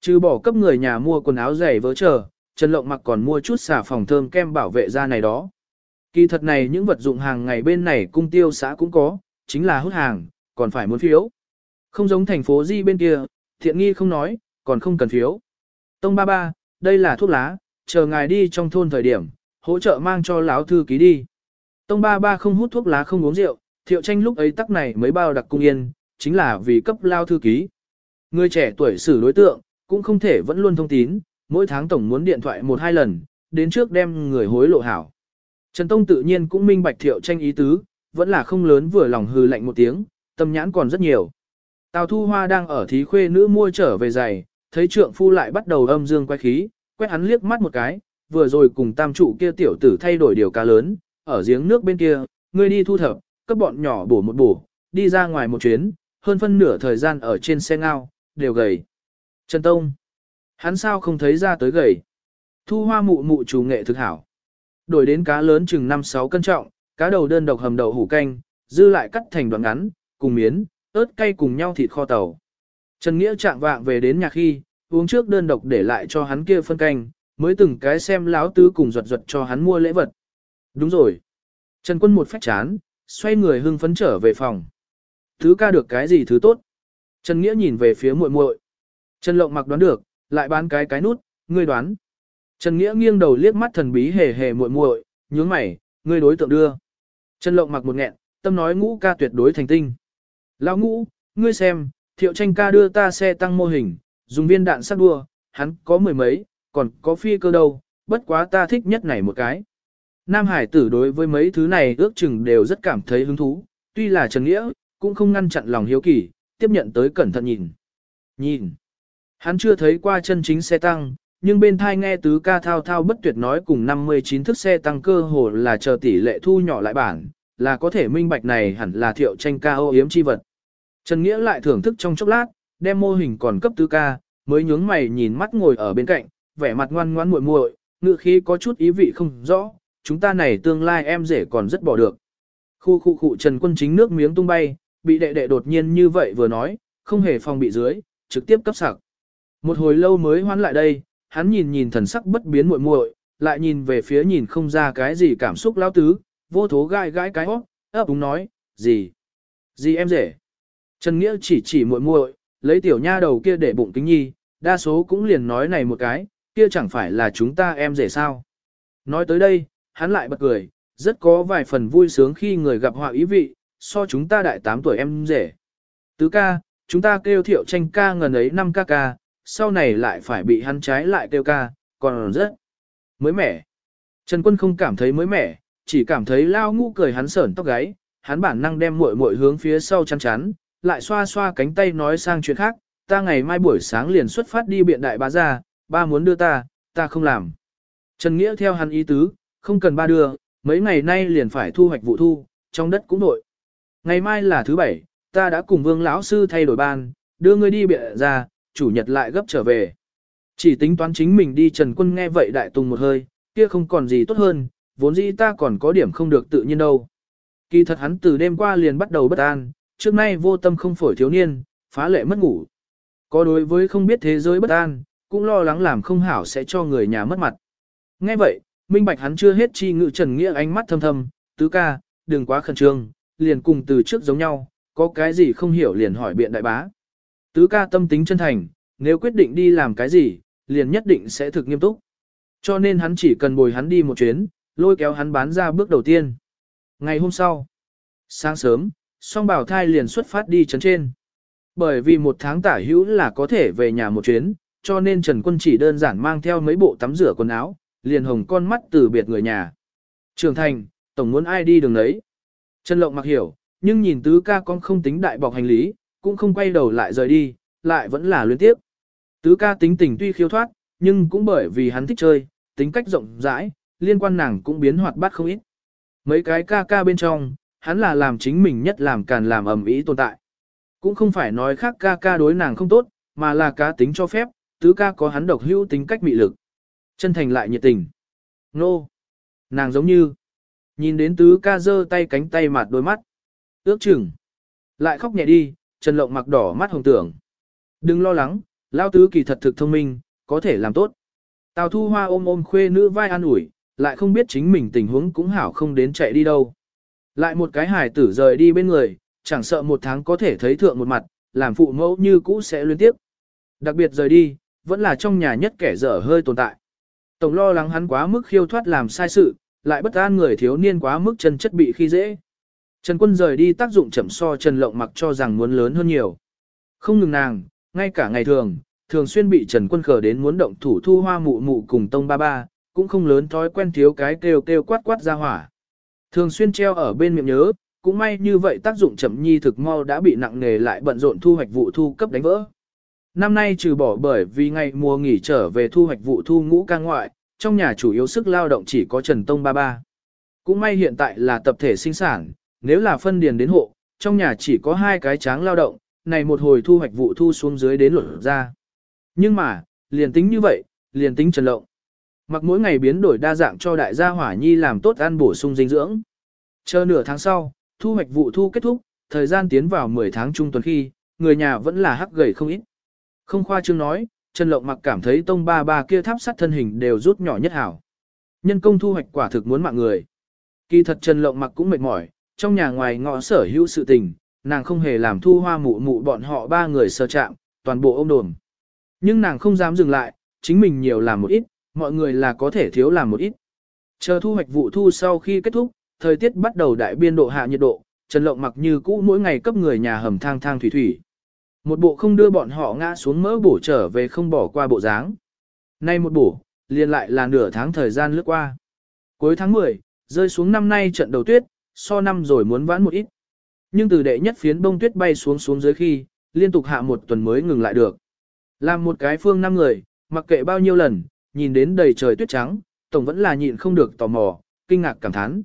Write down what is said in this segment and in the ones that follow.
Trừ bỏ cấp người nhà mua quần áo giày vớ chờ, Trần Lộng mặc còn mua chút xà phòng thơm kem bảo vệ da này đó. Kỳ thật này những vật dụng hàng ngày bên này cung tiêu xã cũng có, chính là hút hàng, còn phải muốn phiếu. Không giống thành phố Di bên kia, thiện nghi không nói, còn không cần phiếu. Tông ba ba, đây là thuốc lá, chờ ngài đi trong thôn thời điểm, hỗ trợ mang cho lão thư ký đi. Tông ba ba không hút thuốc lá không uống rượu, thiệu tranh lúc ấy tắc này mới bao đặc cung yên, chính là vì cấp lao thư ký. Người trẻ tuổi xử đối tượng, cũng không thể vẫn luôn thông tín, mỗi tháng tổng muốn điện thoại một hai lần, đến trước đem người hối lộ hảo. Trần Tông tự nhiên cũng minh bạch thiệu tranh ý tứ, vẫn là không lớn vừa lòng hư lạnh một tiếng, tâm nhãn còn rất nhiều. Tào Thu Hoa đang ở thí khuê nữ mua trở về giày, thấy trượng phu lại bắt đầu âm dương quay khí, quét hắn liếc mắt một cái, vừa rồi cùng tam trụ kia tiểu tử thay đổi điều cá lớn, ở giếng nước bên kia, ngươi đi thu thập, cấp bọn nhỏ bổ một bổ, đi ra ngoài một chuyến, hơn phân nửa thời gian ở trên xe ngao, đều gầy. Trần Tông, hắn sao không thấy ra tới gầy. Thu hoa mụ mụ chủ nghệ thực hảo. Đổi đến cá lớn chừng 5-6 cân trọng, cá đầu đơn độc hầm đậu hủ canh, dư lại cắt thành đoạn ngắn, cùng miến, ớt cay cùng nhau thịt kho tàu. Trần Nghĩa trạng vạng về đến nhà khi, uống trước đơn độc để lại cho hắn kia phân canh, mới từng cái xem láo tứ cùng ruột ruột cho hắn mua lễ vật. Đúng rồi. Trần Quân một phách chán, xoay người hưng phấn trở về phòng. Thứ ca được cái gì thứ tốt? Trần Nghĩa nhìn về phía muội muội. Trần Lộng mặc đoán được, lại bán cái cái nút, ngươi đoán. Trần Nghĩa nghiêng đầu liếc mắt thần bí hề hề muội muội, nhướng mày, ngươi đối tượng đưa. Trần Lộng mặc một nghẹn, tâm nói ngũ ca tuyệt đối thành tinh. Lão ngũ, ngươi xem, thiệu tranh ca đưa ta xe tăng mô hình, dùng viên đạn sát đua, hắn có mười mấy, còn có phi cơ đâu, bất quá ta thích nhất này một cái. Nam Hải tử đối với mấy thứ này ước chừng đều rất cảm thấy hứng thú, tuy là Trần Nghĩa, cũng không ngăn chặn lòng hiếu kỳ, tiếp nhận tới cẩn thận nhìn. Nhìn, hắn chưa thấy qua chân chính xe tăng, nhưng bên thai nghe tứ ca thao thao bất tuyệt nói cùng 59 thức xe tăng cơ hồ là chờ tỷ lệ thu nhỏ lại bản, là có thể minh bạch này hẳn là thiệu tranh ca ô yếm chi vật. Trần Nghĩa lại thưởng thức trong chốc lát, đem mô hình còn cấp tứ ca, mới nhướng mày nhìn mắt ngồi ở bên cạnh, vẻ mặt ngoan ngoãn muội muội, ngựa khí có chút ý vị không rõ, chúng ta này tương lai em rể còn rất bỏ được. Khu khu khu Trần Quân chính nước miếng tung bay, bị đệ đệ đột nhiên như vậy vừa nói, không hề phòng bị dưới, trực tiếp cấp sặc. Một hồi lâu mới hoán lại đây, hắn nhìn nhìn thần sắc bất biến muội muội, lại nhìn về phía nhìn không ra cái gì cảm xúc lão tứ, vô thố gai gãi cái óc, ấp úng nói, gì? Gì em rể? Trần Nghĩa chỉ chỉ muội muội, lấy tiểu nha đầu kia để bụng kính nhi, đa số cũng liền nói này một cái, kia chẳng phải là chúng ta em rể sao. Nói tới đây, hắn lại bật cười, rất có vài phần vui sướng khi người gặp họa ý vị, so chúng ta đại 8 tuổi em rể. Tứ ca, chúng ta kêu thiệu tranh ca ngần ấy năm ca ca, sau này lại phải bị hắn trái lại kêu ca, còn rất mới mẻ. Trần Quân không cảm thấy mới mẻ, chỉ cảm thấy lao ngu cười hắn sởn tóc gáy, hắn bản năng đem muội muội hướng phía sau chăn chắn, lại xoa xoa cánh tay nói sang chuyện khác, ta ngày mai buổi sáng liền xuất phát đi biện đại bá ra, ba muốn đưa ta, ta không làm. Trần Nghĩa theo hắn ý tứ, không cần ba đưa, mấy ngày nay liền phải thu hoạch vụ thu, trong đất cũng nội. Ngày mai là thứ bảy, ta đã cùng vương lão sư thay đổi ban, đưa ngươi đi biện ra, chủ nhật lại gấp trở về. Chỉ tính toán chính mình đi Trần Quân nghe vậy đại tùng một hơi, kia không còn gì tốt hơn, vốn dĩ ta còn có điểm không được tự nhiên đâu. Kỳ thật hắn từ đêm qua liền bắt đầu bất an, trước nay vô tâm không phổi thiếu niên, phá lệ mất ngủ. Có đối với không biết thế giới bất an, cũng lo lắng làm không hảo sẽ cho người nhà mất mặt. Nghe vậy, minh bạch hắn chưa hết chi ngự trần nghĩa ánh mắt thâm thâm, tứ ca, đừng quá khẩn trương, liền cùng từ trước giống nhau, có cái gì không hiểu liền hỏi biện đại bá. Tứ ca tâm tính chân thành, nếu quyết định đi làm cái gì, liền nhất định sẽ thực nghiêm túc. Cho nên hắn chỉ cần bồi hắn đi một chuyến, lôi kéo hắn bán ra bước đầu tiên. Ngày hôm sau, sáng sớm, song bảo thai liền xuất phát đi chấn trên. Bởi vì một tháng tả hữu là có thể về nhà một chuyến, cho nên Trần Quân chỉ đơn giản mang theo mấy bộ tắm rửa quần áo, liền hồng con mắt từ biệt người nhà. Trường thành, tổng muốn ai đi đường đấy. Trần Lộng mặc hiểu, nhưng nhìn tứ ca con không tính đại bọc hành lý, cũng không quay đầu lại rời đi, lại vẫn là luyến tiếp. Tứ ca tính tình tuy khiêu thoát, nhưng cũng bởi vì hắn thích chơi, tính cách rộng rãi, liên quan nàng cũng biến hoạt bát không ít. Mấy cái ca ca bên trong, hắn là làm chính mình nhất làm càn làm ầm ĩ tồn tại. Cũng không phải nói khác ca ca đối nàng không tốt, mà là cá tính cho phép, tứ ca có hắn độc hữu tính cách mị lực. Chân thành lại nhiệt tình. Nô! Nàng giống như... Nhìn đến tứ ca giơ tay cánh tay mặt đôi mắt. Ước chừng. Lại khóc nhẹ đi, Trần Lộng mặc đỏ mắt hồng tưởng. Đừng lo lắng, lao tứ kỳ thật thực thông minh, có thể làm tốt. Tào thu hoa ôm ôm khuê nữ vai an ủi, lại không biết chính mình tình huống cũng hảo không đến chạy đi đâu. Lại một cái Hải tử rời đi bên người, chẳng sợ một tháng có thể thấy thượng một mặt, làm phụ mẫu như cũ sẽ liên tiếp. Đặc biệt rời đi, vẫn là trong nhà nhất kẻ dở hơi tồn tại. Tổng lo lắng hắn quá mức khiêu thoát làm sai sự, lại bất an người thiếu niên quá mức chân chất bị khi dễ. Trần Quân rời đi tác dụng chậm so Trần Lộng mặc cho rằng muốn lớn hơn nhiều. Không ngừng nàng, ngay cả ngày thường, thường xuyên bị Trần Quân khờ đến muốn động thủ thu hoa mụ mụ cùng tông ba ba, cũng không lớn thói quen thiếu cái kêu kêu quát quát ra hỏa. Thường xuyên treo ở bên miệng nhớ, cũng may như vậy tác dụng chậm nhi thực mau đã bị nặng nề lại bận rộn thu hoạch vụ thu cấp đánh vỡ. Năm nay trừ bỏ bởi vì ngày mùa nghỉ trở về thu hoạch vụ thu ngũ ca ngoại, trong nhà chủ yếu sức lao động chỉ có Trần Tông ba ba. Cũng may hiện tại là tập thể sinh sản, nếu là phân điền đến hộ, trong nhà chỉ có hai cái tráng lao động, này một hồi thu hoạch vụ thu xuống dưới đến lột ra. Nhưng mà, liền tính như vậy, liền tính Trần Lộng. Mặc mỗi ngày biến đổi đa dạng cho đại gia hỏa nhi làm tốt ăn bổ sung dinh dưỡng. Chờ nửa tháng sau, thu hoạch vụ thu kết thúc, thời gian tiến vào 10 tháng trung tuần khi, người nhà vẫn là hắc gầy không ít. Không khoa trương nói, Trần Lộng mặc cảm thấy tông ba ba kia tháp sắt thân hình đều rút nhỏ nhất hảo. Nhân công thu hoạch quả thực muốn mạng người. Kỳ thật Trần Lộng mặc cũng mệt mỏi, trong nhà ngoài ngõ sở hữu sự tình, nàng không hề làm thu hoa mụ mụ bọn họ ba người sơ chạm, toàn bộ ôm đồn. Nhưng nàng không dám dừng lại, chính mình nhiều làm một ít, mọi người là có thể thiếu làm một ít. Chờ thu hoạch vụ thu sau khi kết thúc, thời tiết bắt đầu đại biên độ hạ nhiệt độ, Trần Lộng mặc như cũ mỗi ngày cấp người nhà hầm thang thang thủy thủy. Một bộ không đưa bọn họ ngã xuống mỡ bổ trở về không bỏ qua bộ dáng. Nay một bổ, liền lại là nửa tháng thời gian lướt qua. Cuối tháng 10, rơi xuống năm nay trận đầu tuyết, so năm rồi muốn vãn một ít. Nhưng từ đệ nhất phiến bông tuyết bay xuống xuống dưới khi, liên tục hạ một tuần mới ngừng lại được. Làm một cái phương năm người, mặc kệ bao nhiêu lần, nhìn đến đầy trời tuyết trắng, tổng vẫn là nhịn không được tò mò, kinh ngạc cảm thán.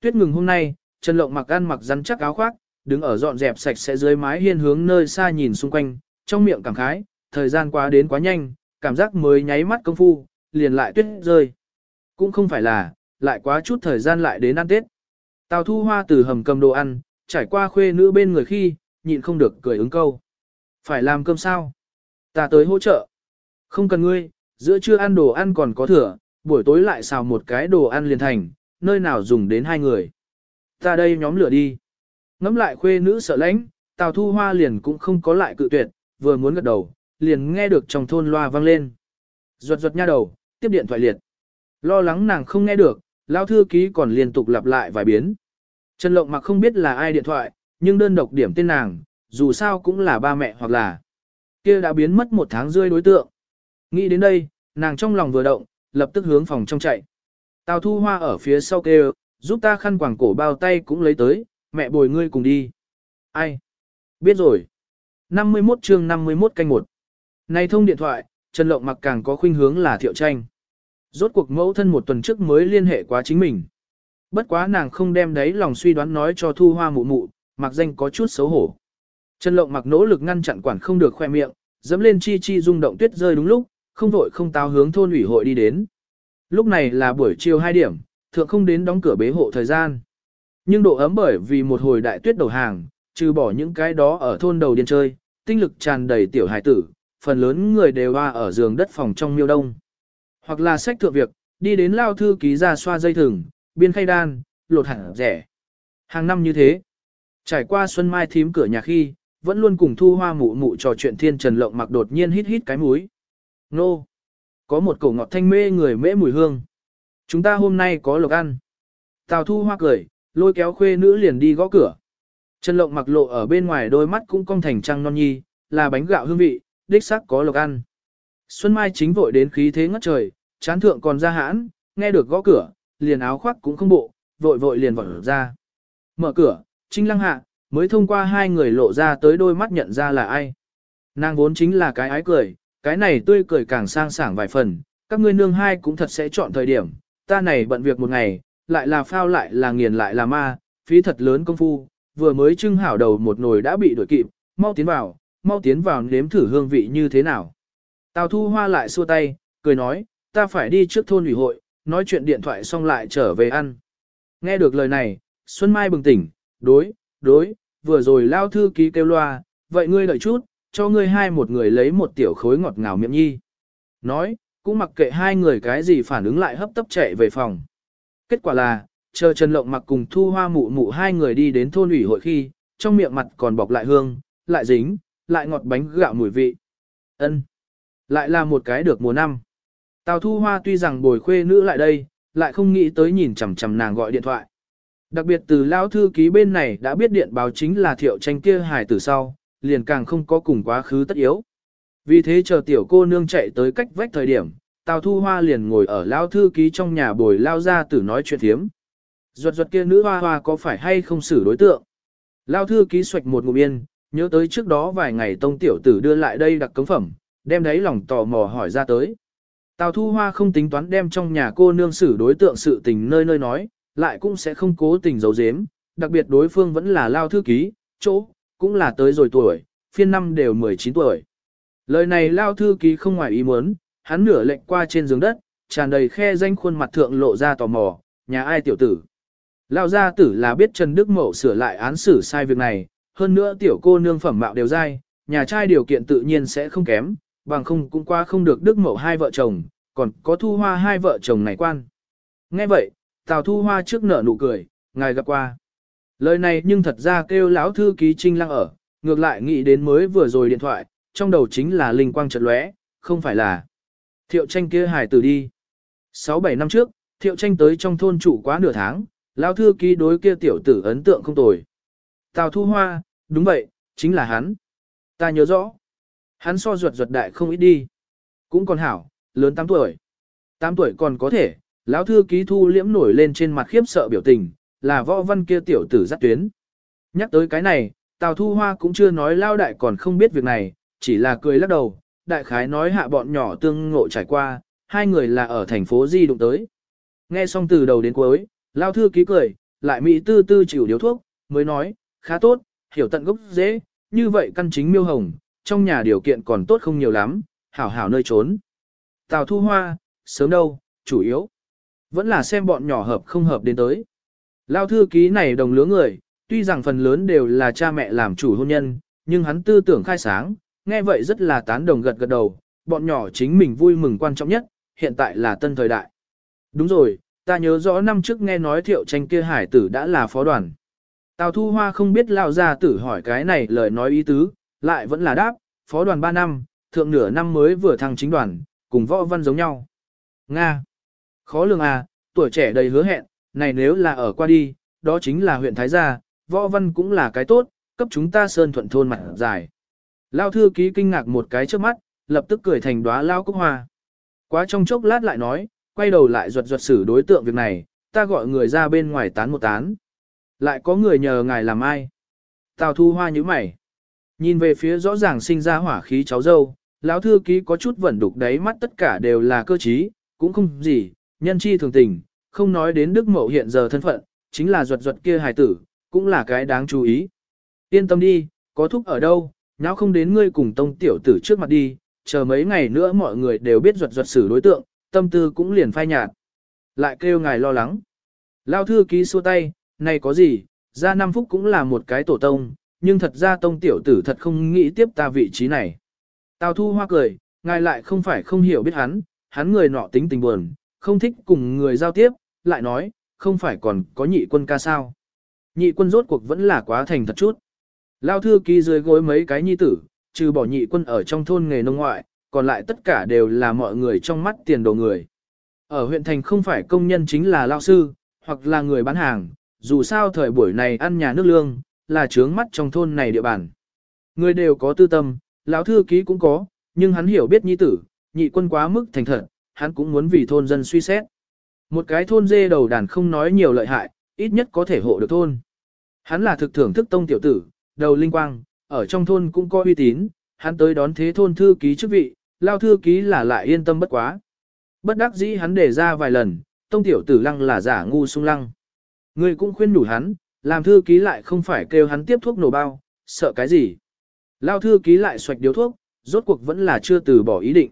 Tuyết ngừng hôm nay, Trần Lộng mặc ăn mặc rắn chắc áo khoác, đứng ở dọn dẹp sạch sẽ dưới mái hiên hướng nơi xa nhìn xung quanh, trong miệng cảm khái, thời gian qua đến quá nhanh, cảm giác mới nháy mắt công phu, liền lại tuyết rơi. Cũng không phải là, lại quá chút thời gian lại đến ăn Tết. Tào thu hoa từ hầm cầm đồ ăn, trải qua khuê nữ bên người khi, nhịn không được cười ứng câu. Phải làm cơm sao? Ta tới hỗ trợ. Không cần ngươi, giữa trưa ăn đồ ăn còn có thừa, buổi tối lại xào một cái đồ ăn liền thành, nơi nào dùng đến hai người. Ta đây nhóm lửa đi. Ngắm lại khuê nữ sợ lãnh, Tào Thu Hoa liền cũng không có lại cự tuyệt, vừa muốn gật đầu, liền nghe được trong thôn loa vang lên. Ruột ruột nha đầu, tiếp điện thoại liệt. Lo lắng nàng không nghe được, lao thư ký còn liên tục lặp lại vài biến. Trần Lộng mặc không biết là ai điện thoại, nhưng đơn độc điểm tên nàng, dù sao cũng là ba mẹ hoặc là kia đã biến mất một tháng rơi đối tượng. Nghĩ đến đây, nàng trong lòng vừa động, lập tức hướng phòng trong chạy. Tào thu hoa ở phía sau kêu, giúp ta khăn quàng cổ bao tay cũng lấy tới, mẹ bồi ngươi cùng đi. Ai? Biết rồi. 51 chương 51 canh một. Này thông điện thoại, Trần Lộng mặc càng có khuynh hướng là thiệu tranh. Rốt cuộc mẫu thân một tuần trước mới liên hệ quá chính mình. Bất quá nàng không đem đấy lòng suy đoán nói cho thu hoa mụ mụ, mặc danh có chút xấu hổ. Trần Lộng mặc nỗ lực ngăn chặn quản không được khoe miệng, dẫm lên chi chi rung động tuyết rơi đúng lúc, không vội không táo hướng thôn ủy hội đi đến. Lúc này là buổi chiều 2 điểm, thượng không đến đóng cửa bế hộ thời gian. Nhưng độ ấm bởi vì một hồi đại tuyết đầu hàng, trừ bỏ những cái đó ở thôn đầu điên chơi, tinh lực tràn đầy tiểu hải tử, phần lớn người đều hoa ở giường đất phòng trong miêu đông. Hoặc là sách thượng việc, đi đến lao thư ký ra xoa dây thừng, biên khay đan, lột hẳn rẻ. Hàng năm như thế, trải qua xuân mai thím cửa nhà khi, vẫn luôn cùng thu hoa mụ mụ trò chuyện thiên trần lộng mặc đột nhiên hít hít cái mũi. Nô! Có một cổ ngọt thanh mê người mễ mùi hương. Chúng ta hôm nay có lộc ăn. Tào thu hoa cười, lôi kéo khuê nữ liền đi gõ cửa. Trần lộng mặc lộ ở bên ngoài đôi mắt cũng cong thành trăng non nhi, là bánh gạo hương vị, đích xác có lộc ăn. Xuân Mai chính vội đến khí thế ngất trời, chán thượng còn ra hãn, nghe được gõ cửa, liền áo khoác cũng không bộ, vội vội liền vọt ra. Mở cửa, Trinh Lăng hạ, mới thông qua hai người lộ ra tới đôi mắt nhận ra là ai. Nàng vốn chính là cái ái cười, cái này tươi cười càng sang sảng vài phần, các ngươi nương hai cũng thật sẽ chọn thời điểm, ta này bận việc một ngày, lại là phao lại là nghiền lại là ma, phí thật lớn công phu, vừa mới trưng hảo đầu một nồi đã bị đuổi kịp, mau tiến vào, mau tiến vào nếm thử hương vị như thế nào. Tào thu hoa lại xua tay, cười nói, ta phải đi trước thôn ủy hội, nói chuyện điện thoại xong lại trở về ăn. Nghe được lời này, Xuân Mai bừng tỉnh, đối, đối, vừa rồi lao thư ký kêu loa, vậy ngươi đợi chút, cho ngươi hai một người lấy một tiểu khối ngọt ngào miệng nhi. Nói, cũng mặc kệ hai người cái gì phản ứng lại hấp tấp chạy về phòng. Kết quả là, chờ Trần Lộng mặc cùng thu hoa mụ mụ hai người đi đến thôn ủy hội khi, trong miệng mặt còn bọc lại hương, lại dính, lại ngọt bánh gạo mùi vị. ân Lại là một cái được mùa năm. Tào thu hoa tuy rằng bồi khuê nữ lại đây, lại không nghĩ tới nhìn chằm chằm nàng gọi điện thoại. Đặc biệt từ lao thư ký bên này đã biết điện báo chính là thiệu tranh kia hài từ sau, liền càng không có cùng quá khứ tất yếu. Vì thế chờ tiểu cô nương chạy tới cách vách thời điểm, Tào Thu Hoa liền ngồi ở lao thư ký trong nhà bồi lao ra tử nói chuyện thiếm. Ruột ruột kia nữ hoa hoa có phải hay không xử đối tượng? Lao thư ký xoạch một ngụm yên, nhớ tới trước đó vài ngày tông tiểu tử đưa lại đây đặc cống phẩm, đem đấy lòng tò mò hỏi ra tới. Tào Thu Hoa không tính toán đem trong nhà cô nương xử đối tượng sự tình nơi nơi nói, lại cũng sẽ không cố tình giấu giếm, đặc biệt đối phương vẫn là lao thư ký, chỗ, cũng là tới rồi tuổi, phiên năm đều 19 tuổi. Lời này lao thư ký không ngoài ý muốn, hắn nửa lệnh qua trên giường đất, tràn đầy khe danh khuôn mặt thượng lộ ra tò mò, nhà ai tiểu tử. Lao gia tử là biết Trần Đức Mậu sửa lại án xử sai việc này, hơn nữa tiểu cô nương phẩm mạo đều dai, nhà trai điều kiện tự nhiên sẽ không kém, bằng không cũng qua không được Đức Mậu hai vợ chồng, còn có thu hoa hai vợ chồng này quan. Nghe vậy, Tào thu hoa trước nở nụ cười, ngài gặp qua. Lời này nhưng thật ra kêu lão thư ký trinh lăng ở, ngược lại nghĩ đến mới vừa rồi điện thoại, trong đầu chính là linh quang chợt lóe, không phải là thiệu tranh kia hài tử đi. 6-7 năm trước, thiệu tranh tới trong thôn trụ quá nửa tháng, lão thư ký đối kia tiểu tử ấn tượng không tồi. Tào thu hoa, đúng vậy, chính là hắn. Ta nhớ rõ. Hắn so ruột ruột đại không ít đi. Cũng còn hảo, lớn 8 tuổi. 8 tuổi còn có thể, lão thư ký thu liễm nổi lên trên mặt khiếp sợ biểu tình, là võ văn kia tiểu tử dắt tuyến. Nhắc tới cái này, Tào Thu Hoa cũng chưa nói lao đại còn không biết việc này, chỉ là cười lắc đầu, đại khái nói hạ bọn nhỏ tương ngộ trải qua, hai người là ở thành phố Di đụng tới. Nghe xong từ đầu đến cuối, lao thư ký cười, lại mỹ tư tư chịu điếu thuốc, mới nói, khá tốt, hiểu tận gốc dễ, như vậy căn chính miêu hồng, trong nhà điều kiện còn tốt không nhiều lắm, hảo hảo nơi trốn. Tào Thu Hoa, sớm đâu, chủ yếu. Vẫn là xem bọn nhỏ hợp không hợp đến tới. Lao thư ký này đồng lứa người, tuy rằng phần lớn đều là cha mẹ làm chủ hôn nhân, nhưng hắn tư tưởng khai sáng, nghe vậy rất là tán đồng gật gật đầu, bọn nhỏ chính mình vui mừng quan trọng nhất, hiện tại là tân thời đại. Đúng rồi, ta nhớ rõ năm trước nghe nói thiệu tranh kia hải tử đã là phó đoàn. Tào Thu Hoa không biết lao ra tử hỏi cái này lời nói ý tứ, lại vẫn là đáp, phó đoàn 3 năm, thượng nửa năm mới vừa thăng chính đoàn, cùng võ văn giống nhau. Nga. Khó lường à, tuổi trẻ đầy hứa hẹn, này nếu là ở qua đi, đó chính là huyện Thái Gia, võ văn cũng là cái tốt, cấp chúng ta sơn thuận thôn mặt dài. Lao thư ký kinh ngạc một cái trước mắt, lập tức cười thành đóa lao cúc hoa. Quá trong chốc lát lại nói, quay đầu lại ruột ruột xử đối tượng việc này, ta gọi người ra bên ngoài tán một tán. Lại có người nhờ ngài làm ai? Tào thu hoa như mày. Nhìn về phía rõ ràng sinh ra hỏa khí cháu dâu, lão thư ký có chút vẩn đục đáy mắt tất cả đều là cơ trí, cũng không gì, nhân chi thường tình, không nói đến Đức Mậu hiện giờ thân phận, chính là ruột ruột kia hài tử, cũng là cái đáng chú ý. Yên tâm đi, có thúc ở đâu, nháo không đến ngươi cùng tông tiểu tử trước mặt đi, chờ mấy ngày nữa mọi người đều biết ruột ruột xử đối tượng, tâm tư cũng liền phai nhạt. Lại kêu ngài lo lắng. Lao thư ký xua tay, này có gì, ra năm phút cũng là một cái tổ tông, nhưng thật ra tông tiểu tử thật không nghĩ tiếp ta vị trí này. Tào thu hoa cười, ngài lại không phải không hiểu biết hắn, hắn người nọ tính tình buồn, không thích cùng người giao tiếp, lại nói, không phải còn có nhị quân ca sao. Nhị quân rốt cuộc vẫn là quá thành thật chút. Lao thư ký dưới gối mấy cái nhi tử, trừ bỏ nhị quân ở trong thôn nghề nông ngoại, còn lại tất cả đều là mọi người trong mắt tiền đồ người. Ở huyện thành không phải công nhân chính là lao sư, hoặc là người bán hàng, dù sao thời buổi này ăn nhà nước lương, là trướng mắt trong thôn này địa bàn. Người đều có tư tâm, lão thư ký cũng có, nhưng hắn hiểu biết nhi tử, nhị quân quá mức thành thật, hắn cũng muốn vì thôn dân suy xét. Một cái thôn dê đầu đàn không nói nhiều lợi hại, ít nhất có thể hộ được thôn. Hắn là thực thưởng thức tông tiểu tử, đầu linh quang, ở trong thôn cũng có uy tín, hắn tới đón thế thôn thư ký chức vị, lao thư ký là lại yên tâm bất quá. Bất đắc dĩ hắn để ra vài lần, tông tiểu tử lăng là giả ngu sung lăng. Người cũng khuyên đủ hắn, làm thư ký lại không phải kêu hắn tiếp thuốc nổ bao, sợ cái gì. Lao thư ký lại xoạch điếu thuốc, rốt cuộc vẫn là chưa từ bỏ ý định.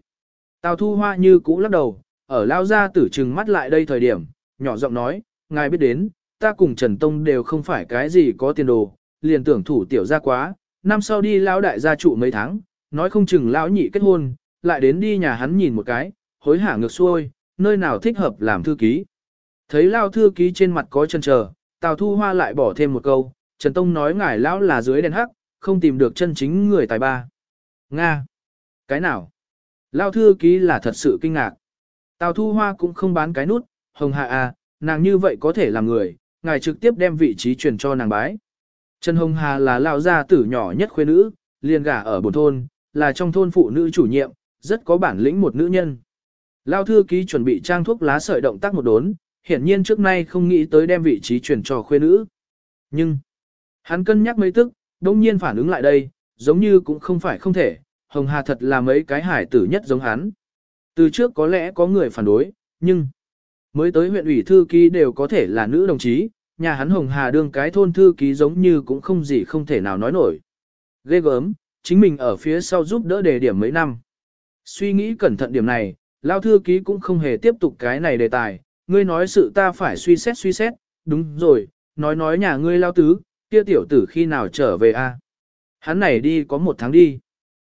Tào thu hoa như cũ lắc đầu, ở lao ra tử trừng mắt lại đây thời điểm, nhỏ giọng nói, ngài biết đến, ta cùng Trần Tông đều không phải cái gì có tiền đồ, liền tưởng thủ tiểu ra quá, năm sau đi lao đại gia trụ mấy tháng, nói không chừng lão nhị kết hôn, lại đến đi nhà hắn nhìn một cái, hối hả ngược xuôi, nơi nào thích hợp làm thư ký. Thấy lao thư ký trên mặt có chân chờ, Tào Thu Hoa lại bỏ thêm một câu, Trần Tông nói ngài lão là dưới đèn hắc, không tìm được chân chính người tài ba. Nga! Cái nào? Lao thư ký là thật sự kinh ngạc. Tào Thu Hoa cũng không bán cái nút, hồng hạ à, nàng như vậy có thể làm người, ngài trực tiếp đem vị trí truyền cho nàng bái. Trần Hồng Hà là lão gia tử nhỏ nhất khuê nữ, liền gả ở bồn thôn, là trong thôn phụ nữ chủ nhiệm, rất có bản lĩnh một nữ nhân. Lao thư ký chuẩn bị trang thuốc lá sợi động tác một đốn, hiển nhiên trước nay không nghĩ tới đem vị trí chuyển cho khuê nữ. Nhưng, hắn cân nhắc mấy tức, đông nhiên phản ứng lại đây, giống như cũng không phải không thể, Hồng Hà thật là mấy cái hải tử nhất giống hắn. Từ trước có lẽ có người phản đối, nhưng mới tới huyện ủy thư ký đều có thể là nữ đồng chí, nhà hắn Hồng Hà đương cái thôn thư ký giống như cũng không gì không thể nào nói nổi. Ghê gớm, chính mình ở phía sau giúp đỡ đề điểm mấy năm. Suy nghĩ cẩn thận điểm này, Lao thư ký cũng không hề tiếp tục cái này đề tài, ngươi nói sự ta phải suy xét suy xét, đúng rồi, nói nói nhà ngươi Lao tứ, kia tiểu tử khi nào trở về a? Hắn này đi có một tháng đi.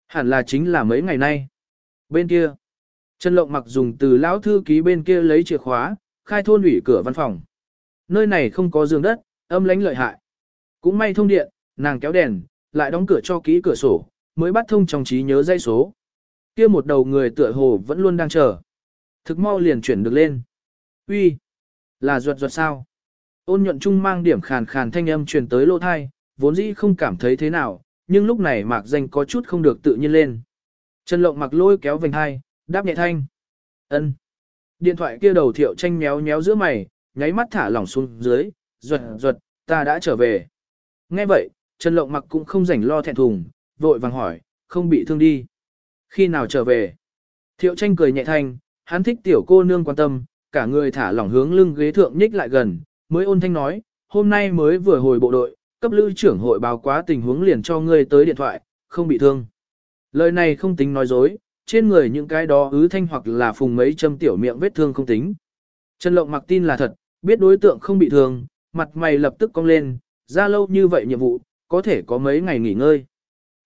Hẳn là chính là mấy ngày nay. Bên kia, Trần Lộng mặc dùng từ lão thư ký bên kia lấy chìa khóa, khai thôn ủy cửa văn phòng. Nơi này không có giường đất, âm lánh lợi hại. Cũng may thông điện, nàng kéo đèn, lại đóng cửa cho kỹ cửa sổ, mới bắt thông trong trí nhớ dây số. Kia một đầu người tựa hồ vẫn luôn đang chờ. Thực mau liền chuyển được lên. Uy, là ruột ruột sao? Ôn nhuận trung mang điểm khàn khàn thanh âm truyền tới lỗ thai, vốn dĩ không cảm thấy thế nào, nhưng lúc này mạc danh có chút không được tự nhiên lên. Trần lộng mặc lôi kéo vành hai, đáp nhẹ thanh. ân. Điện thoại kia đầu thiệu tranh méo méo giữa mày, nháy mắt thả lỏng xuống dưới, ruột ruột, ta đã trở về. Nghe vậy, Trần lộng mặc cũng không rảnh lo thẹn thùng, vội vàng hỏi, không bị thương đi. Khi nào trở về? Thiệu tranh cười nhẹ thanh, hắn thích tiểu cô nương quan tâm, cả người thả lỏng hướng lưng ghế thượng nhích lại gần, mới ôn thanh nói, hôm nay mới vừa hồi bộ đội, cấp lưu trưởng hội báo quá tình huống liền cho ngươi tới điện thoại, không bị thương. Lời này không tính nói dối, trên người những cái đó ứ thanh hoặc là phùng mấy châm tiểu miệng vết thương không tính. Trần Lộng mặc tin là thật, biết đối tượng không bị thương, mặt mày lập tức cong lên, ra lâu như vậy nhiệm vụ, có thể có mấy ngày nghỉ ngơi.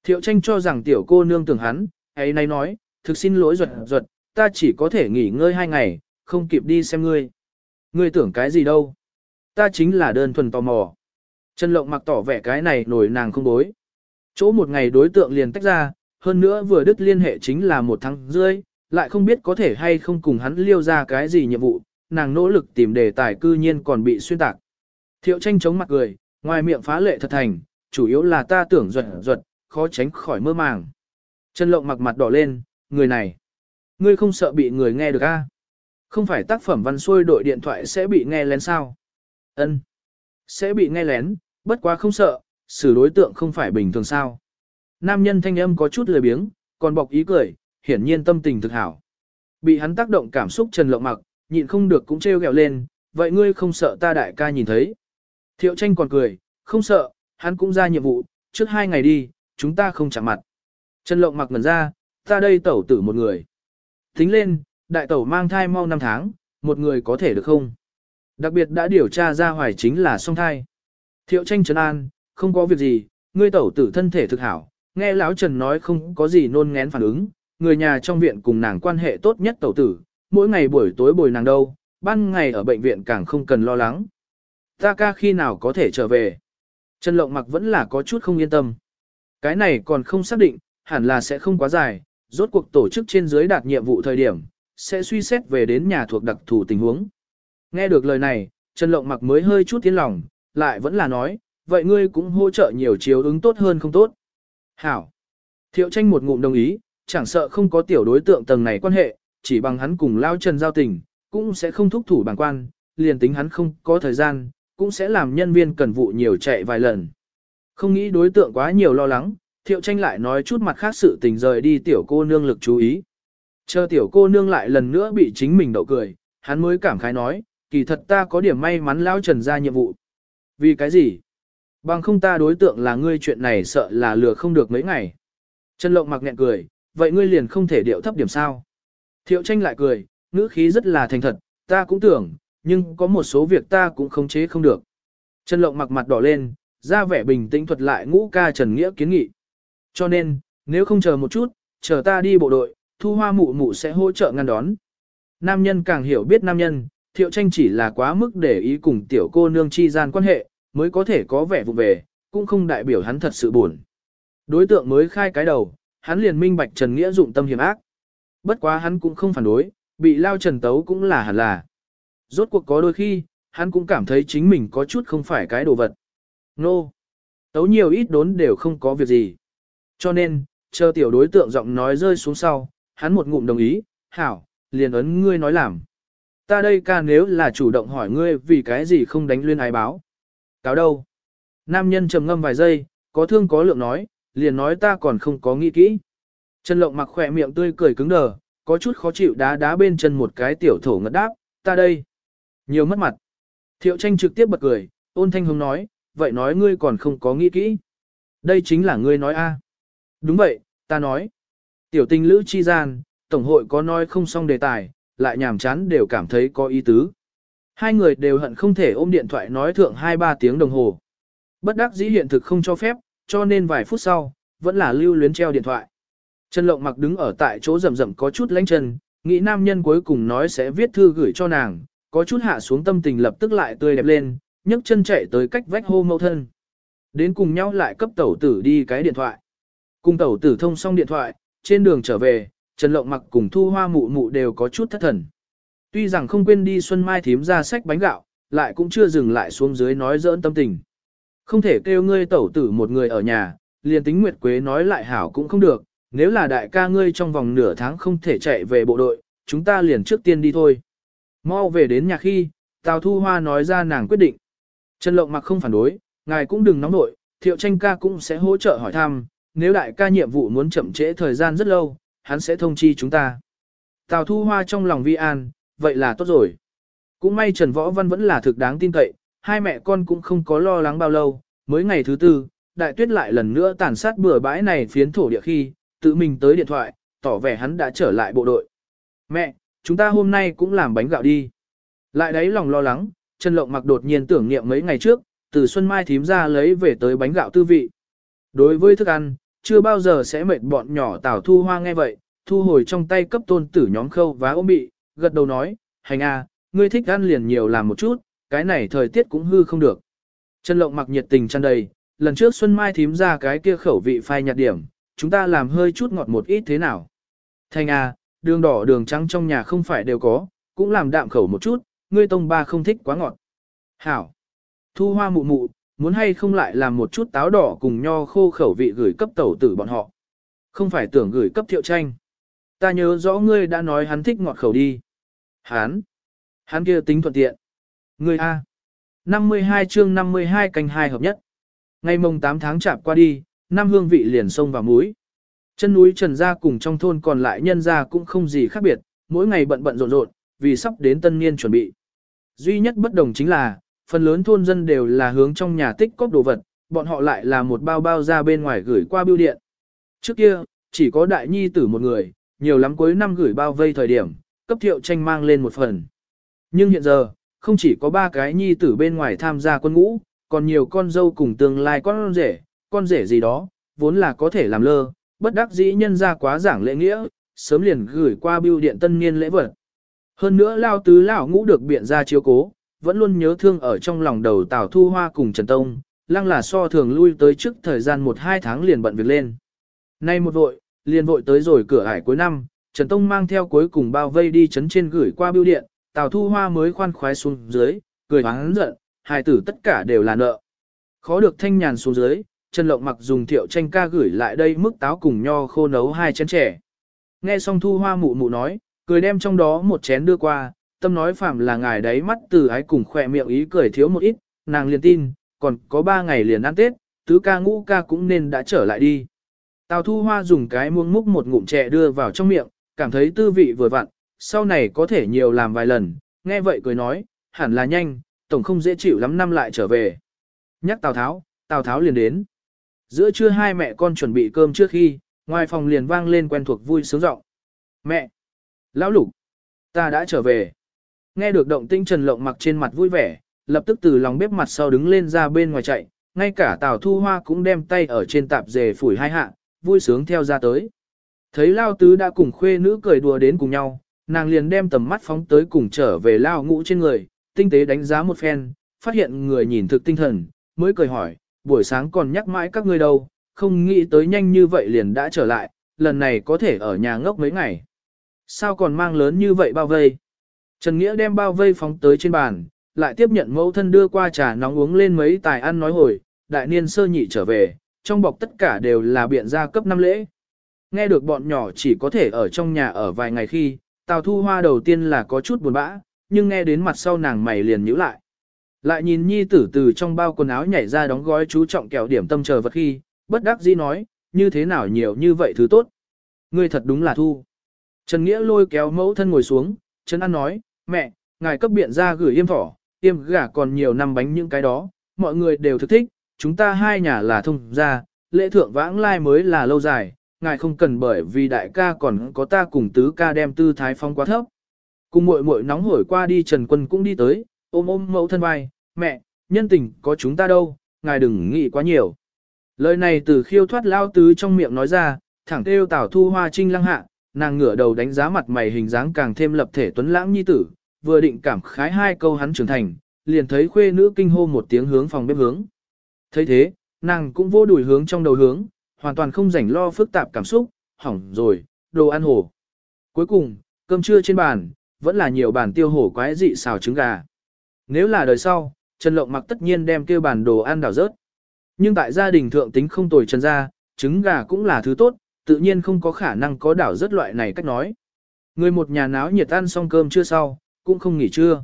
Thiệu tranh cho rằng tiểu cô nương tưởng hắn, ấy nay nói, thực xin lỗi ruột ruột, ta chỉ có thể nghỉ ngơi hai ngày, không kịp đi xem ngươi. Ngươi tưởng cái gì đâu? Ta chính là đơn thuần tò mò. Trần Lộng mặc tỏ vẻ cái này nổi nàng không bối. Chỗ một ngày đối tượng liền tách ra, hơn nữa vừa đứt liên hệ chính là một tháng rưỡi, lại không biết có thể hay không cùng hắn liêu ra cái gì nhiệm vụ, nàng nỗ lực tìm đề tài cư nhiên còn bị xuyên tạc. Thiệu tranh chống mặt cười, ngoài miệng phá lệ thật thành, chủ yếu là ta tưởng ruột ruột, khó tránh khỏi mơ màng. Trần Lộng mặc mặt đỏ lên, người này. Ngươi không sợ bị người nghe được a? Không phải tác phẩm văn xuôi đội điện thoại sẽ bị nghe lén sao? Ân, Sẽ bị nghe lén, bất quá không sợ, xử đối tượng không phải bình thường sao. Nam nhân thanh âm có chút lười biếng, còn bọc ý cười, hiển nhiên tâm tình thực hảo. Bị hắn tác động cảm xúc Trần Lộng mặc, nhịn không được cũng trêu ghẹo lên, vậy ngươi không sợ ta đại ca nhìn thấy. Thiệu tranh còn cười, không sợ, hắn cũng ra nhiệm vụ, trước hai ngày đi, chúng ta không chạm mặt. Trần Lộng mặc ngần ra, ta đây tẩu tử một người. Tính lên, đại tẩu mang thai mau năm tháng, một người có thể được không? Đặc biệt đã điều tra ra hoài chính là song thai. Thiệu tranh trấn an, không có việc gì, ngươi tẩu tử thân thể thực hảo, nghe lão Trần nói không có gì nôn ngén phản ứng, người nhà trong viện cùng nàng quan hệ tốt nhất tẩu tử, mỗi ngày buổi tối bồi nàng đâu, ban ngày ở bệnh viện càng không cần lo lắng. Ta ca khi nào có thể trở về? Trần Lộng mặc vẫn là có chút không yên tâm. Cái này còn không xác định, hẳn là sẽ không quá dài, rốt cuộc tổ chức trên dưới đạt nhiệm vụ thời điểm, sẽ suy xét về đến nhà thuộc đặc thù tình huống. Nghe được lời này, Trần Lộng mặc mới hơi chút tiến lòng, lại vẫn là nói, vậy ngươi cũng hỗ trợ nhiều chiếu ứng tốt hơn không tốt. Hảo. Thiệu tranh một ngụm đồng ý, chẳng sợ không có tiểu đối tượng tầng này quan hệ, chỉ bằng hắn cùng lao trần giao tình, cũng sẽ không thúc thủ bằng quan, liền tính hắn không có thời gian, cũng sẽ làm nhân viên cần vụ nhiều chạy vài lần. Không nghĩ đối tượng quá nhiều lo lắng, thiệu tranh lại nói chút mặt khác sự tình rời đi tiểu cô nương lực chú ý. Chờ tiểu cô nương lại lần nữa bị chính mình đậu cười, hắn mới cảm khái nói, kỳ thật ta có điểm may mắn lao trần ra nhiệm vụ. Vì cái gì? Bằng không ta đối tượng là ngươi chuyện này sợ là lừa không được mấy ngày. Trần Lộng mặc nhẹ cười, vậy ngươi liền không thể điệu thấp điểm sao? Thiệu tranh lại cười, ngữ khí rất là thành thật, ta cũng tưởng, nhưng có một số việc ta cũng không chế không được. Trần Lộng mặc mặt đỏ lên, ra vẻ bình tĩnh thuật lại ngũ ca Trần Nghĩa kiến nghị. Cho nên, nếu không chờ một chút, chờ ta đi bộ đội, thu hoa mụ mụ sẽ hỗ trợ ngăn đón. Nam nhân càng hiểu biết nam nhân, thiệu tranh chỉ là quá mức để ý cùng tiểu cô nương chi gian quan hệ, mới có thể có vẻ vụ về, cũng không đại biểu hắn thật sự buồn. Đối tượng mới khai cái đầu, hắn liền minh bạch Trần Nghĩa dụng tâm hiểm ác. Bất quá hắn cũng không phản đối, bị lao Trần Tấu cũng là hẳn là. Rốt cuộc có đôi khi, hắn cũng cảm thấy chính mình có chút không phải cái đồ vật. Nô! No. Tấu nhiều ít đốn đều không có việc gì. Cho nên, chờ tiểu đối tượng giọng nói rơi xuống sau, hắn một ngụm đồng ý, hảo, liền ấn ngươi nói làm. Ta đây ca nếu là chủ động hỏi ngươi vì cái gì không đánh luyên ái báo. Cáo đâu? Nam nhân trầm ngâm vài giây, có thương có lượng nói, liền nói ta còn không có nghĩ kỹ. Trần Lộng mặc khỏe miệng tươi cười cứng đờ, có chút khó chịu đá đá bên chân một cái tiểu thổ ngất đáp, ta đây. Nhiều mất mặt. Thiệu tranh trực tiếp bật cười, ôn thanh hồng nói, vậy nói ngươi còn không có nghĩ kỹ. Đây chính là ngươi nói a. Đúng vậy, ta nói. Tiểu tình lữ chi gian, tổng hội có nói không xong đề tài, lại nhàm chán đều cảm thấy có ý tứ. Hai người đều hận không thể ôm điện thoại nói thượng 2-3 tiếng đồng hồ. Bất đắc dĩ hiện thực không cho phép, cho nên vài phút sau, vẫn là lưu luyến treo điện thoại. Trần Lộng mặc đứng ở tại chỗ rầm rầm có chút lánh chân, nghĩ nam nhân cuối cùng nói sẽ viết thư gửi cho nàng, có chút hạ xuống tâm tình lập tức lại tươi đẹp lên, nhấc chân chạy tới cách vách hô mâu thân. Đến cùng nhau lại cấp tẩu tử đi cái điện thoại. Cùng tẩu tử thông xong điện thoại, trên đường trở về, Trần Lộng mặc cùng thu hoa mụ mụ đều có chút thất thần. Tuy rằng không quên đi Xuân Mai thím ra sách bánh gạo, lại cũng chưa dừng lại xuống dưới nói dỡn tâm tình. Không thể kêu ngươi tẩu tử một người ở nhà, liền tính Nguyệt Quế nói lại hảo cũng không được, nếu là đại ca ngươi trong vòng nửa tháng không thể chạy về bộ đội, chúng ta liền trước tiên đi thôi. Mau về đến nhà khi, Tào Thu Hoa nói ra nàng quyết định. Trần Lộng mặc không phản đối, ngài cũng đừng nóng nội, thiệu tranh ca cũng sẽ hỗ trợ hỏi thăm, nếu đại ca nhiệm vụ muốn chậm trễ thời gian rất lâu, hắn sẽ thông chi chúng ta. Tào Thu Hoa trong lòng vi an, vậy là tốt rồi. Cũng may Trần Võ Văn vẫn là thực đáng tin cậy, hai mẹ con cũng không có lo lắng bao lâu, mới ngày thứ tư, đại tuyết lại lần nữa tàn sát bừa bãi này phiến thổ địa khi, tự mình tới điện thoại, tỏ vẻ hắn đã trở lại bộ đội. Mẹ, chúng ta hôm nay cũng làm bánh gạo đi. Lại đấy lòng lo lắng, Trần Lộng mặc đột nhiên tưởng niệm mấy ngày trước, từ Xuân Mai thím ra lấy về tới bánh gạo tư vị. Đối với thức ăn, chưa bao giờ sẽ mệt bọn nhỏ tảo thu hoa nghe vậy, thu hồi trong tay cấp tôn tử nhóm khâu và ôm bị, gật đầu nói, hành a, ngươi thích ăn liền nhiều làm một chút, cái này thời tiết cũng hư không được. Trần Lộng mặc nhiệt tình tràn đầy, lần trước Xuân Mai thím ra cái kia khẩu vị phai nhạt điểm, chúng ta làm hơi chút ngọt một ít thế nào. Thành a, đường đỏ đường trắng trong nhà không phải đều có, cũng làm đạm khẩu một chút, ngươi tông ba không thích quá ngọt. Hảo. Thu hoa mụ mụ, muốn hay không lại làm một chút táo đỏ cùng nho khô khẩu vị gửi cấp tẩu tử bọn họ. Không phải tưởng gửi cấp thiệu tranh. Ta nhớ rõ ngươi đã nói hắn thích ngọt khẩu đi. Hắn. Hắn kia tính thuận tiện. Ngươi A. 52 chương 52 canh hai hợp nhất. Ngày mùng 8 tháng chạp qua đi, năm hương vị liền sông vào muối Chân núi Trần Gia cùng trong thôn còn lại nhân gia cũng không gì khác biệt, mỗi ngày bận bận rộn rộn, vì sắp đến tân niên chuẩn bị. Duy nhất bất đồng chính là, phần lớn thôn dân đều là hướng trong nhà tích cóp đồ vật, bọn họ lại là một bao bao ra bên ngoài gửi qua bưu điện. Trước kia, chỉ có đại nhi tử một người, nhiều lắm cuối năm gửi bao vây thời điểm, cấp thiệu tranh mang lên một phần. Nhưng hiện giờ, không chỉ có ba cái nhi tử bên ngoài tham gia quân ngũ, còn nhiều con dâu cùng tương lai con rể, con rể gì đó, vốn là có thể làm lơ, bất đắc dĩ nhân ra quá giảng lễ nghĩa, sớm liền gửi qua bưu điện tân niên lễ vật. Hơn nữa lao tứ lão ngũ được biện ra chiếu cố, vẫn luôn nhớ thương ở trong lòng đầu Tào Thu Hoa cùng Trần Tông, lăng là so thường lui tới trước thời gian 1-2 tháng liền bận việc lên. Nay một vội, liền vội tới rồi cửa ải cuối năm, Trần Tông mang theo cuối cùng bao vây đi chấn trên gửi qua bưu điện, Tào Thu Hoa mới khoan khoái xuống dưới, cười hắn giận, hài tử tất cả đều là nợ. Khó được thanh nhàn xuống dưới, Trần Lộng mặc dùng thiệu tranh ca gửi lại đây mức táo cùng nho khô nấu hai chén trẻ. Nghe xong Thu Hoa mụ mụ nói, cười đem trong đó một chén đưa qua, tâm nói phạm là ngài đấy mắt từ ái cùng khỏe miệng ý cười thiếu một ít, nàng liền tin, còn có ba ngày liền ăn Tết, tứ ca ngũ ca cũng nên đã trở lại đi. Tào Thu Hoa dùng cái muông múc một ngụm chè đưa vào trong miệng, cảm thấy tư vị vừa vặn, sau này có thể nhiều làm vài lần, nghe vậy cười nói, hẳn là nhanh, tổng không dễ chịu lắm năm lại trở về. Nhắc Tào Tháo, Tào Tháo liền đến. Giữa trưa hai mẹ con chuẩn bị cơm trước khi, ngoài phòng liền vang lên quen thuộc vui sướng giọng. Mẹ! Lão lục! Ta đã trở về. Nghe được động tinh Trần Lộng mặc trên mặt vui vẻ, lập tức từ lòng bếp mặt sau đứng lên ra bên ngoài chạy, ngay cả Tào Thu Hoa cũng đem tay ở trên tạp dề phủi hai hạ, vui sướng theo ra tới. Thấy Lao Tứ đã cùng khuê nữ cười đùa đến cùng nhau, nàng liền đem tầm mắt phóng tới cùng trở về Lao Ngũ trên người, tinh tế đánh giá một phen, phát hiện người nhìn thực tinh thần, mới cười hỏi, buổi sáng còn nhắc mãi các ngươi đâu, không nghĩ tới nhanh như vậy liền đã trở lại, lần này có thể ở nhà ngốc mấy ngày. Sao còn mang lớn như vậy bao vây? Trần Nghĩa đem bao vây phóng tới trên bàn, lại tiếp nhận mẫu thân đưa qua trà nóng uống lên mấy tài ăn nói hồi, đại niên sơ nhị trở về, trong bọc tất cả đều là biện gia cấp năm lễ. Nghe được bọn nhỏ chỉ có thể ở trong nhà ở vài ngày khi, Tào Thu Hoa đầu tiên là có chút buồn bã, nhưng nghe đến mặt sau nàng mày liền nhíu lại. Lại nhìn nhi tử từ trong bao quần áo nhảy ra đóng gói chú trọng kẹo điểm tâm chờ vật khi, bất đắc dĩ nói, như thế nào nhiều như vậy thứ tốt. Ngươi thật đúng là thu. Trần Nghĩa lôi kéo mẫu thân ngồi xuống, Trần An nói, mẹ, ngài cấp biện ra gửi yêm thỏ, yêm gà còn nhiều năm bánh những cái đó, mọi người đều thực thích, chúng ta hai nhà là thông gia, lễ thượng vãng lai mới là lâu dài, ngài không cần bởi vì đại ca còn có ta cùng tứ ca đem tư thái phong quá thấp. Cùng muội muội nóng hổi qua đi Trần Quân cũng đi tới, ôm ôm mẫu thân vai, mẹ, nhân tình có chúng ta đâu, ngài đừng nghĩ quá nhiều. Lời này từ khiêu thoát lao tứ trong miệng nói ra, thẳng kêu tảo thu hoa trinh lăng hạ, nàng ngửa đầu đánh giá mặt mày hình dáng càng thêm lập thể tuấn lãng nhi tử, vừa định cảm khái hai câu hắn trưởng thành, liền thấy khuê nữ kinh hô một tiếng hướng phòng bếp hướng. thấy thế, nàng cũng vô đuổi hướng trong đầu hướng, hoàn toàn không rảnh lo phức tạp cảm xúc, hỏng rồi, đồ ăn hổ. Cuối cùng, cơm trưa trên bàn, vẫn là nhiều bàn tiêu hổ quái dị xào trứng gà. Nếu là đời sau, Trần Lộng mặc tất nhiên đem kêu bàn đồ ăn đảo rớt. Nhưng tại gia đình thượng tính không tồi trần ra, trứng gà cũng là thứ tốt, tự nhiên không có khả năng có đảo rất loại này cách nói. Người một nhà náo nhiệt ăn xong cơm chưa sau, cũng không nghỉ trưa.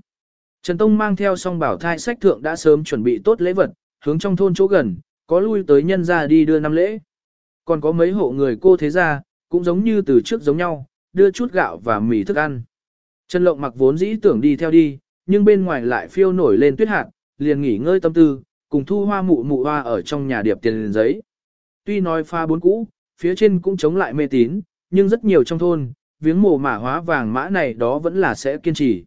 Trần Tông mang theo song bảo thai sách thượng đã sớm chuẩn bị tốt lễ vật, hướng trong thôn chỗ gần, có lui tới nhân ra đi đưa năm lễ. Còn có mấy hộ người cô thế gia, cũng giống như từ trước giống nhau, đưa chút gạo và mì thức ăn. Trần Lộng mặc vốn dĩ tưởng đi theo đi, nhưng bên ngoài lại phiêu nổi lên tuyết hạt, liền nghỉ ngơi tâm tư, cùng thu hoa mụ mụ hoa ở trong nhà điệp tiền giấy. Tuy nói pha bốn cũ, phía trên cũng chống lại mê tín, nhưng rất nhiều trong thôn, viếng mồ mả hóa vàng mã này đó vẫn là sẽ kiên trì.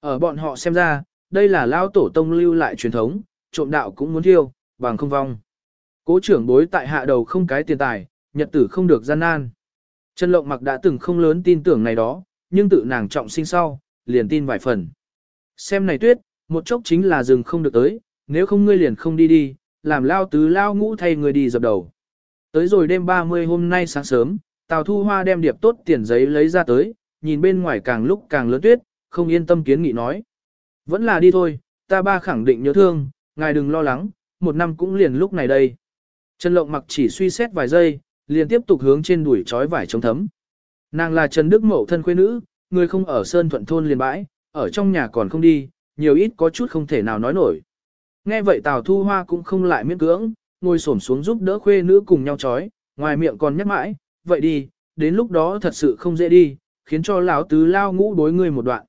Ở bọn họ xem ra, đây là lao tổ tông lưu lại truyền thống, trộm đạo cũng muốn thiêu, bằng không vong. Cố trưởng bối tại hạ đầu không cái tiền tài, nhật tử không được gian nan. Trần Lộng mặc đã từng không lớn tin tưởng này đó, nhưng tự nàng trọng sinh sau, liền tin vài phần. Xem này tuyết, một chốc chính là rừng không được tới, nếu không ngươi liền không đi đi, làm lao tứ lao ngũ thay người đi dập đầu. Tới rồi đêm 30 hôm nay sáng sớm, Tào Thu Hoa đem điệp tốt tiền giấy lấy ra tới, nhìn bên ngoài càng lúc càng lớn tuyết, không yên tâm kiến nghị nói. Vẫn là đi thôi, ta ba khẳng định nhớ thương, ngài đừng lo lắng, một năm cũng liền lúc này đây. Trần Lộng mặc chỉ suy xét vài giây, liền tiếp tục hướng trên đuổi trói vải chống thấm. Nàng là Trần Đức Mậu thân khuê nữ, người không ở Sơn Thuận Thôn liền bãi, ở trong nhà còn không đi, nhiều ít có chút không thể nào nói nổi. Nghe vậy Tào Thu Hoa cũng không lại miễn cưỡng, ngồi xổm xuống giúp đỡ khuê nữ cùng nhau trói, ngoài miệng còn nhắc mãi, vậy đi, đến lúc đó thật sự không dễ đi, khiến cho lão tứ lao ngũ đối người một đoạn.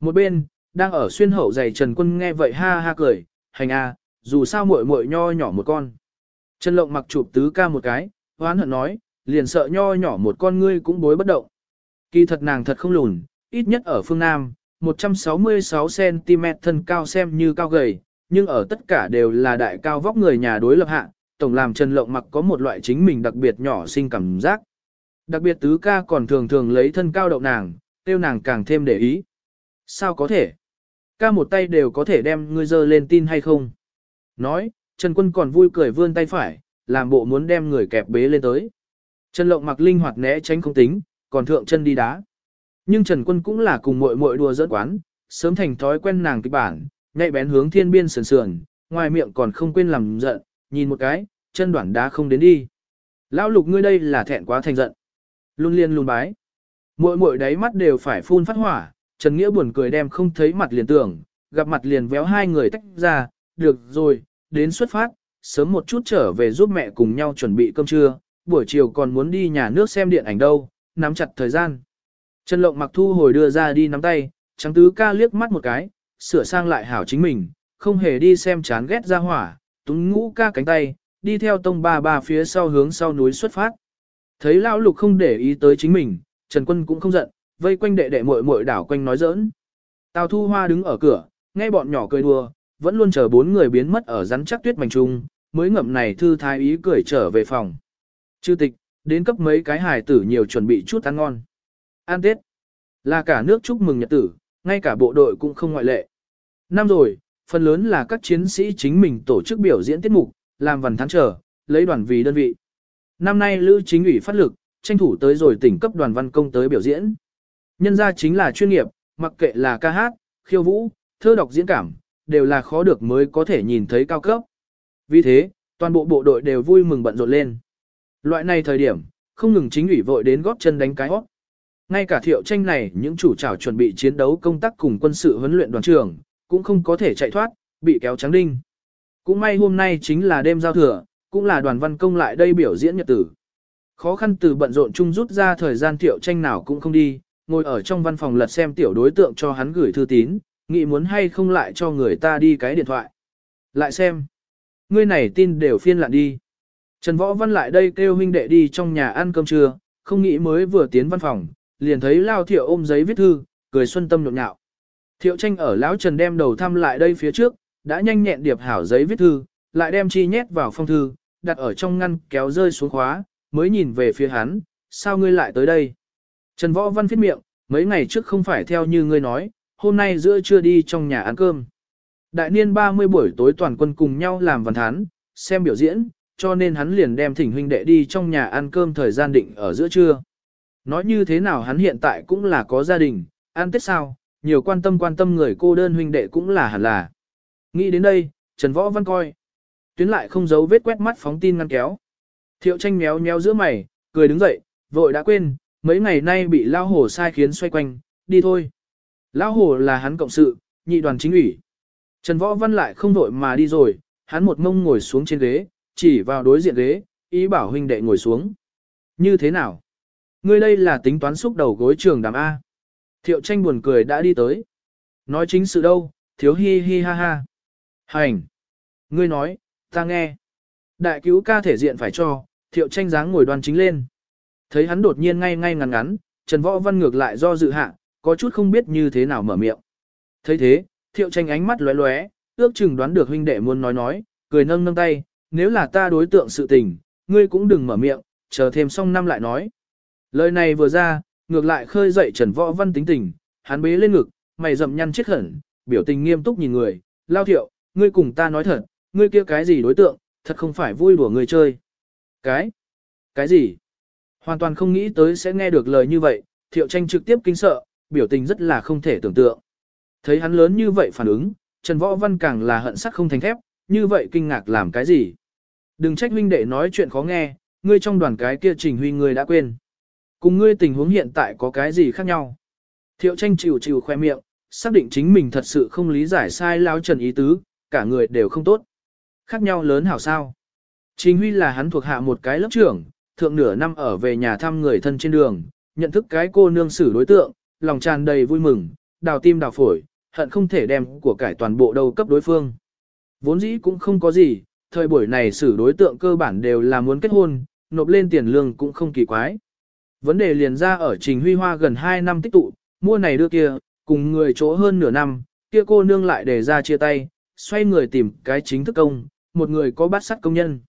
Một bên, đang ở xuyên hậu giày Trần Quân nghe vậy ha ha cười, hành a, dù sao muội muội nho nhỏ một con. Trần Lộng mặc chụp tứ ca một cái, hoán hận nói, liền sợ nho nhỏ một con ngươi cũng bối bất động. Kỳ thật nàng thật không lùn, ít nhất ở phương Nam, 166cm thân cao xem như cao gầy, nhưng ở tất cả đều là đại cao vóc người nhà đối lập hạ, tổng làm Trần Lộng mặc có một loại chính mình đặc biệt nhỏ sinh cảm giác. Đặc biệt tứ ca còn thường thường lấy thân cao đậu nàng, tiêu nàng càng thêm để ý. Sao có thể? Ca một tay đều có thể đem ngươi dơ lên tin hay không? Nói, Trần Quân còn vui cười vươn tay phải, làm bộ muốn đem người kẹp bế lên tới. Trần Lộng mặc linh hoạt né tránh không tính, còn thượng chân đi đá. Nhưng Trần Quân cũng là cùng muội muội đùa dẫn quán, sớm thành thói quen nàng kịch bản, nhạy bén hướng thiên biên sườn sườn, ngoài miệng còn không quên làm giận, nhìn một cái, chân đoạn đá không đến đi. Lão lục ngươi đây là thẹn quá thành giận. Luôn liên luôn bái. Muội muội đáy mắt đều phải phun phát hỏa, Trần Nghĩa buồn cười đem không thấy mặt liền tưởng, gặp mặt liền véo hai người tách ra, được rồi, đến xuất phát, sớm một chút trở về giúp mẹ cùng nhau chuẩn bị cơm trưa, buổi chiều còn muốn đi nhà nước xem điện ảnh đâu, nắm chặt thời gian. Trần Lộng mặc thu hồi đưa ra đi nắm tay, trắng tứ ca liếc mắt một cái, sửa sang lại hảo chính mình, không hề đi xem chán ghét ra hỏa, túng ngũ ca cánh tay, đi theo tông ba ba phía sau hướng sau núi xuất phát. Thấy lão lục không để ý tới chính mình, Trần Quân cũng không giận, vây quanh đệ đệ muội muội đảo quanh nói giỡn. Tào Thu Hoa đứng ở cửa, nghe bọn nhỏ cười đùa, vẫn luôn chờ bốn người biến mất ở rắn chắc tuyết mảnh trung, mới ngậm này thư thái ý cười trở về phòng. Chư tịch, đến cấp mấy cái hài tử nhiều chuẩn bị chút ăn ngon. an Tết là cả nước chúc mừng nhật tử, ngay cả bộ đội cũng không ngoại lệ. Năm rồi, phần lớn là các chiến sĩ chính mình tổ chức biểu diễn tiết mục, làm vần thắng trở, lấy đoàn vì đơn vị. Năm nay Lữ Chính ủy phát lực, tranh thủ tới rồi tỉnh cấp đoàn văn công tới biểu diễn. Nhân ra chính là chuyên nghiệp, mặc kệ là ca hát, khiêu vũ, thơ đọc diễn cảm, đều là khó được mới có thể nhìn thấy cao cấp. Vì thế, toàn bộ bộ đội đều vui mừng bận rộn lên. Loại này thời điểm, không ngừng chính ủy vội đến góp chân đánh cái hót. Ngay cả thiệu tranh này những chủ trảo chuẩn bị chiến đấu công tác cùng quân sự huấn luyện đoàn trưởng, cũng không có thể chạy thoát, bị kéo trắng đinh. Cũng may hôm nay chính là đêm giao thừa, cũng là đoàn văn công lại đây biểu diễn nhật tử. Khó khăn từ bận rộn chung rút ra thời gian thiệu tranh nào cũng không đi, ngồi ở trong văn phòng lật xem tiểu đối tượng cho hắn gửi thư tín, nghĩ muốn hay không lại cho người ta đi cái điện thoại. Lại xem. Ngươi này tin đều phiên lạn đi. Trần Võ Văn lại đây kêu huynh đệ đi trong nhà ăn cơm trưa, không nghĩ mới vừa tiến văn phòng, liền thấy Lao Thiệu ôm giấy viết thư, cười xuân tâm nhộn nhạo. Thiệu tranh ở lão Trần đem đầu thăm lại đây phía trước, đã nhanh nhẹn điệp hảo giấy viết thư, lại đem chi nhét vào phong thư, đặt ở trong ngăn kéo rơi xuống khóa, mới nhìn về phía hắn, sao ngươi lại tới đây? Trần Võ Văn phiết miệng, mấy ngày trước không phải theo như ngươi nói, hôm nay giữa trưa đi trong nhà ăn cơm. Đại niên 30 buổi tối toàn quân cùng nhau làm văn thán, xem biểu diễn, cho nên hắn liền đem thỉnh huynh đệ đi trong nhà ăn cơm thời gian định ở giữa trưa. Nói như thế nào hắn hiện tại cũng là có gia đình, ăn tết sao, nhiều quan tâm quan tâm người cô đơn huynh đệ cũng là hẳn là. Nghĩ đến đây, Trần Võ Văn coi. Tuyến lại không giấu vết quét mắt phóng tin ngăn kéo. Thiệu tranh méo méo giữa mày, cười đứng dậy, vội đã quên, mấy ngày nay bị lao hổ sai khiến xoay quanh, đi thôi. Lao hổ là hắn cộng sự, nhị đoàn chính ủy. Trần Võ Văn lại không vội mà đi rồi, hắn một mông ngồi xuống trên ghế, chỉ vào đối diện ghế, ý bảo huynh đệ ngồi xuống. Như thế nào? Ngươi đây là tính toán xúc đầu gối trường đàm A. Thiệu tranh buồn cười đã đi tới. Nói chính sự đâu, thiếu hi hi ha ha. Hành. Ngươi nói, ta nghe. Đại cứu ca thể diện phải cho, thiệu tranh dáng ngồi đoan chính lên. Thấy hắn đột nhiên ngay ngay ngắn ngắn, Trần Võ Văn ngược lại do dự hạ, có chút không biết như thế nào mở miệng. thấy thế, thiệu tranh ánh mắt lóe lóe, ước chừng đoán được huynh đệ muốn nói nói, cười nâng nâng tay, nếu là ta đối tượng sự tình, ngươi cũng đừng mở miệng, chờ thêm xong năm lại nói. Lời này vừa ra, ngược lại khơi dậy Trần Võ Văn tính tình, hắn bế lên ngực, mày rậm nhăn chết hẳn, biểu tình nghiêm túc nhìn người, lao thiệu, ngươi cùng ta nói thật, ngươi kia cái gì đối tượng, thật không phải vui đùa người chơi. Cái? Cái gì? Hoàn toàn không nghĩ tới sẽ nghe được lời như vậy, thiệu tranh trực tiếp kinh sợ, biểu tình rất là không thể tưởng tượng. Thấy hắn lớn như vậy phản ứng, Trần Võ Văn càng là hận sắc không thành thép, như vậy kinh ngạc làm cái gì? Đừng trách huynh đệ nói chuyện khó nghe, ngươi trong đoàn cái kia trình huy ngươi đã quên. Cùng ngươi tình huống hiện tại có cái gì khác nhau? Thiệu tranh chịu chịu khoe miệng, xác định chính mình thật sự không lý giải sai lao trần ý tứ, cả người đều không tốt. Khác nhau lớn hảo sao? Trình huy là hắn thuộc hạ một cái lớp trưởng, thượng nửa năm ở về nhà thăm người thân trên đường, nhận thức cái cô nương xử đối tượng, lòng tràn đầy vui mừng, đào tim đào phổi, hận không thể đem của cải toàn bộ đầu cấp đối phương. Vốn dĩ cũng không có gì, thời buổi này xử đối tượng cơ bản đều là muốn kết hôn, nộp lên tiền lương cũng không kỳ quái. Vấn đề liền ra ở Trình Huy Hoa gần 2 năm tích tụ, mua này đưa kia, cùng người chỗ hơn nửa năm, kia cô nương lại để ra chia tay, xoay người tìm cái chính thức công, một người có bát sắt công nhân.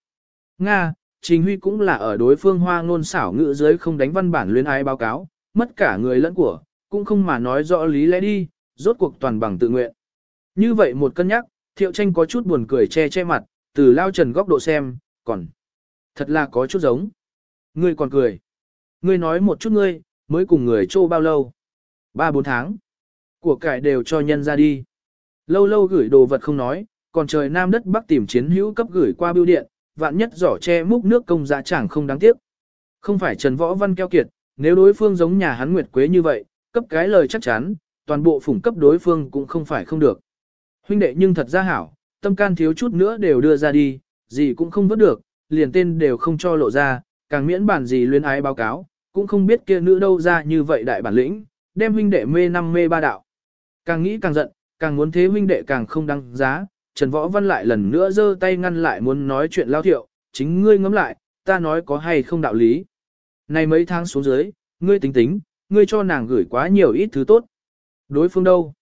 Nga, Trình Huy cũng là ở đối phương hoa ngôn xảo ngữ dưới không đánh văn bản luyến ái báo cáo, mất cả người lẫn của, cũng không mà nói rõ lý lẽ đi, rốt cuộc toàn bằng tự nguyện. Như vậy một cân nhắc, thiệu tranh có chút buồn cười che che mặt, từ lao trần góc độ xem, còn thật là có chút giống. Ngươi còn cười. Ngươi nói một chút ngươi, mới cùng người trô bao lâu? Ba bốn tháng. Của cải đều cho nhân ra đi. Lâu lâu gửi đồ vật không nói, còn trời nam đất bắc tìm chiến hữu cấp gửi qua bưu điện, vạn nhất giỏ che múc nước công giá chẳng không đáng tiếc. Không phải Trần Võ Văn keo kiệt, nếu đối phương giống nhà hắn Nguyệt Quế như vậy, cấp cái lời chắc chắn, toàn bộ phủng cấp đối phương cũng không phải không được. Huynh đệ nhưng thật ra hảo, tâm can thiếu chút nữa đều đưa ra đi, gì cũng không vớt được, liền tên đều không cho lộ ra, càng miễn bản gì luyến ái báo cáo, cũng không biết kia nữ đâu ra như vậy đại bản lĩnh, đem huynh đệ mê năm mê ba đạo. Càng nghĩ càng giận, càng muốn thế huynh đệ càng không đăng giá, Trần Võ Văn lại lần nữa giơ tay ngăn lại muốn nói chuyện lao thiệu, chính ngươi ngẫm lại, ta nói có hay không đạo lý. Này mấy tháng xuống dưới, ngươi tính tính, ngươi cho nàng gửi quá nhiều ít thứ tốt. Đối phương đâu?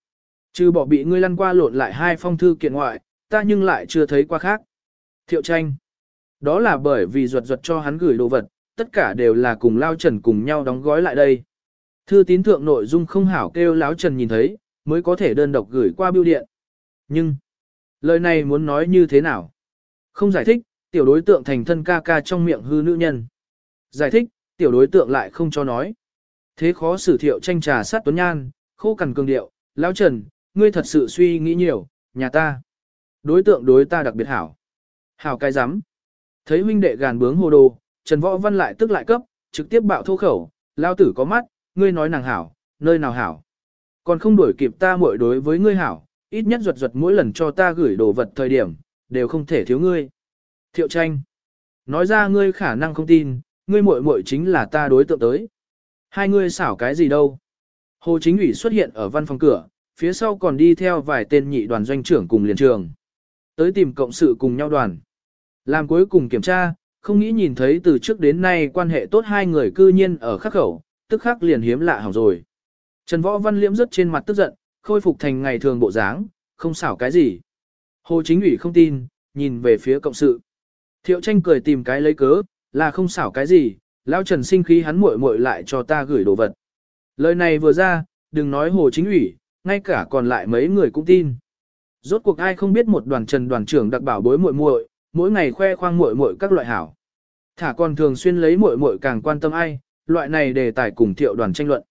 Trừ bỏ bị ngươi lăn qua lộn lại hai phong thư kiện ngoại, ta nhưng lại chưa thấy qua khác. Thiệu tranh. Đó là bởi vì ruột ruột cho hắn gửi đồ vật, tất cả đều là cùng Lao Trần cùng nhau đóng gói lại đây. Thư tín thượng nội dung không hảo kêu Lão Trần nhìn thấy, mới có thể đơn độc gửi qua bưu điện. Nhưng, lời này muốn nói như thế nào? Không giải thích, tiểu đối tượng thành thân ca ca trong miệng hư nữ nhân. Giải thích, tiểu đối tượng lại không cho nói. Thế khó xử thiệu tranh trà sát tuấn nhan, khô cằn cường điệu, lão Trần, ngươi thật sự suy nghĩ nhiều, nhà ta. Đối tượng đối ta đặc biệt hảo. Hảo cái rắm Thấy huynh đệ gàn bướng hồ đồ, Trần Võ Văn lại tức lại cấp, trực tiếp bạo thô khẩu, lao tử có mắt, ngươi nói nàng hảo, nơi nào hảo. Còn không đuổi kịp ta muội đối với ngươi hảo, ít nhất ruột ruột mỗi lần cho ta gửi đồ vật thời điểm, đều không thể thiếu ngươi. Thiệu tranh. Nói ra ngươi khả năng không tin, ngươi muội muội chính là ta đối tượng tới. Hai ngươi xảo cái gì đâu. Hồ Chính ủy xuất hiện ở văn phòng cửa, phía sau còn đi theo vài tên nhị đoàn doanh trưởng cùng liền trường. Tới tìm cộng sự cùng nhau đoàn. Làm cuối cùng kiểm tra, không nghĩ nhìn thấy từ trước đến nay quan hệ tốt hai người cư nhiên ở khắc khẩu, tức khắc liền hiếm lạ hỏng rồi. Trần Võ Văn liễm rất trên mặt tức giận, khôi phục thành ngày thường bộ dáng, không xảo cái gì. Hồ Chính ủy không tin, nhìn về phía cộng sự. Thiệu tranh cười tìm cái lấy cớ, là không xảo cái gì, lão Trần sinh khí hắn muội muội lại cho ta gửi đồ vật. Lời này vừa ra, đừng nói Hồ Chính ủy, ngay cả còn lại mấy người cũng tin. Rốt cuộc ai không biết một đoàn Trần đoàn trưởng đặc bảo bối muội muội, mỗi ngày khoe khoang muội muội các loại hảo. Thả còn thường xuyên lấy muội muội càng quan tâm ai, loại này đề tài cùng Thiệu đoàn tranh luận.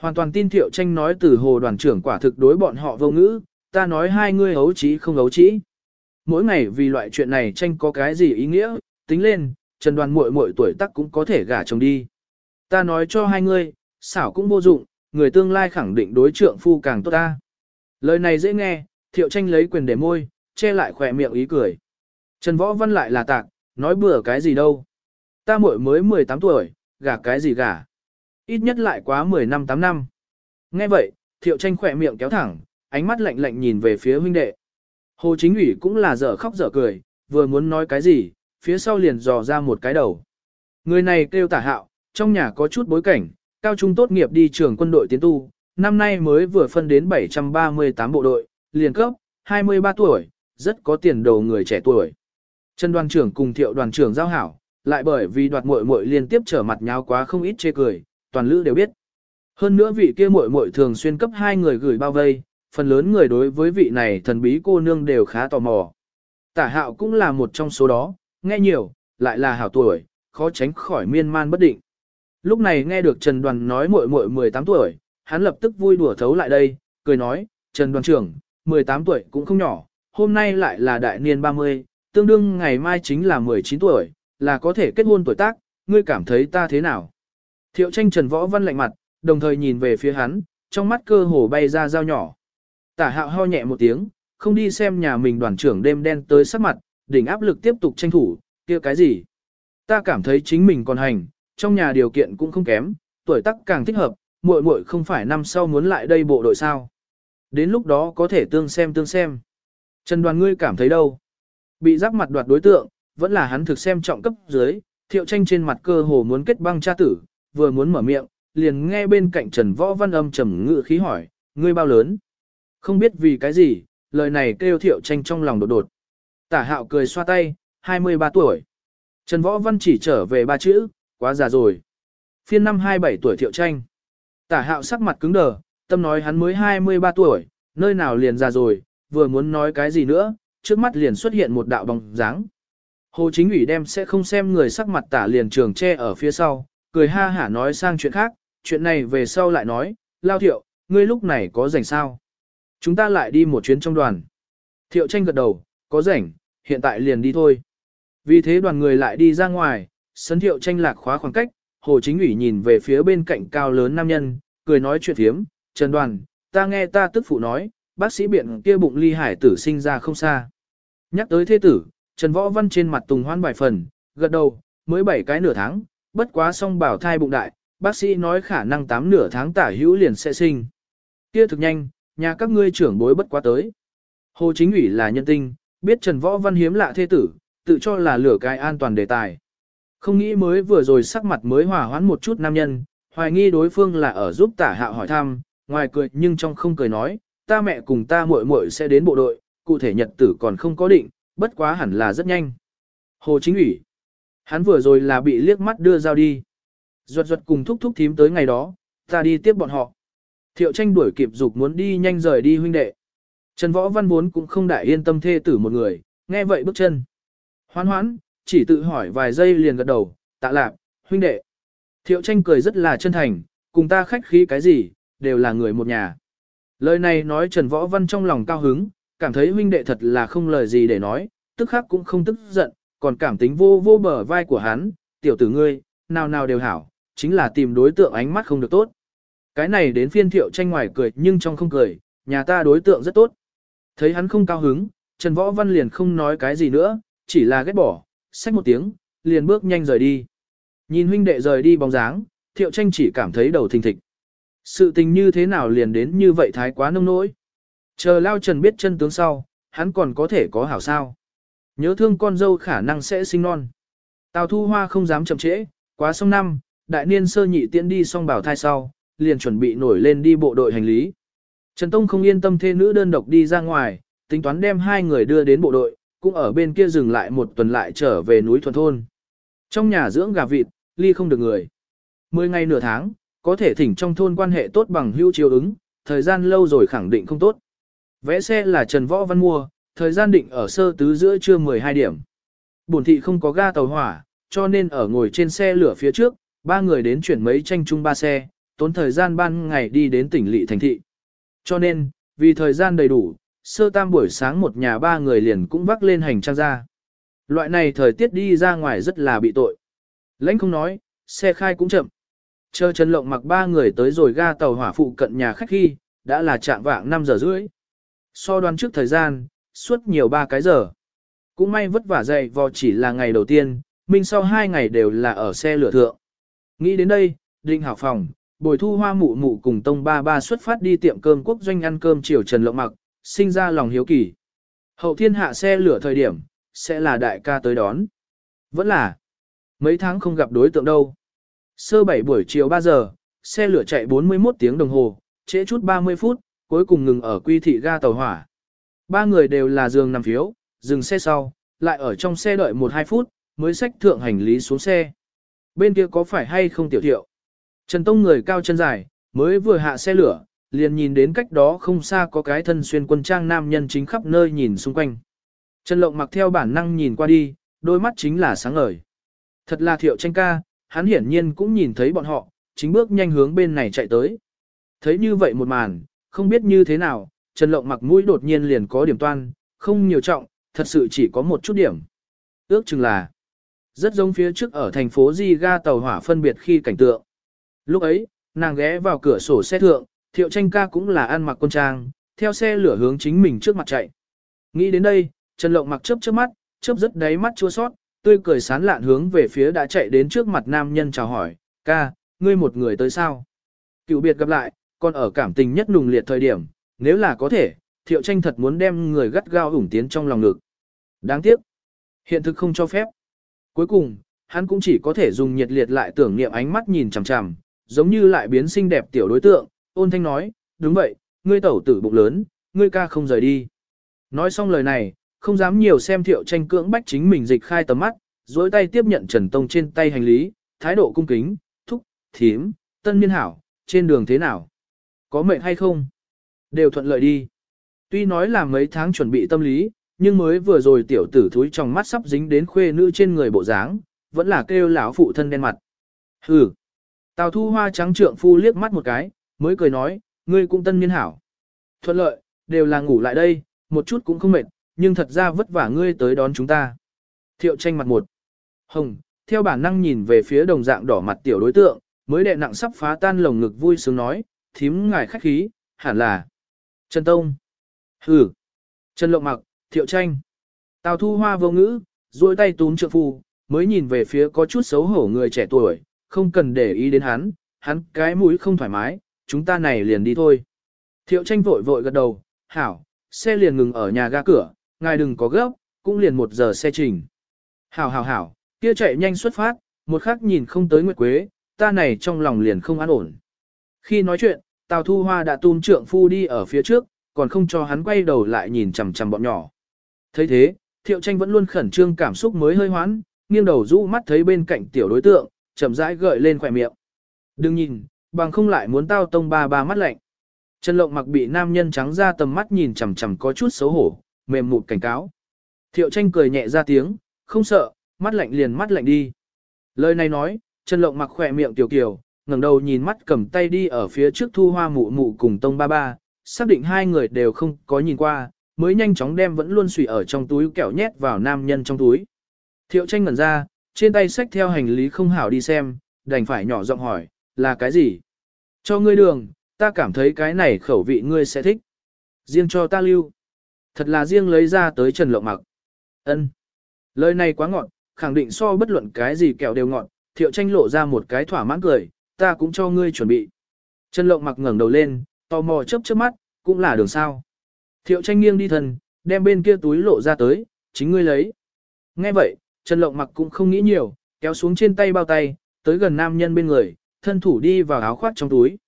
Hoàn toàn tin Thiệu tranh nói từ Hồ đoàn trưởng quả thực đối bọn họ vô ngữ, ta nói hai ngươi ấu trí không ấu trí. Mỗi ngày vì loại chuyện này tranh có cái gì ý nghĩa, tính lên, Trần Đoàn muội muội tuổi tác cũng có thể gả chồng đi. Ta nói cho hai ngươi, xảo cũng vô dụng, người tương lai khẳng định đối trượng phu càng tốt ta. Lời này dễ nghe, Thiệu Tranh lấy quyền để môi, che lại khỏe miệng ý cười. Trần Võ Văn lại là tạc, nói bừa cái gì đâu. Ta muội mới 18 tuổi, gả cái gì gả. Ít nhất lại quá 10 năm 8 năm. Nghe vậy, Thiệu Tranh khỏe miệng kéo thẳng, ánh mắt lạnh lạnh nhìn về phía huynh đệ. Hồ Chính ủy cũng là dở khóc dở cười, vừa muốn nói cái gì, phía sau liền dò ra một cái đầu. Người này kêu tả hạo, trong nhà có chút bối cảnh, cao trung tốt nghiệp đi trường quân đội tiến tu, năm nay mới vừa phân đến 738 bộ đội, liền cấp, 23 tuổi, rất có tiền đồ người trẻ tuổi. Trần đoàn trưởng cùng thiệu đoàn trưởng giao hảo, lại bởi vì đoạt muội muội liên tiếp trở mặt nháo quá không ít chê cười, toàn lữ đều biết. Hơn nữa vị kia muội muội thường xuyên cấp hai người gửi bao vây, phần lớn người đối với vị này thần bí cô nương đều khá tò mò. Tả hạo cũng là một trong số đó, nghe nhiều, lại là hảo tuổi, khó tránh khỏi miên man bất định. Lúc này nghe được Trần Đoàn nói muội muội 18 tuổi, hắn lập tức vui đùa thấu lại đây, cười nói, Trần Đoàn trưởng, 18 tuổi cũng không nhỏ, hôm nay lại là đại niên 30, tương đương ngày mai chính là 19 tuổi, là có thể kết hôn tuổi tác, ngươi cảm thấy ta thế nào? Thiệu tranh Trần Võ Văn lạnh mặt, đồng thời nhìn về phía hắn, trong mắt cơ hồ bay ra dao nhỏ. Tả hạo ho nhẹ một tiếng, không đi xem nhà mình đoàn trưởng đêm đen tới sắc mặt, đỉnh áp lực tiếp tục tranh thủ, kia cái gì? Ta cảm thấy chính mình còn hành, trong nhà điều kiện cũng không kém, tuổi tác càng thích hợp, muội muội không phải năm sau muốn lại đây bộ đội sao? Đến lúc đó có thể tương xem tương xem. Trần đoàn ngươi cảm thấy đâu? Bị giáp mặt đoạt đối tượng, vẫn là hắn thực xem trọng cấp dưới, thiệu tranh trên mặt cơ hồ muốn kết băng cha tử, vừa muốn mở miệng, liền nghe bên cạnh Trần Võ Văn âm trầm ngự khí hỏi, ngươi bao lớn? Không biết vì cái gì, lời này kêu thiệu tranh trong lòng đột đột. Tả hạo cười xoa tay, 23 tuổi. Trần Võ Văn chỉ trở về ba chữ, quá già rồi. Phiên năm 27 tuổi thiệu tranh. Tả hạo sắc mặt cứng đờ, tâm nói hắn mới 23 tuổi, nơi nào liền già rồi, vừa muốn nói cái gì nữa, trước mắt liền xuất hiện một đạo bóng dáng. Hồ chính ủy đem sẽ không xem người sắc mặt tả liền trường che ở phía sau, cười ha hả nói sang chuyện khác, chuyện này về sau lại nói, lao thiệu, ngươi lúc này có rảnh sao? Chúng ta lại đi một chuyến trong đoàn. Thiệu tranh gật đầu, có rảnh, hiện tại liền đi thôi. Vì thế đoàn người lại đi ra ngoài, sân thiệu tranh lạc khóa khoảng cách, hồ chính ủy nhìn về phía bên cạnh cao lớn nam nhân, cười nói chuyện thiếm, Trần đoàn, ta nghe ta tức phụ nói, bác sĩ biện kia bụng ly hải tử sinh ra không xa. Nhắc tới thế tử, Trần Võ Văn trên mặt tùng hoan vài phần, gật đầu, mới 7 cái nửa tháng, bất quá xong bảo thai bụng đại, bác sĩ nói khả năng 8 nửa tháng tả hữu liền sẽ sinh. Kia thực nhanh, nhà các ngươi trưởng bối bất quá tới. Hồ chính ủy là nhân tinh, biết Trần Võ Văn hiếm lạ thế tử, tự cho là lửa cái an toàn đề tài. Không nghĩ mới vừa rồi sắc mặt mới hòa hoãn một chút nam nhân, hoài nghi đối phương là ở giúp tả hạo hỏi thăm, ngoài cười nhưng trong không cười nói, ta mẹ cùng ta muội muội sẽ đến bộ đội, cụ thể nhật tử còn không có định, bất quá hẳn là rất nhanh. Hồ chính ủy. Hắn vừa rồi là bị liếc mắt đưa giao đi. Duật Duật cùng thúc thúc thím tới ngày đó, ta đi tiếp bọn họ. Thiệu tranh đuổi kịp dục muốn đi nhanh rời đi huynh đệ. Trần Võ Văn vốn cũng không đại yên tâm thê tử một người, nghe vậy bước chân. Hoan hoãn, chỉ tự hỏi vài giây liền gật đầu, tạ lạc, huynh đệ. Thiệu tranh cười rất là chân thành, cùng ta khách khí cái gì, đều là người một nhà. Lời này nói Trần Võ Văn trong lòng cao hứng, cảm thấy huynh đệ thật là không lời gì để nói, tức khắc cũng không tức giận, còn cảm tính vô vô bờ vai của hắn, tiểu tử ngươi, nào nào đều hảo, chính là tìm đối tượng ánh mắt không được tốt. Cái này đến phiên thiệu tranh ngoài cười nhưng trong không cười, nhà ta đối tượng rất tốt. Thấy hắn không cao hứng, Trần Võ Văn liền không nói cái gì nữa, chỉ là ghét bỏ, xách một tiếng, liền bước nhanh rời đi. Nhìn huynh đệ rời đi bóng dáng, thiệu tranh chỉ cảm thấy đầu thình thịch. Sự tình như thế nào liền đến như vậy thái quá nông nỗi. Chờ Lao Trần biết chân tướng sau, hắn còn có thể có hảo sao. Nhớ thương con dâu khả năng sẽ sinh non. Tào Thu Hoa không dám chậm trễ, quá sông năm, đại niên sơ nhị tiễn đi xong bảo thai sau, liền chuẩn bị nổi lên đi bộ đội hành lý. Trần Tông không yên tâm thê nữ đơn độc đi ra ngoài, tính toán đem hai người đưa đến bộ đội, cũng ở bên kia dừng lại một tuần lại trở về núi thuần thôn. Trong nhà dưỡng gà vịt, ly không được người. Mười ngày nửa tháng, có thể thỉnh trong thôn quan hệ tốt bằng hữu chiếu ứng, thời gian lâu rồi khẳng định không tốt. Vẽ xe là Trần Võ Văn mua, thời gian định ở sơ tứ giữa trưa 12 điểm. Bổn thị không có ga tàu hỏa, cho nên ở ngồi trên xe lửa phía trước, ba người đến chuyển mấy tranh chung ba xe, tốn thời gian ban ngày đi đến tỉnh lỵ thành thị. Cho nên, vì thời gian đầy đủ, sơ tam buổi sáng một nhà ba người liền cũng vác lên hành trang ra. Loại này thời tiết đi ra ngoài rất là bị tội. Lãnh không nói, xe khai cũng chậm. Chờ Trần Lộng mặc ba người tới rồi ga tàu hỏa phụ cận nhà khách khi, đã là chạm vạng 5 giờ rưỡi. So đoán trước thời gian, suốt nhiều ba cái giờ. Cũng may vất vả dậy vò chỉ là ngày đầu tiên, mình sau hai ngày đều là ở xe lửa thượng. Nghĩ đến đây, định hảo phòng, bồi thu hoa mụ mụ cùng tông ba ba xuất phát đi tiệm cơm quốc doanh ăn cơm chiều Trần Lộng mặc, sinh ra lòng hiếu kỳ. Hậu thiên hạ xe lửa thời điểm, sẽ là đại ca tới đón. Vẫn là, mấy tháng không gặp đối tượng đâu. Sơ bảy buổi chiều 3 giờ, xe lửa chạy 41 tiếng đồng hồ, trễ chút 30 phút, cuối cùng ngừng ở quy thị ga tàu hỏa. Ba người đều là giường nằm phiếu, dừng xe sau, lại ở trong xe đợi 1-2 phút, mới xách thượng hành lý xuống xe. Bên kia có phải hay không tiểu thiệu? Trần Tông người cao chân dài, mới vừa hạ xe lửa, liền nhìn đến cách đó không xa có cái thân xuyên quân trang nam nhân chính khắp nơi nhìn xung quanh. Trần Lộng mặc theo bản năng nhìn qua đi, đôi mắt chính là sáng ngời. Thật là thiệu tranh ca, hắn hiển nhiên cũng nhìn thấy bọn họ, chính bước nhanh hướng bên này chạy tới. Thấy như vậy một màn, không biết như thế nào, Trần Lộng mặc mũi đột nhiên liền có điểm toan, không nhiều trọng, thật sự chỉ có một chút điểm. Ước chừng là, rất giống phía trước ở thành phố Di ga tàu hỏa phân biệt khi cảnh tượng. Lúc ấy, nàng ghé vào cửa sổ xe thượng, thiệu tranh ca cũng là ăn mặc quân trang, theo xe lửa hướng chính mình trước mặt chạy. Nghĩ đến đây, Trần Lộng mặc chớp chớp mắt, chớp rất đáy mắt chua sót, tươi cười sán lạn hướng về phía đã chạy đến trước mặt nam nhân chào hỏi, ca, ngươi một người tới sao? Cựu biệt gặp lại, còn ở cảm tình nhất nùng liệt thời điểm, nếu là có thể, thiệu tranh thật muốn đem người gắt gao ủng tiến trong lòng ngực. Đáng tiếc, hiện thực không cho phép. Cuối cùng, hắn cũng chỉ có thể dùng nhiệt liệt lại tưởng niệm ánh mắt nhìn chằm chằm, giống như lại biến xinh đẹp tiểu đối tượng, ôn thanh nói, đúng vậy, ngươi tẩu tử bụng lớn, ngươi ca không rời đi. Nói xong lời này, không dám nhiều xem thiệu tranh cưỡng bách chính mình dịch khai tầm mắt, dối tay tiếp nhận Trần Tông trên tay hành lý, thái độ cung kính, thúc, thím, tân niên hảo, trên đường thế nào? Có mệt hay không? Đều thuận lợi đi. Tuy nói là mấy tháng chuẩn bị tâm lý, nhưng mới vừa rồi tiểu tử thúi trong mắt sắp dính đến khuê nữ trên người bộ dáng, vẫn là kêu lão phụ thân đen mặt. Hừ. Tào thu hoa trắng trượng phu liếc mắt một cái, mới cười nói, ngươi cũng tân niên hảo. Thuận lợi, đều là ngủ lại đây, một chút cũng không mệt, nhưng thật ra vất vả ngươi tới đón chúng ta. Thiệu tranh mặt một. Hồng, theo bản năng nhìn về phía đồng dạng đỏ mặt tiểu đối tượng, mới đệ nặng sắp phá tan lồng ngực vui sướng nói, thím ngài khách khí, hẳn là. Trần Tông. Hử. Trần Lộng mặc, thiệu tranh. Tào thu hoa vô ngữ, duỗi tay túm trượng phu, mới nhìn về phía có chút xấu hổ người trẻ tuổi, không cần để ý đến hắn, hắn cái mũi không thoải mái, chúng ta này liền đi thôi. Thiệu tranh vội vội gật đầu, hảo, xe liền ngừng ở nhà ga cửa, ngài đừng có gấp, cũng liền một giờ xe trình. Hảo hảo hảo, kia chạy nhanh xuất phát, một khắc nhìn không tới Nguyệt Quế, ta này trong lòng liền không an ổn. Khi nói chuyện, Tào Thu Hoa đã tung trượng phu đi ở phía trước, còn không cho hắn quay đầu lại nhìn chằm chằm bọn nhỏ. thấy thế, Thiệu Tranh vẫn luôn khẩn trương cảm xúc mới hơi hoãn, nghiêng đầu rũ mắt thấy bên cạnh tiểu đối tượng, chậm rãi gợi lên khỏe miệng. Đừng nhìn, bằng không lại muốn tao tông ba ba mắt lạnh. Trần Lộng mặc bị nam nhân trắng ra tầm mắt nhìn chằm chằm có chút xấu hổ, mềm mụt cảnh cáo. Thiệu tranh cười nhẹ ra tiếng, không sợ, mắt lạnh liền mắt lạnh đi. Lời này nói, Trần Lộng mặc khỏe miệng tiểu kiều, ngẩng đầu nhìn mắt cầm tay đi ở phía trước thu hoa mụ mụ cùng tông ba ba, xác định hai người đều không có nhìn qua, mới nhanh chóng đem vẫn luôn xùy ở trong túi kẹo nhét vào nam nhân trong túi. Thiệu tranh ngẩn ra, trên tay xách theo hành lý không hảo đi xem, đành phải nhỏ giọng hỏi, là cái gì? Cho ngươi đường, ta cảm thấy cái này khẩu vị ngươi sẽ thích. Riêng cho ta lưu. Thật là riêng lấy ra tới Trần Lộng mặc. ân Lời này quá ngọn, khẳng định so bất luận cái gì kẹo đều ngọn. thiệu tranh lộ ra một cái thỏa mãn cười, ta cũng cho ngươi chuẩn bị. Trần Lộng mặc ngẩng đầu lên, tò mò chớp chớp mắt, cũng là đường sao. Thiệu tranh nghiêng đi thân, đem bên kia túi lộ ra tới, chính ngươi lấy. Nghe vậy, Trần Lộng mặc cũng không nghĩ nhiều, kéo xuống trên tay bao tay, tới gần nam nhân bên người, thân thủ đi vào áo khoác trong túi.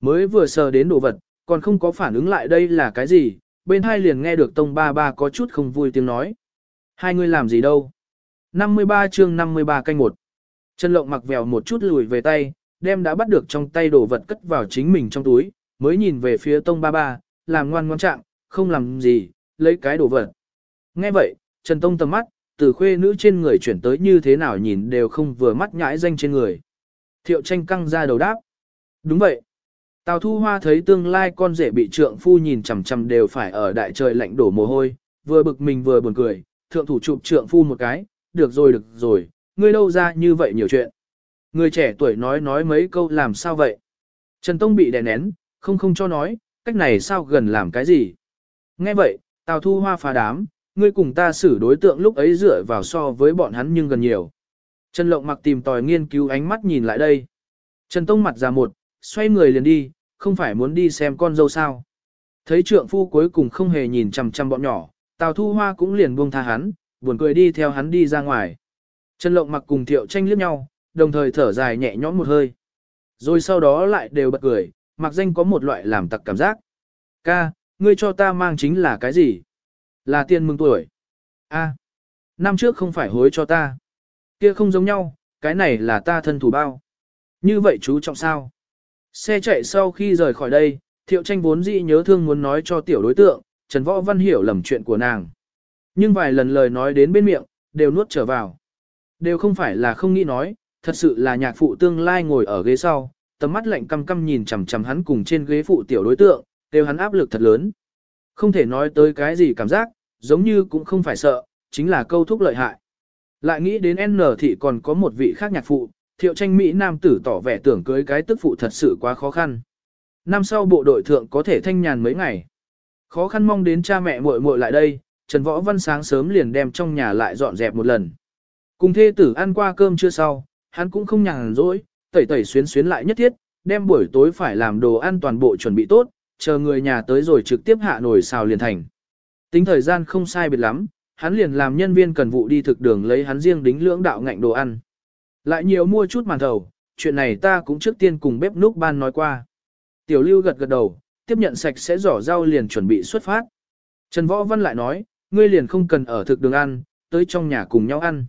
Mới vừa sờ đến đồ vật, còn không có phản ứng lại đây là cái gì, bên hai liền nghe được tông ba ba có chút không vui tiếng nói. Hai người làm gì đâu? 53 chương 53 canh một. Trần Lộng mặc vèo một chút lùi về tay, đem đã bắt được trong tay đồ vật cất vào chính mình trong túi, mới nhìn về phía tông ba ba, làm ngoan ngoan trạng, không làm gì, lấy cái đồ vật. Nghe vậy, Trần Tông tầm mắt, từ khuê nữ trên người chuyển tới như thế nào nhìn đều không vừa mắt nhãi danh trên người. Thiệu tranh căng ra đầu đáp. Đúng vậy. Tào Thu Hoa thấy tương lai con rể bị trượng phu nhìn chằm chằm đều phải ở đại trời lạnh đổ mồ hôi, vừa bực mình vừa buồn cười, thượng thủ chụp trượng phu một cái, được rồi được rồi, ngươi đâu ra như vậy nhiều chuyện. Người trẻ tuổi nói nói mấy câu làm sao vậy? Trần Tông bị đè nén, không không cho nói, cách này sao gần làm cái gì? Nghe vậy, Tào Thu Hoa phá đám, ngươi cùng ta xử đối tượng lúc ấy dựa vào so với bọn hắn nhưng gần nhiều. Trần Lộng mặc tìm tòi nghiên cứu ánh mắt nhìn lại đây. Trần Tông mặt ra một, xoay người liền đi, không phải muốn đi xem con dâu sao. Thấy trượng phu cuối cùng không hề nhìn chằm chằm bọn nhỏ, Tào Thu Hoa cũng liền buông tha hắn, buồn cười đi theo hắn đi ra ngoài. Trần Lộng mặc cùng Thiệu tranh liếc nhau, đồng thời thở dài nhẹ nhõm một hơi. Rồi sau đó lại đều bật cười, mặc danh có một loại làm tặc cảm giác. Ca, ngươi cho ta mang chính là cái gì? Là tiền mừng tuổi. A, năm trước không phải hối cho ta. Kia không giống nhau, cái này là ta thân thủ bao. Như vậy chú trọng sao? Xe chạy sau khi rời khỏi đây, thiệu tranh vốn dĩ nhớ thương muốn nói cho tiểu đối tượng, Trần Võ Văn hiểu lầm chuyện của nàng. Nhưng vài lần lời nói đến bên miệng, đều nuốt trở vào. Đều không phải là không nghĩ nói, thật sự là nhạc phụ tương lai ngồi ở ghế sau, tầm mắt lạnh căm căm nhìn chằm chằm hắn cùng trên ghế phụ tiểu đối tượng, đều hắn áp lực thật lớn. Không thể nói tới cái gì cảm giác, giống như cũng không phải sợ, chính là câu thúc lợi hại. Lại nghĩ đến N thị còn có một vị khác nhạc phụ, thiệu tranh Mỹ nam tử tỏ vẻ tưởng cưới cái tức phụ thật sự quá khó khăn. Năm sau bộ đội thượng có thể thanh nhàn mấy ngày. Khó khăn mong đến cha mẹ muội muội lại đây, Trần Võ Văn sáng sớm liền đem trong nhà lại dọn dẹp một lần. Cùng thê tử ăn qua cơm chưa sau, hắn cũng không nhàn rỗi, tẩy tẩy xuyến xuyến lại nhất thiết, đem buổi tối phải làm đồ ăn toàn bộ chuẩn bị tốt, chờ người nhà tới rồi trực tiếp hạ nồi xào liền thành. Tính thời gian không sai biệt lắm, hắn liền làm nhân viên cần vụ đi thực đường lấy hắn riêng đính lưỡng đạo ngạnh đồ ăn. Lại nhiều mua chút màn thầu, chuyện này ta cũng trước tiên cùng bếp núc ban nói qua. Tiểu lưu gật gật đầu, tiếp nhận sạch sẽ giỏ rau liền chuẩn bị xuất phát. Trần Võ Văn lại nói, ngươi liền không cần ở thực đường ăn, tới trong nhà cùng nhau ăn.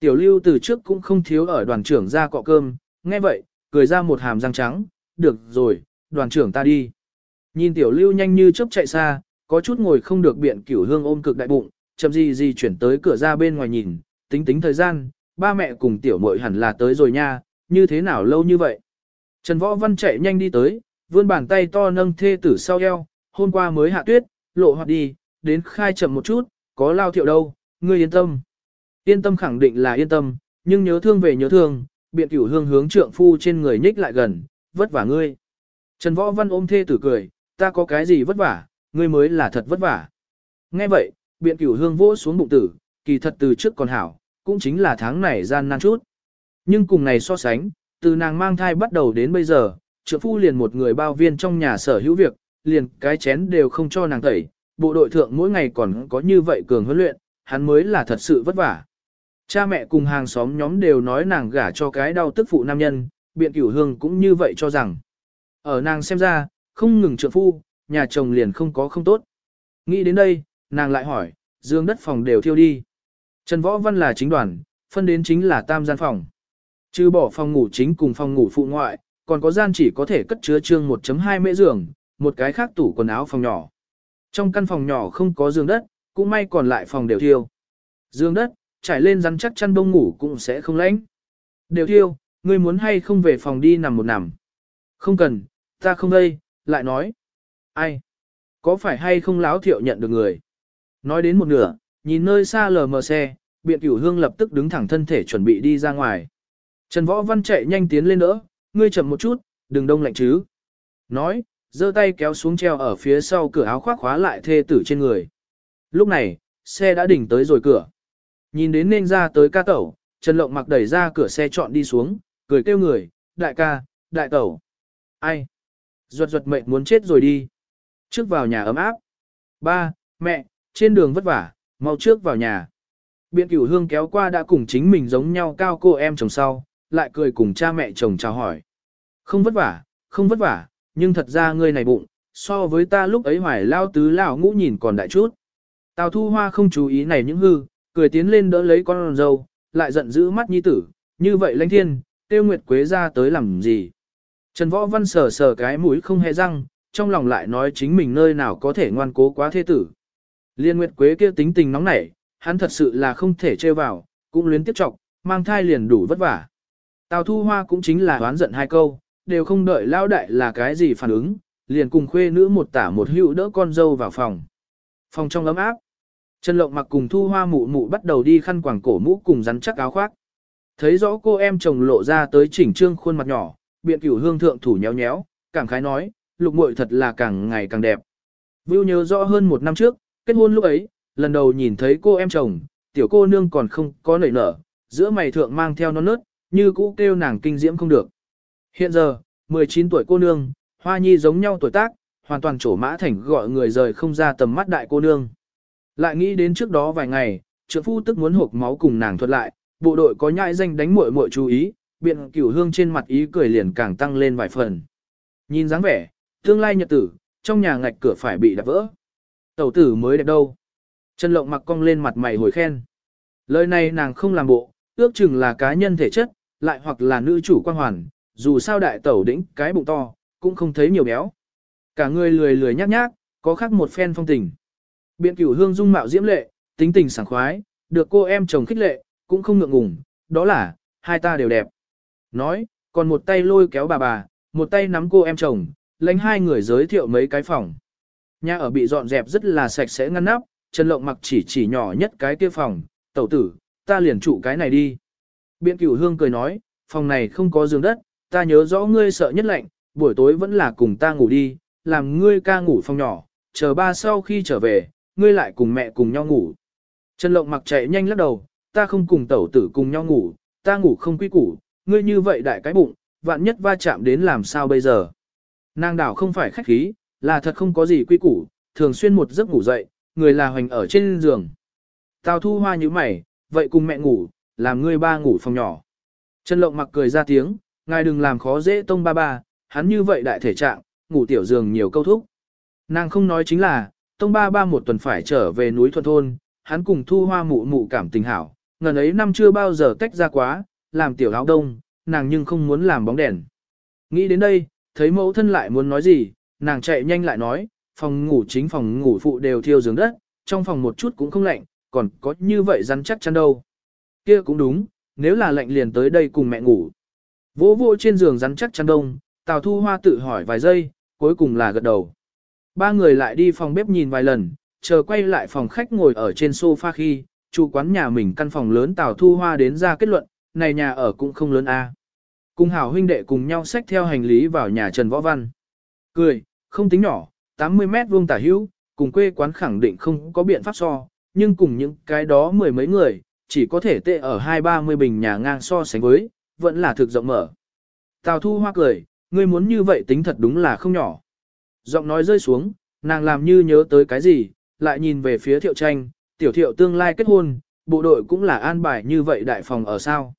Tiểu lưu từ trước cũng không thiếu ở đoàn trưởng ra cọ cơm, nghe vậy, cười ra một hàm răng trắng, được rồi, đoàn trưởng ta đi. Nhìn tiểu lưu nhanh như chớp chạy xa, có chút ngồi không được biện cửu hương ôm cực đại bụng, chậm gì gì chuyển tới cửa ra bên ngoài nhìn, tính tính thời gian, ba mẹ cùng tiểu muội hẳn là tới rồi nha, như thế nào lâu như vậy. Trần Võ Văn chạy nhanh đi tới, vươn bàn tay to nâng thê tử sau eo, hôm qua mới hạ tuyết, lộ hoạt đi, đến khai chậm một chút, có lao thiệu đâu, ngươi yên tâm. Yên tâm khẳng định là yên tâm, nhưng nhớ thương về nhớ thương, biện cửu hương hướng trượng phu trên người nhích lại gần, vất vả ngươi. Trần Võ Văn ôm thê tử cười, ta có cái gì vất vả, ngươi mới là thật vất vả. Nghe vậy, biện cửu hương vỗ xuống bụng tử, kỳ thật từ trước còn hảo, cũng chính là tháng này gian nan chút. Nhưng cùng này so sánh, từ nàng mang thai bắt đầu đến bây giờ, trượng phu liền một người bao viên trong nhà sở hữu việc, liền cái chén đều không cho nàng tẩy, bộ đội thượng mỗi ngày còn có như vậy cường huấn luyện, hắn mới là thật sự vất vả. Cha mẹ cùng hàng xóm nhóm đều nói nàng gả cho cái đau tức phụ nam nhân, biện cửu hương cũng như vậy cho rằng. Ở nàng xem ra, không ngừng trượng phu, nhà chồng liền không có không tốt. Nghĩ đến đây, nàng lại hỏi, dương đất phòng đều thiêu đi. Trần Võ Văn là chính đoàn, phân đến chính là tam gian phòng. Trừ bỏ phòng ngủ chính cùng phòng ngủ phụ ngoại, còn có gian chỉ có thể cất chứa trương 1.2 mễ giường, một cái khác tủ quần áo phòng nhỏ. Trong căn phòng nhỏ không có giường đất, cũng may còn lại phòng đều thiêu. Giường đất, trải lên rắn chắc chăn bông ngủ cũng sẽ không lạnh. Đều thiêu, ngươi muốn hay không về phòng đi nằm một nằm. Không cần, ta không đây, lại nói. Ai? Có phải hay không láo thiệu nhận được người? Nói đến một nửa, nhìn nơi xa lờ mờ xe, biện cửu hương lập tức đứng thẳng thân thể chuẩn bị đi ra ngoài. Trần Võ Văn chạy nhanh tiến lên đỡ, ngươi chậm một chút, đừng đông lạnh chứ. Nói, giơ tay kéo xuống treo ở phía sau cửa áo khoác khóa lại thê tử trên người. Lúc này, xe đã đỉnh tới rồi cửa. Nhìn đến nên ra tới ca tẩu, Trần Lộng mặc đẩy ra cửa xe chọn đi xuống, cười kêu người, đại ca, đại tẩu. Ai? Ruột ruột mệnh muốn chết rồi đi. Trước vào nhà ấm áp. Ba, mẹ, trên đường vất vả, mau trước vào nhà. Biện cửu hương kéo qua đã cùng chính mình giống nhau cao cô em chồng sau, lại cười cùng cha mẹ chồng chào hỏi. Không vất vả, không vất vả, nhưng thật ra ngươi này bụng, so với ta lúc ấy hoài lao tứ lão ngũ nhìn còn đại chút. Tào thu hoa không chú ý này những hư, cười tiến lên đỡ lấy con dâu, lại giận dữ mắt nhi tử, như vậy lãnh thiên, tiêu nguyệt quế ra tới làm gì. Trần Võ Văn sờ sờ cái mũi không hề răng, trong lòng lại nói chính mình nơi nào có thể ngoan cố quá thế tử. Liên Nguyệt Quế kia tính tình nóng nảy, hắn thật sự là không thể chơi vào, cũng luyến tiếp trọng, mang thai liền đủ vất vả. Tào Thu Hoa cũng chính là đoán giận hai câu, đều không đợi lao đại là cái gì phản ứng, liền cùng khuê nữ một tả một hữu đỡ con dâu vào phòng. Phòng trong ấm áp. Trần Lộng mặc cùng Thu Hoa mụ mụ bắt đầu đi khăn quàng cổ mũ cùng rắn chắc áo khoác. Thấy rõ cô em chồng lộ ra tới chỉnh trương khuôn mặt nhỏ, biện cửu hương thượng thủ nhéo nhéo, cảm khái nói, lục muội thật là càng ngày càng đẹp. Vưu nhớ rõ hơn một năm trước, kết hôn lúc ấy, lần đầu nhìn thấy cô em chồng, tiểu cô nương còn không có nảy nở, giữa mày thượng mang theo non nớt, như cũ kêu nàng kinh diễm không được. Hiện giờ, 19 tuổi cô nương, hoa nhi giống nhau tuổi tác, hoàn toàn trổ mã thành gọi người rời không ra tầm mắt đại cô nương. Lại nghĩ đến trước đó vài ngày, trưởng phu tức muốn hộp máu cùng nàng thuật lại, bộ đội có nhãi danh đánh muội muội chú ý, biện cửu hương trên mặt ý cười liền càng tăng lên vài phần. Nhìn dáng vẻ, tương lai nhật tử, trong nhà ngạch cửa phải bị đập vỡ. Tẩu tử mới đẹp đâu. Trần Lộng mặc cong lên mặt mày hồi khen. Lời này nàng không làm bộ, ước chừng là cá nhân thể chất, lại hoặc là nữ chủ quan hoàn, dù sao đại tẩu đĩnh cái bụng to, cũng không thấy nhiều béo. Cả người lười lười nhác nhác, có khác một phen phong tình. Biện cửu hương dung mạo diễm lệ, tính tình sảng khoái, được cô em chồng khích lệ, cũng không ngượng ngùng, đó là, hai ta đều đẹp. Nói, còn một tay lôi kéo bà bà, một tay nắm cô em chồng, lãnh hai người giới thiệu mấy cái phòng. Nhà ở bị dọn dẹp rất là sạch sẽ ngăn nắp, Trần Lộng mặc chỉ chỉ nhỏ nhất cái kia phòng, tẩu tử, ta liền trụ cái này đi. Biện cửu hương cười nói, phòng này không có giường đất, ta nhớ rõ ngươi sợ nhất lạnh, buổi tối vẫn là cùng ta ngủ đi, làm ngươi ca ngủ phòng nhỏ, chờ ba sau khi trở về, ngươi lại cùng mẹ cùng nhau ngủ. Trần Lộng mặc chạy nhanh lắc đầu, ta không cùng tẩu tử cùng nhau ngủ, ta ngủ không quy củ, ngươi như vậy đại cái bụng, vạn nhất va chạm đến làm sao bây giờ. Nàng đảo không phải khách khí, là thật không có gì quy củ, thường xuyên một giấc ngủ dậy, người là hoành ở trên giường. Tào thu hoa như mày, vậy cùng mẹ ngủ, làm ngươi ba ngủ phòng nhỏ. Trần lộng mặc cười ra tiếng, ngài đừng làm khó dễ tông ba ba, hắn như vậy đại thể trạng, ngủ tiểu giường nhiều câu thúc. Nàng không nói chính là, tông ba ba một tuần phải trở về núi thuần thôn, hắn cùng thu hoa mụ mụ cảm tình hảo, ngần ấy năm chưa bao giờ tách ra quá, làm tiểu áo đông, nàng nhưng không muốn làm bóng đèn. Nghĩ đến đây, thấy mẫu thân lại muốn nói gì, nàng chạy nhanh lại nói, phòng ngủ chính phòng ngủ phụ đều thiêu giường đất, trong phòng một chút cũng không lạnh, còn có như vậy rắn chắc chắn đâu. Kia cũng đúng, nếu là lạnh liền tới đây cùng mẹ ngủ. Vỗ vỗ trên giường rắn chắc chắn đông, Tào Thu Hoa tự hỏi vài giây, cuối cùng là gật đầu. Ba người lại đi phòng bếp nhìn vài lần, chờ quay lại phòng khách ngồi ở trên sofa khi, chủ quán nhà mình căn phòng lớn Tào Thu Hoa đến ra kết luận, này nhà ở cũng không lớn a. Cùng hảo huynh đệ cùng nhau xách theo hành lý vào nhà Trần Võ Văn. Cười, không tính nhỏ, 80 mét vuông tả hữu, cùng quê quán khẳng định không có biện pháp so, nhưng cùng những cái đó mười mấy người, chỉ có thể tệ ở hai ba mươi bình nhà ngang so sánh với, vẫn là thực rộng mở. Tào thu hoa cười, ngươi muốn như vậy tính thật đúng là không nhỏ. Giọng nói rơi xuống, nàng làm như nhớ tới cái gì, lại nhìn về phía thiệu tranh, tiểu thiệu tương lai kết hôn, bộ đội cũng là an bài như vậy đại phòng ở sao.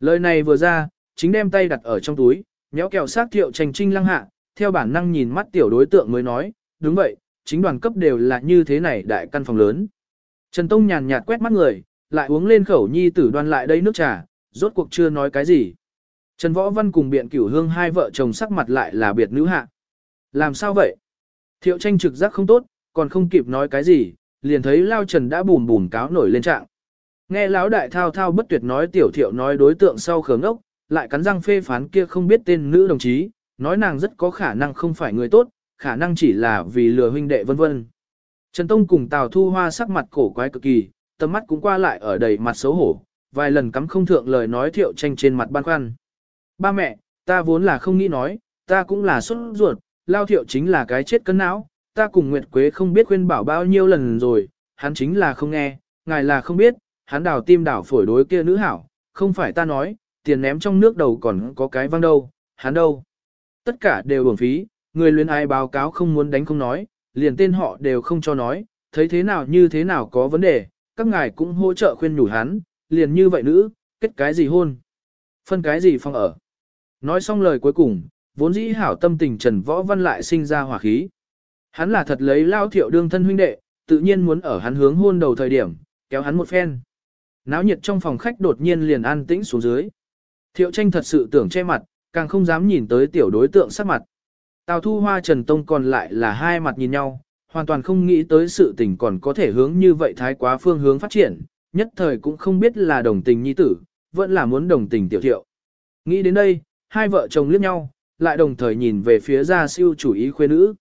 Lời này vừa ra, chính đem tay đặt ở trong túi, nhéo kẹo sát thiệu tranh trinh lăng hạ, theo bản năng nhìn mắt tiểu đối tượng mới nói, đúng vậy, chính đoàn cấp đều là như thế này đại căn phòng lớn. Trần Tông nhàn nhạt quét mắt người, lại uống lên khẩu nhi tử đoan lại đây nước trà, rốt cuộc chưa nói cái gì. Trần Võ Văn cùng biện cửu hương hai vợ chồng sắc mặt lại là biệt nữ hạ. Làm sao vậy? Thiệu tranh trực giác không tốt, còn không kịp nói cái gì, liền thấy Lao Trần đã bùn bùn cáo nổi lên trạng. Nghe lão đại thao thao bất tuyệt nói tiểu thiệu nói đối tượng sau khớm ốc, lại cắn răng phê phán kia không biết tên nữ đồng chí, nói nàng rất có khả năng không phải người tốt, khả năng chỉ là vì lừa huynh đệ vân vân. Trần Tông cùng Tào Thu Hoa sắc mặt cổ quái cực kỳ, tầm mắt cũng qua lại ở đầy mặt xấu hổ, vài lần cắm không thượng lời nói thiệu tranh trên mặt ban khoăn. Ba mẹ, ta vốn là không nghĩ nói, ta cũng là xuất ruột, lao thiệu chính là cái chết cân não, ta cùng Nguyệt Quế không biết khuyên bảo bao nhiêu lần rồi, hắn chính là không nghe, ngài là không biết, hắn đào tim đảo phổi đối kia nữ hảo, không phải ta nói, tiền ném trong nước đầu còn có cái văng đâu, hắn đâu. Tất cả đều uổng phí, người luyến ai báo cáo không muốn đánh không nói, liền tên họ đều không cho nói, thấy thế nào như thế nào có vấn đề, các ngài cũng hỗ trợ khuyên nhủ hắn, liền như vậy nữ, kết cái gì hôn, phân cái gì phong ở. Nói xong lời cuối cùng, vốn dĩ hảo tâm tình Trần Võ Văn lại sinh ra hỏa khí. Hắn là thật lấy lao thiệu đương thân huynh đệ, tự nhiên muốn ở hắn hướng hôn đầu thời điểm, kéo hắn một phen. Náo nhiệt trong phòng khách đột nhiên liền an tĩnh xuống dưới. Thiệu tranh thật sự tưởng che mặt, càng không dám nhìn tới tiểu đối tượng sắc mặt. Tào thu hoa trần tông còn lại là hai mặt nhìn nhau, hoàn toàn không nghĩ tới sự tình còn có thể hướng như vậy thái quá phương hướng phát triển, nhất thời cũng không biết là đồng tình nhi tử, vẫn là muốn đồng tình tiểu thiệu. Nghĩ đến đây, hai vợ chồng liếc nhau, lại đồng thời nhìn về phía gia siêu chủ ý khuê nữ.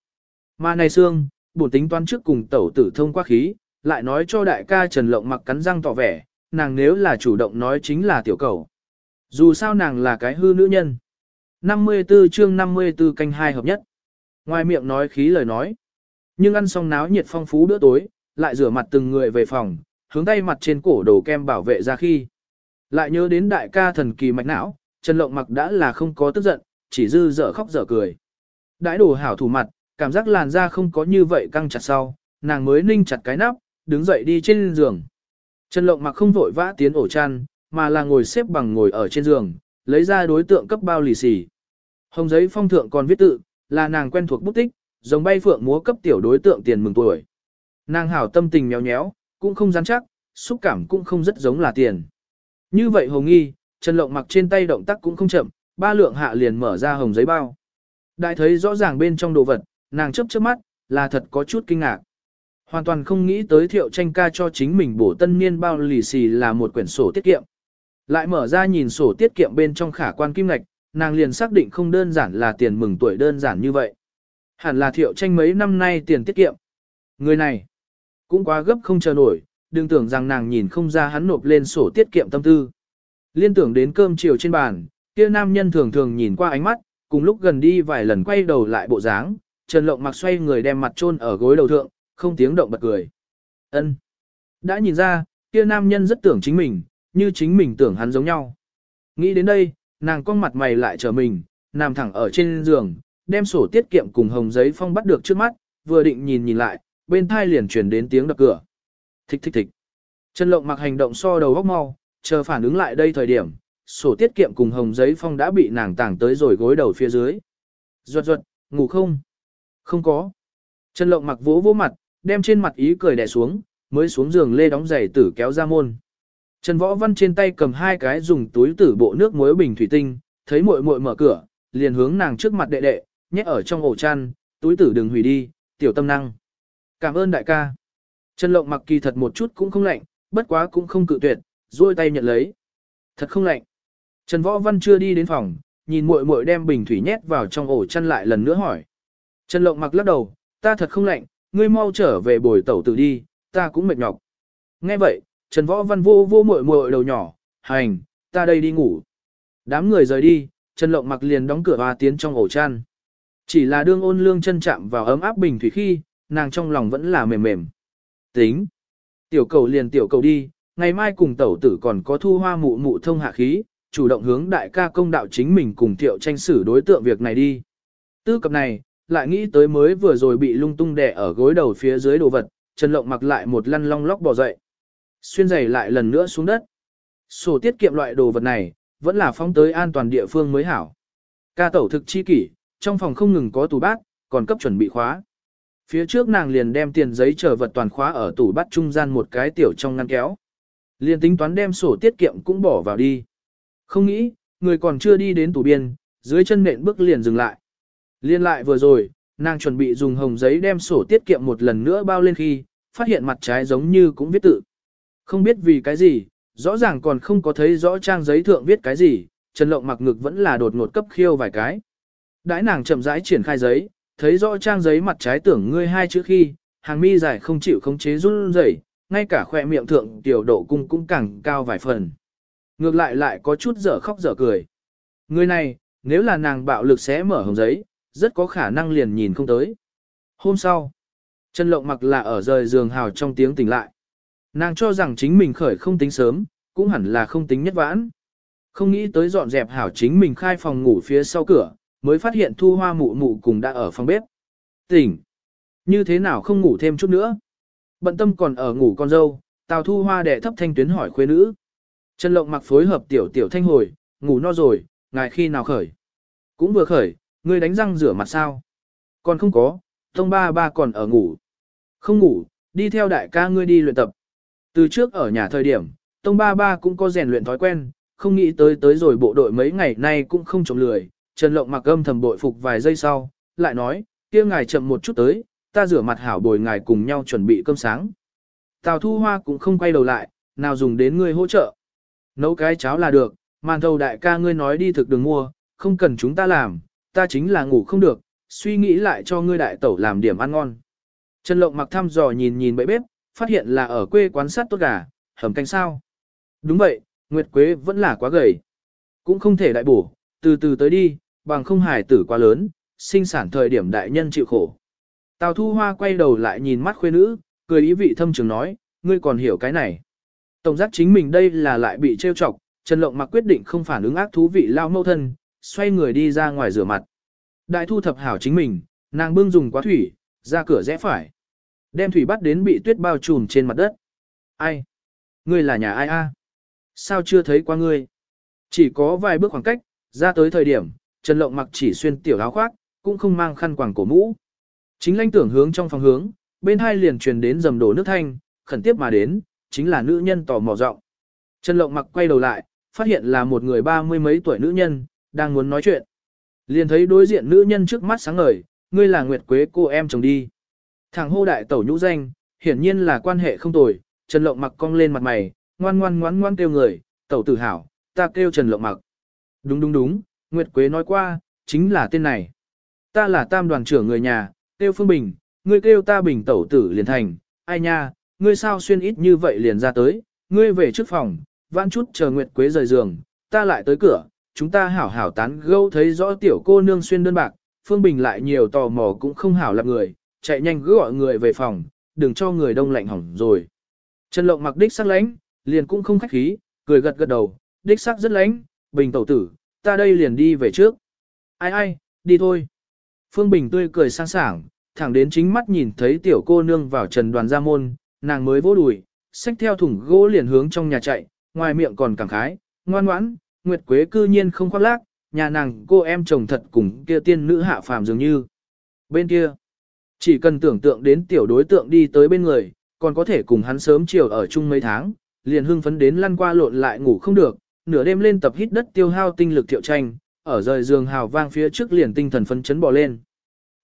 Mà này xương, bổn tính toán trước cùng tẩu tử thông qua khí, lại nói cho đại ca Trần Lộng mặc cắn răng tỏ vẻ, nàng nếu là chủ động nói chính là tiểu cầu. Dù sao nàng là cái hư nữ nhân. 54 chương 54 canh hai hợp nhất. Ngoài miệng nói khí lời nói. Nhưng ăn xong náo nhiệt phong phú bữa tối, lại rửa mặt từng người về phòng, hướng tay mặt trên cổ đồ kem bảo vệ ra khi. Lại nhớ đến đại ca thần kỳ mạch não, Trần Lộng mặc đã là không có tức giận, chỉ dư dở khóc dở cười. Đãi đồ hảo thủ mặt, cảm giác làn da không có như vậy căng chặt sau, nàng mới ninh chặt cái nắp, đứng dậy đi trên giường. Trần Lộng mặc không vội vã tiến ổ chăn, mà là ngồi xếp bằng ngồi ở trên giường, lấy ra đối tượng cấp bao lì xì. Hồng giấy phong thượng còn viết tự, là nàng quen thuộc bút tích, giống bay phượng múa cấp tiểu đối tượng tiền mừng tuổi. Nàng hảo tâm tình nhéo nhéo, cũng không rắn chắc, xúc cảm cũng không rất giống là tiền. Như vậy hồng nghi, Trần Lộng mặc trên tay động tác cũng không chậm, ba lượng hạ liền mở ra hồng giấy bao. Đại thấy rõ ràng bên trong đồ vật, nàng chớp chớp mắt, là thật có chút kinh ngạc. Hoàn toàn không nghĩ tới thiệu tranh ca cho chính mình bổ tân niên bao lì xì là một quyển sổ tiết kiệm. Lại mở ra nhìn sổ tiết kiệm bên trong khả quan kim ngạch, nàng liền xác định không đơn giản là tiền mừng tuổi đơn giản như vậy. Hẳn là thiệu tranh mấy năm nay tiền tiết kiệm. Người này, cũng quá gấp không chờ nổi, đừng tưởng rằng nàng nhìn không ra hắn nộp lên sổ tiết kiệm tâm tư. Liên tưởng đến cơm chiều trên bàn, kia nam nhân thường thường nhìn qua ánh mắt, cùng lúc gần đi vài lần quay đầu lại bộ dáng, Trần Lộng mặc xoay người đem mặt chôn ở gối đầu thượng, không tiếng động bật cười. Ân. Đã nhìn ra, kia nam nhân rất tưởng chính mình, như chính mình tưởng hắn giống nhau. Nghĩ đến đây, nàng con mặt mày lại trở mình, nằm thẳng ở trên giường, đem sổ tiết kiệm cùng hồng giấy phong bắt được trước mắt, vừa định nhìn nhìn lại, bên thai liền truyền đến tiếng đập cửa. Thích thích thích. Trần Lộng mặc hành động so đầu góc mau, chờ phản ứng lại đây thời điểm, sổ tiết kiệm cùng hồng giấy phong đã bị nàng tàng tới rồi gối đầu phía dưới. Ruột ruột, ngủ không? Không có. Trần Lộng mặc vỗ vỗ mặt, đem trên mặt ý cười đè xuống, mới xuống giường lê đóng giày tử kéo ra môn. Trần Võ Văn trên tay cầm hai cái dùng túi tử bộ nước muối bình thủy tinh, thấy muội muội mở cửa, liền hướng nàng trước mặt đệ đệ, nhét ở trong ổ chăn, túi tử đừng hủy đi, tiểu tâm năng. Cảm ơn đại ca. Trần Lộng mặc kỳ thật một chút cũng không lạnh, bất quá cũng không cự tuyệt, duỗi tay nhận lấy. Thật không lạnh. Trần Võ Văn chưa đi đến phòng, nhìn muội muội đem bình thủy nhét vào trong ổ chăn lại lần nữa hỏi. Trần Lộng mặc lắc đầu, ta thật không lạnh, ngươi mau trở về bồi tẩu tử đi, ta cũng mệt nhọc. Nghe vậy, Trần Võ Văn vô vô muội muội đầu nhỏ, hành, ta đây đi ngủ. Đám người rời đi, Trần Lộng mặc liền đóng cửa và tiến trong ổ chăn. Chỉ là đương ôn lương chân chạm vào ấm áp bình thủy khi, nàng trong lòng vẫn là mềm mềm. Tính. Tiểu cầu liền tiểu cầu đi, ngày mai cùng tẩu tử còn có thu hoa mụ mụ thông hạ khí, chủ động hướng đại ca công đạo chính mình cùng thiệu tranh xử đối tượng việc này đi. Tư cập này, lại nghĩ tới mới vừa rồi bị lung tung đè ở gối đầu phía dưới đồ vật, Trần Lộng mặc lại một lăn long lóc bò dậy. Xuyên giày lại lần nữa xuống đất. Sổ tiết kiệm loại đồ vật này, vẫn là phóng tới an toàn địa phương mới hảo. Ca tẩu thực chi kỷ, trong phòng không ngừng có tủ bát, còn cấp chuẩn bị khóa. Phía trước nàng liền đem tiền giấy chờ vật toàn khóa ở tủ bát trung gian một cái tiểu trong ngăn kéo. Liền tính toán đem sổ tiết kiệm cũng bỏ vào đi. Không nghĩ, người còn chưa đi đến tủ biên, dưới chân nện bước liền dừng lại. Liên lại vừa rồi, nàng chuẩn bị dùng hồng giấy đem sổ tiết kiệm một lần nữa bao lên khi, phát hiện mặt trái giống như cũng viết tự. Không biết vì cái gì, rõ ràng còn không có thấy rõ trang giấy thượng viết cái gì, Trần Lộng mặc ngực vẫn là đột ngột cấp khiêu vài cái. Đãi nàng chậm rãi triển khai giấy, thấy rõ trang giấy mặt trái tưởng ngươi hai chữ khi, hàng mi dài không chịu khống chế run rẩy, ngay cả khoe miệng thượng tiểu độ cung cũng càng cao vài phần. Ngược lại lại có chút dở khóc dở cười. Người này, nếu là nàng bạo lực sẽ mở hồng giấy, rất có khả năng liền nhìn không tới. Hôm sau, Trần Lộng mặc là ở rời giường hào trong tiếng tỉnh lại. Nàng cho rằng chính mình khởi không tính sớm, cũng hẳn là không tính nhất vãn. Không nghĩ tới dọn dẹp hảo chính mình khai phòng ngủ phía sau cửa, mới phát hiện thu hoa mụ mụ cùng đã ở phòng bếp. Tỉnh! Như thế nào không ngủ thêm chút nữa? Bận tâm còn ở ngủ con dâu, Tào thu hoa đẻ thấp thanh tuyến hỏi khuê nữ. Trần lộng mặc phối hợp tiểu tiểu thanh hồi, ngủ no rồi, ngài khi nào khởi? Cũng vừa khởi, ngươi đánh răng rửa mặt sao? Còn không có, tông ba ba còn ở ngủ. Không ngủ, đi theo đại ca ngươi đi luyện tập. Từ trước ở nhà thời điểm, tông ba ba cũng có rèn luyện thói quen, không nghĩ tới tới rồi bộ đội mấy ngày nay cũng không trộm lười. Trần Lộng mặc âm thầm bội phục vài giây sau, lại nói, kia ngài chậm một chút tới, ta rửa mặt hảo bồi ngài cùng nhau chuẩn bị cơm sáng. Tào Thu Hoa cũng không quay đầu lại, nào dùng đến ngươi hỗ trợ. Nấu cái cháo là được, màn thầu đại ca ngươi nói đi thực đường mua, không cần chúng ta làm, ta chính là ngủ không được, suy nghĩ lại cho ngươi đại tẩu làm điểm ăn ngon. Trần Lộng mặc thăm dò nhìn nhìn bẫy bếp, phát hiện là ở quê quán sát tốt gà, hầm canh sao. Đúng vậy, Nguyệt Quế vẫn là quá gầy. Cũng không thể đại bổ, từ từ tới đi, bằng không hài tử quá lớn, sinh sản thời điểm đại nhân chịu khổ. Tào Thu Hoa quay đầu lại nhìn mắt khuê nữ, cười ý vị thâm trường nói, ngươi còn hiểu cái này. Tổng giác chính mình đây là lại bị trêu chọc, Trần Lộng mặc quyết định không phản ứng ác thú vị lao mâu thân, xoay người đi ra ngoài rửa mặt. Đại thu thập hảo chính mình, nàng bưng dùng quá thủy, ra cửa rẽ phải. Đem thủy bắt đến bị tuyết bao trùm trên mặt đất. Ai? Ngươi là nhà ai a? Sao chưa thấy qua ngươi? Chỉ có vài bước khoảng cách, ra tới thời điểm, Trần Lộng mặc chỉ xuyên tiểu áo khoác, cũng không mang khăn quàng cổ mũ. Chính lãnh tưởng hướng trong phòng hướng, bên hai liền truyền đến dầm đổ nước thanh, khẩn tiếp mà đến, chính là nữ nhân tò mò rộng. Trần Lộng mặc quay đầu lại, phát hiện là một người ba mươi mấy tuổi nữ nhân, đang muốn nói chuyện. Liền thấy đối diện nữ nhân trước mắt sáng ngời, ngươi là Nguyệt Quế cô em chồng đi. Thằng hô đại tẩu nhũ danh, hiển nhiên là quan hệ không tồi, Trần Lộng mặc cong lên mặt mày, ngoan ngoan ngoan ngoan kêu người, tẩu tử hảo, ta kêu Trần Lộng mặc. Đúng đúng đúng, Nguyệt Quế nói qua, chính là tên này. Ta là tam đoàn trưởng người nhà, kêu Phương Bình, ngươi kêu ta Bình tẩu tử liền thành, ai nha, ngươi sao xuyên ít như vậy liền ra tới, ngươi về trước phòng, vãn chút chờ Nguyệt Quế rời giường, ta lại tới cửa, chúng ta hảo hảo tán gẫu thấy rõ tiểu cô nương xuyên đơn bạc, Phương Bình lại nhiều tò mò cũng không hảo lập người, chạy nhanh cứ gọi người về phòng, đừng cho người đông lạnh hỏng rồi. Trần Lộng mặc đích sắc lãnh, liền cũng không khách khí, cười gật gật đầu, đích sắc rất lãnh, Bình tẩu tử, ta đây liền đi về trước. Ai ai, đi thôi. Phương Bình tươi cười sang sảng, thẳng đến chính mắt nhìn thấy tiểu cô nương vào trần đoàn gia môn, nàng mới vỗ đùi, xách theo thùng gỗ liền hướng trong nhà chạy, ngoài miệng còn cảm khái, ngoan ngoãn, Nguyệt Quế cư nhiên không khoác lác, nhà nàng cô em chồng thật cùng kia tiên nữ hạ phàm dường như. Bên kia, chỉ cần tưởng tượng đến tiểu đối tượng đi tới bên người, còn có thể cùng hắn sớm chiều ở chung mấy tháng, liền hưng phấn đến lăn qua lộn lại ngủ không được, nửa đêm lên tập hít đất tiêu hao tinh lực thiệu tranh, ở rời giường hào vang phía trước liền tinh thần phấn chấn bò lên.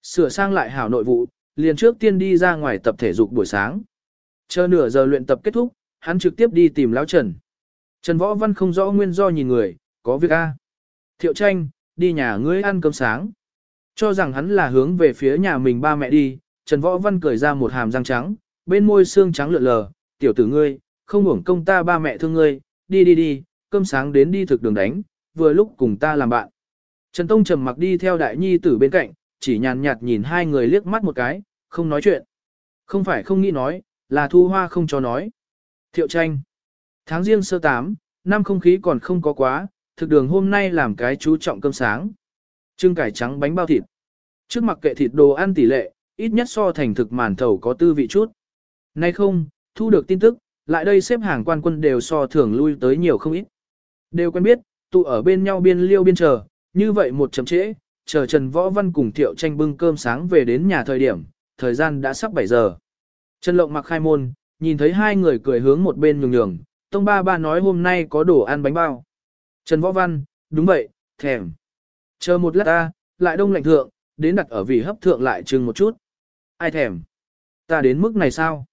Sửa sang lại hảo nội vụ, liền trước tiên đi ra ngoài tập thể dục buổi sáng. Chờ nửa giờ luyện tập kết thúc, hắn trực tiếp đi tìm lão Trần. Trần Võ Văn không rõ nguyên do nhìn người, có việc a. Thiệu tranh, đi nhà ngươi ăn cơm sáng. Cho rằng hắn là hướng về phía nhà mình ba mẹ đi, Trần Võ Văn cười ra một hàm răng trắng, bên môi xương trắng lượn lờ, tiểu tử ngươi, không hưởng công ta ba mẹ thương ngươi, đi đi đi, cơm sáng đến đi thực đường đánh, vừa lúc cùng ta làm bạn. Trần Tông trầm mặc đi theo đại nhi tử bên cạnh, chỉ nhàn nhạt nhìn hai người liếc mắt một cái, không nói chuyện. Không phải không nghĩ nói, là thu hoa không cho nói. Thiệu tranh. Tháng riêng sơ tám, năm không khí còn không có quá, thực đường hôm nay làm cái chú trọng cơm sáng. Trưng cải trắng bánh bao thịt. Trước mặt kệ thịt đồ ăn tỷ lệ, ít nhất so thành thực màn thầu có tư vị chút. Nay không, thu được tin tức, lại đây xếp hàng quan quân đều so thường lui tới nhiều không ít. Đều quen biết, tụ ở bên nhau biên liêu biên chờ, như vậy một chấm trễ, chờ Trần Võ Văn cùng Thiệu Tranh bưng cơm sáng về đến nhà thời điểm, thời gian đã sắp 7 giờ. Trần Lộng mặc khai môn, nhìn thấy hai người cười hướng một bên nhường nhường, Tông ba ba nói hôm nay có đồ ăn bánh bao. Trần Võ Văn, đúng vậy, thèm. Chờ một lát ta, lại đông lạnh thượng, đến đặt ở vị hấp thượng lại chừng một chút. Ai thèm? Ta đến mức này sao?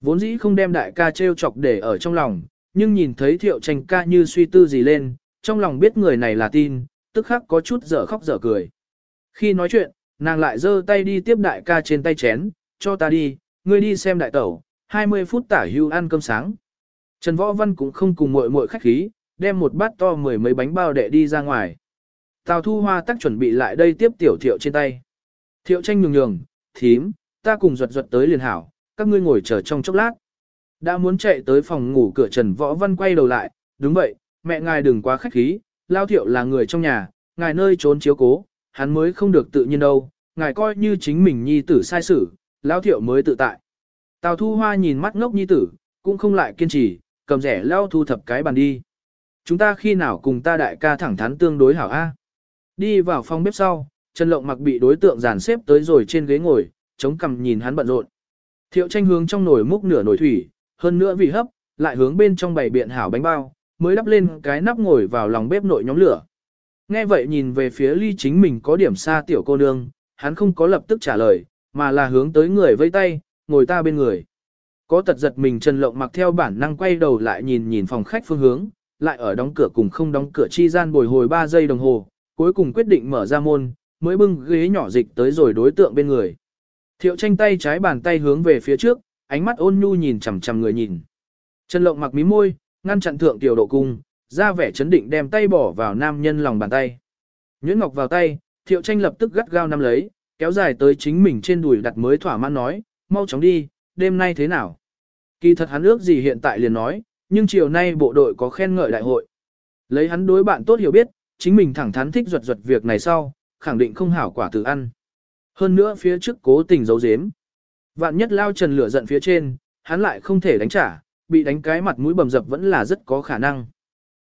Vốn dĩ không đem đại ca trêu chọc để ở trong lòng, nhưng nhìn thấy thiệu tranh ca như suy tư gì lên, trong lòng biết người này là tin, tức khắc có chút dở khóc dở cười. Khi nói chuyện, nàng lại giơ tay đi tiếp đại ca trên tay chén, cho ta đi, ngươi đi xem đại tẩu, 20 phút tả hưu ăn cơm sáng. Trần Võ Văn cũng không cùng muội muội khách khí, đem một bát to mười mấy bánh bao đệ đi ra ngoài. Tào Thu Hoa tắc chuẩn bị lại đây tiếp tiểu thiệu trên tay. Thiệu tranh nhường nhường, thím, ta cùng ruột ruột tới liền hảo, các ngươi ngồi chờ trong chốc lát. Đã muốn chạy tới phòng ngủ cửa Trần Võ Văn quay đầu lại, đúng vậy, mẹ ngài đừng quá khách khí, lao thiệu là người trong nhà, ngài nơi trốn chiếu cố, hắn mới không được tự nhiên đâu, ngài coi như chính mình nhi tử sai xử, lao thiệu mới tự tại. Tào Thu Hoa nhìn mắt ngốc nhi tử, cũng không lại kiên trì, cầm rẻ lao thu thập cái bàn đi. Chúng ta khi nào cùng ta đại ca thẳng thắn tương đối hảo A. Đi vào phòng bếp sau, Trần Lộng mặc bị đối tượng dàn xếp tới rồi trên ghế ngồi, chống cằm nhìn hắn bận rộn. Thiệu tranh hướng trong nồi múc nửa nồi thủy, hơn nữa vì hấp, lại hướng bên trong bày biện hảo bánh bao, mới đắp lên cái nắp ngồi vào lòng bếp nội nhóm lửa. Nghe vậy nhìn về phía ly chính mình có điểm xa tiểu cô nương, hắn không có lập tức trả lời, mà là hướng tới người vây tay, ngồi ta bên người. Có tật giật mình Trần Lộng mặc theo bản năng quay đầu lại nhìn nhìn phòng khách phương hướng, lại ở đóng cửa cùng không đóng cửa chi gian bồi hồi 3 giây đồng hồ, cuối cùng quyết định mở ra môn, mới bưng ghế nhỏ dịch tới rồi đối tượng bên người. Thiệu tranh tay trái bàn tay hướng về phía trước, ánh mắt ôn nhu nhìn chằm chằm người nhìn. Trần Lộng mặc mí môi, ngăn chặn thượng tiểu độ cung, ra vẻ chấn định đem tay bỏ vào nam nhân lòng bàn tay. Nhuyễn Ngọc vào tay, Thiệu tranh lập tức gắt gao nắm lấy, kéo dài tới chính mình trên đùi đặt mới thỏa mãn nói, mau chóng đi, đêm nay thế nào? Kỳ thật hắn ước gì hiện tại liền nói, nhưng chiều nay bộ đội có khen ngợi đại hội. Lấy hắn đối bạn tốt hiểu biết, chính mình thẳng thắn thích ruột ruột việc này sau, khẳng định không hảo quả tự ăn. Hơn nữa phía trước cố tình giấu giếm. Vạn nhất lao trần lửa giận phía trên, hắn lại không thể đánh trả, bị đánh cái mặt mũi bầm dập vẫn là rất có khả năng.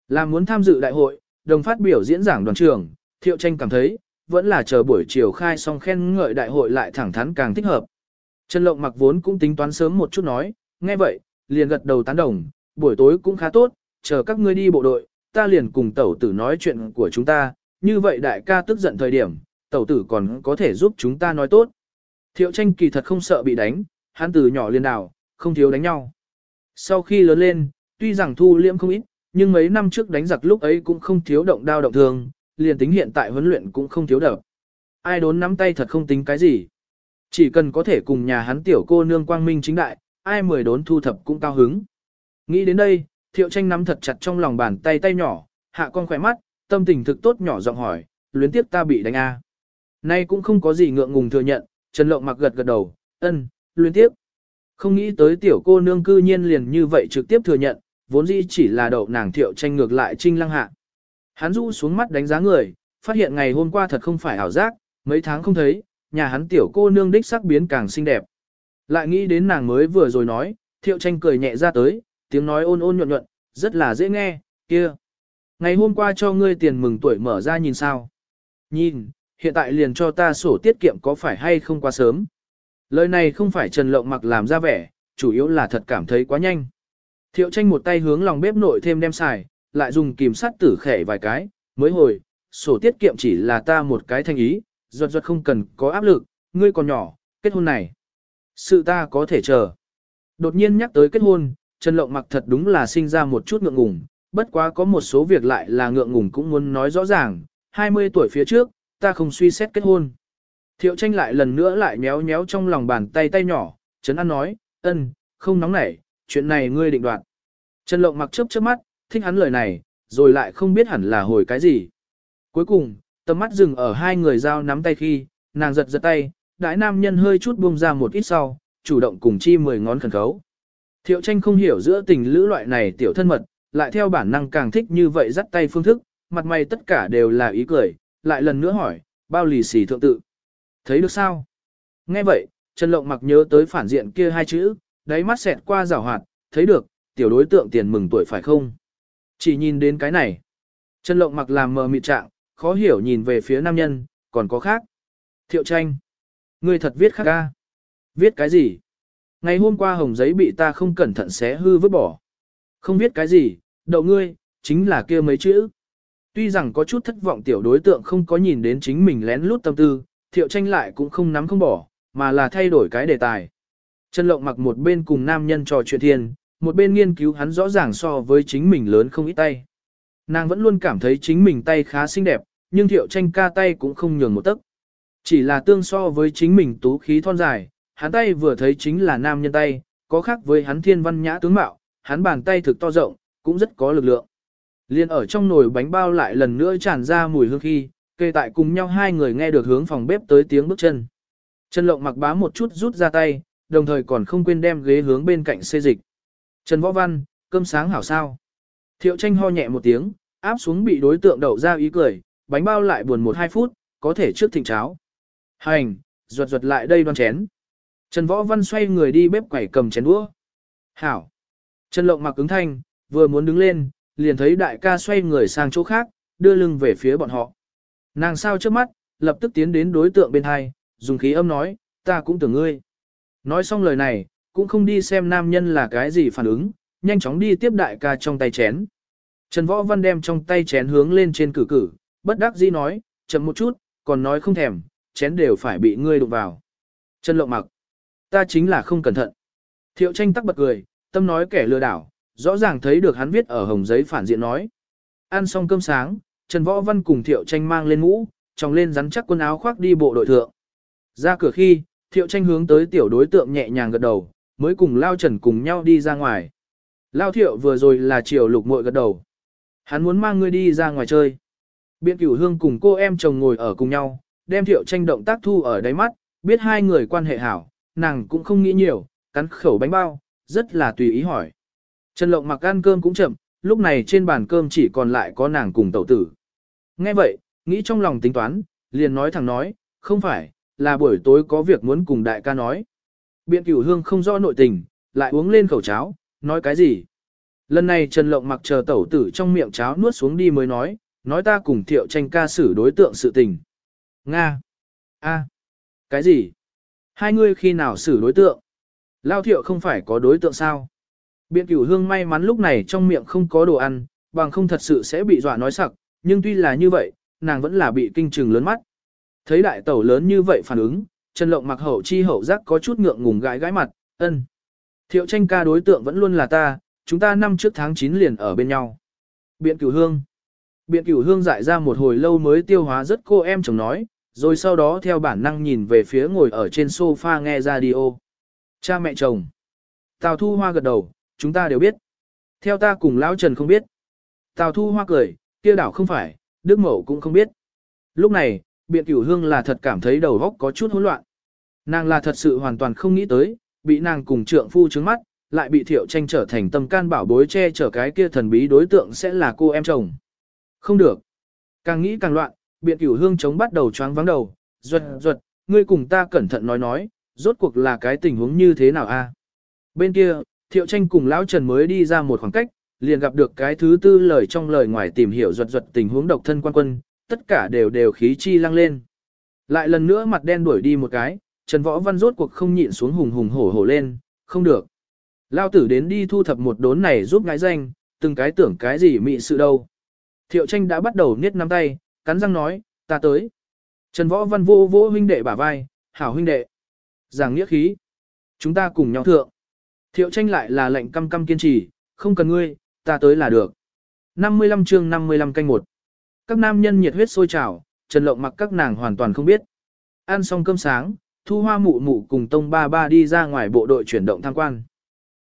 Là muốn tham dự đại hội, đồng phát biểu diễn giảng đoàn trường, thiệu tranh cảm thấy, vẫn là chờ buổi chiều khai xong khen ngợi đại hội lại thẳng thắn càng thích hợp. Trần Lộng mặc vốn cũng tính toán sớm một chút nói, nghe vậy, liền gật đầu tán đồng, buổi tối cũng khá tốt, chờ các ngươi đi bộ đội, ta liền cùng tẩu tử nói chuyện của chúng ta, như vậy đại ca tức giận thời điểm, tẩu tử còn có thể giúp chúng ta nói tốt. Thiệu tranh kỳ thật không sợ bị đánh, hắn từ nhỏ liền đảo, không thiếu đánh nhau. Sau khi lớn lên, tuy rằng thu liễm không ít, nhưng mấy năm trước đánh giặc lúc ấy cũng không thiếu động đao động thương, liền tính hiện tại huấn luyện cũng không thiếu đập. Ai đốn nắm tay thật không tính cái gì. Chỉ cần có thể cùng nhà hắn tiểu cô nương quang minh chính đại, ai mười đốn thu thập cũng cao hứng. Nghĩ đến đây, thiệu tranh nắm thật chặt trong lòng bàn tay tay nhỏ, hạ con khỏe mắt, tâm tình thực tốt nhỏ giọng hỏi, luyến tiếp ta bị đánh a. À. Nay cũng không có gì ngượng ngùng thừa nhận, Trần Lộng mặc gật gật đầu, ân, luyến tiếp. Không nghĩ tới tiểu cô nương cư nhiên liền như vậy trực tiếp thừa nhận, vốn dĩ chỉ là đậu nàng thiệu tranh ngược lại trinh lăng hạ. Hắn rũ xuống mắt đánh giá người, phát hiện ngày hôm qua thật không phải ảo giác, mấy tháng không thấy, nhà hắn tiểu cô nương đích sắc biến càng xinh đẹp. Lại nghĩ đến nàng mới vừa rồi nói, thiệu tranh cười nhẹ ra tới, tiếng nói ôn ôn nhuận nhuận, rất là dễ nghe, kia. Ngày hôm qua cho ngươi tiền mừng tuổi mở ra nhìn sao. Nhìn, hiện tại liền cho ta sổ tiết kiệm có phải hay không quá sớm. Lời này không phải Trần Lộng mặc làm ra vẻ, chủ yếu là thật cảm thấy quá nhanh. Thiệu tranh một tay hướng lòng bếp nội thêm đem xài, lại dùng kìm sắt tử khẻ vài cái, mới hồi, sổ tiết kiệm chỉ là ta một cái thanh ý, ruột ruột không cần có áp lực, ngươi còn nhỏ, kết hôn này. Sự ta có thể chờ. Đột nhiên nhắc tới kết hôn, Trần Lộng mặc thật đúng là sinh ra một chút ngượng ngùng, bất quá có một số việc lại là ngượng ngùng cũng muốn nói rõ ràng, 20 tuổi phía trước, ta không suy xét kết hôn. Thiệu tranh lại lần nữa lại méo méo trong lòng bàn tay tay nhỏ, Trấn An nói, ân, không nóng nảy, chuyện này ngươi định đoạt. Trần Lộng mặc chớp chớp mắt, thích hắn lời này, rồi lại không biết hẳn là hồi cái gì. Cuối cùng, tầm mắt dừng ở hai người giao nắm tay khi, nàng giật giật tay, đại nam nhân hơi chút buông ra một ít sau, chủ động cùng chi mười ngón khẩn khấu. Thiệu tranh không hiểu giữa tình lữ loại này tiểu thân mật, lại theo bản năng càng thích như vậy dắt tay phương thức, mặt mày tất cả đều là ý cười, lại lần nữa hỏi, bao lì xì thượng tự. Thấy được sao? Nghe vậy, Trần Lộng mặc nhớ tới phản diện kia hai chữ, đáy mắt xẹt qua rào hoạt, thấy được, tiểu đối tượng tiền mừng tuổi phải không? Chỉ nhìn đến cái này. Trần Lộng mặc làm mờ mịt trạng, khó hiểu nhìn về phía nam nhân, còn có khác. Thiệu tranh. Ngươi thật viết khác ca. Viết cái gì? Ngày hôm qua hồng giấy bị ta không cẩn thận xé hư vứt bỏ. Không biết cái gì, đậu ngươi, chính là kia mấy chữ. Tuy rằng có chút thất vọng tiểu đối tượng không có nhìn đến chính mình lén lút tâm tư, thiệu tranh lại cũng không nắm không bỏ, mà là thay đổi cái đề tài. Trần Lộng mặc một bên cùng nam nhân trò chuyện thiên, một bên nghiên cứu hắn rõ ràng so với chính mình lớn không ít tay. Nàng vẫn luôn cảm thấy chính mình tay khá xinh đẹp, nhưng thiệu tranh ca tay cũng không nhường một tấc. Chỉ là tương so với chính mình tú khí thon dài, hắn tay vừa thấy chính là nam nhân tay, có khác với hắn thiên văn nhã tướng mạo, hắn bàn tay thực to rộng, cũng rất có lực lượng. Liên ở trong nồi bánh bao lại lần nữa tràn ra mùi hương khi, kề tại cùng nhau hai người nghe được hướng phòng bếp tới tiếng bước chân. Trần Lộng mặc bá một chút rút ra tay, đồng thời còn không quên đem ghế hướng bên cạnh xê dịch. Trần Võ Văn, cơm sáng hảo sao. Thiệu tranh ho nhẹ một tiếng, áp xuống bị đối tượng đậu ra ý cười, bánh bao lại buồn một hai phút, có thể trước thịnh cháo. Hành, ruột ruột lại đây đoan chén. Trần Võ Văn xoay người đi bếp quẩy cầm chén đũa. Hảo. Trần Lộng mặc ứng thanh, vừa muốn đứng lên, liền thấy đại ca xoay người sang chỗ khác, đưa lưng về phía bọn họ. Nàng sao trước mắt, lập tức tiến đến đối tượng bên hai, dùng khí âm nói, ta cũng tưởng ngươi. Nói xong lời này, cũng không đi xem nam nhân là cái gì phản ứng, nhanh chóng đi tiếp đại ca trong tay chén. Trần Võ Văn đem trong tay chén hướng lên trên cử cử, bất đắc dĩ nói, chậm một chút, còn nói không thèm, chén đều phải bị ngươi đụng vào. Trần Lộng mặc, ta chính là không cẩn thận. Thiệu tranh tắc bật cười, tâm nói kẻ lừa đảo, rõ ràng thấy được hắn viết ở hồng giấy phản diện nói. Ăn xong cơm sáng, Trần Võ Văn cùng Thiệu tranh mang lên mũ, tròng lên rắn chắc quần áo khoác đi bộ đội thượng. Ra cửa khi, Thiệu tranh hướng tới tiểu đối tượng nhẹ nhàng gật đầu, mới cùng Lao Trần cùng nhau đi ra ngoài. Lao Thiệu vừa rồi là chiều lục muội gật đầu. Hắn muốn mang ngươi đi ra ngoài chơi. Biện cửu hương cùng cô em chồng ngồi ở cùng nhau, đem thiệu tranh động tác thu ở đáy mắt, biết hai người quan hệ hảo, nàng cũng không nghĩ nhiều, cắn khẩu bánh bao, rất là tùy ý hỏi. Trần Lộng mặc ăn cơm cũng chậm, lúc này trên bàn cơm chỉ còn lại có nàng cùng tẩu tử. Nghe vậy, nghĩ trong lòng tính toán, liền nói thẳng nói, không phải, là buổi tối có việc muốn cùng đại ca nói. Biện cửu hương không rõ nội tình, lại uống lên khẩu cháo, nói cái gì. Lần này Trần Lộng mặc chờ tẩu tử trong miệng cháo nuốt xuống đi mới nói, nói ta cùng thiệu tranh ca xử đối tượng sự tình. Nga. a, Cái gì? Hai ngươi khi nào xử đối tượng? Lao thiệu không phải có đối tượng sao? Biện cửu hương may mắn lúc này trong miệng không có đồ ăn, bằng không thật sự sẽ bị dọa nói sặc, nhưng tuy là như vậy, nàng vẫn là bị kinh trừng lớn mắt. Thấy đại tẩu lớn như vậy phản ứng, Trần Lộng mặc hậu chi hậu giác có chút ngượng ngùng gãi gãi mặt, ân. Thiệu tranh ca đối tượng vẫn luôn là ta, chúng ta năm trước tháng 9 liền ở bên nhau. Biện cửu hương. Biện cửu hương dại ra một hồi lâu mới tiêu hóa rất cô em chồng nói, rồi sau đó theo bản năng nhìn về phía ngồi ở trên sofa nghe radio. Cha mẹ chồng. Tào Thu Hoa gật đầu, chúng ta đều biết. Theo ta cùng Lão Trần không biết. Tào Thu Hoa cười, kia đảo không phải, Đức Mậu cũng không biết. Lúc này, biện cửu hương là thật cảm thấy đầu óc có chút hỗn loạn. Nàng là thật sự hoàn toàn không nghĩ tới, bị nàng cùng trượng phu trứng mắt, lại bị thiệu tranh trở thành tâm can bảo bối che chở cái kia thần bí đối tượng sẽ là cô em chồng. Không được. Càng nghĩ càng loạn, biện cửu hương chống bắt đầu choáng vắng đầu, ruột ruột, ngươi cùng ta cẩn thận nói nói, rốt cuộc là cái tình huống như thế nào a? Bên kia, thiệu tranh cùng lão trần mới đi ra một khoảng cách, liền gặp được cái thứ tư lời trong lời ngoài tìm hiểu ruột ruột tình huống độc thân quan quân, tất cả đều đều khí chi lăng lên. Lại lần nữa mặt đen đuổi đi một cái, Trần Võ Văn rốt cuộc không nhịn xuống hùng hùng hổ hổ lên, không được. Lao tử đến đi thu thập một đốn này giúp ngái danh, từng cái tưởng cái gì mị sự đâu. Thiệu tranh đã bắt đầu niết nắm tay, cắn răng nói, ta tới. Trần Võ Văn vô vô huynh đệ bả vai, hảo huynh đệ. Giảng nghĩa khí. Chúng ta cùng nhau thượng. Thiệu tranh lại là lệnh căm căm kiên trì, không cần ngươi, ta tới là được. 55 chương 55 canh một. Các nam nhân nhiệt huyết sôi trào, Trần Lộng mặc các nàng hoàn toàn không biết. Ăn xong cơm sáng, Thu Hoa mụ mụ cùng Tông Ba Ba đi ra ngoài bộ đội chuyển động tham quan.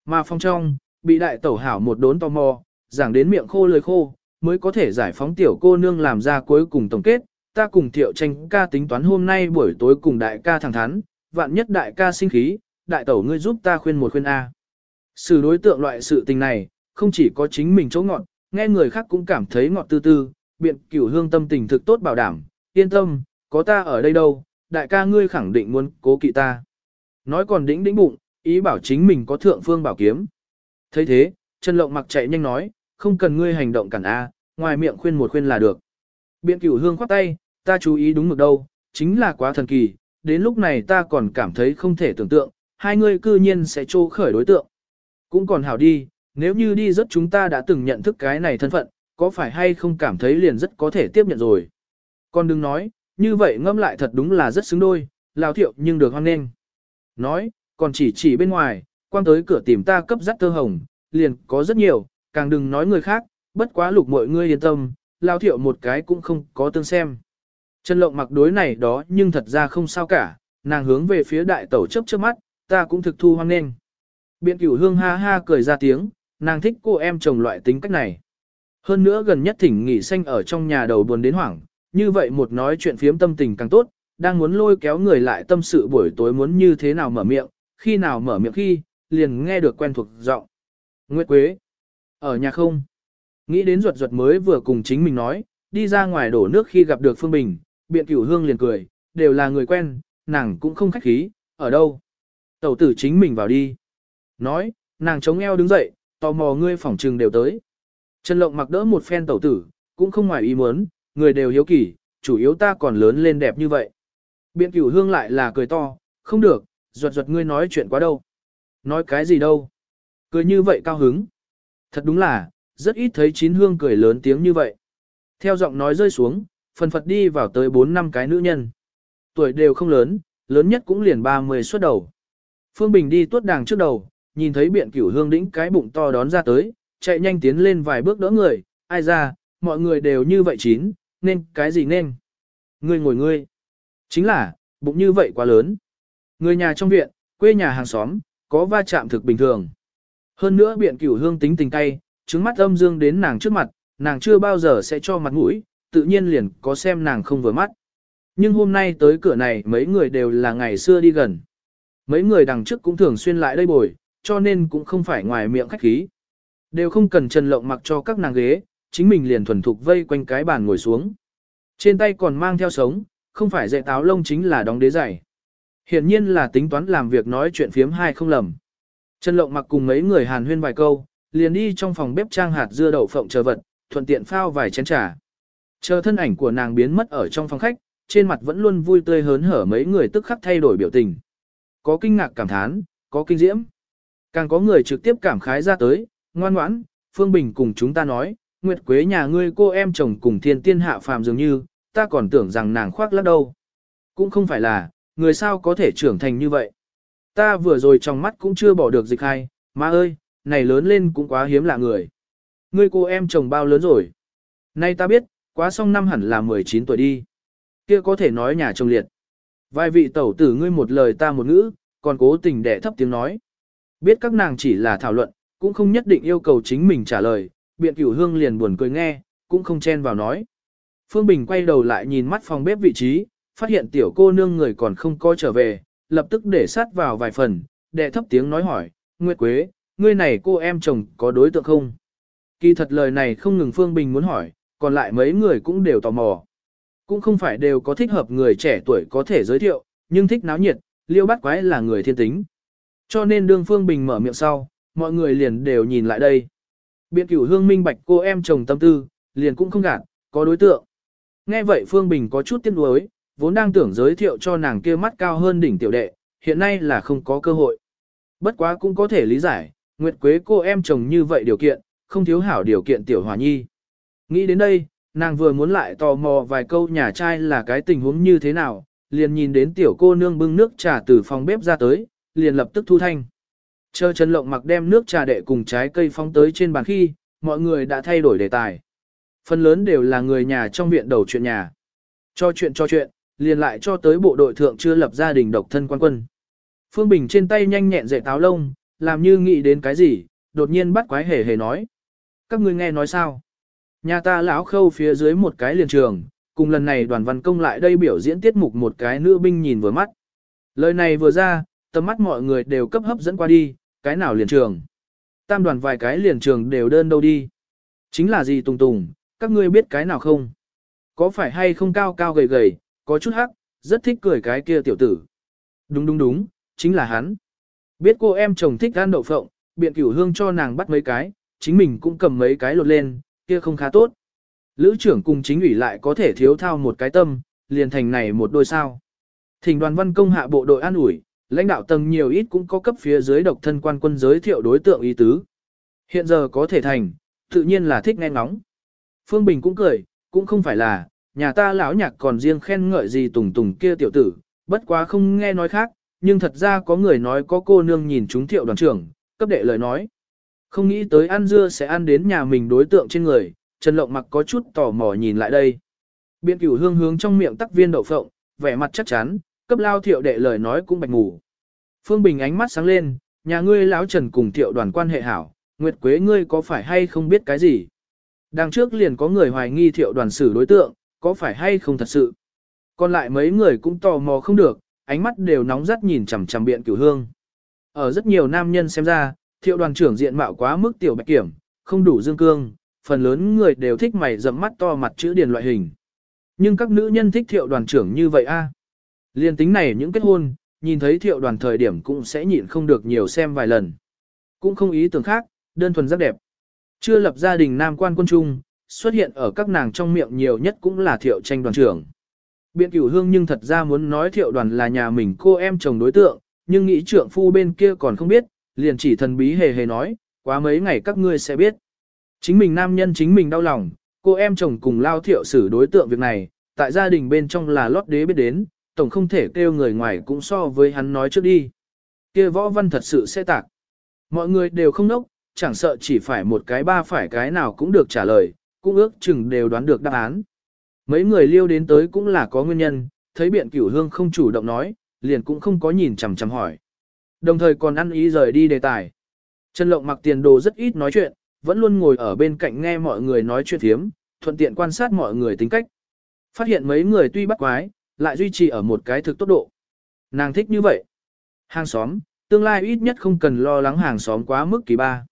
Mà phong trong, bị đại tẩu hảo một đốn tò mò, giảng đến miệng khô lời khô, mới có thể giải phóng tiểu cô nương làm ra cuối cùng tổng kết. Ta cùng thiệu tranh ca tính toán hôm nay buổi tối cùng đại ca thẳng thắn, vạn nhất đại ca sinh khí, đại tẩu ngươi giúp ta khuyên một khuyên A. Sự đối tượng loại sự tình này, không chỉ có chính mình chỗ ngọn, nghe người khác cũng cảm thấy ngọt tư tư, biện cửu hương tâm tình thực tốt bảo đảm, yên tâm, có ta ở đây đâu, đại ca ngươi khẳng định muốn cố kỵ ta. Nói còn đĩnh đĩnh bụng, ý bảo chính mình có thượng phương bảo kiếm. thấy thế, Trần Lộng mặc chạy nhanh nói, không cần ngươi hành động cản A, ngoài miệng khuyên một khuyên là được. Biện cửu hương khoát tay, ta chú ý đúng mực đâu, chính là quá thần kỳ, đến lúc này ta còn cảm thấy không thể tưởng tượng, hai người cư nhiên sẽ trô khởi đối tượng. Cũng còn hảo đi, Nếu như đi rất chúng ta đã từng nhận thức cái này thân phận, có phải hay không cảm thấy liền rất có thể tiếp nhận rồi. còn đừng nói, như vậy ngâm lại thật đúng là rất xứng đôi, lao thiệu nhưng được hoan nghênh. Nói, còn chỉ chỉ bên ngoài, quan tới cửa tìm ta cấp dắt tơ hồng, liền có rất nhiều, càng đừng nói người khác, bất quá lục mọi ngươi yên tâm, lao thiệu một cái cũng không có tương xem. Trần lộng mặc đối này đó nhưng thật ra không sao cả, nàng hướng về phía đại tẩu chấp trước mắt, ta cũng thực thu hoang nên. Biện cửu hương ha ha cười ra tiếng, nàng thích cô em chồng loại tính cách này. Hơn nữa gần nhất thỉnh nghỉ xanh ở trong nhà đầu buồn đến hoảng, như vậy một nói chuyện phiếm tâm tình càng tốt, đang muốn lôi kéo người lại tâm sự buổi tối muốn như thế nào mở miệng, khi nào mở miệng khi, liền nghe được quen thuộc giọng. Nguyệt Quế, ở nhà không? Nghĩ đến ruột ruột mới vừa cùng chính mình nói, đi ra ngoài đổ nước khi gặp được Phương Bình, biện cửu hương liền cười, đều là người quen, nàng cũng không khách khí, ở đâu? Tẩu tử chính mình vào đi. Nói, nàng chống eo đứng dậy, tò mò ngươi phỏng trừng đều tới. Trần Lộng mặc đỡ một phen tẩu tử, cũng không ngoài ý muốn, người đều hiếu kỳ, chủ yếu ta còn lớn lên đẹp như vậy. Biện cửu hương lại là cười to, không được, ruột ruột ngươi nói chuyện quá đâu. Nói cái gì đâu. Cười như vậy cao hứng. Thật đúng là, rất ít thấy chín hương cười lớn tiếng như vậy. Theo giọng nói rơi xuống, phần phật đi vào tới 4 năm cái nữ nhân. Tuổi đều không lớn, lớn nhất cũng liền 30 xuất đầu. Phương Bình đi tuốt đàng trước đầu, nhìn thấy biện cửu hương đĩnh cái bụng to đón ra tới, chạy nhanh tiến lên vài bước đỡ người, ai ra, mọi người đều như vậy chín, nên cái gì nên. Ngươi ngồi ngươi. Chính là, bụng như vậy quá lớn. Người nhà trong viện, quê nhà hàng xóm, có va chạm thực bình thường. Hơn nữa biện cửu hương tính tình cay, trứng mắt âm dương đến nàng trước mặt, nàng chưa bao giờ sẽ cho mặt mũi, tự nhiên liền có xem nàng không vừa mắt. Nhưng hôm nay tới cửa này mấy người đều là ngày xưa đi gần. Mấy người đằng trước cũng thường xuyên lại đây bồi, cho nên cũng không phải ngoài miệng khách khí. Đều không cần trần lộng mặc cho các nàng ghế, chính mình liền thuần thục vây quanh cái bàn ngồi xuống. Trên tay còn mang theo sống, không phải dạy táo lông chính là đóng đế giày. Hiển nhiên là tính toán làm việc nói chuyện phiếm hai không lầm. Trần lộng mặc cùng mấy người hàn huyên vài câu, liền đi trong phòng bếp trang hạt dưa đậu phộng chờ vật, thuận tiện phao vài chén trà. Chờ thân ảnh của nàng biến mất ở trong phòng khách, trên mặt vẫn luôn vui tươi hớn hở mấy người tức khắc thay đổi biểu tình. Có kinh ngạc cảm thán, có kinh diễm. Càng có người trực tiếp cảm khái ra tới, ngoan ngoãn, Phương Bình cùng chúng ta nói, Nguyệt Quế nhà ngươi cô em chồng cùng thiên tiên hạ phàm dường như, ta còn tưởng rằng nàng khoác lác đâu. Cũng không phải là, người sao có thể trưởng thành như vậy. Ta vừa rồi trong mắt cũng chưa bỏ được dịch hay, má ơi, này lớn lên cũng quá hiếm lạ người. Ngươi cô em chồng bao lớn rồi? Nay ta biết, quá xong năm hẳn là 19 tuổi đi. Kia có thể nói nhà chồng liệt. Vài vị tẩu tử ngươi một lời ta một ngữ, còn cố tình đẻ thấp tiếng nói. Biết các nàng chỉ là thảo luận, cũng không nhất định yêu cầu chính mình trả lời, biện cửu hương liền buồn cười nghe, cũng không chen vào nói. Phương Bình quay đầu lại nhìn mắt phòng bếp vị trí, phát hiện tiểu cô nương người còn không có trở về, lập tức để sát vào vài phần, đệ thấp tiếng nói hỏi, Nguyệt Quế, ngươi này cô em chồng có đối tượng không? Kỳ thật lời này không ngừng Phương Bình muốn hỏi, còn lại mấy người cũng đều tò mò. Cũng không phải đều có thích hợp người trẻ tuổi có thể giới thiệu, nhưng thích náo nhiệt, liêu bắt quái là người thiên tính. Cho nên đương Phương Bình mở miệng sau, mọi người liền đều nhìn lại đây. Biện cửu hương minh bạch cô em chồng tâm tư, liền cũng không gạt, có đối tượng. Nghe vậy Phương Bình có chút tiếc nuối, vốn đang tưởng giới thiệu cho nàng kia mắt cao hơn đỉnh tiểu đệ, hiện nay là không có cơ hội. Bất quá cũng có thể lý giải, Nguyệt Quế cô em chồng như vậy điều kiện, không thiếu hảo điều kiện tiểu hòa nhi. Nghĩ đến đây, nàng vừa muốn lại tò mò vài câu nhà trai là cái tình huống như thế nào, liền nhìn đến tiểu cô nương bưng nước trà từ phòng bếp ra tới, liền lập tức thu thanh. Chờ Trần Lộng mặc đem nước trà đệ cùng trái cây phóng tới trên bàn khi, mọi người đã thay đổi đề tài. Phần lớn đều là người nhà trong viện đầu chuyện nhà. Cho chuyện cho chuyện, liền lại cho tới bộ đội thượng chưa lập gia đình độc thân quan quân. Phương Bình trên tay nhanh nhẹn dạy táo lông, làm như nghĩ đến cái gì, đột nhiên bắt quái hề hề nói. Các ngươi nghe nói sao? Nhà ta lão khâu phía dưới một cái liền trường, cùng lần này đoàn văn công lại đây biểu diễn tiết mục một cái nữ binh nhìn vừa mắt. Lời này vừa ra, tầm mắt mọi người đều cấp hấp dẫn qua đi, cái nào liền trường. Tam đoàn vài cái liền trường đều đơn đâu đi. Chính là gì tùng tùng, các ngươi biết cái nào không? Có phải hay không cao cao gầy gầy, có chút hắc, rất thích cười cái kia tiểu tử. Đúng đúng đúng, chính là hắn. Biết cô em chồng thích ăn đậu phộng, biện cửu hương cho nàng bắt mấy cái, chính mình cũng cầm mấy cái lột lên, kia không khá tốt. Lữ trưởng cùng chính ủy lại có thể thiếu thao một cái tâm, liền thành này một đôi sao. Thỉnh đoàn văn công hạ bộ đội an ủi, lãnh đạo tầng nhiều ít cũng có cấp phía dưới độc thân quan quân giới thiệu đối tượng ý tứ. Hiện giờ có thể thành, tự nhiên là thích nghe ngóng. Phương Bình cũng cười, cũng không phải là, nhà ta lão nhạc còn riêng khen ngợi gì tùng tùng kia tiểu tử, bất quá không nghe nói khác, nhưng thật ra có người nói có cô nương nhìn chúng thiệu đoàn trưởng, cấp đệ lời nói. Không nghĩ tới ăn dưa sẽ ăn đến nhà mình đối tượng trên người, Trần Lộng mặc có chút tò mò nhìn lại đây. Biện cửu hương hướng trong miệng tắc viên đậu phộng, vẻ mặt chắc chắn, cấp lao thiệu đệ lời nói cũng bạch ngủ. Phương Bình ánh mắt sáng lên, nhà ngươi lão Trần cùng thiệu đoàn quan hệ hảo, Nguyệt Quế ngươi có phải hay không biết cái gì? Đằng trước liền có người hoài nghi thiệu đoàn xử đối tượng, có phải hay không thật sự? Còn lại mấy người cũng tò mò không được, ánh mắt đều nóng rất nhìn chằm chằm biện cửu hương. Ở rất nhiều nam nhân xem ra, thiệu đoàn trưởng diện mạo quá mức tiểu bạch kiểm, không đủ dương cương, phần lớn người đều thích mày rậm mắt to mặt chữ điền loại hình. Nhưng các nữ nhân thích thiệu đoàn trưởng như vậy a. Liên tính này những kết hôn, nhìn thấy thiệu đoàn thời điểm cũng sẽ nhịn không được nhiều xem vài lần. Cũng không ý tưởng khác, đơn thuần rất đẹp. Chưa lập gia đình nam quan quân trung, xuất hiện ở các nàng trong miệng nhiều nhất cũng là thiệu tranh đoàn trưởng. Biện cửu hương nhưng thật ra muốn nói thiệu đoàn là nhà mình cô em chồng đối tượng, nhưng nghĩ trượng phu bên kia còn không biết, liền chỉ thần bí hề hề nói, quá mấy ngày các ngươi sẽ biết. Chính mình nam nhân chính mình đau lòng, cô em chồng cùng lao thiệu xử đối tượng việc này, tại gia đình bên trong là lót đế biết đến, tổng không thể kêu người ngoài cũng so với hắn nói trước đi. kia võ văn thật sự sẽ tạc. Mọi người đều không nốc, chẳng sợ chỉ phải một cái ba phải cái nào cũng được trả lời, cũng ước chừng đều đoán được đáp án. Mấy người liêu đến tới cũng là có nguyên nhân, thấy biện cửu hương không chủ động nói, liền cũng không có nhìn chằm chằm hỏi. Đồng thời còn ăn ý rời đi đề tài. Trần Lộng mặc tiền đồ rất ít nói chuyện, vẫn luôn ngồi ở bên cạnh nghe mọi người nói chuyện thiếm, thuận tiện quan sát mọi người tính cách. Phát hiện mấy người tuy bắt quái, lại duy trì ở một cái thực tốt độ. Nàng thích như vậy. Hàng xóm, tương lai ít nhất không cần lo lắng hàng xóm quá mức kỳ ba.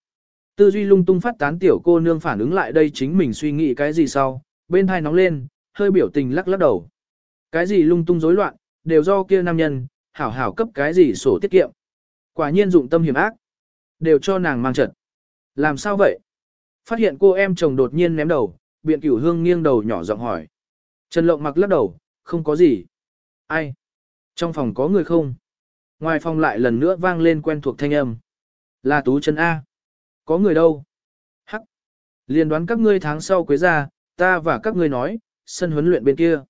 Tư duy lung tung phát tán tiểu cô nương phản ứng lại đây chính mình suy nghĩ cái gì sau, bên thai nóng lên, hơi biểu tình lắc lắc đầu. Cái gì lung tung rối loạn, đều do kia nam nhân, hảo hảo cấp cái gì sổ tiết kiệm. Quả nhiên dụng tâm hiểm ác, đều cho nàng mang trận. Làm sao vậy? Phát hiện cô em chồng đột nhiên ném đầu, biện cửu hương nghiêng đầu nhỏ giọng hỏi. Trần Lộng mặc lắc đầu, không có gì. Ai? Trong phòng có người không? Ngoài phòng lại lần nữa vang lên quen thuộc thanh âm. Là Tú Trần A. Có người đâu? Hắc. Liên đoán các ngươi tháng sau quế ra, ta và các ngươi nói, sân huấn luyện bên kia.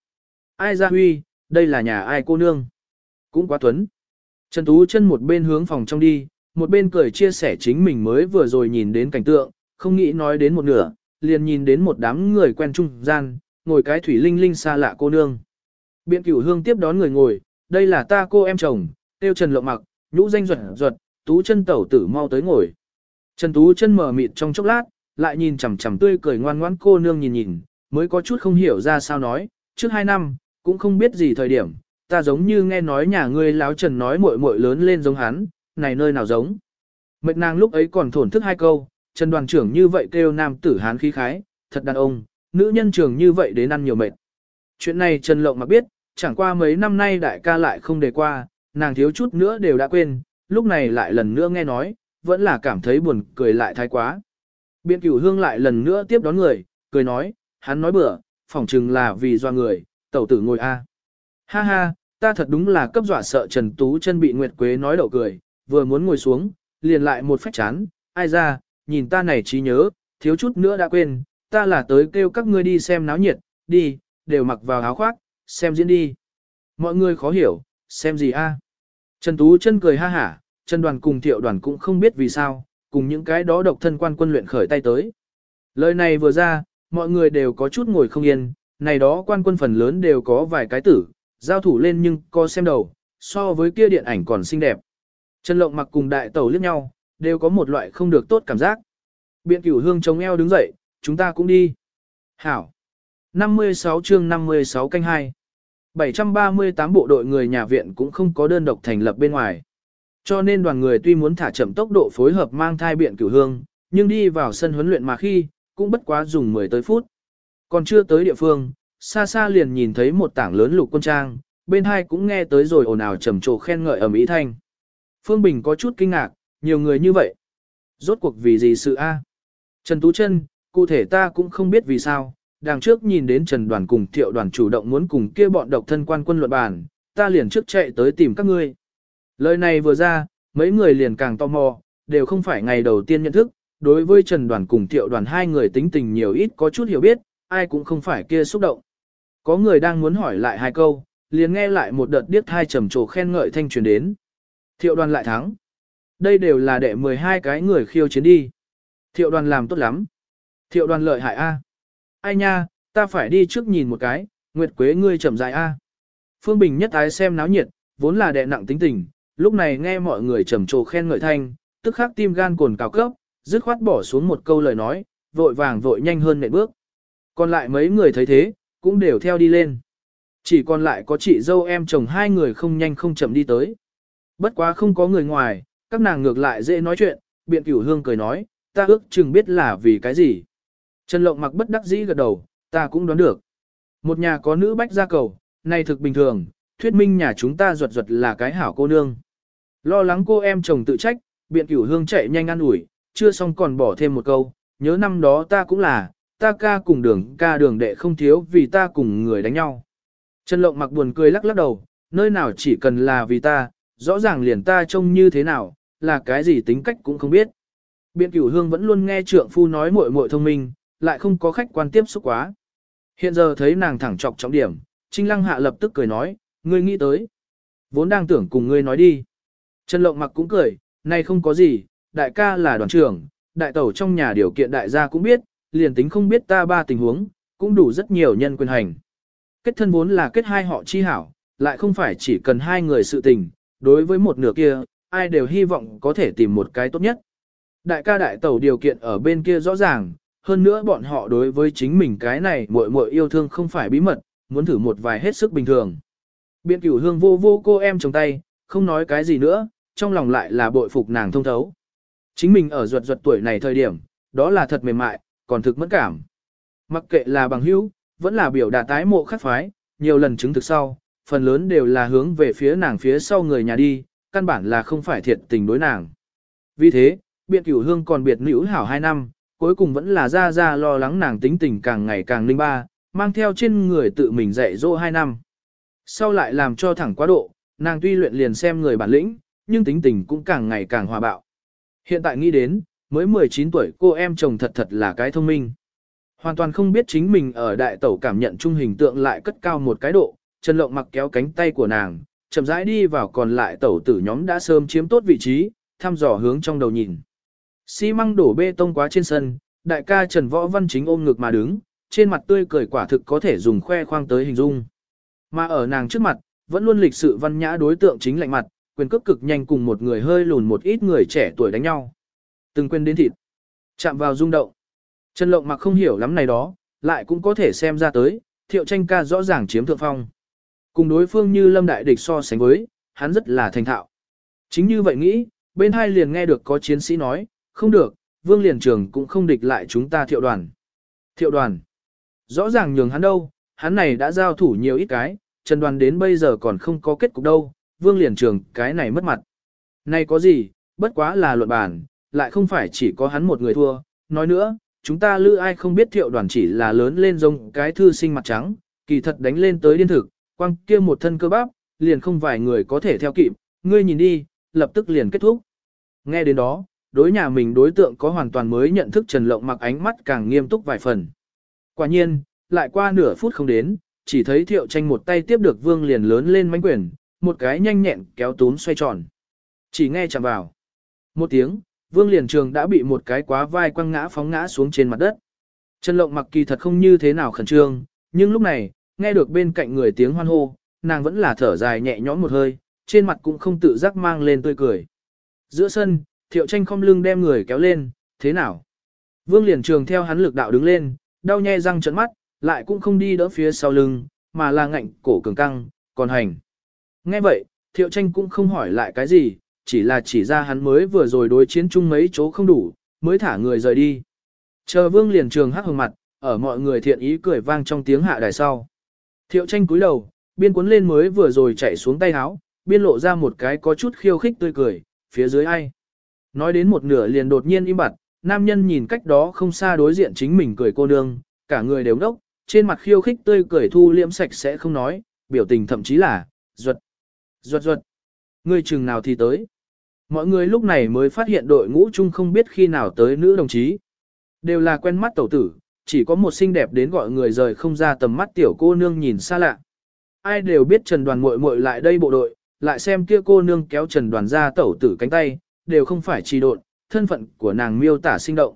Ai ra huy, đây là nhà ai cô nương? Cũng quá tuấn. Trần Tú chân một bên hướng phòng trong đi, một bên cười chia sẻ chính mình mới vừa rồi nhìn đến cảnh tượng, không nghĩ nói đến một nửa, liền nhìn đến một đám người quen trung gian, ngồi cái thủy linh linh xa lạ cô nương. Biện cửu hương tiếp đón người ngồi, đây là ta cô em chồng, tiêu trần lộng mặc, nhũ danh ruột ruột, tú chân tẩu tử mau tới ngồi. Trần tú chân mở mịt trong chốc lát, lại nhìn chằm chằm tươi cười ngoan ngoãn cô nương nhìn nhìn, mới có chút không hiểu ra sao nói, trước hai năm, cũng không biết gì thời điểm, ta giống như nghe nói nhà ngươi láo trần nói muội muội lớn lên giống hắn, này nơi nào giống. Mệt nàng lúc ấy còn thổn thức hai câu, Trần đoàn trưởng như vậy kêu nam tử hán khí khái, thật đàn ông, nữ nhân trường như vậy đến ăn nhiều mệt. Chuyện này Trần Lộng mà biết, chẳng qua mấy năm nay đại ca lại không đề qua, nàng thiếu chút nữa đều đã quên, lúc này lại lần nữa nghe nói, vẫn là cảm thấy buồn cười lại thái quá. Biện cửu hương lại lần nữa tiếp đón người, cười nói, hắn nói bữa, phỏng chừng là vì do người, tẩu tử ngồi a. Ha ha, ta thật đúng là cấp dọa sợ Trần Tú chân bị Nguyệt Quế nói đậu cười, vừa muốn ngồi xuống, liền lại một phách chán, ai ra, nhìn ta này trí nhớ, thiếu chút nữa đã quên, ta là tới kêu các ngươi đi xem náo nhiệt, đi, đều mặc vào áo khoác, xem diễn đi. Mọi người khó hiểu, xem gì a? Trần Tú chân cười ha hả, Trần đoàn cùng thiệu đoàn cũng không biết vì sao, cùng những cái đó độc thân quan quân luyện khởi tay tới. Lời này vừa ra, mọi người đều có chút ngồi không yên, này đó quan quân phần lớn đều có vài cái tử, giao thủ lên nhưng co xem đầu, so với kia điện ảnh còn xinh đẹp. Trần Lộng mặc cùng đại tẩu liếc nhau, đều có một loại không được tốt cảm giác. Biện cửu hương chống eo đứng dậy, chúng ta cũng đi. Hảo. 56 chương 56 canh 2. 738 bộ đội người nhà viện cũng không có đơn độc thành lập bên ngoài. Cho nên đoàn người tuy muốn thả chậm tốc độ phối hợp mang thai biện cửu hương, nhưng đi vào sân huấn luyện mà khi, cũng bất quá dùng 10 tới phút. Còn chưa tới địa phương, xa xa liền nhìn thấy một tảng lớn lục quân trang, bên hai cũng nghe tới rồi ồn ào trầm trồ khen ngợi ở Mỹ Thanh. Phương Bình có chút kinh ngạc, nhiều người như vậy. Rốt cuộc vì gì sự A? Trần Tú Trân, cụ thể ta cũng không biết vì sao, đằng trước nhìn đến Trần Đoàn cùng Thiệu Đoàn chủ động muốn cùng kia bọn độc thân quan quân luận bàn, ta liền trước chạy tới tìm các ngươi. Lời này vừa ra, mấy người liền càng tò mò, đều không phải ngày đầu tiên nhận thức, đối với Trần Đoàn cùng Thiệu Đoàn hai người tính tình nhiều ít có chút hiểu biết, ai cũng không phải kia xúc động. Có người đang muốn hỏi lại hai câu, liền nghe lại một đợt điếc thai trầm trồ khen ngợi thanh truyền đến. Thiệu Đoàn lại thắng. Đây đều là đệ 12 cái người khiêu chiến đi. Thiệu Đoàn làm tốt lắm. Thiệu Đoàn lợi hại a. Ai nha, ta phải đi trước nhìn một cái, Nguyệt Quế ngươi chậm dài a. Phương Bình nhất ái xem náo nhiệt, vốn là đệ nặng tính tình, lúc này nghe mọi người trầm trồ khen ngợi thanh, tức khắc tim gan cồn cào cấp, dứt khoát bỏ xuống một câu lời nói, vội vàng vội nhanh hơn nệm bước. Còn lại mấy người thấy thế, cũng đều theo đi lên. Chỉ còn lại có chị dâu em chồng hai người không nhanh không chậm đi tới. Bất quá không có người ngoài, các nàng ngược lại dễ nói chuyện, biện cửu hương cười nói, ta ước chừng biết là vì cái gì. Trần Lộng mặc bất đắc dĩ gật đầu, ta cũng đoán được. Một nhà có nữ bách gia cầu, này thực bình thường, thuyết minh nhà chúng ta ruột ruột là cái hảo cô nương. Lo lắng cô em chồng tự trách, biện cửu hương chạy nhanh ăn ủi, chưa xong còn bỏ thêm một câu, nhớ năm đó ta cũng là, ta ca cùng đường ca đường đệ không thiếu vì ta cùng người đánh nhau. Trần Lộng mặc buồn cười lắc lắc đầu, nơi nào chỉ cần là vì ta, rõ ràng liền ta trông như thế nào, là cái gì tính cách cũng không biết. Biện cửu hương vẫn luôn nghe trượng phu nói muội muội thông minh, lại không có khách quan tiếp xúc quá. Hiện giờ thấy nàng thẳng trọc trọng điểm, Trinh Lăng Hạ lập tức cười nói, ngươi nghĩ tới. Vốn đang tưởng cùng ngươi nói đi. Trần Lộng mặc cũng cười, này không có gì, đại ca là đoàn trưởng, đại tẩu trong nhà điều kiện đại gia cũng biết, liền tính không biết ta ba tình huống, cũng đủ rất nhiều nhân quyền hành. Kết thân vốn là kết hai họ chi hảo, lại không phải chỉ cần hai người sự tình, đối với một nửa kia, ai đều hy vọng có thể tìm một cái tốt nhất. Đại ca đại tẩu điều kiện ở bên kia rõ ràng, hơn nữa bọn họ đối với chính mình cái này muội muội yêu thương không phải bí mật, muốn thử một vài hết sức bình thường. Biện cửu hương vô vô cô em trong tay, không nói cái gì nữa, trong lòng lại là bội phục nàng thông thấu. Chính mình ở ruột ruột tuổi này thời điểm, đó là thật mềm mại, còn thực mất cảm. Mặc kệ là bằng hữu, vẫn là biểu đạt tái mộ khắc phái, nhiều lần chứng thực sau, phần lớn đều là hướng về phía nàng phía sau người nhà đi, căn bản là không phải thiệt tình đối nàng. Vì thế, biện cửu hương còn biệt nữ hảo 2 năm, cuối cùng vẫn là ra ra lo lắng nàng tính tình càng ngày càng linh ba, mang theo trên người tự mình dạy dỗ 2 năm. Sau lại làm cho thẳng quá độ, nàng tuy luyện liền xem người bản lĩnh, nhưng tính tình cũng càng ngày càng hòa bạo. Hiện tại nghĩ đến, mới 19 tuổi cô em chồng thật thật là cái thông minh. Hoàn toàn không biết chính mình ở đại tẩu cảm nhận trung hình tượng lại cất cao một cái độ, Trần Lộng mặc kéo cánh tay của nàng, chậm rãi đi vào còn lại tẩu tử nhóm đã sớm chiếm tốt vị trí, thăm dò hướng trong đầu nhìn. Xi măng đổ bê tông quá trên sân, đại ca Trần Võ Văn chính ôm ngực mà đứng, trên mặt tươi cười quả thực có thể dùng khoe khoang tới hình dung. Mà ở nàng trước mặt, vẫn luôn lịch sự văn nhã đối tượng chính lạnh mặt, quyền cước cực nhanh cùng một người hơi lùn một ít người trẻ tuổi đánh nhau. Từng quên đến thịt. Chạm vào rung động. Trần Lộng mặc không hiểu lắm này đó, lại cũng có thể xem ra tới, thiệu tranh ca rõ ràng chiếm thượng phong. Cùng đối phương như lâm đại địch so sánh với, hắn rất là thành thạo. Chính như vậy nghĩ, bên hai liền nghe được có chiến sĩ nói, không được, vương liền trường cũng không địch lại chúng ta thiệu đoàn. Thiệu đoàn. Rõ ràng nhường hắn đâu, hắn này đã giao thủ nhiều ít cái, trần đoàn đến bây giờ còn không có kết cục đâu, vương liền trường cái này mất mặt. Này có gì, bất quá là luận bàn, lại không phải chỉ có hắn một người thua, nói nữa, chúng ta lữ ai không biết thiệu đoàn chỉ là lớn lên giống cái thư sinh mặt trắng, kỳ thật đánh lên tới điên thực, quăng kia một thân cơ bắp, liền không vài người có thể theo kịp, ngươi nhìn đi, lập tức liền kết thúc. Nghe đến đó, đối nhà mình đối tượng có hoàn toàn mới nhận thức Trần Lộng mặc ánh mắt càng nghiêm túc vài phần. Quả nhiên, lại qua nửa phút không đến, chỉ thấy thiệu tranh một tay tiếp được vương liền lớn lên mánh quyền, một cái nhanh nhẹn kéo tún xoay tròn. Chỉ nghe chạm vào. Một tiếng, vương liền trường đã bị một cái quá vai quăng ngã phóng ngã xuống trên mặt đất. Trần Lộng mặc kỳ thật không như thế nào khẩn trương, nhưng lúc này, nghe được bên cạnh người tiếng hoan hô, nàng vẫn là thở dài nhẹ nhõm một hơi, trên mặt cũng không tự giác mang lên tươi cười. Giữa sân, thiệu tranh không lưng đem người kéo lên, thế nào? Vương liền trường theo hắn lực đạo đứng lên, đau nhe răng trợn mắt, lại cũng không đi đỡ phía sau lưng, mà là ngạnh cổ cường căng, còn hành. Nghe vậy, thiệu tranh cũng không hỏi lại cái gì, chỉ là chỉ ra hắn mới vừa rồi đối chiến chung mấy chỗ không đủ, mới thả người rời đi. Chờ vương liền trường hắc hồng mặt, ở mọi người thiện ý cười vang trong tiếng hạ đài sau. Thiệu tranh cúi đầu, biên cuốn lên mới vừa rồi chạy xuống tay áo, biên lộ ra một cái có chút khiêu khích tươi cười, phía dưới ai. Nói đến một nửa liền đột nhiên im bặt, nam nhân nhìn cách đó không xa đối diện chính mình cười cô nương, cả người đều đốc, trên mặt khiêu khích tươi cười thu liễm sạch sẽ không nói, biểu tình thậm chí là, ruột, ruột ruột, ngươi chừng nào thì tới. Mọi người lúc này mới phát hiện đội ngũ chung không biết khi nào tới nữ đồng chí. Đều là quen mắt tẩu tử, chỉ có một xinh đẹp đến gọi người rời không ra tầm mắt tiểu cô nương nhìn xa lạ. Ai đều biết Trần Đoàn muội muội lại đây bộ đội, lại xem kia cô nương kéo Trần Đoàn ra tẩu tử cánh tay, đều không phải trì độn, thân phận của nàng miêu tả sinh động.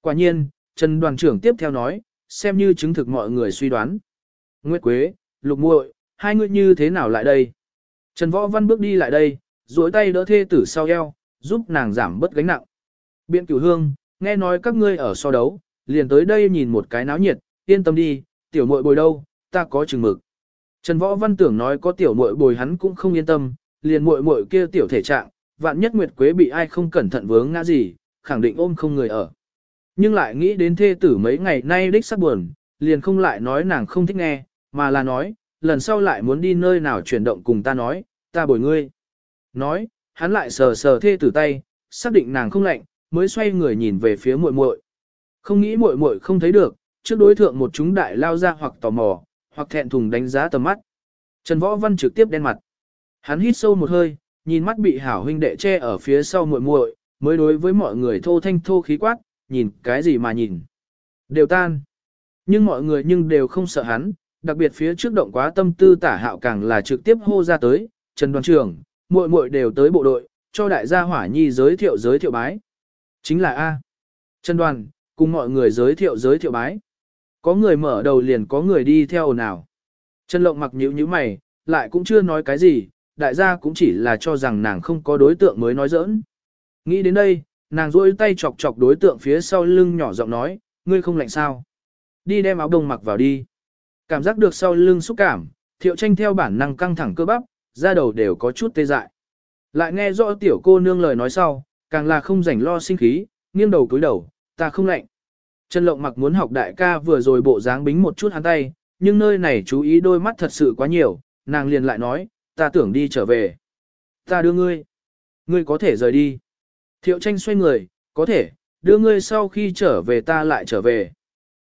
Quả nhiên, Trần Đoàn trưởng tiếp theo nói, xem như chứng thực mọi người suy đoán. Nguyệt Quế, Lục muội, hai người như thế nào lại đây? Trần Võ Văn bước đi lại đây, duỗi tay đỡ thê tử sau eo, giúp nàng giảm bớt gánh nặng. Biện cửu hương, nghe nói các ngươi ở so đấu, liền tới đây nhìn một cái náo nhiệt, yên tâm đi, tiểu muội bồi đâu, ta có chừng mực. Trần Võ Văn tưởng nói có tiểu muội bồi hắn cũng không yên tâm, liền muội muội kia tiểu thể trạng, vạn nhất Nguyệt Quế bị ai không cẩn thận vướng ngã gì, khẳng định ôm không người ở. Nhưng lại nghĩ đến thê tử mấy ngày nay đích sắc buồn, liền không lại nói nàng không thích nghe, mà là nói, lần sau lại muốn đi nơi nào chuyển động cùng ta nói, ta bồi ngươi. Nói, hắn lại sờ sờ thê tử tay, xác định nàng không lạnh, mới xoay người nhìn về phía muội muội. Không nghĩ muội muội không thấy được, trước đối thượng một chúng đại lao ra hoặc tò mò, hoặc thẹn thùng đánh giá tầm mắt. Trần Võ Văn trực tiếp đen mặt. Hắn hít sâu một hơi, nhìn mắt bị hảo huynh đệ che ở phía sau muội muội, mới đối với mọi người thô thanh thô khí quát, nhìn cái gì mà nhìn. Đều tan. Nhưng mọi người nhưng đều không sợ hắn, đặc biệt phía trước động quá tâm tư tả hạo càng là trực tiếp hô ra tới, Trần đoàn trưởng, muội muội đều tới bộ đội, cho đại gia hỏa nhi giới thiệu giới thiệu bái. Chính là A. Trần đoàn, cùng mọi người giới thiệu giới thiệu bái. Có người mở đầu liền có người đi theo ồn ào. Trần lộng mặc nhíu nhíu mày, lại cũng chưa nói cái gì, đại gia cũng chỉ là cho rằng nàng không có đối tượng mới nói giỡn. Nghĩ đến đây, nàng duỗi tay chọc chọc đối tượng phía sau lưng nhỏ giọng nói, ngươi không lạnh sao. Đi đem áo đông mặc vào đi. Cảm giác được sau lưng xúc cảm, thiệu tranh theo bản năng căng thẳng cơ bắp, da đầu đều có chút tê dại. Lại nghe rõ tiểu cô nương lời nói sau, càng là không rảnh lo sinh khí, nghiêng đầu cúi đầu, ta không lạnh. Trần Lộng mặc muốn học đại ca vừa rồi bộ dáng bính một chút hắn tay, nhưng nơi này chú ý đôi mắt thật sự quá nhiều, nàng liền lại nói, ta tưởng đi trở về. Ta đưa ngươi. Ngươi có thể rời đi. Thiệu tranh xoay người, có thể, đưa ngươi sau khi trở về ta lại trở về.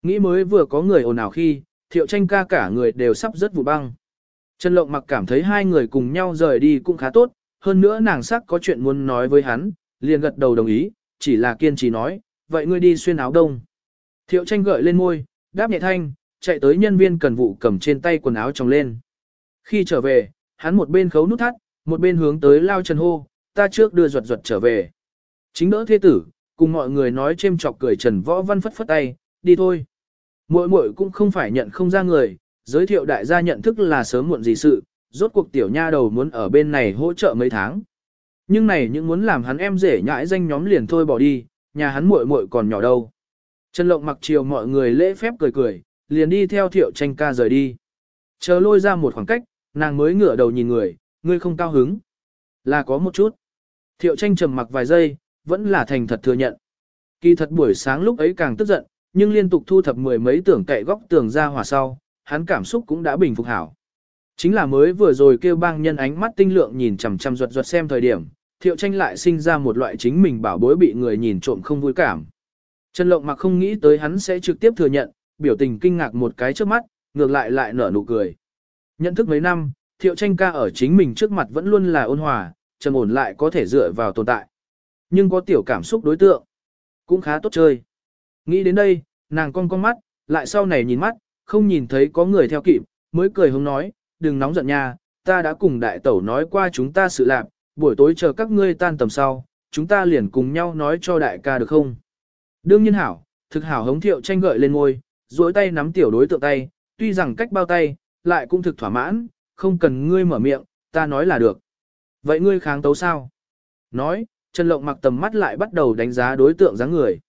Nghĩ mới vừa có người ồn ào khi, thiệu tranh ca cả người đều sắp rất vụ băng. Trần Lộng mặc cảm thấy hai người cùng nhau rời đi cũng khá tốt, hơn nữa nàng sắc có chuyện muốn nói với hắn, liền gật đầu đồng ý, chỉ là kiên trì nói, vậy ngươi đi xuyên áo đông. Thiệu tranh gợi lên môi, đáp nhẹ thanh, chạy tới nhân viên cần vụ cầm trên tay quần áo trồng lên. Khi trở về, hắn một bên khấu nút thắt, một bên hướng tới lao trần hô, ta trước đưa ruột ruột trở về. Chính đỡ thế tử, cùng mọi người nói chêm chọc cười trần võ văn phất phất tay, đi thôi. Muội muội cũng không phải nhận không ra người, giới thiệu đại gia nhận thức là sớm muộn gì sự, rốt cuộc tiểu nha đầu muốn ở bên này hỗ trợ mấy tháng. Nhưng này những muốn làm hắn em rể nhãi danh nhóm liền thôi bỏ đi, nhà hắn muội muội còn nhỏ đâu. Trần Lộng mặc chiều mọi người lễ phép cười cười, liền đi theo thiệu tranh ca rời đi. Chờ lôi ra một khoảng cách, nàng mới ngửa đầu nhìn người, ngươi không cao hứng. Là có một chút. Thiệu tranh trầm mặc vài giây, vẫn là thành thật thừa nhận. Kỳ thật buổi sáng lúc ấy càng tức giận, nhưng liên tục thu thập mười mấy tưởng cậy góc tường ra hòa sau, hắn cảm xúc cũng đã bình phục hảo. Chính là mới vừa rồi kêu bang nhân ánh mắt tinh lượng nhìn chằm chằm ruột ruột xem thời điểm, thiệu tranh lại sinh ra một loại chính mình bảo bối bị người nhìn trộm không vui cảm. Trần Lộng mặc không nghĩ tới hắn sẽ trực tiếp thừa nhận, biểu tình kinh ngạc một cái trước mắt, ngược lại lại nở nụ cười. Nhận thức mấy năm, thiệu tranh ca ở chính mình trước mặt vẫn luôn là ôn hòa, trầm ổn lại có thể dựa vào tồn tại. Nhưng có tiểu cảm xúc đối tượng, cũng khá tốt chơi. Nghĩ đến đây, nàng cong con mắt, lại sau này nhìn mắt, không nhìn thấy có người theo kịp, mới cười hống nói, đừng nóng giận nha, ta đã cùng đại tẩu nói qua chúng ta sự lạc, buổi tối chờ các ngươi tan tầm sau, chúng ta liền cùng nhau nói cho đại ca được không? Đương nhiên hảo, thực hảo hống thiệu tranh gợi lên ngôi, duỗi tay nắm tiểu đối tượng tay, tuy rằng cách bao tay, lại cũng thực thỏa mãn, không cần ngươi mở miệng, ta nói là được. Vậy ngươi kháng tấu sao? Nói, Trần Lộng mặc tầm mắt lại bắt đầu đánh giá đối tượng dáng người.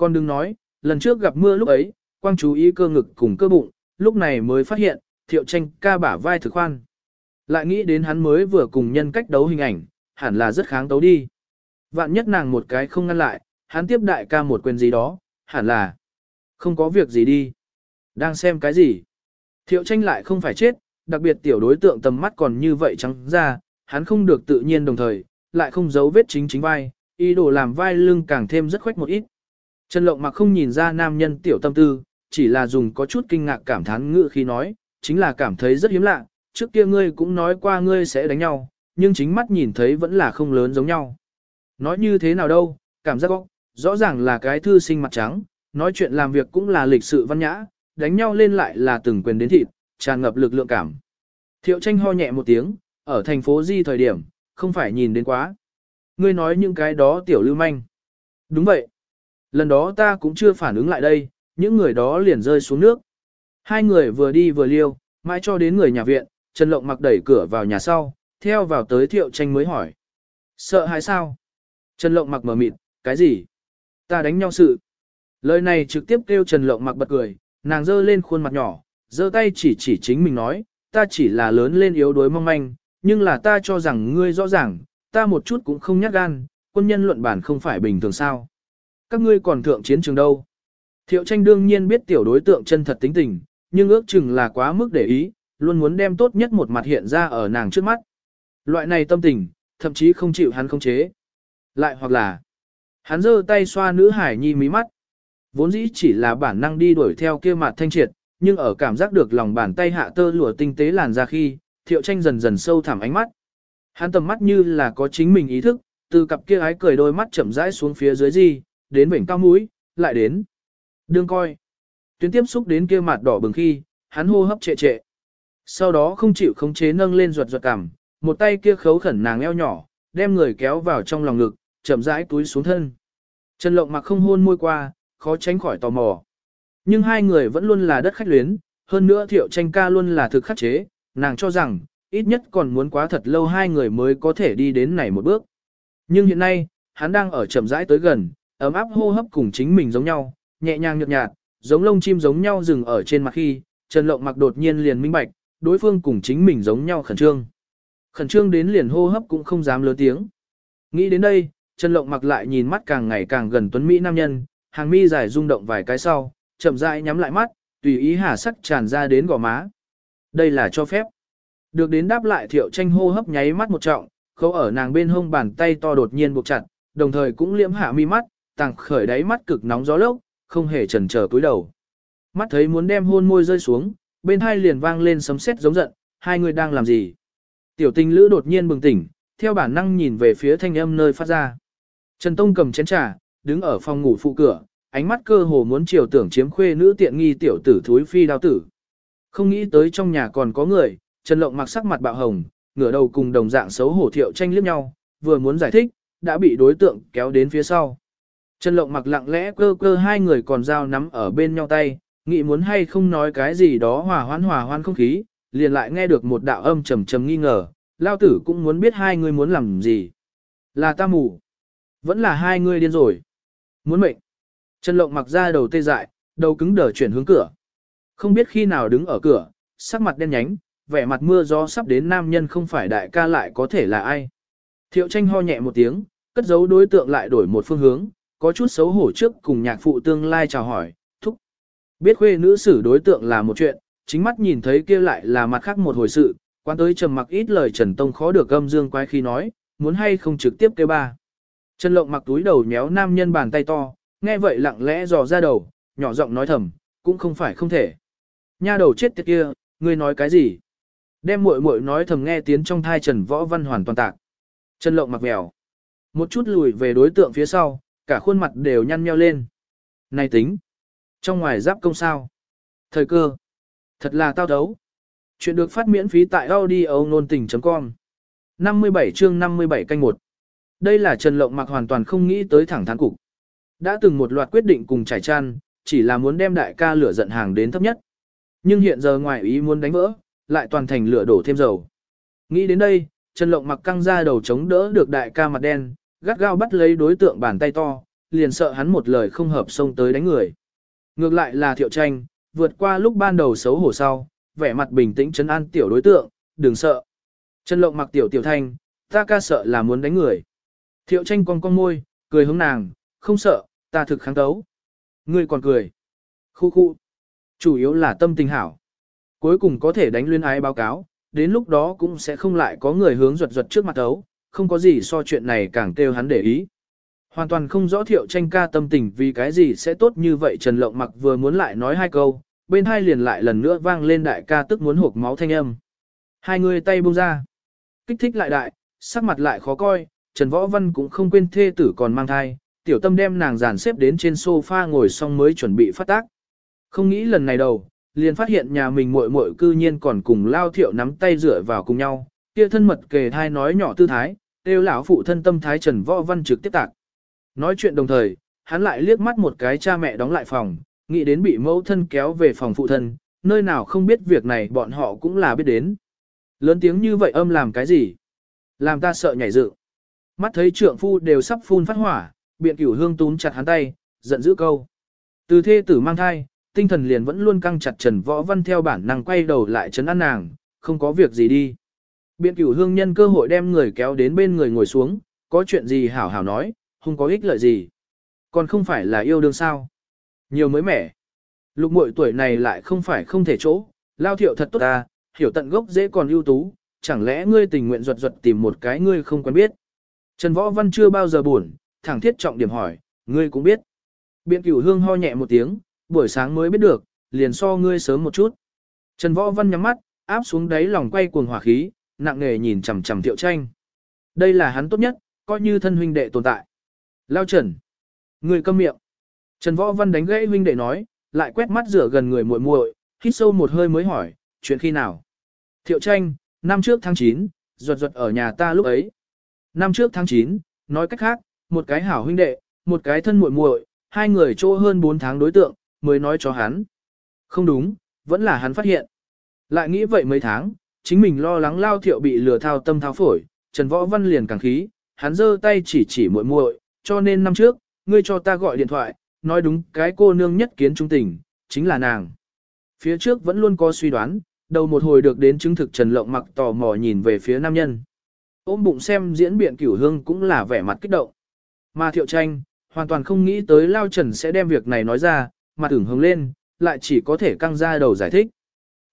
Con đừng nói, lần trước gặp mưa lúc ấy, quang chú ý cơ ngực cùng cơ bụng, lúc này mới phát hiện, thiệu tranh ca bả vai thực khoan. Lại nghĩ đến hắn mới vừa cùng nhân cách đấu hình ảnh, hẳn là rất kháng tấu đi. Vạn nhất nàng một cái không ngăn lại, hắn tiếp đại ca một quyền gì đó, hẳn là không có việc gì đi. Đang xem cái gì? Thiệu tranh lại không phải chết, đặc biệt tiểu đối tượng tầm mắt còn như vậy trắng ra, hắn không được tự nhiên đồng thời, lại không giấu vết chính chính vai, ý đồ làm vai lưng càng thêm rất khoách một ít. Trần Lộng mặc không nhìn ra nam nhân tiểu tâm tư, chỉ là dùng có chút kinh ngạc cảm thán ngữ khi nói, chính là cảm thấy rất hiếm lạ, trước kia ngươi cũng nói qua ngươi sẽ đánh nhau, nhưng chính mắt nhìn thấy vẫn là không lớn giống nhau. Nói như thế nào đâu, cảm giác góc, rõ ràng là cái thư sinh mặt trắng, nói chuyện làm việc cũng là lịch sự văn nhã, đánh nhau lên lại là từng quyền đến thịt, tràn ngập lực lượng cảm. Thiệu tranh ho nhẹ một tiếng, ở thành phố Di thời điểm, không phải nhìn đến quá. Ngươi nói những cái đó tiểu lưu manh. Đúng vậy. Lần đó ta cũng chưa phản ứng lại đây, những người đó liền rơi xuống nước. Hai người vừa đi vừa liêu, mãi cho đến người nhà viện, Trần Lộng mặc đẩy cửa vào nhà sau, theo vào tới thiệu tranh mới hỏi. Sợ hãi sao? Trần Lộng mặc mở mịt, cái gì? Ta đánh nhau sự. Lời này trực tiếp kêu Trần Lộng mặc bật cười, nàng giơ lên khuôn mặt nhỏ, giơ tay chỉ chỉ chính mình nói, ta chỉ là lớn lên yếu đuối mong manh, nhưng là ta cho rằng ngươi rõ ràng, ta một chút cũng không nhát gan, quân nhân luận bản không phải bình thường sao. Các ngươi còn thượng chiến trường đâu. Thiệu tranh đương nhiên biết tiểu đối tượng chân thật tính tình, nhưng ước chừng là quá mức để ý, luôn muốn đem tốt nhất một mặt hiện ra ở nàng trước mắt. Loại này tâm tình, thậm chí không chịu hắn không chế. Lại hoặc là, hắn giơ tay xoa nữ hải nhi mí mắt. Vốn dĩ chỉ là bản năng đi đuổi theo kia mặt thanh triệt, nhưng ở cảm giác được lòng bàn tay hạ tơ lụa tinh tế làn ra khi, thiệu tranh dần dần sâu thẳm ánh mắt. Hắn tầm mắt như là có chính mình ý thức, từ cặp kia ái cười đôi mắt chậm rãi xuống phía dưới gì, đến vểnh cao mũi, lại đến. Đương coi. Tuyến tiếp xúc đến kia mặt đỏ bừng khi, hắn hô hấp trệ trệ. Sau đó không chịu khống chế nâng lên ruột ruột cằm, một tay kia khấu khẩn nàng eo nhỏ, đem người kéo vào trong lòng ngực, chậm rãi túi xuống thân. Trần Lộng mặc không hôn môi qua, khó tránh khỏi tò mò. Nhưng hai người vẫn luôn là đất khách luyến, hơn nữa thiệu tranh ca luôn là thực khắc chế, nàng cho rằng, ít nhất còn muốn quá thật lâu hai người mới có thể đi đến này một bước. Nhưng hiện nay, hắn đang ở chậm rãi tới gần, ấm áp hô hấp cùng chính mình giống nhau, nhẹ nhàng nhợt nhạt, giống lông chim giống nhau dừng ở trên mặt khi, Trần Lộng mặc đột nhiên liền minh bạch, đối phương cùng chính mình giống nhau khẩn trương. Khẩn trương đến liền hô hấp cũng không dám lớn tiếng. Nghĩ đến đây, Trần Lộng mặc lại nhìn mắt càng ngày càng gần tuấn Mỹ nam nhân, hàng mi dài rung động vài cái sau, chậm rãi nhắm lại mắt, tùy ý hà sắc tràn ra đến gò má. Đây là cho phép. Được đến đáp lại thiệu tranh hô hấp nháy mắt một trọng, khâu ở nàng bên hông bàn tay to đột nhiên buộc chặt, đồng thời cũng liễm hạ mi mắt, tàng khởi đáy mắt cực nóng gió lốc, không hề chần chờ cúi đầu. Mắt thấy muốn đem hôn môi rơi xuống, bên hai liền vang lên sấm sét giống giận, hai người đang làm gì? Tiểu tình lữ đột nhiên bừng tỉnh, theo bản năng nhìn về phía thanh âm nơi phát ra. Trần Tông cầm chén trà, đứng ở phòng ngủ phụ cửa, ánh mắt cơ hồ muốn chiều tưởng chiếm khuê nữ tiện nghi tiểu tử thúi phi đao tử. Không nghĩ tới trong nhà còn có người, Trần Lộng mặc sắc mặt bạo hồng, ngửa đầu cùng đồng dạng xấu hổ thiệu tranh liếc nhau, vừa muốn giải thích, đã bị đối tượng kéo đến phía sau. Trần Lộng mặc lặng lẽ cơ cơ hai người còn dao nắm ở bên nhau tay, nghĩ muốn hay không nói cái gì đó hòa hoan hòa hoan không khí, liền lại nghe được một đạo âm trầm trầm nghi ngờ, lao tử cũng muốn biết hai người muốn làm gì. Là ta mù. Vẫn là hai người điên rồi. Muốn mệnh. Trần Lộng mặc ra đầu tê dại, đầu cứng đờ chuyển hướng cửa. Không biết khi nào đứng ở cửa, sắc mặt đen nhánh, vẻ mặt mưa gió sắp đến nam nhân không phải đại ca lại có thể là ai. Thiệu tranh ho nhẹ một tiếng, cất giấu đối tượng lại đổi một phương hướng, có chút xấu hổ trước cùng nhạc phụ tương lai chào hỏi, thúc. Biết khuê nữ xử đối tượng là một chuyện, chính mắt nhìn thấy kia lại là mặt khác một hồi sự, quan tới trầm mặc ít lời Trần Tông khó được gâm dương quái khi nói, muốn hay không trực tiếp kêu ba. Trần Lộng mặc túi đầu méo nam nhân bàn tay to, nghe vậy lặng lẽ dò ra đầu, nhỏ giọng nói thầm, cũng không phải không thể. Nha đầu chết tiệt kia, ngươi nói cái gì? Đem muội muội nói thầm nghe tiếng trong thai Trần Võ Văn hoàn toàn tạc. Trần Lộng mặc mèo. Một chút lùi về đối tượng phía sau, cả khuôn mặt đều nhăn nheo lên. Này tính. Trong ngoài giáp công sao. Thời cơ. Thật là tao đấu. Chuyện được phát miễn phí tại audio nôn tình.com 57 chương 57 canh 1 Đây là Trần Lộng mặc hoàn toàn không nghĩ tới thẳng thắn cục. Đã từng một loạt quyết định cùng trải chăn, chỉ là muốn đem đại ca lửa giận hàng đến thấp nhất. Nhưng hiện giờ ngoài ý muốn đánh vỡ, lại toàn thành lửa đổ thêm dầu. Nghĩ đến đây, Trần Lộng mặc căng ra đầu chống đỡ được đại ca mặt đen, gắt gao bắt lấy đối tượng bàn tay to, liền sợ hắn một lời không hợp xông tới đánh người. Ngược lại là thiệu tranh, vượt qua lúc ban đầu xấu hổ sau, vẻ mặt bình tĩnh chấn an tiểu đối tượng, đừng sợ. Chân Lộng mặc tiểu tiểu thanh, ta ca sợ là muốn đánh người. Thiệu tranh con con môi, cười hướng nàng, không sợ, ta thực kháng tấu. Ngươi còn cười. Khu khu. Chủ yếu là tâm tình hảo. Cuối cùng có thể đánh luyên ái báo cáo, đến lúc đó cũng sẽ không lại có người hướng ruột ruột trước mặt tấu, không có gì so chuyện này càng kêu hắn để ý. Hoàn toàn không rõ thiệu tranh ca tâm tình vì cái gì sẽ tốt như vậy Trần Lộng mặc vừa muốn lại nói hai câu, bên hai liền lại lần nữa vang lên đại ca tức muốn hộp máu thanh âm. Hai người tay buông ra. Kích thích lại đại, sắc mặt lại khó coi, Trần Võ Văn cũng không quên thê tử còn mang thai, tiểu tâm đem nàng dàn xếp đến trên sofa ngồi xong mới chuẩn bị phát tác. Không nghĩ lần này đâu, liền phát hiện nhà mình muội muội cư nhiên còn cùng lao thiệu nắm tay rửa vào cùng nhau, kia thân mật kề thai nói nhỏ tư thái, đều lão phụ thân tâm thái Trần Võ Văn trực tiếp tạc. Nói chuyện đồng thời, hắn lại liếc mắt một cái cha mẹ đóng lại phòng, nghĩ đến bị mẫu thân kéo về phòng phụ thân, nơi nào không biết việc này bọn họ cũng là biết đến. Lớn tiếng như vậy âm làm cái gì? Làm ta sợ nhảy dựng. Mắt thấy trượng phu đều sắp phun phát hỏa, biện cửu hương túm chặt hắn tay, giận dữ câu. Từ thê tử mang thai, tinh thần liền vẫn luôn căng chặt Trần Võ Văn theo bản năng quay đầu lại chấn an nàng, không có việc gì đi. Biện cửu hương nhân cơ hội đem người kéo đến bên người ngồi xuống, có chuyện gì hảo hảo nói, không có ích lợi gì. Còn không phải là yêu đương sao. Nhiều mới mẻ. Lục muội tuổi này lại không phải không thể chỗ, lao thiệu thật tốt ta, hiểu tận gốc dễ còn ưu tú, chẳng lẽ ngươi tình nguyện ruột ruột tìm một cái ngươi không quen biết. Trần Võ Văn chưa bao giờ buồn, thẳng thiết trọng điểm hỏi, ngươi cũng biết. Biện cửu hương ho nhẹ một tiếng, buổi sáng mới biết được, liền so ngươi sớm một chút. Trần Võ Văn nhắm mắt, áp xuống đáy lòng quay cuồng hỏa khí, nặng nề nhìn chằm chằm Thiệu Tranh. Đây là hắn tốt nhất, coi như thân huynh đệ tồn tại. Lao Trần, người câm miệng. Trần Võ Văn đánh gãy huynh đệ nói, lại quét mắt rửa gần người muội muội, hít sâu một hơi mới hỏi, chuyện khi nào? Thiệu Tranh, năm trước tháng 9, ruột ruột ở nhà ta lúc ấy. Năm trước tháng 9, nói cách khác, một cái hảo huynh đệ, một cái thân muội muội, hai người chỗ hơn 4 tháng đối tượng, mới nói cho hắn. Không đúng, vẫn là hắn phát hiện. Lại nghĩ vậy mấy tháng, chính mình lo lắng lao thiệu bị lừa thao tâm thao phổi, Trần Võ Văn liền càng khí, hắn giơ tay chỉ chỉ muội muội, cho nên năm trước, ngươi cho ta gọi điện thoại, nói đúng cái cô nương nhất kiến trung tình, chính là nàng. Phía trước vẫn luôn có suy đoán, đầu một hồi được đến chứng thực Trần Lộng mặc tò mò nhìn về phía nam nhân. Ôm bụng xem diễn biện cửu hương cũng là vẻ mặt kích động. Mà thiệu tranh, hoàn toàn không nghĩ tới Lao Trần sẽ đem việc này nói ra, mà tưởng hứng lên, lại chỉ có thể căng ra đầu giải thích.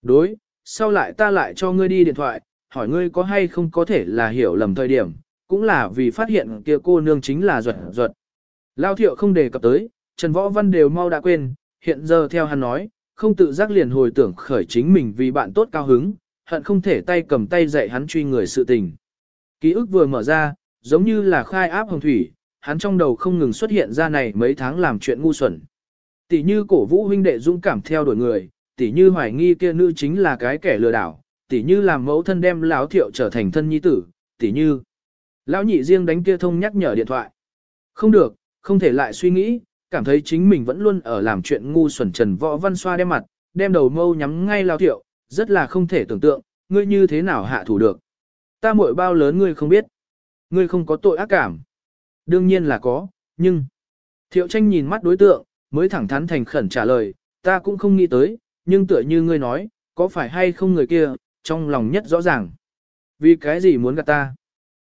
Đối, sau lại ta lại cho ngươi đi điện thoại, hỏi ngươi có hay không có thể là hiểu lầm thời điểm, cũng là vì phát hiện kia cô nương chính là ruột ruột. Lao thiệu không đề cập tới, Trần Võ Văn đều mau đã quên, hiện giờ theo hắn nói, không tự giác liền hồi tưởng khởi chính mình vì bạn tốt cao hứng, hận không thể tay cầm tay dạy hắn truy người sự tình. Ký ức vừa mở ra, giống như là khai áp hồng thủy, hắn trong đầu không ngừng xuất hiện ra này mấy tháng làm chuyện ngu xuẩn. Tỷ như cổ vũ huynh đệ dũng cảm theo đuổi người, tỷ như hoài nghi kia nữ chính là cái kẻ lừa đảo, tỷ như làm mẫu thân đem lão thiệu trở thành thân nhi tử, tỷ như lão nhị riêng đánh kia thông nhắc nhở điện thoại. Không được, không thể lại suy nghĩ, cảm thấy chính mình vẫn luôn ở làm chuyện ngu xuẩn Trần Võ Văn xoa đem mặt, đem đầu mâu nhắm ngay lão thiệu, rất là không thể tưởng tượng, ngươi như thế nào hạ thủ được. Ta muội bao lớn ngươi không biết. Ngươi không có tội ác cảm. Đương nhiên là có, nhưng... Thiệu tranh nhìn mắt đối tượng, mới thẳng thắn thành khẩn trả lời, ta cũng không nghĩ tới, nhưng tựa như ngươi nói, có phải hay không người kia, trong lòng nhất rõ ràng. Vì cái gì muốn gạt ta?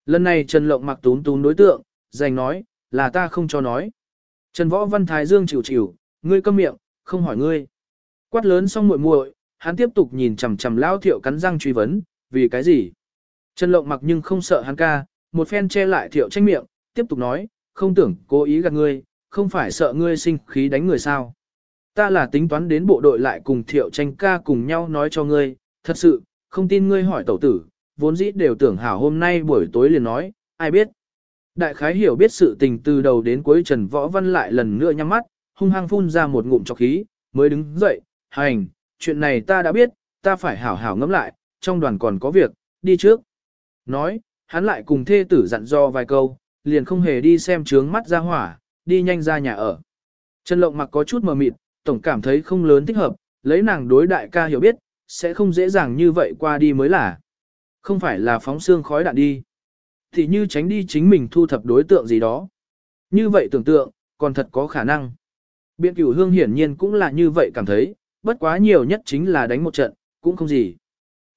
Lần này Trần Lộng mặc tún tún đối tượng, giành nói, là ta không cho nói. Trần Võ Văn Thái Dương chịu chịu, ngươi câm miệng, không hỏi ngươi. Quát lớn xong muội muội, hắn tiếp tục nhìn chằm chằm lao thiệu cắn răng truy vấn, vì cái gì? Trần Lộng mặc nhưng không sợ hắn ca, một phen che lại thiệu tranh miệng, tiếp tục nói, không tưởng cố ý gạt ngươi, không phải sợ ngươi sinh khí đánh người sao. Ta là tính toán đến bộ đội lại cùng thiệu tranh ca cùng nhau nói cho ngươi, thật sự, không tin ngươi hỏi tẩu tử, vốn dĩ đều tưởng hảo hôm nay buổi tối liền nói, ai biết. Đại khái hiểu biết sự tình từ đầu đến cuối Trần Võ Văn lại lần nữa nhắm mắt, hung hăng phun ra một ngụm chọc khí, mới đứng dậy, hành, chuyện này ta đã biết, ta phải hảo hảo ngẫm lại, trong đoàn còn có việc, đi trước. Nói, hắn lại cùng thê tử dặn do vài câu, liền không hề đi xem trướng mắt ra hỏa, đi nhanh ra nhà ở. Trần Lộng mặc có chút mờ mịt, tổng cảm thấy không lớn thích hợp, lấy nàng đối đại ca hiểu biết, sẽ không dễ dàng như vậy qua đi mới là. Không phải là phóng xương khói đạn đi. Thì như tránh đi chính mình thu thập đối tượng gì đó. Như vậy tưởng tượng, còn thật có khả năng. Biện cửu hương hiển nhiên cũng là như vậy cảm thấy, bất quá nhiều nhất chính là đánh một trận, cũng không gì.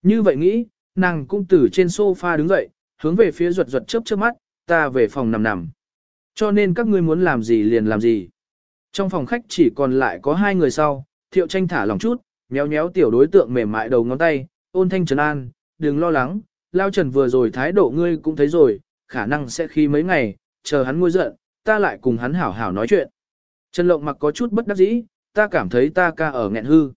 Như vậy nghĩ, nàng cũng từ trên sofa đứng dậy, hướng về phía ruột ruột chớp chớp mắt, ta về phòng nằm nằm. Cho nên các ngươi muốn làm gì liền làm gì. Trong phòng khách chỉ còn lại có hai người sau, thiệu tranh thả lòng chút, méo méo tiểu đối tượng mềm mại đầu ngón tay, ôn thanh trấn an, đừng lo lắng, lao trần vừa rồi thái độ ngươi cũng thấy rồi, khả năng sẽ khi mấy ngày, chờ hắn ngôi giận, ta lại cùng hắn hảo hảo nói chuyện. Trần lộng mặc có chút bất đắc dĩ, ta cảm thấy ta ca ở nghẹn hư.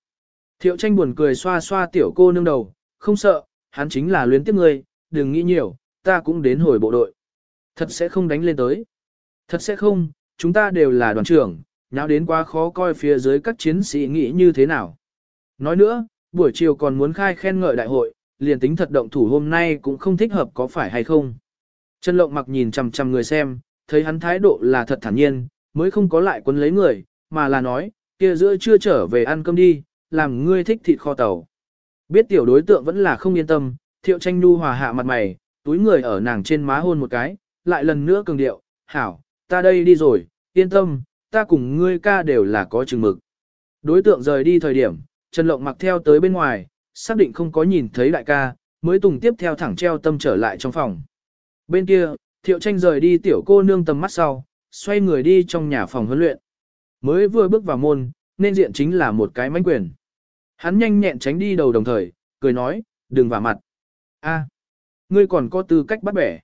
Thiệu tranh buồn cười xoa xoa tiểu cô nương đầu, không sợ, hắn chính là luyến tiếc ngươi, đừng nghĩ nhiều, ta cũng đến hồi bộ đội. Thật sẽ không đánh lên tới. Thật sẽ không, chúng ta đều là đoàn trưởng, nháo đến quá khó coi phía dưới các chiến sĩ nghĩ như thế nào. Nói nữa, buổi chiều còn muốn khai khen ngợi đại hội, liền tính thật động thủ hôm nay cũng không thích hợp có phải hay không. Trần Lộng mặc nhìn chằm chằm người xem, thấy hắn thái độ là thật thản nhiên, mới không có lại quấn lấy người, mà là nói, kia giữa chưa trở về ăn cơm đi, làm ngươi thích thịt kho tàu. Biết tiểu đối tượng vẫn là không yên tâm, thiệu tranh nu hòa hạ mặt mày, túi người ở nàng trên má hôn một cái, lại lần nữa cường điệu, hảo, ta đây đi rồi, yên tâm, ta cùng ngươi ca đều là có chừng mực. Đối tượng rời đi thời điểm, Trần Lộng mặc theo tới bên ngoài, xác định không có nhìn thấy đại ca, mới tùng tiếp theo thẳng treo tâm trở lại trong phòng. Bên kia, thiệu tranh rời đi tiểu cô nương tầm mắt sau, xoay người đi trong nhà phòng huấn luyện. Mới vừa bước vào môn, nên diện chính là một cái mánh quyền. Hắn nhanh nhẹn tránh đi đầu đồng thời, cười nói, đừng vào mặt. a ngươi còn có tư cách bắt bẻ.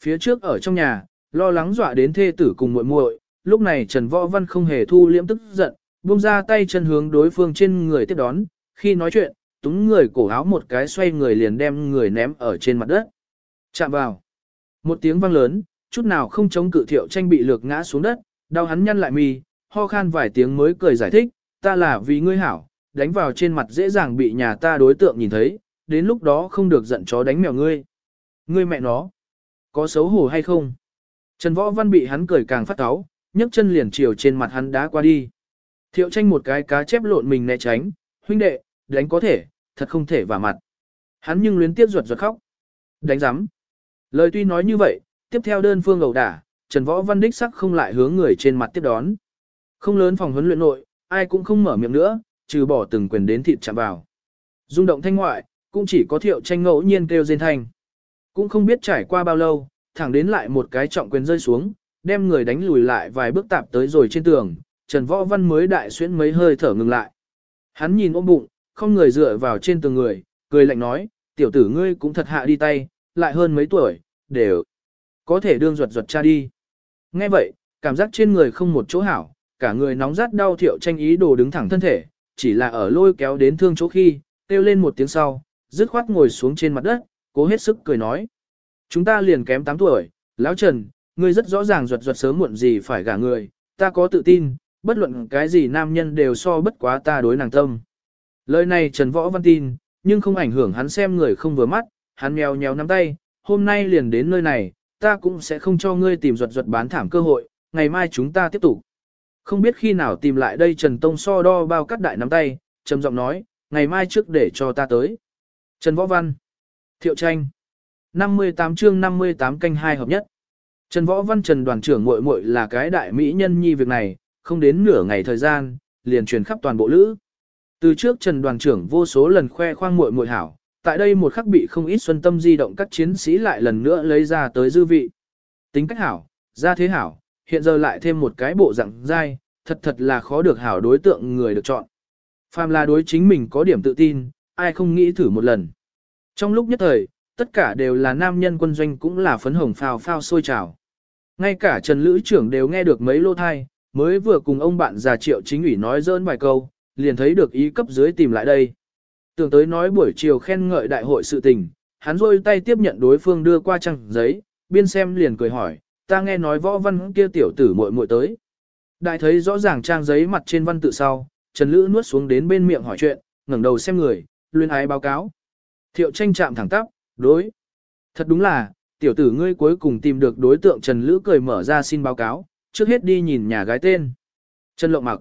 Phía trước ở trong nhà, lo lắng dọa đến thê tử cùng muội muội, lúc này Trần Võ Văn không hề thu liễm tức giận, buông ra tay chân hướng đối phương trên người tiếp đón, khi nói chuyện, túng người cổ áo một cái xoay người liền đem người ném ở trên mặt đất. Chạm vào. Một tiếng vang lớn, chút nào không chống cự thiệu tranh bị lược ngã xuống đất, đau hắn nhăn lại mì, ho khan vài tiếng mới cười giải thích, ta là vì ngươi hảo, đánh vào trên mặt dễ dàng bị nhà ta đối tượng nhìn thấy, đến lúc đó không được giận chó đánh mèo ngươi. Ngươi mẹ nó, có xấu hổ hay không? Trần Võ Văn bị hắn cười càng phát cáu, nhấc chân liền chiều trên mặt hắn đá qua đi. Thiệu tranh một cái cá chép lộn mình né tránh, huynh đệ, đánh có thể, thật không thể vào mặt. Hắn nhưng luyến tiếp ruột ruột khóc. Đánh rắm. Lời tuy nói như vậy, tiếp theo đơn phương ẩu đả, Trần Võ Văn đích sắc không lại hướng người trên mặt tiếp đón. Không lớn phòng huấn luyện nội, ai cũng không mở miệng nữa, trừ bỏ từng quyền đến thịt chạm vào. Dung động thanh ngoại, cũng chỉ có thiệu tranh ngẫu nhiên kêu rên thanh. Cũng không biết trải qua bao lâu, thẳng đến lại một cái trọng quyền rơi xuống, đem người đánh lùi lại vài bước tạp tới rồi trên tường, Trần Võ Văn mới đại xuyễn mấy hơi thở ngừng lại. Hắn nhìn ôm bụng, không người dựa vào trên tường người, cười lạnh nói, tiểu tử ngươi cũng thật hạ đi tay, lại hơn mấy tuổi, đều có thể đương ruột ruột cha đi. Nghe vậy, cảm giác trên người không một chỗ hảo, cả người nóng rát đau thiệu tranh ý đồ đứng thẳng thân thể, chỉ là ở lôi kéo đến thương chỗ khi, kêu lên một tiếng sau, dứt khoát ngồi xuống trên mặt đất, cố hết sức cười nói. Chúng ta liền kém 8 tuổi, lão Trần, ngươi rất rõ ràng ruột ruột sớm muộn gì phải gả người, ta có tự tin, bất luận cái gì nam nhân đều so bất quá ta đối nàng tâm. Lời này Trần Võ Văn tin, nhưng không ảnh hưởng hắn xem người không vừa mắt, hắn mèo nhéo nắm tay, hôm nay liền đến nơi này, ta cũng sẽ không cho ngươi tìm ruột ruột bán thảm cơ hội, ngày mai chúng ta tiếp tục. Không biết khi nào tìm lại đây Trần Tông so đo bao cắt đại nắm tay, trầm giọng nói, ngày mai trước để cho ta tới. Trần Võ Văn, Thiệu Tranh, 58 chương 58 canh hai hợp nhất. Trần Võ Văn Trần đoàn trưởng muội muội là cái đại mỹ nhân nhi việc này, không đến nửa ngày thời gian, liền truyền khắp toàn bộ lữ. Từ trước Trần đoàn trưởng vô số lần khoe khoang muội muội hảo, tại đây một khắc bị không ít xuân tâm di động các chiến sĩ lại lần nữa lấy ra tới dư vị. Tính cách hảo, ra thế hảo, hiện giờ lại thêm một cái bộ dạng dai, thật thật là khó được hảo đối tượng người được chọn. Phàm là đối chính mình có điểm tự tin, ai không nghĩ thử một lần. Trong lúc nhất thời, tất cả đều là nam nhân quân doanh cũng là phấn hồng phao phao sôi trào. Ngay cả Trần Lữ trưởng đều nghe được mấy lô thai, mới vừa cùng ông bạn già triệu chính ủy nói dơn vài câu, liền thấy được ý cấp dưới tìm lại đây. Tưởng tới nói buổi chiều khen ngợi đại hội sự tình, hắn rôi tay tiếp nhận đối phương đưa qua trang giấy, biên xem liền cười hỏi, ta nghe nói võ văn kia tiểu tử muội muội tới. Đại thấy rõ ràng trang giấy mặt trên văn tự sau, Trần Lữ nuốt xuống đến bên miệng hỏi chuyện, ngẩng đầu xem người, luyên ái báo cáo. Thiệu tranh chạm thẳng tắp, đối. Thật đúng là, tiểu tử ngươi cuối cùng tìm được đối tượng Trần Lữ cười mở ra xin báo cáo, trước hết đi nhìn nhà gái tên. Trần Lộng mặc.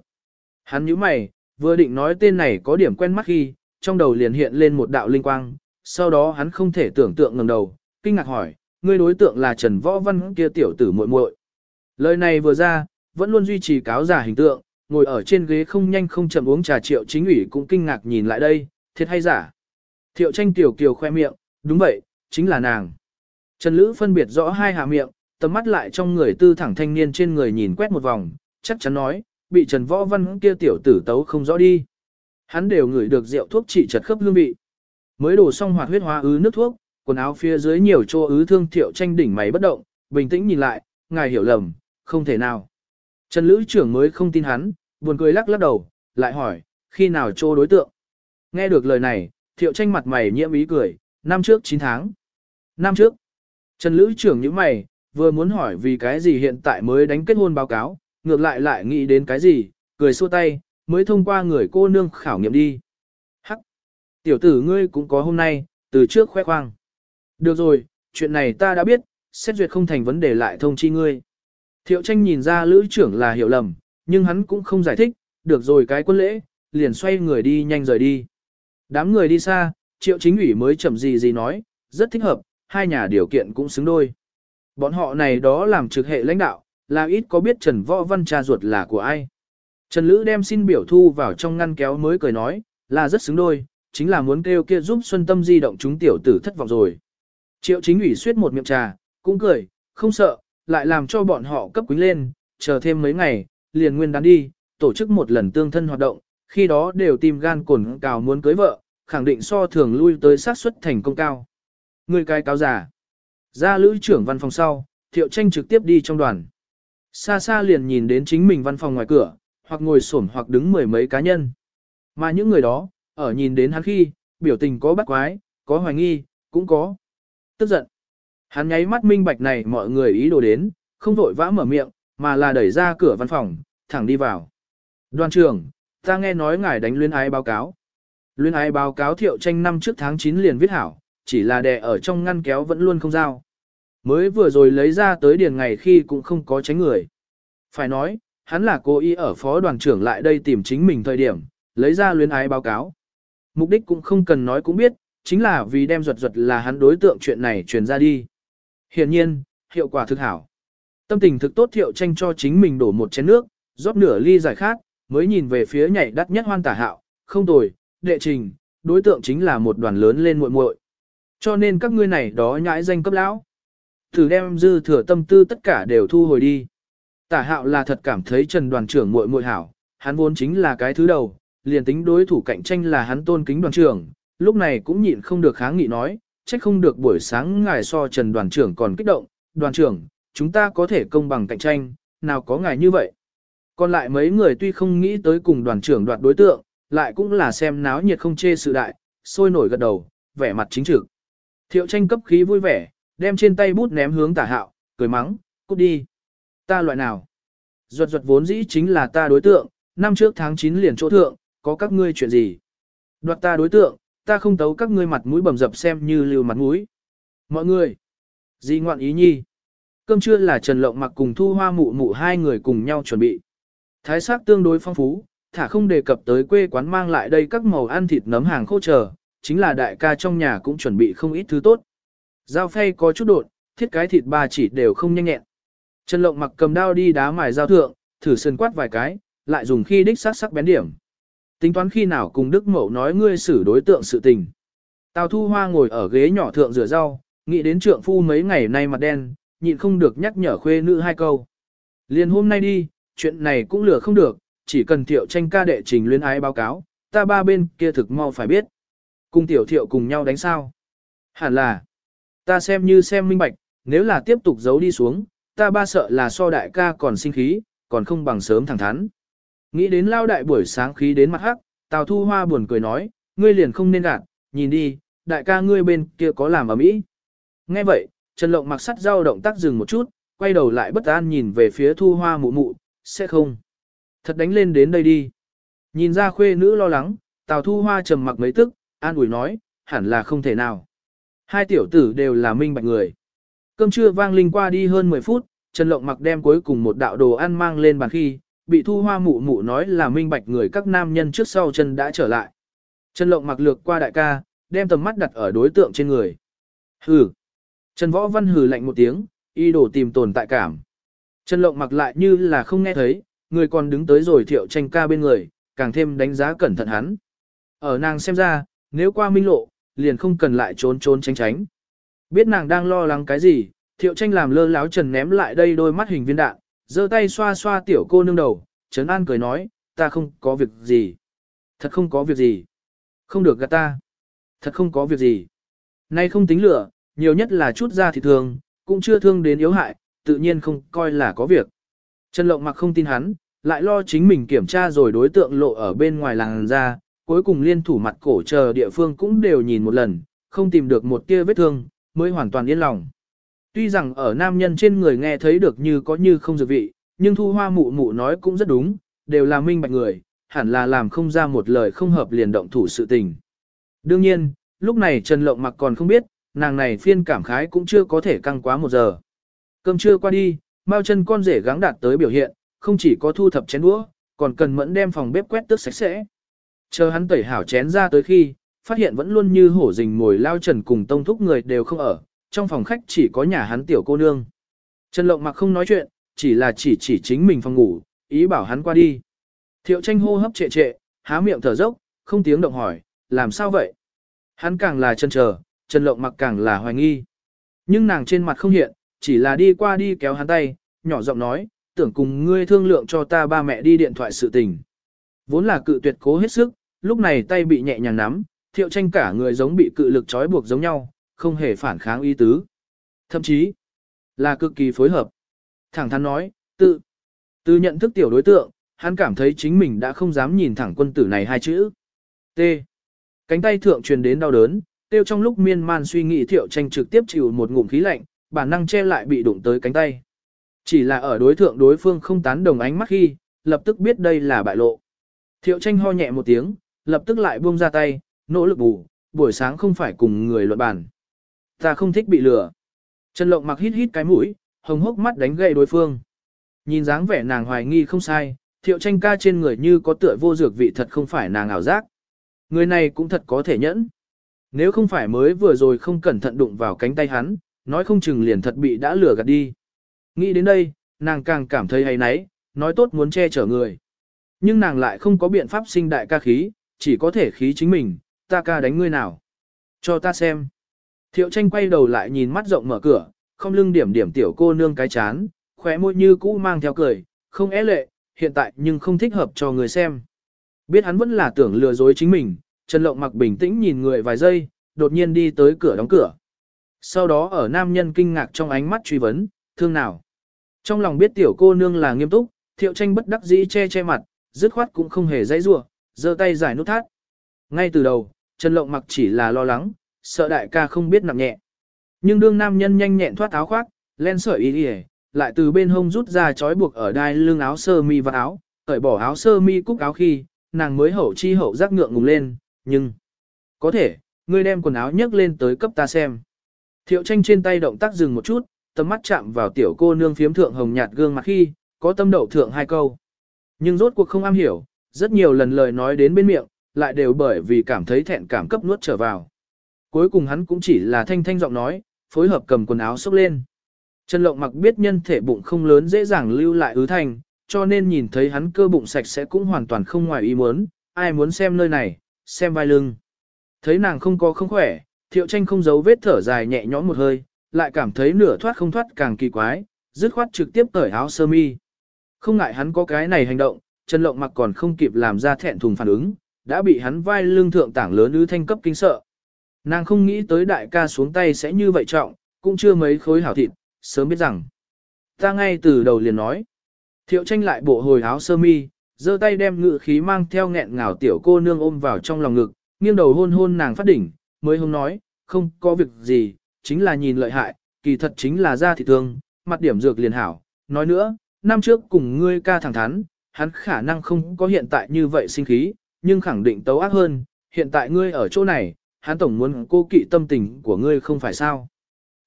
Hắn nhíu mày, vừa định nói tên này có điểm quen mắt khi, trong đầu liền hiện lên một đạo linh quang, sau đó hắn không thể tưởng tượng ngẩng đầu, kinh ngạc hỏi, ngươi đối tượng là Trần Võ Văn kia tiểu tử muội muội. Lời này vừa ra, vẫn luôn duy trì cáo giả hình tượng, ngồi ở trên ghế không nhanh không chậm uống trà triệu chính ủy cũng kinh ngạc nhìn lại đây, thiệt hay giả. Thiệu tranh tiểu kiều khoe miệng, đúng vậy, chính là nàng. Trần Lữ phân biệt rõ hai hạ miệng, tầm mắt lại trong người tư thẳng thanh niên trên người nhìn quét một vòng, chắc chắn nói, bị Trần Võ Văn kia tiểu tử tấu không rõ đi. Hắn đều ngửi được rượu thuốc trị chật khớp hương vị. Mới đổ xong hoạt huyết hóa ứ nước thuốc, quần áo phía dưới nhiều chỗ ứ thương thiệu tranh đỉnh máy bất động, bình tĩnh nhìn lại, ngài hiểu lầm, không thể nào. Trần Lữ trưởng mới không tin hắn, buồn cười lắc lắc đầu, lại hỏi, khi nào trô đối tượng. Nghe được lời này, thiệu tranh mặt mày nhiễm ý cười, năm trước 9 tháng. Năm trước, Trần Lữ trưởng như mày, vừa muốn hỏi vì cái gì hiện tại mới đánh kết hôn báo cáo, ngược lại lại nghĩ đến cái gì, cười xua tay, mới thông qua người cô nương khảo nghiệm đi. Hắc! Tiểu tử ngươi cũng có hôm nay, từ trước khoe khoang. Được rồi, chuyện này ta đã biết, xét duyệt không thành vấn đề lại thông chi ngươi. Thiệu tranh nhìn ra lữ trưởng là hiểu lầm, nhưng hắn cũng không giải thích, được rồi cái quân lễ, liền xoay người đi nhanh rời đi. Đám người đi xa, triệu chính ủy mới chậm gì gì nói, rất thích hợp, hai nhà điều kiện cũng xứng đôi. Bọn họ này đó làm trực hệ lãnh đạo, là ít có biết Trần Võ Văn cha ruột là của ai. Trần Lữ đem xin biểu thu vào trong ngăn kéo mới cười nói, là rất xứng đôi, chính là muốn kêu kia giúp Xuân Tâm di động chúng tiểu tử thất vọng rồi. Triệu chính ủy suyết một miệng trà, cũng cười, không sợ, lại làm cho bọn họ cấp quý lên, chờ thêm mấy ngày, liền nguyên đán đi, tổ chức một lần tương thân hoạt động, khi đó đều tìm gan cồn cào muốn cưới vợ, khẳng định so thường lui tới sát suất thành công cao. Người cái cáo giả. Ra lữ trưởng văn phòng sau, thiệu tranh trực tiếp đi trong đoàn. Xa xa liền nhìn đến chính mình văn phòng ngoài cửa, hoặc ngồi xổm hoặc đứng mười mấy cá nhân. Mà những người đó, ở nhìn đến hắn khi, biểu tình có bắt quái, có hoài nghi, cũng có tức giận. Hắn nháy mắt minh bạch này mọi người ý đồ đến, không vội vã mở miệng, mà là đẩy ra cửa văn phòng, thẳng đi vào. Đoàn trưởng, ta nghe nói ngài đánh luyến ái báo cáo. Luyến ái báo cáo thiệu tranh năm trước tháng 9 liền viết hảo, chỉ là đè ở trong ngăn kéo vẫn luôn không giao. Mới vừa rồi lấy ra tới điền ngày khi cũng không có tránh người. Phải nói, hắn là cố ý ở phó đoàn trưởng lại đây tìm chính mình thời điểm, lấy ra luyến ái báo cáo. Mục đích cũng không cần nói cũng biết, chính là vì đem ruột ruột là hắn đối tượng chuyện này truyền ra đi. Hiện nhiên, hiệu quả thực hảo. Tâm tình thực tốt thiệu tranh cho chính mình đổ một chén nước, rót nửa ly giải khát, mới nhìn về phía nhảy đắt nhất hoan tả hạo, không tồi, đệ trình, đối tượng chính là một đoàn lớn lên muội muội. Cho nên các ngươi này đó nhãi danh cấp lão. Thử đem dư thừa tâm tư tất cả đều thu hồi đi. Tả hạo là thật cảm thấy trần đoàn trưởng muội muội hảo, hắn vốn chính là cái thứ đầu, liền tính đối thủ cạnh tranh là hắn tôn kính đoàn trưởng, lúc này cũng nhịn không được kháng nghị nói, trách không được buổi sáng ngài so trần đoàn trưởng còn kích động, đoàn trưởng, chúng ta có thể công bằng cạnh tranh, nào có ngài như vậy. Còn lại mấy người tuy không nghĩ tới cùng đoàn trưởng đoạt đối tượng, lại cũng là xem náo nhiệt không chê sự đại, sôi nổi gật đầu, vẻ mặt chính trực. Thiệu tranh cấp khí vui vẻ, đem trên tay bút ném hướng tả hạo, cười mắng, cút đi. Ta loại nào? Ruột ruột vốn dĩ chính là ta đối tượng, năm trước tháng 9 liền chỗ thượng, có các ngươi chuyện gì? Đoạt ta đối tượng, ta không tấu các ngươi mặt mũi bầm dập xem như lưu mặt mũi. Mọi người, gì ngoạn ý nhi? Cơm trưa là Trần Lộng mặc cùng thu hoa mụ mụ hai người cùng nhau chuẩn bị. Thái sắc tương đối phong phú, thả không đề cập tới quê quán mang lại đây các màu ăn thịt nấm hàng khô chờ, chính là đại ca trong nhà cũng chuẩn bị không ít thứ tốt. Dao phay có chút đột, thiết cái thịt ba chỉ đều không nhanh nhẹn. Trần Lộng mặc cầm đao đi đá mài dao thượng, thử sơn quát vài cái, lại dùng khi đích sắc sắc bén điểm. Tính toán khi nào cùng Đức Mậu nói ngươi xử đối tượng sự tình. Tào Thu Hoa ngồi ở ghế nhỏ thượng rửa rau, nghĩ đến trượng phu mấy ngày nay mặt đen, nhịn không được nhắc nhở khuê nữ hai câu. Liền hôm nay đi, chuyện này cũng lừa không được, chỉ cần thiệu tranh ca đệ trình luyến ái báo cáo, ta ba bên kia thực mau phải biết. Cùng tiểu thiệu cùng nhau đánh sao. Hẳn là, ta xem như xem minh bạch, nếu là tiếp tục giấu đi xuống, ta ba sợ là so đại ca còn sinh khí, còn không bằng sớm thẳng thắn. Nghĩ đến lao đại buổi sáng khí đến mặt hắc, Tào Thu Hoa buồn cười nói, ngươi liền không nên gạt, nhìn đi, đại ca ngươi bên kia có làm ở mỹ. Nghe vậy, Trần Lộng mặc sắt dao động tác dừng một chút, quay đầu lại bất an nhìn về phía Thu Hoa mụ mụ, sẽ không. Thật đánh lên đến đây đi. Nhìn ra khuê nữ lo lắng, Tào Thu Hoa trầm mặc mấy tức, an ủi nói, hẳn là không thể nào. Hai tiểu tử đều là minh bạch người. Cơm trưa vang linh qua đi hơn 10 phút, Trần Lộng mặc đem cuối cùng một đạo đồ ăn mang lên bàn khi, bị thu hoa mụ mụ nói là minh bạch người các nam nhân trước sau chân đã trở lại. Trần Lộng mặc lược qua đại ca, đem tầm mắt đặt ở đối tượng trên người. Hừ. Trần Võ Văn hừ lạnh một tiếng, y đổ tìm tồn tại cảm. Trần Lộng mặc lại như là không nghe thấy, người còn đứng tới rồi thiệu tranh ca bên người, càng thêm đánh giá cẩn thận hắn. Ở nàng xem ra, nếu qua minh lộ, liền không cần lại trốn trốn tránh tránh. Biết nàng đang lo lắng cái gì, thiệu tranh làm lơ láo trần ném lại đây đôi mắt hình viên đạn, giơ tay xoa xoa tiểu cô nương đầu, Trấn An cười nói, ta không có việc gì. Thật không có việc gì. Không được gạt ta. Thật không có việc gì. Nay không tính lửa, nhiều nhất là chút ra thì thường, cũng chưa thương đến yếu hại, tự nhiên không coi là có việc. Trần Lộng mặc không tin hắn, lại lo chính mình kiểm tra rồi đối tượng lộ ở bên ngoài làng ra, cuối cùng liên thủ mặt cổ chờ địa phương cũng đều nhìn một lần, không tìm được một tia vết thương, mới hoàn toàn yên lòng. Tuy rằng ở nam nhân trên người nghe thấy được như có như không dược vị, nhưng thu hoa mụ mụ nói cũng rất đúng, đều là minh bạch người, hẳn là làm không ra một lời không hợp liền động thủ sự tình. Đương nhiên, lúc này Trần Lộng mặc còn không biết, nàng này phiên cảm khái cũng chưa có thể căng quá một giờ. Cơm trưa qua đi, Mao chân con rể gắng đạt tới biểu hiện, không chỉ có thu thập chén đũa, còn cần mẫn đem phòng bếp quét tước sạch sẽ. Chờ hắn tẩy hảo chén ra tới khi, phát hiện vẫn luôn như hổ rình mồi lao trần cùng tông thúc người đều không ở, trong phòng khách chỉ có nhà hắn tiểu cô nương. Trần Lộng mặc không nói chuyện, chỉ là chỉ chỉ chính mình phòng ngủ, ý bảo hắn qua đi. Thiệu tranh hô hấp trệ trệ, há miệng thở dốc, không tiếng động hỏi, làm sao vậy? Hắn càng là chân chờ, Trần Lộng mặc càng là hoài nghi. Nhưng nàng trên mặt không hiện, chỉ là đi qua đi kéo hắn tay, nhỏ giọng nói, tưởng cùng ngươi thương lượng cho ta ba mẹ đi điện thoại sự tình. Vốn là cự tuyệt cố hết sức, lúc này tay bị nhẹ nhàng nắm, thiệu tranh cả người giống bị cự lực trói buộc giống nhau, không hề phản kháng ý tứ. Thậm chí, là cực kỳ phối hợp. Thẳng thắn nói, tự, từ nhận thức tiểu đối tượng, hắn cảm thấy chính mình đã không dám nhìn thẳng quân tử này hai chữ. T. Cánh tay thượng truyền đến đau đớn, tiêu trong lúc miên man suy nghĩ thiệu tranh trực tiếp chịu một ngụm khí lạnh, bản năng che lại bị đụng tới cánh tay. Chỉ là ở đối thượng đối phương không tán đồng ánh mắt khi, lập tức biết đây là bại lộ. Thiệu tranh ho nhẹ một tiếng, lập tức lại buông ra tay, nỗ lực bù, buổi sáng không phải cùng người luận bàn. Ta không thích bị lừa. Trần Lộng mặc hít hít cái mũi, hồng hốc mắt đánh gậy đối phương. Nhìn dáng vẻ nàng hoài nghi không sai, thiệu tranh ca trên người như có tựa vô dược vị thật không phải nàng ảo giác. Người này cũng thật có thể nhẫn. Nếu không phải mới vừa rồi không cẩn thận đụng vào cánh tay hắn, nói không chừng liền thật bị đã lừa gạt đi. Nghĩ đến đây, nàng càng cảm thấy hay náy, nói tốt muốn che chở người. Nhưng nàng lại không có biện pháp sinh đại ca khí, chỉ có thể khí chính mình, ta ca đánh ngươi nào. Cho ta xem. Thiệu tranh quay đầu lại nhìn mắt rộng mở cửa, không lưng điểm điểm tiểu cô nương cái chán, khóe môi như cũ mang theo cười, không é lệ, hiện tại nhưng không thích hợp cho người xem. Biết hắn vẫn là tưởng lừa dối chính mình, Trần Lộng mặc bình tĩnh nhìn người vài giây, đột nhiên đi tới cửa đóng cửa. Sau đó ở nam nhân kinh ngạc trong ánh mắt truy vấn, thương nào. Trong lòng biết tiểu cô nương là nghiêm túc, thiệu tranh bất đắc dĩ che che mặt, dứt khoát cũng không hề dãy rủa, giơ tay giải nút thắt. Ngay từ đầu, Trần Lộng mặc chỉ là lo lắng, sợ đại ca không biết nặng nhẹ. Nhưng đương nam nhân nhanh nhẹn thoát áo khoác, len sợi ý đi lại từ bên hông rút ra trói buộc ở đai lưng áo sơ mi và áo, cởi bỏ áo sơ mi cúc áo khi, nàng mới hậu chi hậu giác ngượng ngùng lên, nhưng... Có thể, ngươi đem quần áo nhấc lên tới cấp ta xem. Thiệu tranh trên tay động tác dừng một chút, tầm mắt chạm vào tiểu cô nương phiếm thượng hồng nhạt gương mặt khi, có tâm đậu thượng hai câu. Nhưng rốt cuộc không am hiểu, rất nhiều lần lời nói đến bên miệng, lại đều bởi vì cảm thấy thẹn cảm cấp nuốt trở vào. Cuối cùng hắn cũng chỉ là thanh thanh giọng nói, phối hợp cầm quần áo xốc lên. Trần Lộng mặc biết nhân thể bụng không lớn dễ dàng lưu lại ứ thành, cho nên nhìn thấy hắn cơ bụng sạch sẽ cũng hoàn toàn không ngoài ý muốn, ai muốn xem nơi này, xem vai lưng. Thấy nàng không có không khỏe, thiệu tranh không giấu vết thở dài nhẹ nhõm một hơi, lại cảm thấy nửa thoát không thoát càng kỳ quái, dứt khoát trực tiếp cởi áo sơ mi. Không ngại hắn có cái này hành động, Trần Lộng mặc còn không kịp làm ra thẹn thùng phản ứng, đã bị hắn vai lưng thượng tảng lớn ư thanh cấp kinh sợ. Nàng không nghĩ tới đại ca xuống tay sẽ như vậy trọng, cũng chưa mấy khối hảo thịt, sớm biết rằng. Ta ngay từ đầu liền nói. Thiệu tranh lại bộ hồi áo sơ mi, giơ tay đem ngự khí mang theo nghẹn ngào tiểu cô nương ôm vào trong lòng ngực, nghiêng đầu hôn hôn nàng phát đỉnh, mới hôm nói, không có việc gì, chính là nhìn lợi hại, kỳ thật chính là da thị thương, mặt điểm dược liền hảo. Nói nữa, năm trước cùng ngươi ca thẳng thắn, hắn khả năng không có hiện tại như vậy sinh khí, nhưng khẳng định tấu ác hơn, hiện tại ngươi ở chỗ này, hắn tổng muốn cô kỵ tâm tình của ngươi không phải sao.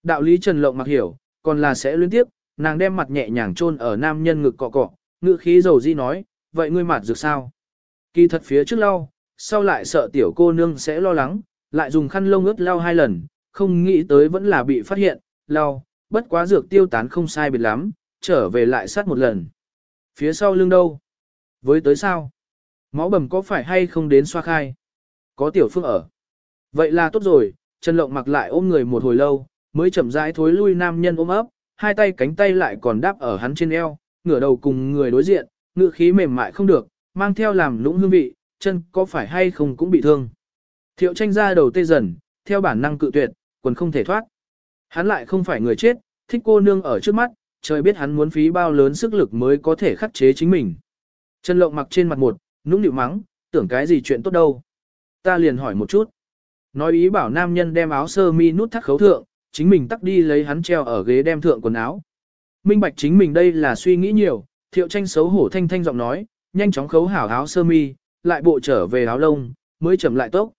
Đạo lý Trần Lộng mặc hiểu, còn là sẽ liên tiếp, nàng đem mặt nhẹ nhàng chôn ở nam nhân ngực cọ cọ, ngữ khí dầu di nói, vậy ngươi mặt dược sao? Kỳ thật phía trước lau, sau lại sợ tiểu cô nương sẽ lo lắng, lại dùng khăn lông ướt lau hai lần, không nghĩ tới vẫn là bị phát hiện, lau, bất quá dược tiêu tán không sai biệt lắm, trở về lại sát một lần. Phía sau lưng đâu? Với tới sao? Máu bầm có phải hay không đến xoa khai? Có tiểu phương ở. Vậy là tốt rồi, Trần Lộng mặc lại ôm người một hồi lâu, mới chậm rãi thối lui nam nhân ôm ấp, hai tay cánh tay lại còn đáp ở hắn trên eo, ngửa đầu cùng người đối diện, ngựa khí mềm mại không được, mang theo làm lũng hương vị, chân có phải hay không cũng bị thương. Thiệu tranh ra đầu tê dần, theo bản năng cự tuyệt, quần không thể thoát. Hắn lại không phải người chết, thích cô nương ở trước mắt, trời biết hắn muốn phí bao lớn sức lực mới có thể khắc chế chính mình. Trần lộng mặc trên mặt một, nũng nịu mắng, tưởng cái gì chuyện tốt đâu. Ta liền hỏi một chút. Nói ý bảo nam nhân đem áo sơ mi nút thắt khấu thượng, chính mình tắt đi lấy hắn treo ở ghế đem thượng quần áo. Minh bạch chính mình đây là suy nghĩ nhiều, thiệu tranh xấu hổ thanh thanh giọng nói, nhanh chóng khấu hảo áo sơ mi, lại bộ trở về áo lông, mới chậm lại tốc.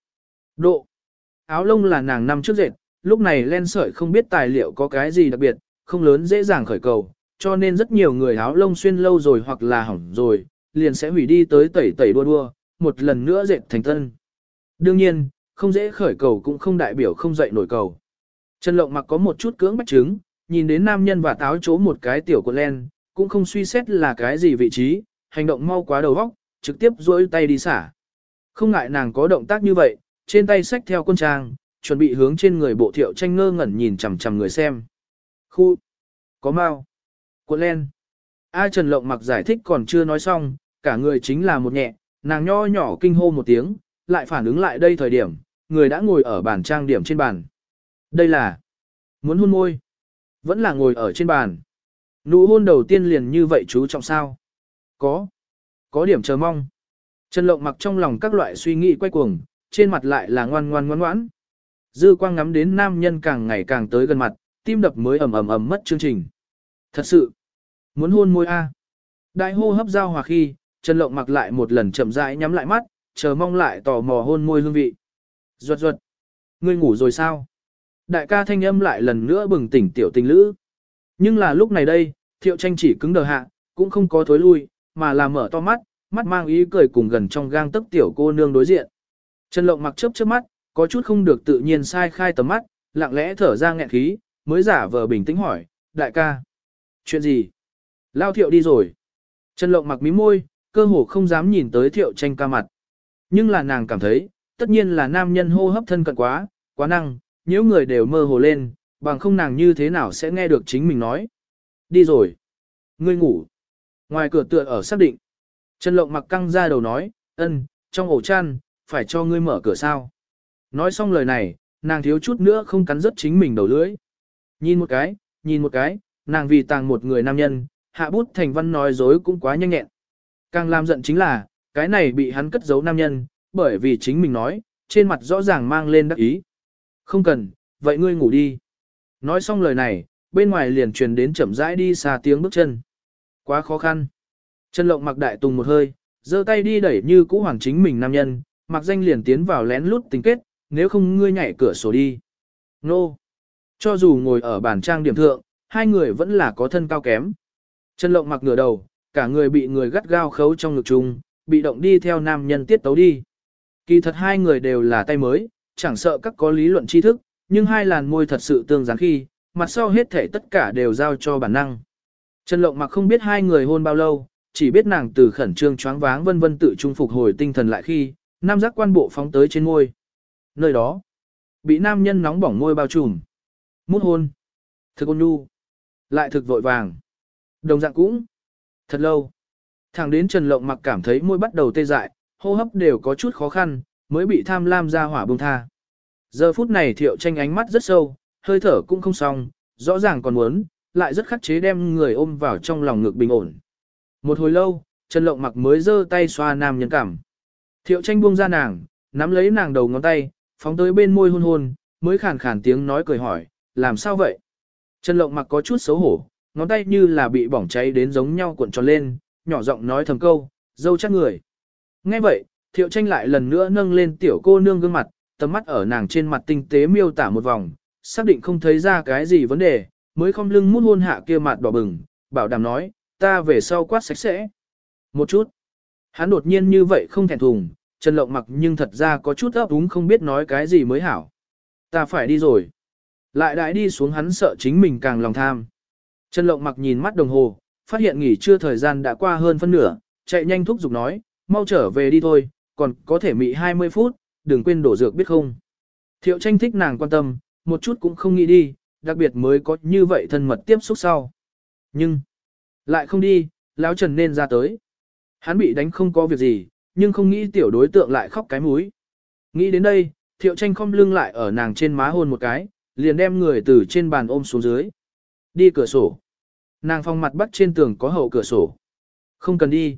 Độ. Áo lông là nàng năm trước dệt, lúc này len sợi không biết tài liệu có cái gì đặc biệt, không lớn dễ dàng khởi cầu, cho nên rất nhiều người áo lông xuyên lâu rồi hoặc là hỏng rồi, liền sẽ hủy đi tới tẩy tẩy đua đua, một lần nữa dệt thành thân. Đương nhiên, không dễ khởi cầu cũng không đại biểu không dậy nổi cầu. Trần Lộng mặc có một chút cưỡng bách trứng, nhìn đến nam nhân và táo chỗ một cái tiểu của len, cũng không suy xét là cái gì vị trí, hành động mau quá đầu óc, trực tiếp duỗi tay đi xả. Không ngại nàng có động tác như vậy, trên tay sách theo quân trang, chuẩn bị hướng trên người bộ thiệu tranh ngơ ngẩn nhìn chằm chằm người xem. Khu, có mau, cuộn len. A Trần Lộng mặc giải thích còn chưa nói xong, cả người chính là một nhẹ, nàng nho nhỏ kinh hô một tiếng, lại phản ứng lại đây thời điểm, người đã ngồi ở bàn trang điểm trên bàn. Đây là muốn hôn môi, vẫn là ngồi ở trên bàn. Nụ hôn đầu tiên liền như vậy chú trọng sao? Có, có điểm chờ mong. Trần Lộng mặc trong lòng các loại suy nghĩ quay cuồng, trên mặt lại là ngoan ngoan ngoan ngoãn. Dư quang ngắm đến nam nhân càng ngày càng tới gần mặt, tim đập mới ầm ầm ầm mất chương trình. Thật sự, muốn hôn môi a. Đại hô hấp giao hòa khi, Trần Lộng mặc lại một lần chậm rãi nhắm lại mắt, chờ mong lại tò mò hôn môi hương vị. Ruột ruột. Ngươi ngủ rồi sao? Đại ca thanh âm lại lần nữa bừng tỉnh tiểu tình lữ. Nhưng là lúc này đây, thiệu tranh chỉ cứng đờ hạ, cũng không có thối lui, mà là mở to mắt, mắt mang ý cười cùng gần trong gang tấc tiểu cô nương đối diện. Trần Lộng mặc chớp chớp mắt, có chút không được tự nhiên sai khai tầm mắt, lặng lẽ thở ra nghẹn khí, mới giả vờ bình tĩnh hỏi, đại ca. Chuyện gì? Lao thiệu đi rồi. Trần Lộng mặc mí môi, cơ hồ không dám nhìn tới thiệu tranh ca mặt. Nhưng là nàng cảm thấy, tất nhiên là nam nhân hô hấp thân cận quá, quá năng, nếu người đều mơ hồ lên, bằng không nàng như thế nào sẽ nghe được chính mình nói. Đi rồi. Ngươi ngủ. Ngoài cửa tựa ở xác định. Trần Lộng mặc căng ra đầu nói, ân, trong ổ chăn, phải cho ngươi mở cửa sao. Nói xong lời này, nàng thiếu chút nữa không cắn rớt chính mình đầu lưỡi. Nhìn một cái, nhìn một cái, nàng vì tàng một người nam nhân, hạ bút thành văn nói dối cũng quá nhanh nhẹn. Càng làm giận chính là, cái này bị hắn cất giấu nam nhân, bởi vì chính mình nói, trên mặt rõ ràng mang lên đắc ý. Không cần, vậy ngươi ngủ đi. Nói xong lời này, bên ngoài liền truyền đến chậm rãi đi xa tiếng bước chân. Quá khó khăn. chân Lộng mặc đại tùng một hơi, giơ tay đi đẩy như cũ hoàng chính mình nam nhân, mặc danh liền tiến vào lén lút tính kết, nếu không ngươi nhảy cửa sổ đi. Nô. Cho dù ngồi ở bàn trang điểm thượng, hai người vẫn là có thân cao kém. Trần Lộng mặc ngửa đầu, cả người bị người gắt gao khấu trong ngực chung, bị động đi theo nam nhân tiết tấu đi. Kỳ thật hai người đều là tay mới, chẳng sợ các có lý luận tri thức, nhưng hai làn môi thật sự tương gián khi, mặt sau hết thể tất cả đều giao cho bản năng. Trần Lộng mặc không biết hai người hôn bao lâu, chỉ biết nàng từ khẩn trương choáng váng vân vân tự trung phục hồi tinh thần lại khi, nam giác quan bộ phóng tới trên môi. Nơi đó, bị nam nhân nóng bỏng ngôi bao trùm. Mút hôn. Thực ôn nhu. Lại thực vội vàng. Đồng dạng cũng. Thật lâu. Thẳng đến Trần Lộng mặc cảm thấy môi bắt đầu tê dại, hô hấp đều có chút khó khăn, mới bị tham lam ra hỏa bông tha. Giờ phút này thiệu tranh ánh mắt rất sâu, hơi thở cũng không xong, rõ ràng còn muốn, lại rất khắc chế đem người ôm vào trong lòng ngực bình ổn. Một hồi lâu, Trần Lộng mặc mới giơ tay xoa nam nhân cảm. Thiệu tranh buông ra nàng, nắm lấy nàng đầu ngón tay, phóng tới bên môi hôn hôn, mới khàn khàn tiếng nói cười hỏi, làm sao vậy? Trần Lộng mặc có chút xấu hổ, ngón tay như là bị bỏng cháy đến giống nhau cuộn tròn lên, nhỏ giọng nói thầm câu, dâu chắc người. Nghe vậy, thiệu tranh lại lần nữa nâng lên tiểu cô nương gương mặt, tầm mắt ở nàng trên mặt tinh tế miêu tả một vòng, xác định không thấy ra cái gì vấn đề, mới không lưng mút hôn hạ kia mặt đỏ bừng, bảo đảm nói, ta về sau quát sạch sẽ. Một chút. Hắn đột nhiên như vậy không thèm thùng, Trần Lộng mặc nhưng thật ra có chút ấp úng không biết nói cái gì mới hảo. Ta phải đi rồi. Lại đại đi xuống hắn sợ chính mình càng lòng tham. Trần Lộng mặc nhìn mắt đồng hồ, phát hiện nghỉ trưa thời gian đã qua hơn phân nửa, chạy nhanh thúc giục nói, mau trở về đi thôi, còn có thể mị 20 phút, đừng quên đổ dược biết không. Thiệu tranh thích nàng quan tâm, một chút cũng không nghĩ đi, đặc biệt mới có như vậy thân mật tiếp xúc sau. Nhưng, lại không đi, lão Trần nên ra tới. Hắn bị đánh không có việc gì, nhưng không nghĩ tiểu đối tượng lại khóc cái múi. Nghĩ đến đây, thiệu tranh không lưng lại ở nàng trên má hôn một cái, liền đem người từ trên bàn ôm xuống dưới. Đi cửa sổ. Nàng phong mặt bắt trên tường có hậu cửa sổ. Không cần đi.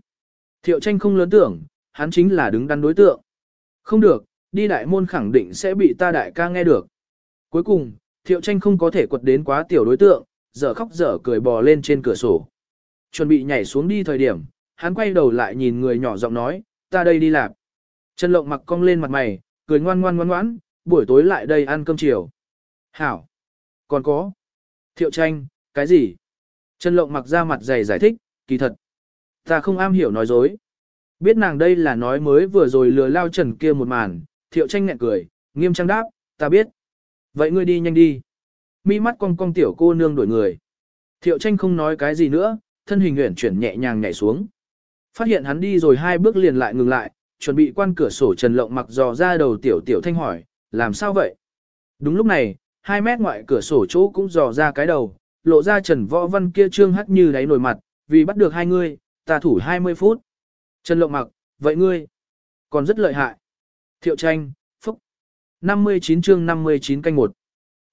Thiệu tranh không lớn tưởng, hắn chính là đứng đắn đối tượng. Không được, đi đại môn khẳng định sẽ bị ta đại ca nghe được. Cuối cùng, thiệu tranh không có thể quật đến quá tiểu đối tượng, dở khóc dở cười bò lên trên cửa sổ. Chuẩn bị nhảy xuống đi thời điểm, hắn quay đầu lại nhìn người nhỏ giọng nói, ta đây đi làm. Trần Lộng mặc cong lên mặt mày, cười ngoan ngoan ngoan ngoãn, buổi tối lại đây ăn cơm chiều. Hảo. Còn có. Thiệu tranh, cái gì? Trần Lộng mặc ra mặt dày giải thích, kỳ thật. Ta không am hiểu nói dối. Biết nàng đây là nói mới vừa rồi lừa lao trần kia một màn, thiệu tranh nhẹ cười, nghiêm trang đáp, ta biết. Vậy ngươi đi nhanh đi. Mi mắt cong cong tiểu cô nương đổi người. Thiệu tranh không nói cái gì nữa, thân hình nguyện chuyển nhẹ nhàng nhảy xuống. Phát hiện hắn đi rồi hai bước liền lại ngừng lại, chuẩn bị quan cửa sổ Trần Lộng mặc dò ra đầu tiểu tiểu thanh hỏi, làm sao vậy? Đúng lúc này, hai mét ngoại cửa sổ chỗ cũng dò ra cái đầu, lộ ra Trần Võ Văn kia trương hắt như đáy nổi mặt, vì bắt được hai người, ta thủ 20 phút. Trần Lộng mặc, vậy ngươi, còn rất lợi hại. Thiệu tranh, phúc. 59 chương 59 canh một.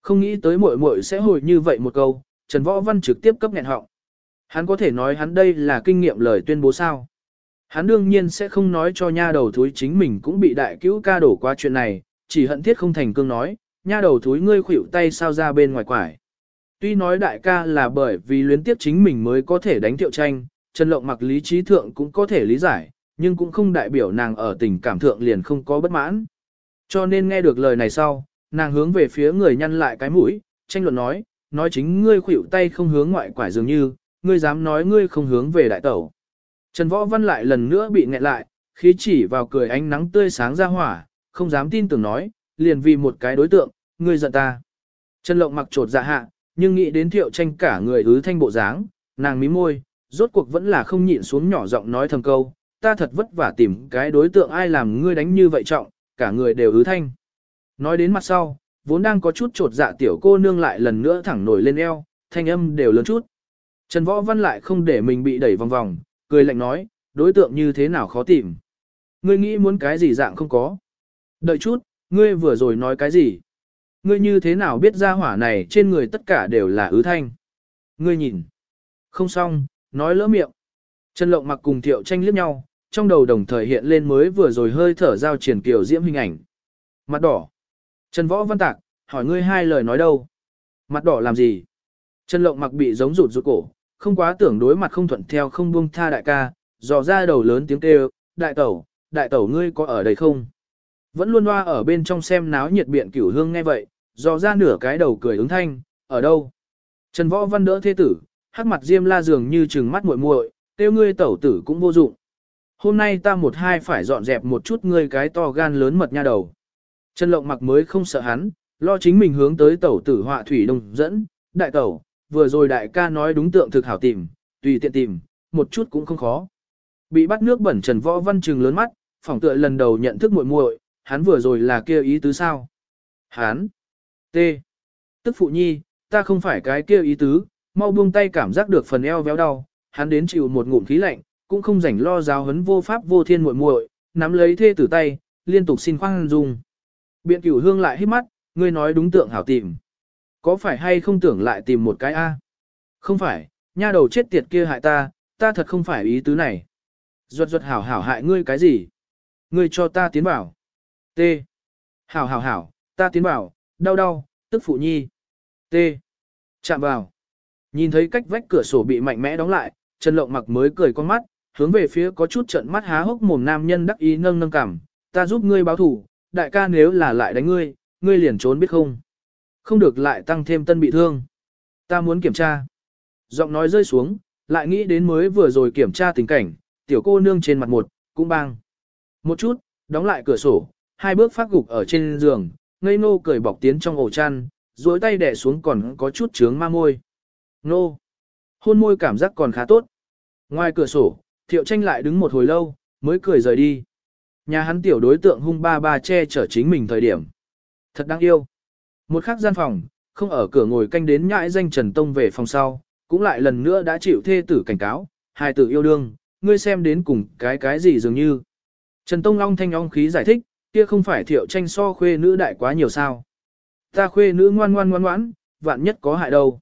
Không nghĩ tới muội muội sẽ hồi như vậy một câu, Trần Võ Văn trực tiếp cấp nghẹn họng. Hắn có thể nói hắn đây là kinh nghiệm lời tuyên bố sao. Hắn đương nhiên sẽ không nói cho nha đầu thúi chính mình cũng bị đại cứu ca đổ qua chuyện này, chỉ hận thiết không thành cương nói, nha đầu thúi ngươi khuỵu tay sao ra bên ngoài quải. Tuy nói đại ca là bởi vì luyến tiếp chính mình mới có thể đánh thiệu tranh, Trần Lộng mặc lý trí thượng cũng có thể lý giải, nhưng cũng không đại biểu nàng ở tình cảm thượng liền không có bất mãn. Cho nên nghe được lời này sau, nàng hướng về phía người nhăn lại cái mũi, tranh luận nói, nói chính ngươi khuỵu tay không hướng ngoại quải dường như, ngươi dám nói ngươi không hướng về đại tẩu. Trần Võ Văn lại lần nữa bị nghẹn lại, khí chỉ vào cười ánh nắng tươi sáng ra hỏa, không dám tin tưởng nói, liền vì một cái đối tượng, ngươi giận ta. Trần Lộng mặc trột dạ hạ, nhưng nghĩ đến thiệu tranh cả người ứ thanh bộ dáng, nàng mím môi, rốt cuộc vẫn là không nhịn xuống nhỏ giọng nói thầm câu, ta thật vất vả tìm cái đối tượng ai làm ngươi đánh như vậy trọng, cả người đều ứ thanh. Nói đến mặt sau, vốn đang có chút trột dạ tiểu cô nương lại lần nữa thẳng nổi lên eo, thanh âm đều lớn chút. Trần Võ Văn lại không để mình bị đẩy vòng vòng, cười lạnh nói, đối tượng như thế nào khó tìm. Ngươi nghĩ muốn cái gì dạng không có. Đợi chút, ngươi vừa rồi nói cái gì? Ngươi như thế nào biết ra hỏa này trên người tất cả đều là ứ thanh? Ngươi nhìn. Không xong, nói lỡ miệng. Trần Lộng mặc cùng Thiệu tranh liếc nhau, trong đầu đồng thời hiện lên mới vừa rồi hơi thở giao triển kiểu diễm hình ảnh. Mặt đỏ. Trần Võ Văn Tạc, hỏi ngươi hai lời nói đâu? Mặt đỏ làm gì? Trần Lộng mặc bị giống rụt rụt cổ, không quá tưởng đối mặt không thuận theo không buông tha đại ca, dò ra đầu lớn tiếng kêu, đại tẩu, đại tẩu ngươi có ở đây không? Vẫn luôn loa ở bên trong xem náo nhiệt biện cửu hương nghe vậy, dò ra nửa cái đầu cười ứng thanh, ở đâu? Trần Võ Văn đỡ thế tử, hắc mặt diêm la dường như trừng mắt muội muội, tiêu ngươi tẩu tử cũng vô dụng. Hôm nay ta một hai phải dọn dẹp một chút ngươi cái to gan lớn mật nha đầu. Trần Lộng mặc mới không sợ hắn, lo chính mình hướng tới tẩu tử họa thủy đông dẫn, đại tẩu, vừa rồi đại ca nói đúng tượng thực hảo tìm, tùy tiện tìm, một chút cũng không khó. Bị bắt nước bẩn Trần Võ Văn trừng lớn mắt, phỏng tựa lần đầu nhận thức muội muội, hắn vừa rồi là kêu ý tứ sao? Hắn. T. Tức phụ nhi, ta không phải cái kêu ý tứ, mau buông tay cảm giác được phần eo véo đau, hắn đến chịu một ngụm khí lạnh, cũng không rảnh lo giáo huấn vô pháp vô thiên muội muội, nắm lấy thê tử tay, liên tục xin khoan dung. Biện cửu hương lại hít mắt, ngươi nói đúng tượng hảo tìm. Có phải hay không tưởng lại tìm một cái A? Không phải, nha đầu chết tiệt kia hại ta, ta thật không phải ý tứ này. Ruột ruột hảo hảo hại ngươi cái gì? Ngươi cho ta tiến bảo. T. Hảo hảo hảo, ta tiến bảo, đau đau, tức phụ nhi. T. Chạm vào. Nhìn thấy cách vách cửa sổ bị mạnh mẽ đóng lại, Trần Lộng mặc mới cười con mắt, hướng về phía có chút trận mắt há hốc mồm nam nhân đắc ý nâng nâng cảm, ta giúp ngươi báo thủ, đại ca nếu là lại đánh ngươi, ngươi liền trốn biết không. Không được lại tăng thêm tân bị thương. Ta muốn kiểm tra. Giọng nói rơi xuống, lại nghĩ đến mới vừa rồi kiểm tra tình cảnh, tiểu cô nương trên mặt một, cũng bang. Một chút, đóng lại cửa sổ, hai bước phát gục ở trên giường, ngây nô cười bọc tiến trong ổ chăn, duỗi tay đè xuống còn có chút trướng ma môi. Nô. Hôn môi cảm giác còn khá tốt. Ngoài cửa sổ, thiệu tranh lại đứng một hồi lâu, mới cười rời đi. Nhà hắn tiểu đối tượng hung ba ba che chở chính mình thời điểm. Thật đáng yêu. Một khắc gian phòng, không ở cửa ngồi canh đến nhãi danh Trần Tông về phòng sau, cũng lại lần nữa đã chịu thê tử cảnh cáo, hai tử yêu đương, ngươi xem đến cùng cái cái gì dường như. Trần Tông Long thanh ong khí giải thích, kia không phải thiệu tranh so khuê nữ đại quá nhiều sao. Ta khuê nữ ngoan ngoan ngoan ngoãn, vạn nhất có hại đâu.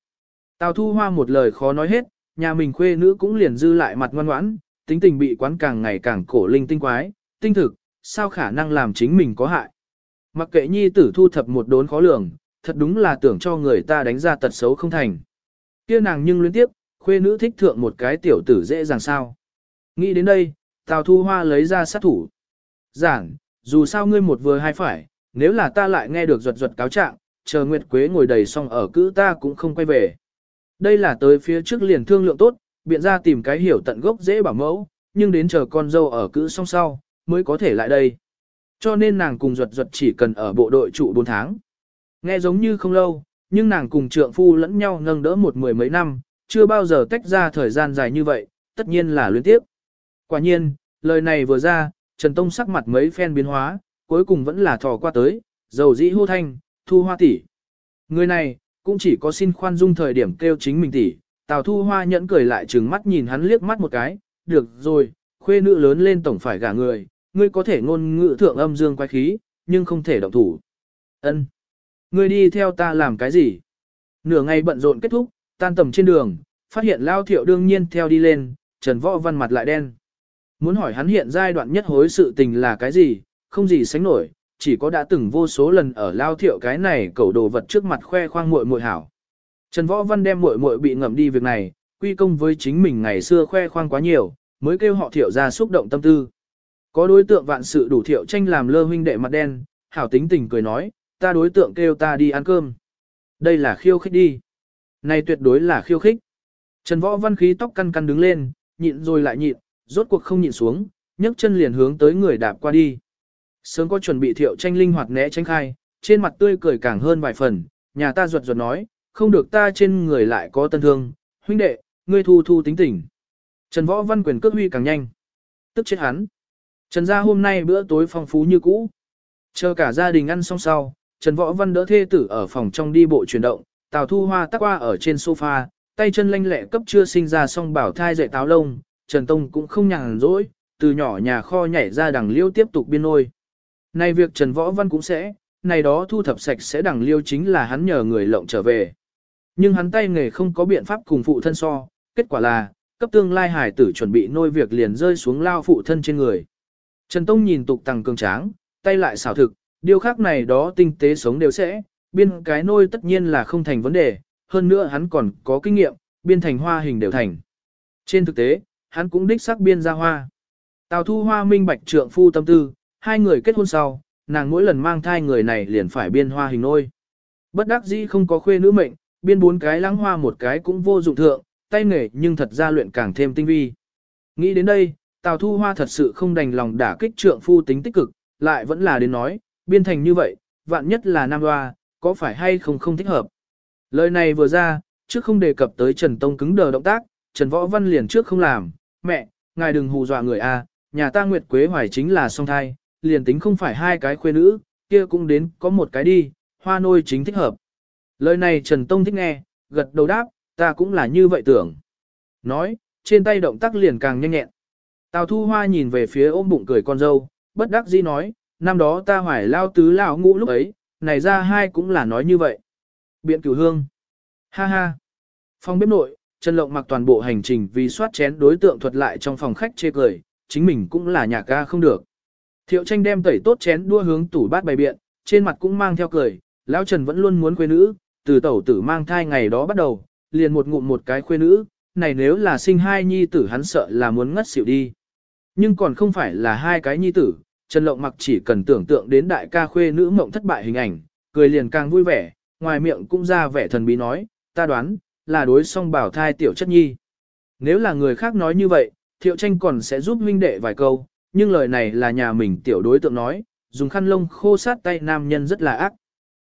Tào Thu Hoa một lời khó nói hết, nhà mình khuê nữ cũng liền dư lại mặt ngoan ngoãn, tính tình bị quán càng ngày càng cổ linh tinh quái, tinh thực, sao khả năng làm chính mình có hại. Mặc kệ nhi tử thu thập một đốn khó lường, thật đúng là tưởng cho người ta đánh ra tật xấu không thành. Kia nàng nhưng liên tiếp, khuê nữ thích thượng một cái tiểu tử dễ dàng sao. Nghĩ đến đây, Tào Thu Hoa lấy ra sát thủ. Giảng, dù sao ngươi một vừa hai phải, nếu là ta lại nghe được ruột ruột cáo trạng, chờ Nguyệt Quế ngồi đầy xong ở cữ ta cũng không quay về. Đây là tới phía trước liền thương lượng tốt, biện ra tìm cái hiểu tận gốc dễ bảo mẫu, nhưng đến chờ con dâu ở cữ xong sau, mới có thể lại đây. Cho nên nàng cùng ruột ruột chỉ cần ở bộ đội trụ 4 tháng. Nghe giống như không lâu, nhưng nàng cùng trượng phu lẫn nhau nâng đỡ một mười mấy năm, chưa bao giờ tách ra thời gian dài như vậy, tất nhiên là luyến tiếp. Quả nhiên, lời này vừa ra, Trần Tông sắc mặt mấy phen biến hóa, cuối cùng vẫn là thò qua tới, dầu dĩ hô thanh, thu hoa tỷ. Người này, cũng chỉ có xin khoan dung thời điểm kêu chính mình tỷ, Tào Thu Hoa nhẫn cười lại trừng mắt nhìn hắn liếc mắt một cái, được rồi, khuê nữ lớn lên tổng phải gả người, ngươi có thể ngôn ngữ thượng âm dương quái khí, nhưng không thể động thủ. Ân, Ngươi đi theo ta làm cái gì? Nửa ngày bận rộn kết thúc, tan tầm trên đường, phát hiện Lao Thiệu đương nhiên theo đi lên, Trần Võ Văn mặt lại đen. Muốn hỏi hắn hiện giai đoạn nhất hối sự tình là cái gì, không gì sánh nổi, chỉ có đã từng vô số lần ở Lao Thiệu cái này cẩu đồ vật trước mặt khoe khoang muội muội hảo. Trần Võ Văn đem muội muội bị ngậm đi việc này, quy công với chính mình ngày xưa khoe khoang quá nhiều, mới kêu họ Thiệu ra xúc động tâm tư. Có đối tượng vạn sự đủ Thiệu tranh làm lơ huynh đệ mặt đen, hảo tính tình cười nói, ta đối tượng kêu ta đi ăn cơm. Đây là khiêu khích đi. Này tuyệt đối là khiêu khích. Trần Võ Văn khí tóc căn căn đứng lên, nhịn rồi lại nhịn, rốt cuộc không nhịn xuống, nhấc chân liền hướng tới người đạp qua đi. Sớm có chuẩn bị thiệu tranh linh hoạt né tránh khai, trên mặt tươi cười càng hơn vài phần, nhà ta ruột ruột nói, không được ta trên người lại có tân thương, huynh đệ, ngươi thu thu tính tỉnh. Trần Võ Văn quyền cước huy càng nhanh. Tức chết hắn. Trần gia hôm nay bữa tối phong phú như cũ. Chờ cả gia đình ăn xong sau, Trần Võ Văn đỡ thê tử ở phòng trong đi bộ chuyển động, Tào Thu Hoa tắc qua ở trên sofa, tay chân lanh lẹ cấp chưa sinh ra xong bảo thai dậy táo lông, Trần Tông cũng không nhàn rỗi, từ nhỏ nhà kho nhảy ra đằng liêu tiếp tục biên nôi. Này việc Trần Võ Văn cũng sẽ, này đó thu thập sạch sẽ đằng liêu chính là hắn nhờ người lộng trở về. Nhưng hắn tay nghề không có biện pháp cùng phụ thân so, kết quả là, cấp tương lai hải tử chuẩn bị nôi việc liền rơi xuống lao phụ thân trên người. Trần Tông nhìn tục tăng cường tráng, tay lại xảo thực, điều khác này đó tinh tế sống đều sẽ, biên cái nôi tất nhiên là không thành vấn đề, hơn nữa hắn còn có kinh nghiệm, biên thành hoa hình đều thành. Trên thực tế, hắn cũng đích xác biên ra hoa. Tào thu hoa minh bạch trượng phu tâm tư, hai người kết hôn sau, nàng mỗi lần mang thai người này liền phải biên hoa hình nôi. Bất đắc dĩ không có khuê nữ mệnh, biên bốn cái lăng hoa một cái cũng vô dụng thượng, tay nghề nhưng thật ra luyện càng thêm tinh vi. Nghĩ đến đây, Tào Thu Hoa thật sự không đành lòng đả kích trượng phu tính tích cực, lại vẫn là đến nói, biên thành như vậy, vạn nhất là nam hoa, có phải hay không không thích hợp. Lời này vừa ra, trước không đề cập tới Trần Tông cứng đờ động tác, Trần Võ Văn liền trước không làm, mẹ, ngài đừng hù dọa người a, nhà ta Nguyệt Quế Hoài chính là song thai, liền tính không phải hai cái khuê nữ, kia cũng đến có một cái đi, hoa nôi chính thích hợp. Lời này Trần Tông thích nghe, gật đầu đáp, ta cũng là như vậy tưởng. Nói, trên tay động tác liền càng nhanh nhẹn. Tào Thu Hoa nhìn về phía ôm bụng cười con dâu, bất đắc dĩ nói, năm đó ta hoài lao tứ lão ngũ lúc ấy, này ra hai cũng là nói như vậy. Biện cửu hương. Ha ha. Phòng bếp nội, Trần Lộng mặc toàn bộ hành trình vì soát chén đối tượng thuật lại trong phòng khách chê cười, chính mình cũng là nhà ca không được. Thiệu tranh đem tẩy tốt chén đua hướng tủ bát bày biện, trên mặt cũng mang theo cười, lão Trần vẫn luôn muốn khuê nữ, từ tẩu tử mang thai ngày đó bắt đầu, liền một ngụm một cái khuê nữ, này nếu là sinh hai nhi tử hắn sợ là muốn ngất xỉu đi. Nhưng còn không phải là hai cái nhi tử, Trần Lộng mặc chỉ cần tưởng tượng đến đại ca khuê nữ mộng thất bại hình ảnh, cười liền càng vui vẻ, ngoài miệng cũng ra vẻ thần bí nói, ta đoán, là đối song bảo thai tiểu chất nhi. Nếu là người khác nói như vậy, thiệu tranh còn sẽ giúp huynh đệ vài câu, nhưng lời này là nhà mình tiểu đối tượng nói, dùng khăn lông khô sát tay nam nhân rất là ác.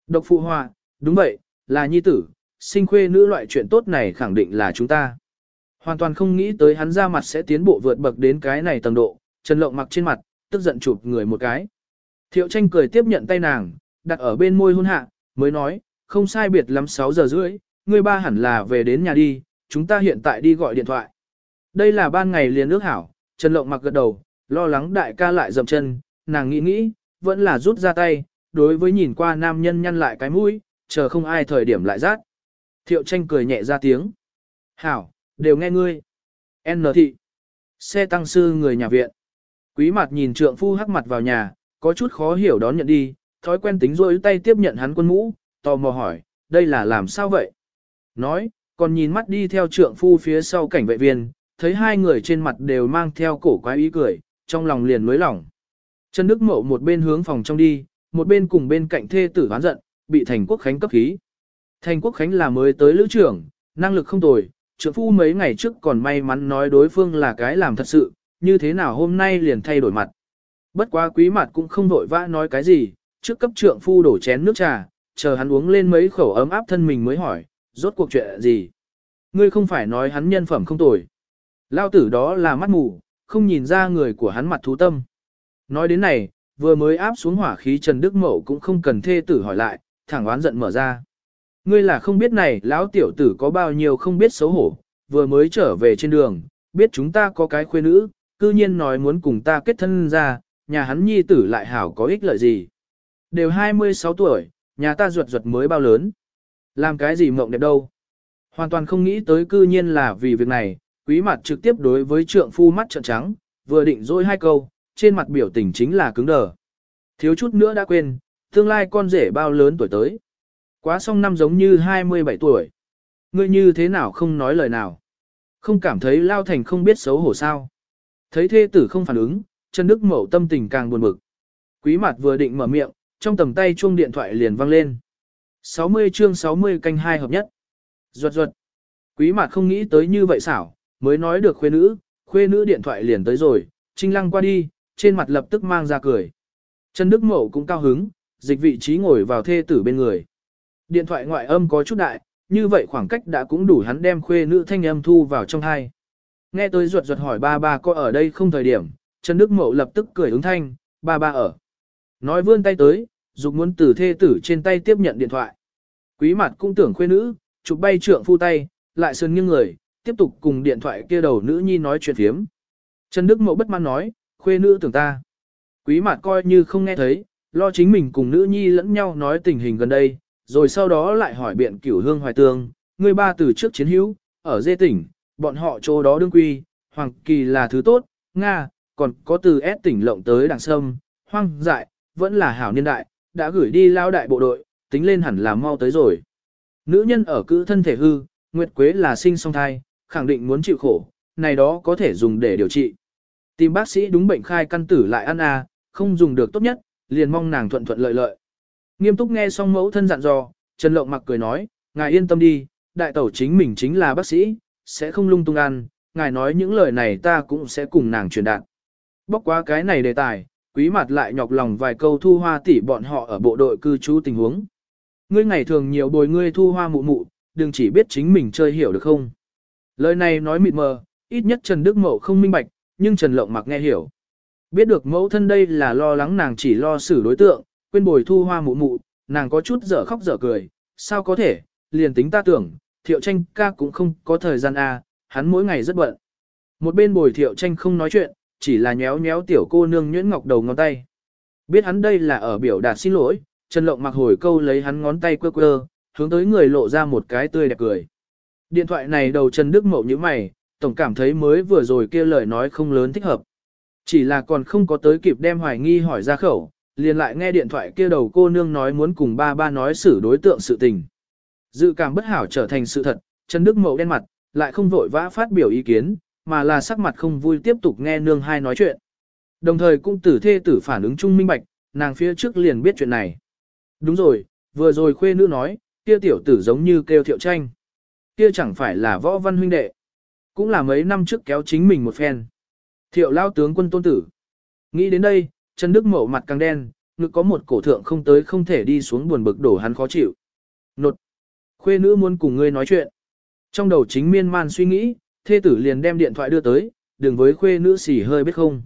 Độc phụ hòa, đúng vậy, là nhi tử, sinh khuê nữ loại chuyện tốt này khẳng định là chúng ta. Hoàn toàn không nghĩ tới hắn ra mặt sẽ tiến bộ vượt bậc đến cái này tầng độ, Trần Lộng mặc trên mặt, tức giận chụp người một cái. Thiệu tranh cười tiếp nhận tay nàng, đặt ở bên môi hôn hạ, mới nói, không sai biệt lắm 6 giờ rưỡi, người ba hẳn là về đến nhà đi, chúng ta hiện tại đi gọi điện thoại. Đây là ban ngày liền ước hảo, Trần Lộng mặc gật đầu, lo lắng đại ca lại dậm chân, nàng nghĩ nghĩ, vẫn là rút ra tay, đối với nhìn qua nam nhân nhăn lại cái mũi, chờ không ai thời điểm lại rát. Thiệu tranh cười nhẹ ra tiếng. Hảo, đều nghe ngươi. N thị. Xe tăng sư người nhà viện. Quý mặt nhìn trượng phu hắc mặt vào nhà, có chút khó hiểu đón nhận đi, thói quen tính rôi tay tiếp nhận hắn quân mũ, tò mò hỏi, đây là làm sao vậy? Nói, còn nhìn mắt đi theo trượng phu phía sau cảnh vệ viên, thấy hai người trên mặt đều mang theo cổ quái ý cười, trong lòng liền mới lỏng. Trần Đức Mậu một bên hướng phòng trong đi, một bên cùng bên cạnh thê tử oán giận, bị Thành Quốc Khánh cấp khí. Thành Quốc Khánh là mới tới lữ trưởng, năng lực không tồi, trưởng phu mấy ngày trước còn may mắn nói đối phương là cái làm thật sự, như thế nào hôm nay liền thay đổi mặt. Bất quá quý mặt cũng không vội vã nói cái gì, trước cấp trượng phu đổ chén nước trà, chờ hắn uống lên mấy khẩu ấm áp thân mình mới hỏi, rốt cuộc chuyện gì. Ngươi không phải nói hắn nhân phẩm không tồi. Lao tử đó là mắt mù, không nhìn ra người của hắn mặt thú tâm. Nói đến này, vừa mới áp xuống hỏa khí Trần Đức Mậu cũng không cần thê tử hỏi lại, thẳng oán giận mở ra. Ngươi là không biết này, lão tiểu tử có bao nhiêu không biết xấu hổ, vừa mới trở về trên đường, biết chúng ta có cái khuê nữ, cư nhiên nói muốn cùng ta kết thân ra, nhà hắn nhi tử lại hảo có ích lợi gì. Đều 26 tuổi, nhà ta ruột ruột mới bao lớn. Làm cái gì mộng đẹp đâu. Hoàn toàn không nghĩ tới cư nhiên là vì việc này, quý mặt trực tiếp đối với trượng phu mắt trợn trắng, vừa định dỗi hai câu, trên mặt biểu tình chính là cứng đờ. Thiếu chút nữa đã quên, tương lai con rể bao lớn tuổi tới. Quá xong năm giống như 27 tuổi. Ngươi như thế nào không nói lời nào. Không cảm thấy Lao Thành không biết xấu hổ sao. Thấy thê tử không phản ứng, Trần Đức Mậu tâm tình càng buồn bực. Quý mặt vừa định mở miệng, trong tầm tay chuông điện thoại liền vang lên. 60 chương 60 canh hai hợp nhất. Ruột ruột. Quý mặt không nghĩ tới như vậy xảo, mới nói được khuê nữ, khuê nữ điện thoại liền tới rồi, trinh lăng qua đi, trên mặt lập tức mang ra cười. Trần Đức Mậu cũng cao hứng, dịch vị trí ngồi vào thê tử bên người. Điện thoại ngoại âm có chút đại, như vậy khoảng cách đã cũng đủ hắn đem khuê nữ thanh âm thu vào trong hai. Nghe tôi ruột ruột hỏi ba ba có ở đây không thời điểm, Trần Đức Mậu lập tức cười ứng thanh, ba ba ở. Nói vươn tay tới, dục muốn từ thê tử trên tay tiếp nhận điện thoại. Quý mặt cũng tưởng khuê nữ, chụp bay trượng phu tay, lại sơn nghiêng người, tiếp tục cùng điện thoại kia đầu nữ nhi nói chuyện phiếm. Trần Đức Mậu bất mãn nói, khuê nữ tưởng ta. Quý mặt coi như không nghe thấy, lo chính mình cùng nữ nhi lẫn nhau nói tình hình gần đây, rồi sau đó lại hỏi biện cửu hương hoài tương, người ba từ trước chiến hữu, ở dê tỉnh, bọn họ chỗ đó đương quy, hoàng kỳ là thứ tốt, Nga, còn có từ S tỉnh lộng tới đảng sâm, hoang dại, vẫn là hảo niên đại, đã gửi đi lao đại bộ đội, tính lên hẳn là mau tới rồi. Nữ nhân ở cữ thân thể hư, Nguyệt Quế là sinh song thai, khẳng định muốn chịu khổ, này đó có thể dùng để điều trị. Tìm bác sĩ đúng bệnh khai căn tử lại ăn à, không dùng được tốt nhất, liền mong nàng thuận thuận lợi lợi. Nghiêm túc nghe xong mẫu thân dặn dò, Trần Lộng mặc cười nói, ngài yên tâm đi, đại tẩu chính mình chính là bác sĩ, sẽ không lung tung ăn, ngài nói những lời này ta cũng sẽ cùng nàng truyền đạt. Bóc qua cái này đề tài, quý mặt lại nhọc lòng vài câu thu hoa tỷ bọn họ ở bộ đội cư trú tình huống. Ngươi ngày thường nhiều bồi ngươi thu hoa mụ mụ, đừng chỉ biết chính mình chơi hiểu được không. Lời này nói mịt mờ, ít nhất Trần Đức Mậu không minh bạch, nhưng Trần Lộng mặc nghe hiểu. Biết được mẫu thân đây là lo lắng nàng chỉ lo xử đối tượng, quên bồi thu hoa mụ mụ, nàng có chút dở khóc dở cười, sao có thể, liền tính ta tưởng, thiệu tranh ca cũng không có thời gian a, à, hắn mỗi ngày rất bận. Một bên bồi thiệu tranh không nói chuyện, chỉ là nhéo nhéo tiểu cô nương nhuyễn ngọc đầu ngón tay. Biết hắn đây là ở biểu đạt xin lỗi, Trần Lộng mặc hồi câu lấy hắn ngón tay quơ quơ, hướng tới người lộ ra một cái tươi đẹp cười. Điện thoại này đầu Trần Đức Mậu như mày, tổng cảm thấy mới vừa rồi kia lời nói không lớn thích hợp. Chỉ là còn không có tới kịp đem hoài nghi hỏi ra khẩu, liền lại nghe điện thoại kia đầu cô nương nói muốn cùng ba ba nói xử đối tượng sự tình. Dự cảm bất hảo trở thành sự thật, Trần Đức Mậu đen mặt, lại không vội vã phát biểu ý kiến, mà là sắc mặt không vui tiếp tục nghe nương hai nói chuyện. Đồng thời cũng tử thê tử phản ứng chung minh bạch, nàng phía trước liền biết chuyện này. Đúng rồi, vừa rồi khuê nữ nói, kia tiểu tử giống như kêu thiệu tranh. Kia chẳng phải là võ văn huynh đệ. Cũng là mấy năm trước kéo chính mình một phen. Thiệu lao tướng quân tôn tử. Nghĩ đến đây, Trần Đức Mậu mặt càng đen, ngực có một cổ thượng không tới không thể đi xuống buồn bực đổ hắn khó chịu. Nột. Khuê nữ muốn cùng ngươi nói chuyện. Trong đầu chính miên man suy nghĩ, thê tử liền đem điện thoại đưa tới, đừng với khuê nữ xỉ hơi biết không.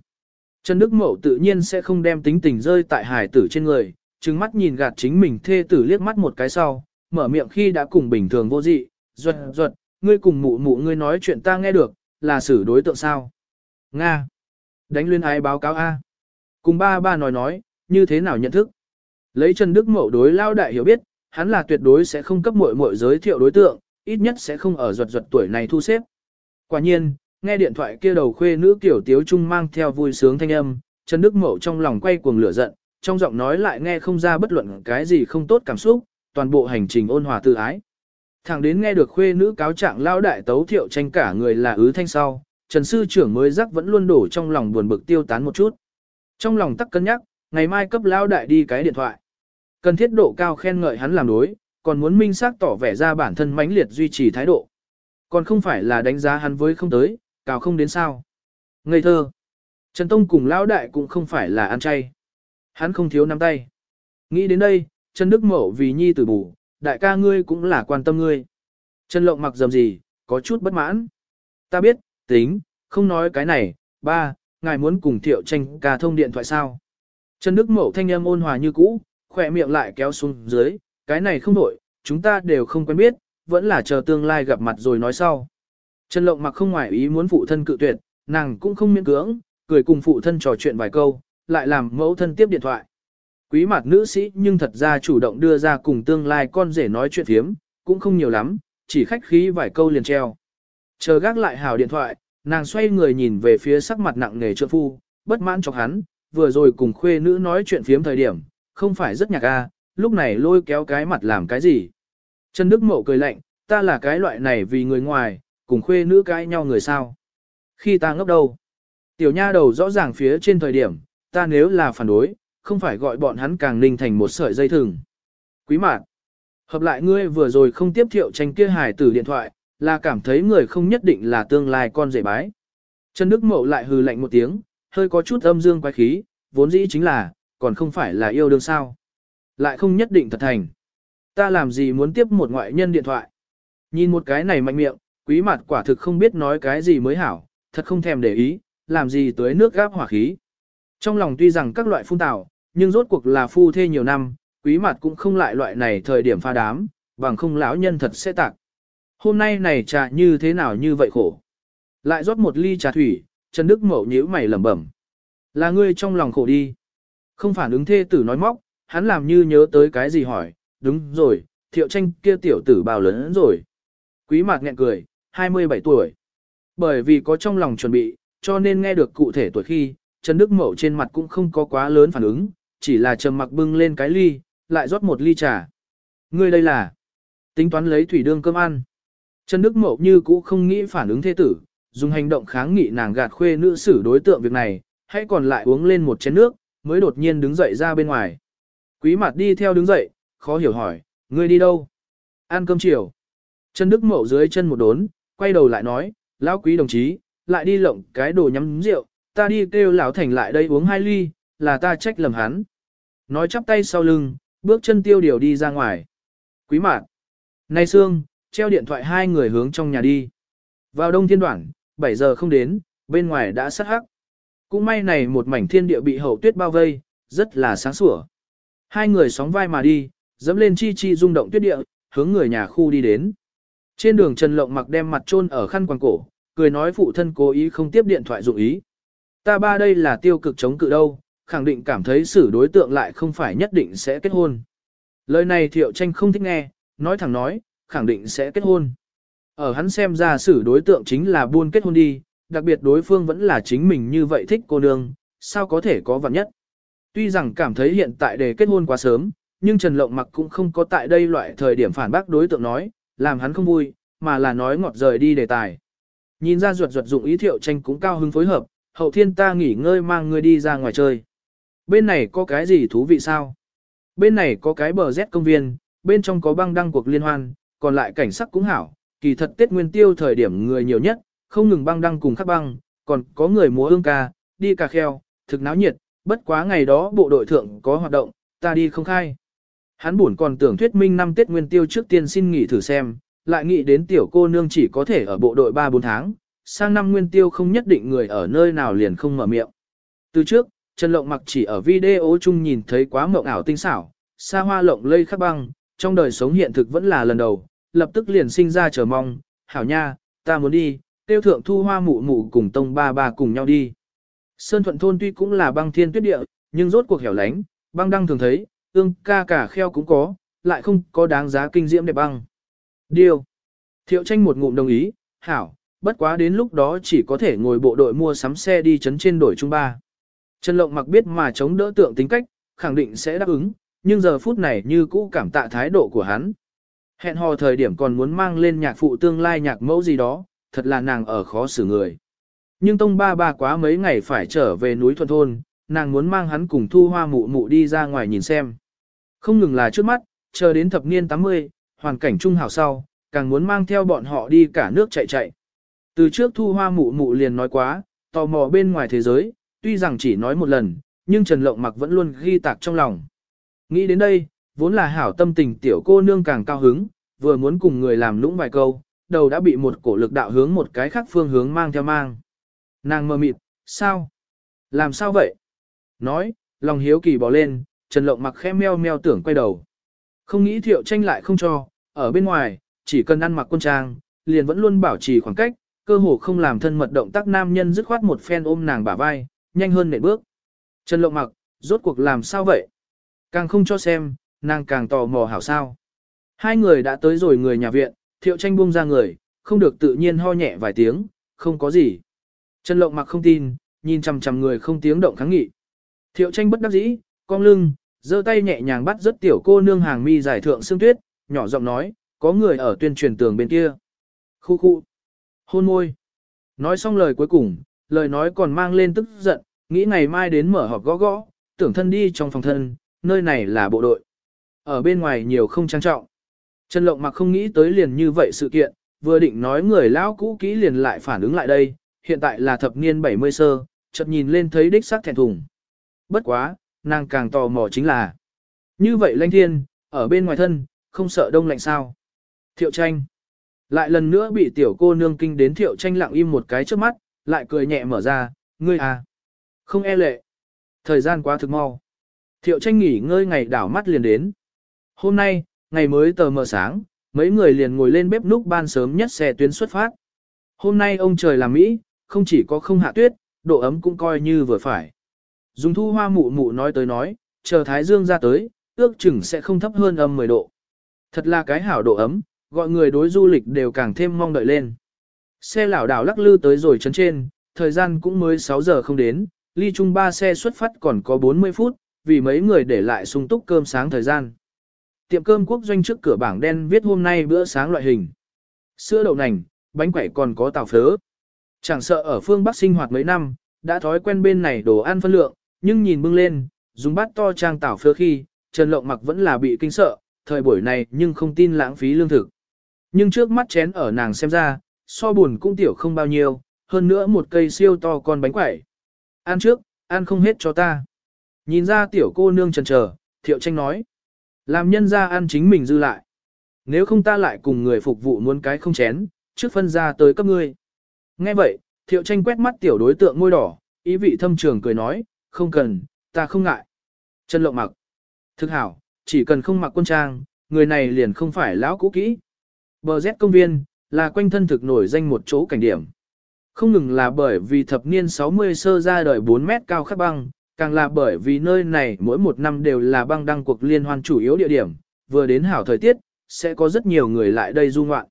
Trần Đức Mậu tự nhiên sẽ không đem tính tình rơi tại hải tử trên người, trừng mắt nhìn gạt chính mình thê tử liếc mắt một cái sau, mở miệng khi đã cùng bình thường vô dị, ruột ruột, ngươi cùng mụ mụ ngươi nói chuyện ta nghe được, là xử đối tượng sao. Nga. Đánh luyên ái báo cáo A. Cùng ba ba nói nói, như thế nào nhận thức. Lấy Trần Đức Mậu đối lao đại hiểu biết, hắn là tuyệt đối sẽ không cấp muội muội giới thiệu đối tượng, ít nhất sẽ không ở ruột ruột tuổi này thu xếp. Quả nhiên, nghe điện thoại kia đầu khuê nữ kiểu tiếu trung mang theo vui sướng thanh âm, Trần Đức Mậu trong lòng quay cuồng lửa giận, trong giọng nói lại nghe không ra bất luận cái gì không tốt cảm xúc, toàn bộ hành trình ôn hòa tự ái. Thẳng đến nghe được khuê nữ cáo trạng lao đại tấu thiệu tranh cả người là ứ thanh sau, Trần Sư trưởng mới rắc vẫn luôn đổ trong lòng buồn bực tiêu tán một chút. Trong lòng tắc cân nhắc, ngày mai cấp lao đại đi cái điện thoại. Cần thiết độ cao khen ngợi hắn làm đối, còn muốn minh xác tỏ vẻ ra bản thân mãnh liệt duy trì thái độ. Còn không phải là đánh giá hắn với không tới, cào không đến sao. Ngây thơ. Trần Tông cùng lão đại cũng không phải là ăn chay. Hắn không thiếu nắm tay. Nghĩ đến đây, Trần Đức Mậu vì nhi tử bù, đại ca ngươi cũng là quan tâm ngươi. Trần Lộng mặc dầm gì, có chút bất mãn. Ta biết, tính, không nói cái này, ba, ngài muốn cùng thiệu tranh ca thông điện thoại sao. Trần Đức Mậu thanh âm ôn hòa như cũ, khỏe miệng lại kéo xuống dưới, cái này không đổi, chúng ta đều không quen biết, vẫn là chờ tương lai gặp mặt rồi nói sau. Trần Lộng mặc không ngoài ý muốn phụ thân cự tuyệt, nàng cũng không miễn cưỡng, cười cùng phụ thân trò chuyện vài câu, lại làm mẫu thân tiếp điện thoại. Quý mặt nữ sĩ nhưng thật ra chủ động đưa ra cùng tương lai con rể nói chuyện thiếm, cũng không nhiều lắm, chỉ khách khí vài câu liền treo. Chờ gác lại hào điện thoại, nàng xoay người nhìn về phía sắc mặt nặng nề trượng phu, bất mãn chọc hắn, vừa rồi cùng khuê nữ nói chuyện phiếm thời điểm, không phải rất nhạc a, à, lúc này lôi kéo cái mặt làm cái gì. Trần Đức Mậu cười lạnh, ta là cái loại này vì người ngoài, cùng khuê nữ cãi nhau người sao. Khi ta ngốc đầu, tiểu nha đầu rõ ràng phía trên thời điểm, ta nếu là phản đối, không phải gọi bọn hắn càng ninh thành một sợi dây thừng. Quý mạn, hợp lại ngươi vừa rồi không tiếp thiệu tranh kia hài tử điện thoại, là cảm thấy người không nhất định là tương lai con rể bái. Trần Đức Mậu lại hừ lạnh một tiếng, hơi có chút âm dương quái khí, vốn dĩ chính là, còn không phải là yêu đương sao. Lại không nhất định thật thành. Ta làm gì muốn tiếp một ngoại nhân điện thoại. Nhìn một cái này mạnh miệng, quý mặt quả thực không biết nói cái gì mới hảo, thật không thèm để ý, làm gì tới nước gáp hỏa khí. Trong lòng tuy rằng các loại phun tảo, nhưng rốt cuộc là phu thê nhiều năm, quý mặt cũng không lại loại này thời điểm pha đám, bằng không lão nhân thật sẽ tạc. Hôm nay này trà như thế nào như vậy khổ. Lại rót một ly trà thủy, Trần Đức Mậu nhíu mày lẩm bẩm. Là ngươi trong lòng khổ đi. Không phản ứng thê tử nói móc, hắn làm như nhớ tới cái gì hỏi, đúng rồi, thiệu tranh kia tiểu tử bao lớn rồi. Quý mạc nghẹn cười, 27 tuổi. Bởi vì có trong lòng chuẩn bị, cho nên nghe được cụ thể tuổi khi, Trần Đức Mậu trên mặt cũng không có quá lớn phản ứng, chỉ là trầm mặc bưng lên cái ly, lại rót một ly trà. Ngươi đây là tính toán lấy thủy đương cơm ăn. Trần Đức Mậu như cũ không nghĩ phản ứng thế tử, dùng hành động kháng nghị nàng gạt khuê nữ xử đối tượng việc này, hãy còn lại uống lên một chén nước, mới đột nhiên đứng dậy ra bên ngoài. Quý mặt đi theo đứng dậy, khó hiểu hỏi, ngươi đi đâu? Ăn cơm chiều. Trần Đức Mậu dưới chân một đốn, quay đầu lại nói, lão quý đồng chí, lại đi lộng cái đồ nhắm rượu, ta đi kêu lão thành lại đây uống hai ly, là ta trách lầm hắn. Nói chắp tay sau lưng, bước chân tiêu điều đi ra ngoài. Quý mạn. Nay Sương, treo điện thoại hai người hướng trong nhà đi. Vào đông thiên đoạn, 7 giờ không đến, bên ngoài đã sắt hắc. Cũng may này một mảnh thiên địa bị hậu tuyết bao vây, rất là sáng sủa. Hai người sóng vai mà đi, dẫm lên chi chi rung động tuyết địa, hướng người nhà khu đi đến. Trên đường Trần Lộng mặc đem mặt chôn ở khăn quàng cổ, cười nói phụ thân cố ý không tiếp điện thoại dụng ý. Ta ba đây là tiêu cực chống cự đâu, khẳng định cảm thấy xử đối tượng lại không phải nhất định sẽ kết hôn. Lời này Thiệu Tranh không thích nghe, nói thẳng nói, khẳng định sẽ kết hôn. Ở hắn xem ra xử đối tượng chính là buôn kết hôn đi, đặc biệt đối phương vẫn là chính mình như vậy thích cô nương, sao có thể có vạn nhất. Tuy rằng cảm thấy hiện tại để kết hôn quá sớm, nhưng Trần Lộng mặc cũng không có tại đây loại thời điểm phản bác đối tượng nói, làm hắn không vui, mà là nói ngọt rời đi đề tài. Nhìn ra ruột ruột dụng ý thiệu tranh cũng cao hứng phối hợp, hậu thiên ta nghỉ ngơi mang ngươi đi ra ngoài chơi. Bên này có cái gì thú vị sao? Bên này có cái bờ rét công viên, bên trong có băng đăng cuộc liên hoan, còn lại cảnh sắc cũng hảo, kỳ thật Tết Nguyên Tiêu thời điểm người nhiều nhất, không ngừng băng đăng cùng khắc băng, còn có người múa ương ca, đi cà kheo, thực náo nhiệt, bất quá ngày đó bộ đội thượng có hoạt động, ta đi không khai. Hắn buồn còn tưởng thuyết minh năm Tết Nguyên Tiêu trước tiên xin nghỉ thử xem, lại nghĩ đến tiểu cô nương chỉ có thể ở bộ đội 3-4 tháng, sang năm Nguyên Tiêu không nhất định người ở nơi nào liền không mở miệng. Từ trước, Trần Lộng mặc chỉ ở video chung nhìn thấy quá mộng ảo tinh xảo, xa hoa lộng lây khắc băng, trong đời sống hiện thực vẫn là lần đầu, lập tức liền sinh ra chờ mong, hảo nha, ta muốn đi, tiêu thượng thu hoa mụ mụ cùng tông ba ba cùng nhau đi. Sơn thuận thôn tuy cũng là băng thiên tuyết địa, nhưng rốt cuộc hẻo lánh, băng đăng thường thấy, ương ca cả kheo cũng có, lại không có đáng giá kinh diễm đẹp băng. Điều. Thiệu tranh một ngụm đồng ý, hảo, bất quá đến lúc đó chỉ có thể ngồi bộ đội mua sắm xe đi chấn trên đổi trung ba. Trần Lộng mặc biết mà chống đỡ tượng tính cách, khẳng định sẽ đáp ứng, nhưng giờ phút này như cũ cảm tạ thái độ của hắn. Hẹn hò thời điểm còn muốn mang lên nhạc phụ tương lai nhạc mẫu gì đó, thật là nàng ở khó xử người. Nhưng tông ba ba quá mấy ngày phải trở về núi thuần thôn, nàng muốn mang hắn cùng thu hoa mụ mụ đi ra ngoài nhìn xem. Không ngừng là trước mắt, chờ đến thập niên 80, hoàn cảnh trung hảo sau, càng muốn mang theo bọn họ đi cả nước chạy chạy. Từ trước thu hoa mụ mụ liền nói quá, tò mò bên ngoài thế giới, tuy rằng chỉ nói một lần, nhưng Trần Lộng Mặc vẫn luôn ghi tạc trong lòng. Nghĩ đến đây, vốn là hảo tâm tình tiểu cô nương càng cao hứng, vừa muốn cùng người làm lũng vài câu, đầu đã bị một cổ lực đạo hướng một cái khác phương hướng mang theo mang. Nàng mơ mịt, sao? Làm sao vậy? Nói, lòng hiếu kỳ bỏ lên, Trần Lộng mặc khẽ meo meo tưởng quay đầu. Không nghĩ thiệu tranh lại không cho, ở bên ngoài, chỉ cần ăn mặc quân trang, liền vẫn luôn bảo trì khoảng cách, cơ hồ không làm thân mật động tác nam nhân dứt khoát một phen ôm nàng bả vai, nhanh hơn nệm bước. Trần Lộng mặc, rốt cuộc làm sao vậy? Càng không cho xem, nàng càng tò mò hảo sao. Hai người đã tới rồi người nhà viện, thiệu tranh buông ra người, không được tự nhiên ho nhẹ vài tiếng, không có gì. Trần Lộng mặc không tin, nhìn chằm chằm người không tiếng động kháng nghị. Thiệu tranh bất đắc dĩ, cong lưng, giơ tay nhẹ nhàng bắt rất tiểu cô nương hàng mi giải thượng xương tuyết, nhỏ giọng nói, có người ở tuyên truyền tường bên kia. Khu khu. Hôn môi. Nói xong lời cuối cùng, lời nói còn mang lên tức giận, nghĩ ngày mai đến mở họp gõ gõ, tưởng thân đi trong phòng thân, nơi này là bộ đội. Ở bên ngoài nhiều không trang trọng. Trần Lộng mặc không nghĩ tới liền như vậy sự kiện, vừa định nói người lão cũ kỹ liền lại phản ứng lại đây, hiện tại là thập niên 70 sơ, chợt nhìn lên thấy đích xác thẹn thùng. Bất quá, nàng càng tò mò chính là, như vậy lanh thiên, ở bên ngoài thân, không sợ đông lạnh sao. Thiệu tranh. Lại lần nữa bị tiểu cô nương kinh đến thiệu tranh lặng im một cái trước mắt, lại cười nhẹ mở ra, ngươi à. Không e lệ. Thời gian quá thực mau. Thiệu tranh nghỉ ngơi ngày đảo mắt liền đến. Hôm nay, ngày mới tờ mờ sáng, mấy người liền ngồi lên bếp núc ban sớm nhất xe tuyến xuất phát. Hôm nay ông trời làm Mỹ, không chỉ có không hạ tuyết, độ ấm cũng coi như vừa phải. Dùng thu hoa mụ mụ nói tới nói, chờ Thái Dương ra tới, ước chừng sẽ không thấp hơn âm 10 độ. Thật là cái hảo độ ấm, gọi người đối du lịch đều càng thêm mong đợi lên. Xe lảo đảo lắc lư tới rồi chấn trên, thời gian cũng mới 6 giờ không đến, ly chung ba xe xuất phát còn có 40 phút, vì mấy người để lại sung túc cơm sáng thời gian. Tiệm cơm quốc doanh trước cửa bảng đen viết hôm nay bữa sáng loại hình. Sữa đậu nành, bánh quẩy còn có tàu phớ. Chẳng sợ ở phương Bắc sinh hoạt mấy năm, đã thói quen bên này đồ ăn phân lượng, nhưng nhìn bưng lên, dùng bát to trang tảo phớ khi, Trần Lộng mặc vẫn là bị kinh sợ, thời buổi này nhưng không tin lãng phí lương thực. Nhưng trước mắt chén ở nàng xem ra, so buồn cũng tiểu không bao nhiêu, hơn nữa một cây siêu to con bánh quẩy. Ăn trước, ăn không hết cho ta. Nhìn ra tiểu cô nương trần chờ, thiệu tranh nói. Làm nhân ra ăn chính mình dư lại. Nếu không ta lại cùng người phục vụ muốn cái không chén, trước phân ra tới cấp ngươi. Nghe vậy, thiệu tranh quét mắt tiểu đối tượng môi đỏ, ý vị thâm trường cười nói, không cần, ta không ngại. Trần lộng mặc. Thực hảo, chỉ cần không mặc quân trang, người này liền không phải lão cũ kỹ. Bờ Z công viên, là quanh thân thực nổi danh một chỗ cảnh điểm. Không ngừng là bởi vì thập niên 60 sơ ra đời 4 mét cao khắc băng, càng là bởi vì nơi này mỗi một năm đều là băng đăng cuộc liên hoan chủ yếu địa điểm, vừa đến hảo thời tiết, sẽ có rất nhiều người lại đây du ngoạn.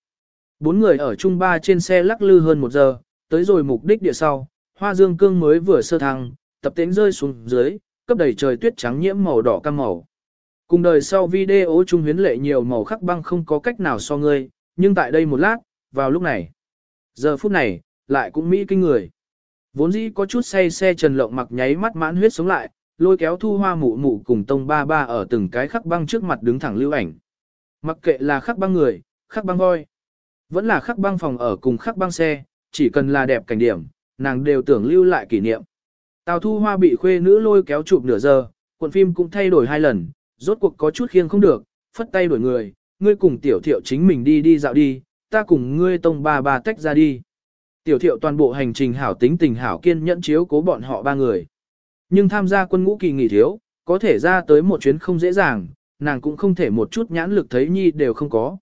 Bốn người ở chung ba trên xe lắc lư hơn một giờ, tới rồi mục đích địa sau, hoa dương cương mới vừa sơ thăng, tập tính rơi xuống dưới, cấp đầy trời tuyết trắng nhiễm màu đỏ cam màu. Cùng đời sau video trung huyến lệ nhiều màu khắc băng không có cách nào so ngươi, nhưng tại đây một lát, vào lúc này, giờ phút này, lại cũng mỹ kinh người. Vốn dĩ có chút say xe trần lộng mặc nháy mắt mãn huyết sống lại, lôi kéo thu hoa mụ mụ cùng tông ba ba ở từng cái khắc băng trước mặt đứng thẳng lưu ảnh. Mặc kệ là khắc băng người, khắc băng voi, vẫn là khắc băng phòng ở cùng khắc băng xe, chỉ cần là đẹp cảnh điểm, nàng đều tưởng lưu lại kỷ niệm. Tào thu hoa bị khuê nữ lôi kéo chụp nửa giờ, cuộn phim cũng thay đổi hai lần, rốt cuộc có chút khiêng không được, phất tay đổi người, ngươi cùng tiểu thiệu chính mình đi đi dạo đi, ta cùng ngươi tông ba ba tách ra đi. Tiểu thiệu toàn bộ hành trình hảo tính tình hảo kiên nhẫn chiếu cố bọn họ ba người. Nhưng tham gia quân ngũ kỳ nghỉ thiếu, có thể ra tới một chuyến không dễ dàng, nàng cũng không thể một chút nhãn lực thấy nhi đều không có.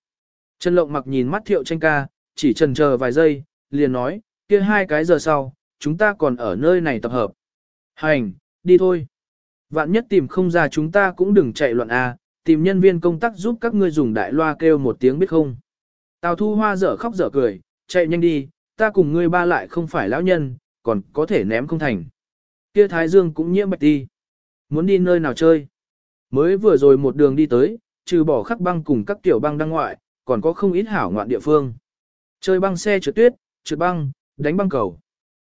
Trần Lộng mặc nhìn mắt thiệu tranh ca, chỉ trần chờ vài giây, liền nói, kia hai cái giờ sau, chúng ta còn ở nơi này tập hợp. Hành, đi thôi. Vạn nhất tìm không ra chúng ta cũng đừng chạy loạn A, tìm nhân viên công tác giúp các ngươi dùng đại loa kêu một tiếng biết không. Tào thu hoa dở khóc dở cười, chạy nhanh đi, ta cùng ngươi ba lại không phải lão nhân, còn có thể ném không thành. Kia Thái Dương cũng nhiễm bạch đi. Muốn đi nơi nào chơi? Mới vừa rồi một đường đi tới, trừ bỏ khắc băng cùng các tiểu băng đang ngoại, còn có không ít hảo ngoạn địa phương. Chơi băng xe trượt tuyết, trượt băng, đánh băng cầu.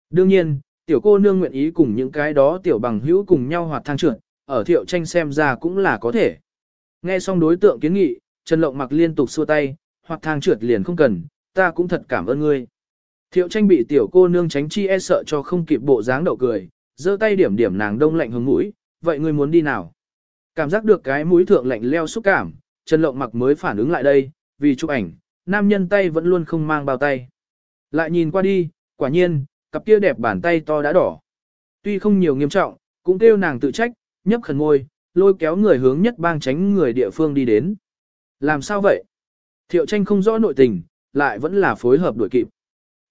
Đương nhiên, tiểu cô nương nguyện ý cùng những cái đó tiểu bằng hữu cùng nhau hoạt thang trượt, ở thiệu tranh xem ra cũng là có thể. Nghe xong đối tượng kiến nghị, Trần Lộng mặc liên tục xua tay, hoạt thang trượt liền không cần, ta cũng thật cảm ơn ngươi. Thiệu tranh bị tiểu cô nương tránh chi e sợ cho không kịp bộ dáng đậu cười, giơ tay điểm điểm nàng đông lạnh hướng mũi, vậy ngươi muốn đi nào? Cảm giác được cái mũi thượng lạnh leo xúc cảm, Trần Lộng mặc mới phản ứng lại đây, vì chụp ảnh, nam nhân tay vẫn luôn không mang bao tay. Lại nhìn qua đi, quả nhiên, cặp kia đẹp bàn tay to đã đỏ. Tuy không nhiều nghiêm trọng, cũng kêu nàng tự trách, nhấp khẩn môi, lôi kéo người hướng nhất bang tránh người địa phương đi đến. Làm sao vậy? Thiệu tranh không rõ nội tình, lại vẫn là phối hợp đuổi kịp.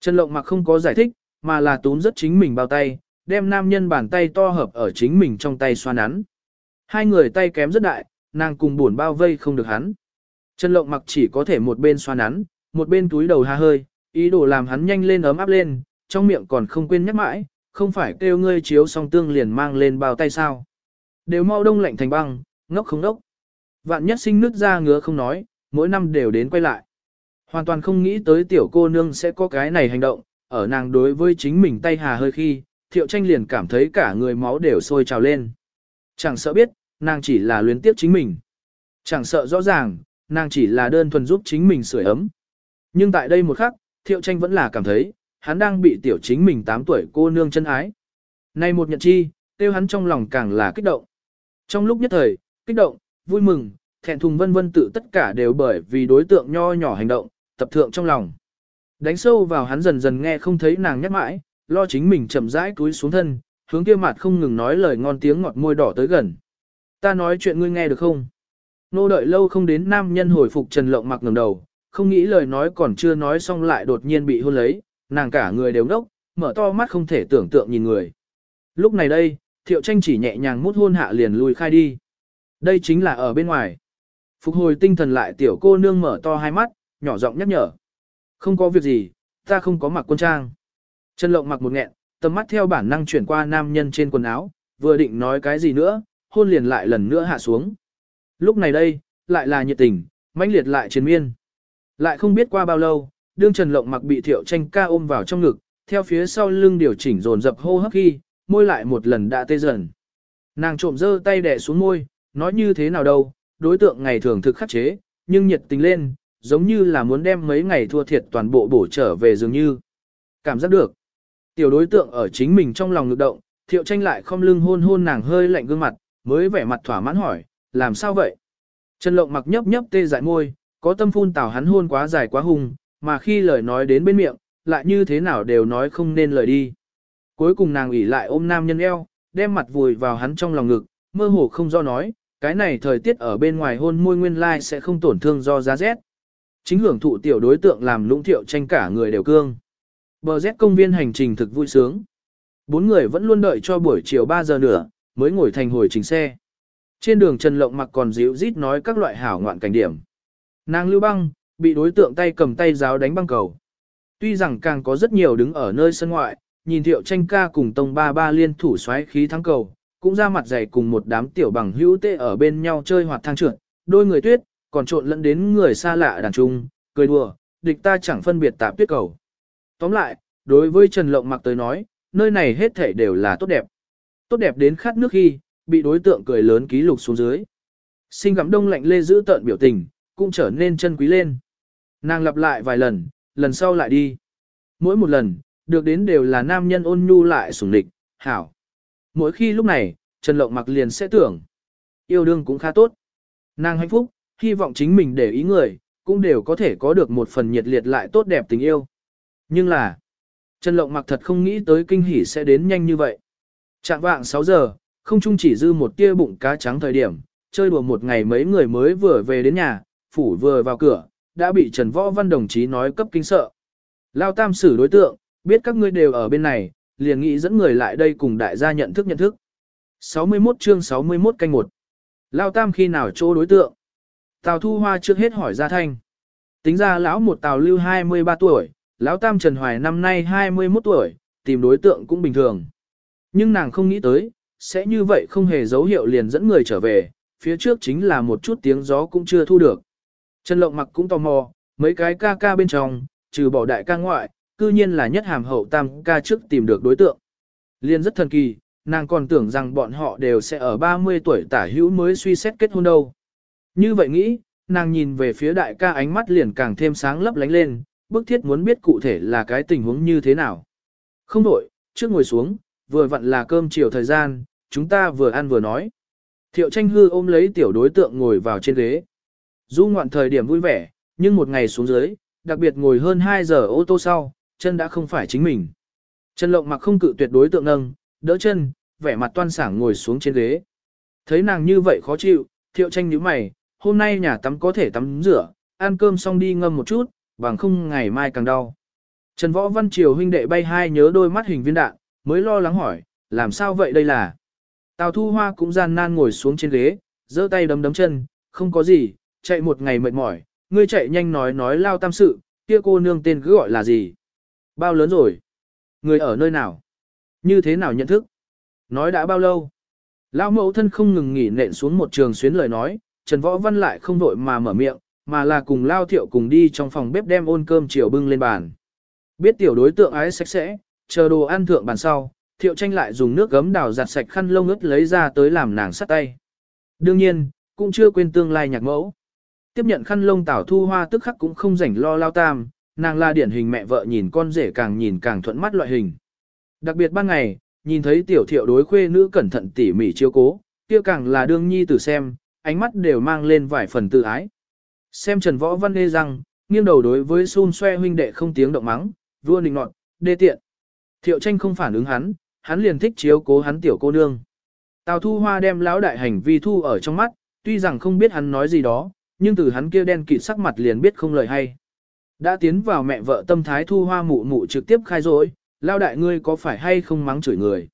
Trần Lộng mặc không có giải thích, mà là túm rất chính mình bao tay, đem nam nhân bàn tay to hợp ở chính mình trong tay xoa nắn. Hai người tay kém rất đại, nàng cùng buồn bao vây không được hắn. Trần Lộng mặc chỉ có thể một bên xoa nắn, một bên túi đầu ha hơi, ý đồ làm hắn nhanh lên ấm áp lên, trong miệng còn không quên nhắc mãi, không phải kêu ngươi chiếu song tương liền mang lên bao tay sao. Đều mau đông lạnh thành băng, ngốc không ngốc. Vạn nhất sinh nước ra ngứa không nói, mỗi năm đều đến quay lại. Hoàn toàn không nghĩ tới tiểu cô nương sẽ có cái này hành động, ở nàng đối với chính mình tay hà hơi khi, thiệu tranh liền cảm thấy cả người máu đều sôi trào lên. Chẳng sợ biết, nàng chỉ là luyến tiếp chính mình. Chẳng sợ rõ ràng, nàng chỉ là đơn thuần giúp chính mình sưởi ấm. Nhưng tại đây một khắc, thiệu tranh vẫn là cảm thấy, hắn đang bị tiểu chính mình 8 tuổi cô nương chân ái. Nay một nhận chi, tiêu hắn trong lòng càng là kích động. Trong lúc nhất thời, kích động, vui mừng, thẹn thùng vân vân tự tất cả đều bởi vì đối tượng nho nhỏ hành động, tập thượng trong lòng. Đánh sâu vào hắn dần dần nghe không thấy nàng nhắc mãi, lo chính mình chậm rãi cúi xuống thân, hướng kia mặt không ngừng nói lời ngon tiếng ngọt môi đỏ tới gần. Ta nói chuyện ngươi nghe được không? Nô đợi lâu không đến nam nhân hồi phục Trần Lộng mặc ngẩng đầu, không nghĩ lời nói còn chưa nói xong lại đột nhiên bị hôn lấy, nàng cả người đều ngốc, mở to mắt không thể tưởng tượng nhìn người. Lúc này đây, thiệu tranh chỉ nhẹ nhàng mút hôn hạ liền lùi khai đi. Đây chính là ở bên ngoài. Phục hồi tinh thần lại tiểu cô nương mở to hai mắt, nhỏ giọng nhắc nhở. Không có việc gì, ta không có mặc quân trang. Trần lộng mặc một nghẹn, tầm mắt theo bản năng chuyển qua nam nhân trên quần áo, vừa định nói cái gì nữa, hôn liền lại lần nữa hạ xuống. Lúc này đây, lại là nhiệt tình, mãnh liệt lại chiến miên. Lại không biết qua bao lâu, đương Trần Lộng mặc bị Thiệu Tranh ca ôm vào trong ngực, theo phía sau lưng điều chỉnh dồn dập hô hấp khi, môi lại một lần đã tê dần. Nàng trộm dơ tay đè xuống môi, nói như thế nào đâu, đối tượng ngày thường thực khắc chế, nhưng nhiệt tình lên, giống như là muốn đem mấy ngày thua thiệt toàn bộ bổ trở về dường như. Cảm giác được. Tiểu đối tượng ở chính mình trong lòng ngực động, thiệu tranh lại không lưng hôn hôn nàng hơi lạnh gương mặt, mới vẻ mặt thỏa mãn hỏi, làm sao vậy? Trần lộng mặc nhấp nhấp tê dại môi, có tâm phun tào hắn hôn quá dài quá hùng, mà khi lời nói đến bên miệng, lại như thế nào đều nói không nên lời đi. Cuối cùng nàng ủy lại ôm nam nhân eo, đem mặt vùi vào hắn trong lòng ngực, mơ hồ không do nói, cái này thời tiết ở bên ngoài hôn môi nguyên lai sẽ không tổn thương do giá rét. Chính hưởng thụ tiểu đối tượng làm lũng thiệu tranh cả người đều cương. Bờ rét công viên hành trình thực vui sướng. Bốn người vẫn luôn đợi cho buổi chiều 3 giờ nữa, mới ngồi thành hồi trình xe. Trên đường Trần Lộng mặc còn dịu rít nói các loại hảo ngoạn cảnh điểm. Nàng lưu băng, bị đối tượng tay cầm tay giáo đánh băng cầu. Tuy rằng càng có rất nhiều đứng ở nơi sân ngoại, nhìn thiệu tranh ca cùng tông ba ba liên thủ xoáy khí thắng cầu, cũng ra mặt dày cùng một đám tiểu bằng hữu tê ở bên nhau chơi hoạt thang trượt, đôi người tuyết, còn trộn lẫn đến người xa lạ đàn trung, cười đùa, địch ta chẳng phân biệt tạp tuyết cầu. Tóm lại, đối với Trần Lộng mặc tới nói, nơi này hết thể đều là tốt đẹp. Tốt đẹp đến khát nước khi, bị đối tượng cười lớn ký lục xuống dưới. Sinh gặm đông lạnh lê giữ tợn biểu tình, cũng trở nên chân quý lên. Nàng lặp lại vài lần, lần sau lại đi. Mỗi một lần, được đến đều là nam nhân ôn nhu lại sủng địch, hảo. Mỗi khi lúc này, Trần Lộng mặc liền sẽ tưởng, yêu đương cũng khá tốt. Nàng hạnh phúc, hy vọng chính mình để ý người, cũng đều có thể có được một phần nhiệt liệt lại tốt đẹp tình yêu. Nhưng là, Trần Lộng mặc thật không nghĩ tới kinh hỉ sẽ đến nhanh như vậy. Trạng vạng 6 giờ, không chung chỉ dư một tia bụng cá trắng thời điểm, chơi đùa một ngày mấy người mới vừa về đến nhà, phủ vừa vào cửa, đã bị Trần Võ Văn đồng chí nói cấp kinh sợ. Lao tam xử đối tượng, biết các ngươi đều ở bên này, liền nghĩ dẫn người lại đây cùng đại gia nhận thức nhận thức. 61 chương 61 canh 1. Lao tam khi nào chỗ đối tượng? Tào Thu Hoa trước hết hỏi ra thanh. Tính ra lão một Tào Lưu 23 tuổi, lão tam Trần Hoài năm nay 21 tuổi, tìm đối tượng cũng bình thường. Nhưng nàng không nghĩ tới, sẽ như vậy không hề dấu hiệu liền dẫn người trở về, phía trước chính là một chút tiếng gió cũng chưa thu được. Trần Lộng mặc cũng tò mò, mấy cái ca ca bên trong, trừ bỏ đại ca ngoại, cư nhiên là nhất hàm hậu tam ca trước tìm được đối tượng. Liên rất thần kỳ, nàng còn tưởng rằng bọn họ đều sẽ ở 30 tuổi tả hữu mới suy xét kết hôn đâu. Như vậy nghĩ, nàng nhìn về phía đại ca ánh mắt liền càng thêm sáng lấp lánh lên, bức thiết muốn biết cụ thể là cái tình huống như thế nào. Không đổi, trước ngồi xuống, vừa vặn là cơm chiều thời gian, chúng ta vừa ăn vừa nói. Thiệu tranh hư ôm lấy tiểu đối tượng ngồi vào trên ghế. Du ngoạn thời điểm vui vẻ, nhưng một ngày xuống dưới, đặc biệt ngồi hơn 2 giờ ô tô sau, chân đã không phải chính mình. Trần Lộng mặc không cự tuyệt đối tượng nâng, đỡ chân, vẻ mặt toan sảng ngồi xuống trên ghế. Thấy nàng như vậy khó chịu, thiệu tranh nhíu mày, hôm nay nhà tắm có thể tắm rửa, ăn cơm xong đi ngâm một chút, bằng không ngày mai càng đau. Trần Võ Văn Triều huynh đệ bay hai nhớ đôi mắt hình viên đạn, mới lo lắng hỏi, làm sao vậy đây là? Tào Thu Hoa cũng gian nan ngồi xuống trên ghế, giơ tay đấm đấm chân, không có gì, chạy một ngày mệt mỏi, ngươi chạy nhanh nói nói lao tam sự, kia cô nương tên cứ gọi là gì? Bao lớn rồi? Người ở nơi nào? Như thế nào nhận thức? Nói đã bao lâu? Lão mẫu thân không ngừng nghỉ nện xuống một trường xuyến lời nói, Trần Võ Văn lại không vội mà mở miệng, mà là cùng Lao Thiệu cùng đi trong phòng bếp đem ôn cơm chiều bưng lên bàn. Biết tiểu đối tượng ái sạch sẽ, chờ đồ ăn thượng bàn sau, Thiệu tranh lại dùng nước gấm đào giặt sạch khăn lông ướt lấy ra tới làm nàng sắt tay. Đương nhiên, cũng chưa quên tương lai nhạc mẫu. Tiếp nhận khăn lông tảo thu hoa tức khắc cũng không rảnh lo lao tam, nàng là điển hình mẹ vợ nhìn con rể càng nhìn càng thuận mắt loại hình. Đặc biệt ban ngày, nhìn thấy tiểu thiệu đối khuê nữ cẩn thận tỉ mỉ chiếu cố, kia càng là đương nhi tử xem, ánh mắt đều mang lên vài phần tự ái. Xem Trần Võ Văn Lê rằng, nghiêng đầu đối với xun xoe huynh đệ không tiếng động mắng, vua nịnh nọt, đê tiện. Thiệu tranh không phản ứng hắn, hắn liền thích chiếu cố hắn tiểu cô nương. Tào Thu Hoa đem lão đại hành vi thu ở trong mắt, tuy rằng không biết hắn nói gì đó, nhưng từ hắn kia đen kịt sắc mặt liền biết không lời hay. Đã tiến vào mẹ vợ tâm thái Thu Hoa mụ mụ trực tiếp khai rối, lão đại ngươi có phải hay không mắng chửi người.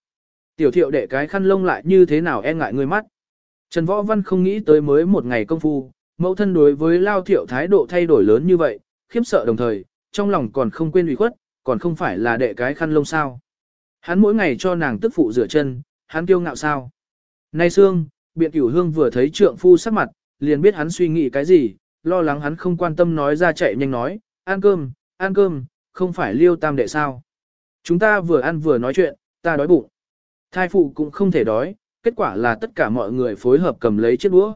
Tiểu thiệu đệ cái khăn lông lại như thế nào e ngại ngươi mắt. Trần Võ Văn không nghĩ tới mới một ngày công phu, mẫu thân đối với lao thiệu thái độ thay đổi lớn như vậy, khiếp sợ đồng thời, trong lòng còn không quên ủy khuất, còn không phải là đệ cái khăn lông sao. Hắn mỗi ngày cho nàng tức phụ rửa chân, hắn kiêu ngạo sao. Nay Sương, biện cửu hương vừa thấy trượng phu sắc mặt, liền biết hắn suy nghĩ cái gì, lo lắng hắn không quan tâm nói ra chạy nhanh nói, ăn cơm, ăn cơm, không phải liêu tam đệ sao. Chúng ta vừa ăn vừa nói chuyện, ta đói bụng. Thai phụ cũng không thể đói, kết quả là tất cả mọi người phối hợp cầm lấy chiếc đũa.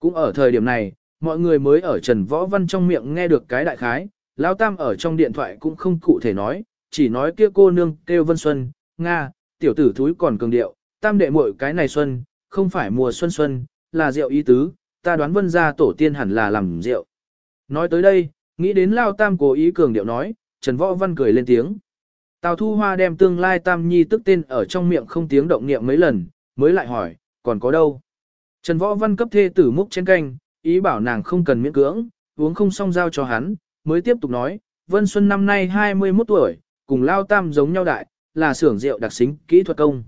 Cũng ở thời điểm này, mọi người mới ở Trần Võ Văn trong miệng nghe được cái đại khái, Lão Tam ở trong điện thoại cũng không cụ thể nói, chỉ nói kia cô nương kêu Vân Xuân, Nga, tiểu tử thúi còn cường điệu, Tam đệ muội cái này Xuân, không phải mùa xuân xuân, là rượu ý tứ, ta đoán Vân gia tổ tiên hẳn là làm rượu. Nói tới đây, nghĩ đến Lao Tam cố ý cường điệu nói, Trần Võ Văn cười lên tiếng. Tào Thu Hoa đem tương lai Tam Nhi tức tên ở trong miệng không tiếng động niệm mấy lần, mới lại hỏi, còn có đâu? Trần Võ Văn cấp thê tử múc chén canh, ý bảo nàng không cần miễn cưỡng, uống không xong giao cho hắn, mới tiếp tục nói, Vân Xuân năm nay 21 tuổi, cùng Lao Tam giống nhau đại, là xưởng rượu đặc xính, kỹ thuật công.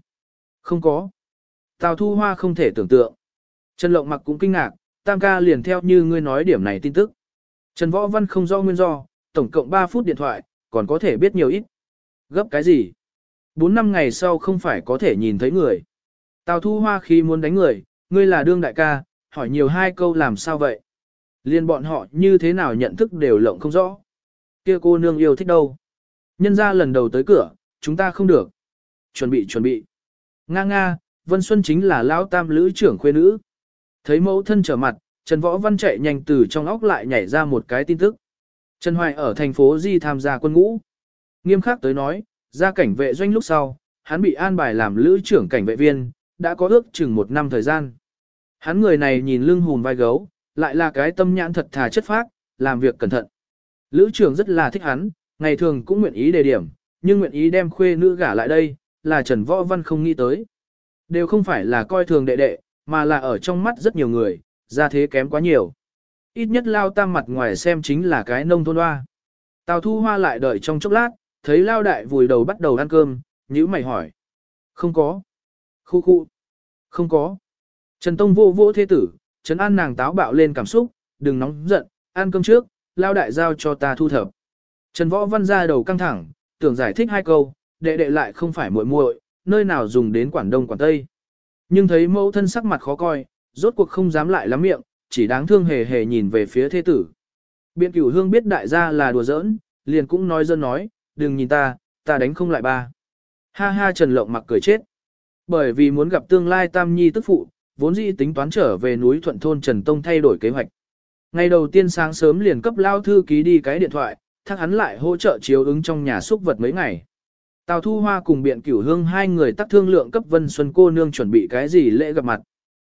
Không có. Tào Thu Hoa không thể tưởng tượng. Trần Lộng mặc cũng kinh ngạc, Tam ca liền theo như ngươi nói điểm này tin tức. Trần Võ Văn không do nguyên do, tổng cộng 3 phút điện thoại, còn có thể biết nhiều ít. Gấp cái gì? 4 năm ngày sau không phải có thể nhìn thấy người. Tào Thu Hoa khi muốn đánh người, ngươi là đương đại ca, hỏi nhiều hai câu làm sao vậy? Liên bọn họ như thế nào nhận thức đều lộng không rõ. Kia cô nương yêu thích đâu? Nhân ra lần đầu tới cửa, chúng ta không được. Chuẩn bị chuẩn bị. Nga nga, Vân Xuân chính là lão tam lữ trưởng khuê nữ. Thấy mẫu thân trở mặt, Trần Võ Văn chạy nhanh từ trong óc lại nhảy ra một cái tin tức. Trần Hoài ở thành phố Di tham gia quân ngũ. Nghiêm khắc tới nói, ra cảnh vệ doanh lúc sau, hắn bị an bài làm lữ trưởng cảnh vệ viên, đã có ước chừng một năm thời gian. Hắn người này nhìn lưng hùn vai gấu, lại là cái tâm nhãn thật thà chất phác, làm việc cẩn thận. Lữ trưởng rất là thích hắn, ngày thường cũng nguyện ý đề điểm, nhưng nguyện ý đem khuê nữ gả lại đây, là Trần Võ Văn không nghĩ tới. Đều không phải là coi thường đệ đệ, mà là ở trong mắt rất nhiều người, ra thế kém quá nhiều. Ít nhất lao tam mặt ngoài xem chính là cái nông thôn hoa. Tào thu hoa lại đợi trong chốc lát, thấy lao đại vùi đầu bắt đầu ăn cơm, nhữ mày hỏi. Không có. Khu khu. Không có. Trần Tông vô vô thế tử, Trần An nàng táo bạo lên cảm xúc, đừng nóng giận, ăn cơm trước, lao đại giao cho ta thu thập. Trần Võ Văn ra đầu căng thẳng, tưởng giải thích hai câu, đệ đệ lại không phải muội muội, nơi nào dùng đến Quảng Đông Quảng Tây. Nhưng thấy mẫu thân sắc mặt khó coi, rốt cuộc không dám lại lắm miệng, chỉ đáng thương hề hề nhìn về phía thế tử. Biện cửu hương biết đại gia là đùa giỡn, liền cũng nói dân nói, đừng nhìn ta, ta đánh không lại ba. Ha ha Trần Lộng mặc cười chết. Bởi vì muốn gặp tương lai tam nhi tức phụ, vốn dĩ tính toán trở về núi thuận thôn Trần Tông thay đổi kế hoạch. Ngày đầu tiên sáng sớm liền cấp lao thư ký đi cái điện thoại, thắc hắn lại hỗ trợ chiếu ứng trong nhà xúc vật mấy ngày. Tào Thu Hoa cùng biện cửu hương hai người tác thương lượng cấp Vân Xuân cô nương chuẩn bị cái gì lễ gặp mặt.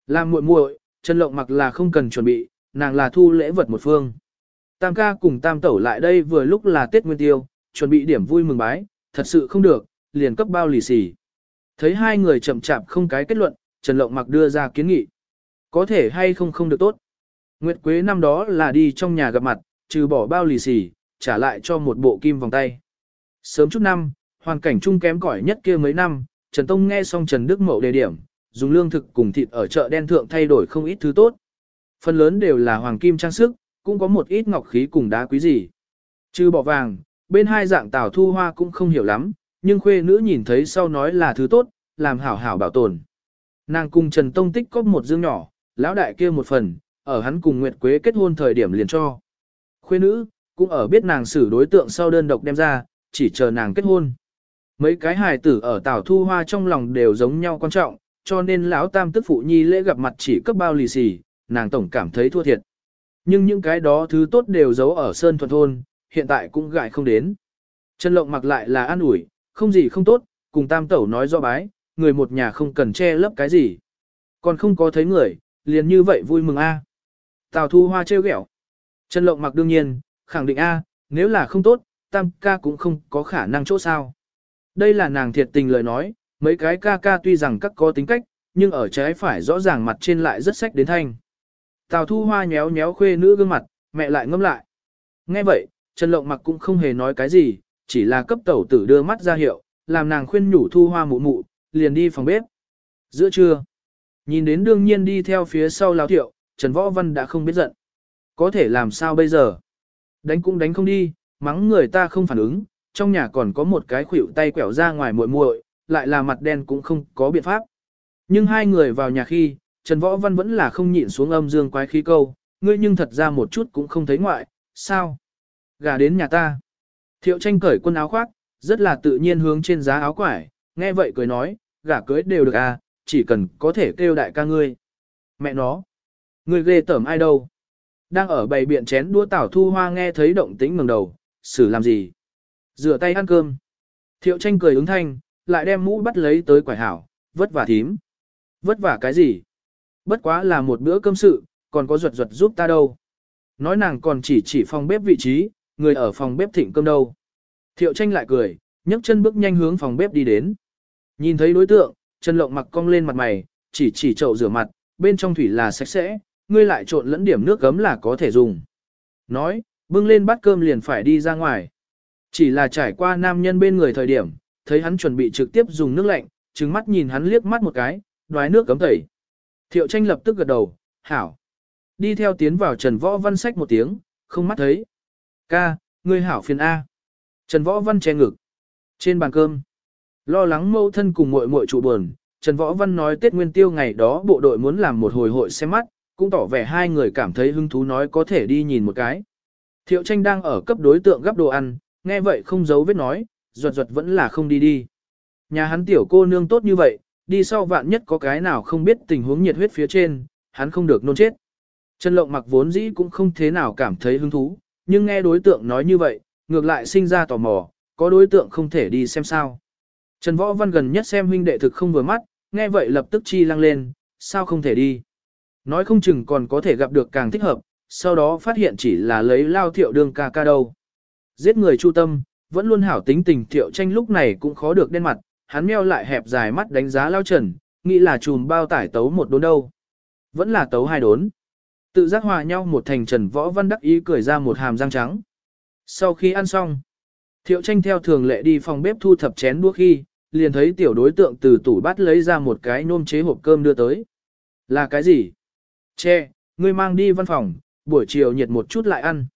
Làm muội muội, Trần Lộng mặc là không cần chuẩn bị, nàng là thu lễ vật một phương. Tam ca cùng tam tẩu lại đây vừa lúc là Tết Nguyên Tiêu, chuẩn bị điểm vui mừng bái, thật sự không được, liền cấp bao lì xì. Thấy hai người chậm chạp không cái kết luận, Trần Lộng mặc đưa ra kiến nghị. Có thể hay không không được tốt. Nguyệt Quế năm đó là đi trong nhà gặp mặt, trừ bỏ bao lì xì, trả lại cho một bộ kim vòng tay. Sớm chút năm, hoàn cảnh chung kém cỏi nhất kia mấy năm, Trần Tông nghe xong Trần Đức Mậu đề điểm, dùng lương thực cùng thịt ở chợ đen thượng thay đổi không ít thứ tốt. Phần lớn đều là hoàng kim trang sức, cũng có một ít ngọc khí cùng đá quý gì. Trừ bỏ vàng, bên hai dạng tảo thu hoa cũng không hiểu lắm, nhưng khuê nữ nhìn thấy sau nói là thứ tốt, làm hảo hảo bảo tồn. Nàng cùng Trần Tông tích có một dương nhỏ, lão đại kia một phần, ở hắn cùng Nguyệt Quế kết hôn thời điểm liền cho. Khuê nữ, cũng ở biết nàng xử đối tượng sau đơn độc đem ra, chỉ chờ nàng kết hôn. Mấy cái hài tử ở Tảo Thu Hoa trong lòng đều giống nhau quan trọng, cho nên lão tam tức phụ nhi lễ gặp mặt chỉ cấp bao lì xì, nàng tổng cảm thấy thua thiệt. Nhưng những cái đó thứ tốt đều giấu ở Sơn Thuần Thôn, hiện tại cũng gại không đến. Trần Lộng mặc lại là an ủi, không gì không tốt, cùng tam tẩu nói do bái, người một nhà không cần che lấp cái gì. Còn không có thấy người, liền như vậy vui mừng a. Tào Thu Hoa trêu ghẹo. Trần Lộng mặc đương nhiên, khẳng định a, nếu là không tốt, tam ca cũng không có khả năng chỗ sao. Đây là nàng thiệt tình lời nói, mấy cái ca ca tuy rằng các có tính cách, nhưng ở trái phải rõ ràng mặt trên lại rất sách đến thanh. Tào Thu Hoa nhéo nhéo khuê nữ gương mặt, mẹ lại ngâm lại. Nghe vậy, Trần Lộng mặc cũng không hề nói cái gì, chỉ là cấp tẩu tử đưa mắt ra hiệu, làm nàng khuyên nhủ Thu Hoa mụ mụ, liền đi phòng bếp. Giữa trưa, nhìn đến đương nhiên đi theo phía sau lão thiệu, Trần Võ Văn đã không biết giận. Có thể làm sao bây giờ? Đánh cũng đánh không đi, mắng người ta không phản ứng, trong nhà còn có một cái khuỷu tay quẹo ra ngoài muội muội, lại là mặt đen cũng không có biện pháp. Nhưng hai người vào nhà khi, Trần Võ Văn vẫn là không nhịn xuống âm dương quái khí câu, ngươi nhưng thật ra một chút cũng không thấy ngoại, sao? Gà đến nhà ta. Thiệu tranh cởi quân áo khoác, rất là tự nhiên hướng trên giá áo quải, nghe vậy cười nói, gả cưới đều được à, chỉ cần có thể kêu đại ca ngươi. Mẹ nó, ngươi ghê tởm ai đâu? Đang ở bầy biện chén đũa tảo thu hoa nghe thấy động tĩnh ngẩng đầu, xử làm gì? Rửa tay ăn cơm. Thiệu tranh cười ứng thanh, lại đem mũ bắt lấy tới quải hảo, vất vả thím. Vất vả cái gì? Bất quá là một bữa cơm sự, còn có ruột ruột giúp ta đâu. Nói nàng còn chỉ chỉ phòng bếp vị trí, người ở phòng bếp thịnh cơm đâu. Thiệu tranh lại cười, nhấc chân bước nhanh hướng phòng bếp đi đến. Nhìn thấy đối tượng, chân lộng mặc cong lên mặt mày, chỉ chỉ chậu rửa mặt, bên trong thủy là sạch sẽ, ngươi lại trộn lẫn điểm nước gấm là có thể dùng. Nói, bưng lên bát cơm liền phải đi ra ngoài. Chỉ là trải qua nam nhân bên người thời điểm, thấy hắn chuẩn bị trực tiếp dùng nước lạnh, trừng mắt nhìn hắn liếc mắt một cái, đoái nước cấm tẩy. Thiệu tranh lập tức gật đầu, hảo. Đi theo tiến vào Trần Võ Văn sách một tiếng, không mắt thấy. Ca, ngươi hảo phiền A. Trần Võ Văn che ngực. Trên bàn cơm, lo lắng mâu thân cùng muội muội trụ buồn, Trần Võ Văn nói Tết Nguyên Tiêu ngày đó bộ đội muốn làm một hồi hội xem mắt, cũng tỏ vẻ hai người cảm thấy hứng thú nói có thể đi nhìn một cái. Thiệu tranh đang ở cấp đối tượng gấp đồ ăn, nghe vậy không giấu vết nói, ruột ruột vẫn là không đi đi. Nhà hắn tiểu cô nương tốt như vậy, đi sau vạn nhất có cái nào không biết tình huống nhiệt huyết phía trên, hắn không được nôn chết. Trần Lộng mặc vốn dĩ cũng không thế nào cảm thấy hứng thú, nhưng nghe đối tượng nói như vậy, ngược lại sinh ra tò mò, có đối tượng không thể đi xem sao. Trần Võ Văn gần nhất xem huynh đệ thực không vừa mắt, nghe vậy lập tức chi lăng lên, sao không thể đi. Nói không chừng còn có thể gặp được càng thích hợp, sau đó phát hiện chỉ là lấy lao thiệu đương ca ca đâu. Giết người chu tâm, vẫn luôn hảo tính tình thiệu tranh lúc này cũng khó được đen mặt, hắn meo lại hẹp dài mắt đánh giá lao trần, nghĩ là chùm bao tải tấu một đốn đâu. Vẫn là tấu hai đốn. Tự giác hòa nhau một thành trần võ văn đắc ý cười ra một hàm răng trắng. Sau khi ăn xong, thiệu tranh theo thường lệ đi phòng bếp thu thập chén đũa khi, liền thấy tiểu đối tượng từ tủ bát lấy ra một cái nôm chế hộp cơm đưa tới. Là cái gì? Che, ngươi mang đi văn phòng, buổi chiều nhiệt một chút lại ăn.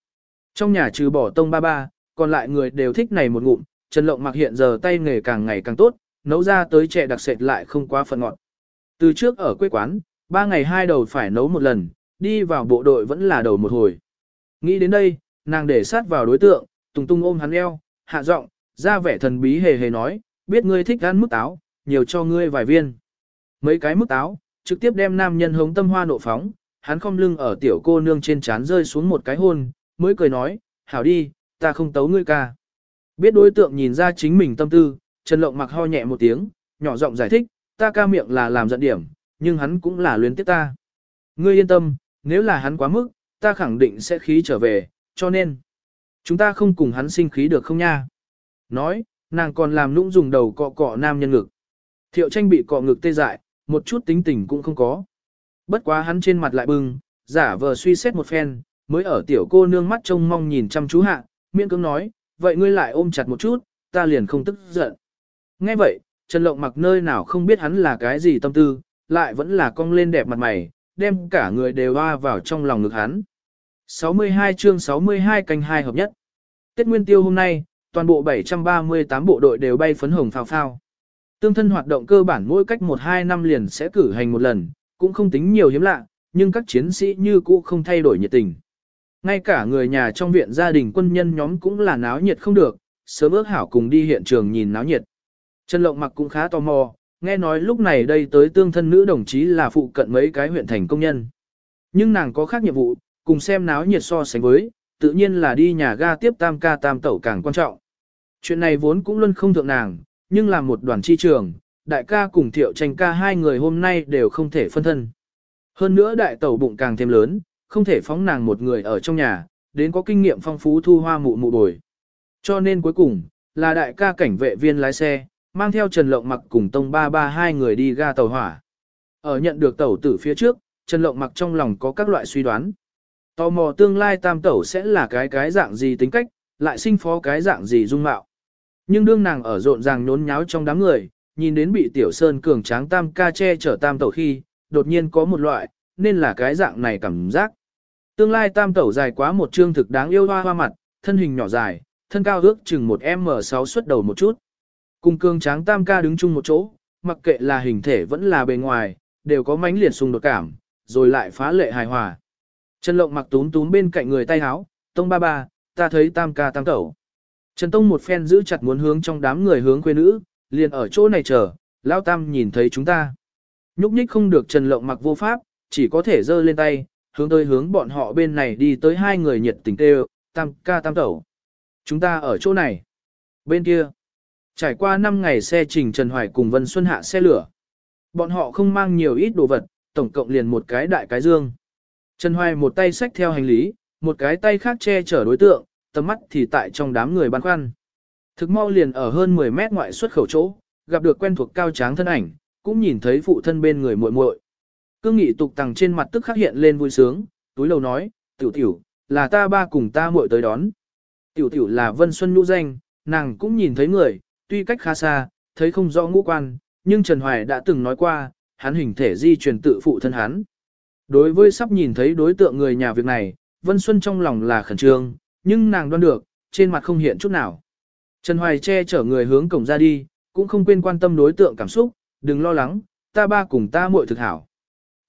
Trong nhà trừ bỏ tông ba ba, còn lại người đều thích này một ngụm, Trần Lộng mặc hiện giờ tay nghề càng ngày càng tốt, nấu ra tới chè đặc sệt lại không quá phần ngọt. Từ trước ở quê quán, ba ngày hai đầu phải nấu một lần, đi vào bộ đội vẫn là đầu một hồi. Nghĩ đến đây, nàng để sát vào đối tượng, tùng tung ôm hắn eo, hạ giọng, ra vẻ thần bí hề hề nói, biết ngươi thích ăn mức táo, nhiều cho ngươi vài viên. Mấy cái mức táo, trực tiếp đem nam nhân hống tâm hoa nộ phóng, hắn không lưng ở tiểu cô nương trên trán rơi xuống một cái hôn, mới cười nói, hảo đi, ta không tấu ngươi ca. Biết đối tượng nhìn ra chính mình tâm tư, Trần Lộng mặc ho nhẹ một tiếng, nhỏ giọng giải thích, ta ca miệng là làm giận điểm, nhưng hắn cũng là luyến tiếc ta. Ngươi yên tâm, nếu là hắn quá mức, ta khẳng định sẽ khí trở về, cho nên, chúng ta không cùng hắn sinh khí được không nha. Nói, nàng còn làm nũng dùng đầu cọ cọ nam nhân ngực. Thiệu tranh bị cọ ngực tê dại, một chút tính tình cũng không có. Bất quá hắn trên mặt lại bưng, giả vờ suy xét một phen, mới ở tiểu cô nương mắt trông mong nhìn chăm chú hạ, miễn cưỡng nói, vậy ngươi lại ôm chặt một chút, ta liền không tức giận. Nghe vậy, Trần Lộng mặc nơi nào không biết hắn là cái gì tâm tư, lại vẫn là cong lên đẹp mặt mày, đem cả người đều hoa vào trong lòng ngực hắn. 62 chương 62 canh hai hợp nhất. Tết Nguyên Tiêu hôm nay, toàn bộ 738 bộ đội đều bay phấn hồng phao phao. Tương thân hoạt động cơ bản mỗi cách 1-2 năm liền sẽ cử hành một lần, cũng không tính nhiều hiếm lạ, nhưng các chiến sĩ như cũ không thay đổi nhiệt tình. Ngay cả người nhà trong viện gia đình quân nhân nhóm cũng là náo nhiệt không được, sớm ước hảo cùng đi hiện trường nhìn náo nhiệt. Trần Lộng mặc cũng khá tò mò, nghe nói lúc này đây tới tương thân nữ đồng chí là phụ cận mấy cái huyện thành công nhân. Nhưng nàng có khác nhiệm vụ, cùng xem náo nhiệt so sánh với, tự nhiên là đi nhà ga tiếp tam ca tam tẩu càng quan trọng. Chuyện này vốn cũng luôn không thượng nàng, nhưng là một đoàn chi trường, đại ca cùng thiệu tranh ca hai người hôm nay đều không thể phân thân. Hơn nữa đại tẩu bụng càng thêm lớn, không thể phóng nàng một người ở trong nhà, đến có kinh nghiệm phong phú thu hoa mụ mụ bồi. Cho nên cuối cùng, là đại ca cảnh vệ viên lái xe, mang theo Trần Lộng Mặc cùng Tông Ba Ba hai người đi ga tàu hỏa. Ở nhận được tàu tử phía trước, Trần Lộng Mặc trong lòng có các loại suy đoán. Tò mò tương lai tam tẩu sẽ là cái cái dạng gì tính cách, lại sinh phó cái dạng gì dung mạo. Nhưng đương nàng ở rộn ràng nhốn nháo trong đám người, nhìn đến bị tiểu sơn cường tráng tam ca che chở tam tẩu khi, đột nhiên có một loại, nên là cái dạng này cảm giác. Tương lai tam tẩu dài quá một trương thực đáng yêu hoa hoa mặt, thân hình nhỏ dài, thân cao ước chừng một M6 xuất đầu một chút. Cùng cường tráng tam ca đứng chung một chỗ, mặc kệ là hình thể vẫn là bề ngoài, đều có mánh liệt xung đột cảm, rồi lại phá lệ hài hòa. Trần Lộng mặc túm túm bên cạnh người tay háo, tông ba ba, ta thấy tam ca tam tẩu. Trần Tông một phen giữ chặt muốn hướng trong đám người hướng quê nữ, liền ở chỗ này chờ, Lão Tam nhìn thấy chúng ta. Nhúc nhích không được Trần Lộng mặc vô pháp, chỉ có thể giơ lên tay, hướng tới hướng bọn họ bên này đi tới hai người nhiệt tình kêu, tam ca tam tẩu. Chúng ta ở chỗ này. Bên kia. Trải qua 5 ngày xe trình Trần Hoài cùng Vân Xuân hạ xe lửa. Bọn họ không mang nhiều ít đồ vật, tổng cộng liền một cái đại cái dương. Trần Hoài một tay xách theo hành lý, một cái tay khác che chở đối tượng, tầm mắt thì tại trong đám người băn khoăn. Thực mau liền ở hơn 10 mét ngoại xuất khẩu chỗ, gặp được quen thuộc cao tráng thân ảnh, cũng nhìn thấy phụ thân bên người muội muội. Cương nghị tục tằng trên mặt tức khắc hiện lên vui sướng, túi lầu nói, tiểu tiểu, là ta ba cùng ta muội tới đón. Tiểu tiểu là Vân Xuân Nhu danh, nàng cũng nhìn thấy người, tuy cách khá xa, thấy không rõ ngũ quan, nhưng Trần Hoài đã từng nói qua, hắn hình thể di truyền tự phụ thân hắn. Đối với sắp nhìn thấy đối tượng người nhà việc này, Vân Xuân trong lòng là khẩn trương, nhưng nàng đoan được, trên mặt không hiện chút nào. Trần Hoài che chở người hướng cổng ra đi, cũng không quên quan tâm đối tượng cảm xúc, đừng lo lắng, ta ba cùng ta muội thực hảo.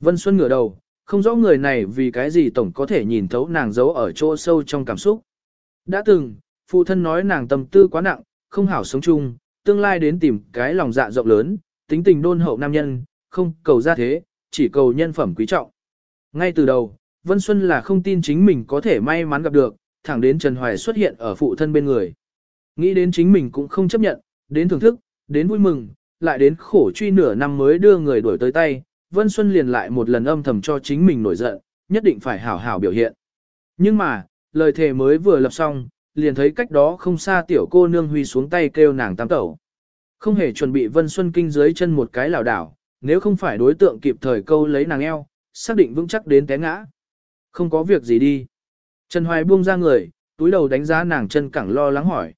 Vân Xuân ngửa đầu, không rõ người này vì cái gì tổng có thể nhìn thấu nàng giấu ở chỗ sâu trong cảm xúc. Đã từng, phụ thân nói nàng tâm tư quá nặng, không hảo sống chung, tương lai đến tìm cái lòng dạ rộng lớn, tính tình đôn hậu nam nhân, không cầu ra thế, chỉ cầu nhân phẩm quý trọng. Ngay từ đầu, Vân Xuân là không tin chính mình có thể may mắn gặp được, thẳng đến Trần Hoài xuất hiện ở phụ thân bên người. Nghĩ đến chính mình cũng không chấp nhận, đến thưởng thức, đến vui mừng, lại đến khổ truy nửa năm mới đưa người đuổi tới tay, Vân Xuân liền lại một lần âm thầm cho chính mình nổi giận, nhất định phải hảo hảo biểu hiện. Nhưng mà, lời thề mới vừa lập xong, liền thấy cách đó không xa tiểu cô nương huy xuống tay kêu nàng tam tẩu. Không hề chuẩn bị Vân Xuân kinh dưới chân một cái lảo đảo, nếu không phải đối tượng kịp thời câu lấy nàng eo, xác định vững chắc đến té ngã. Không có việc gì đi. Trần Hoài buông ra người, túi đầu đánh giá nàng chân cẳng lo lắng hỏi.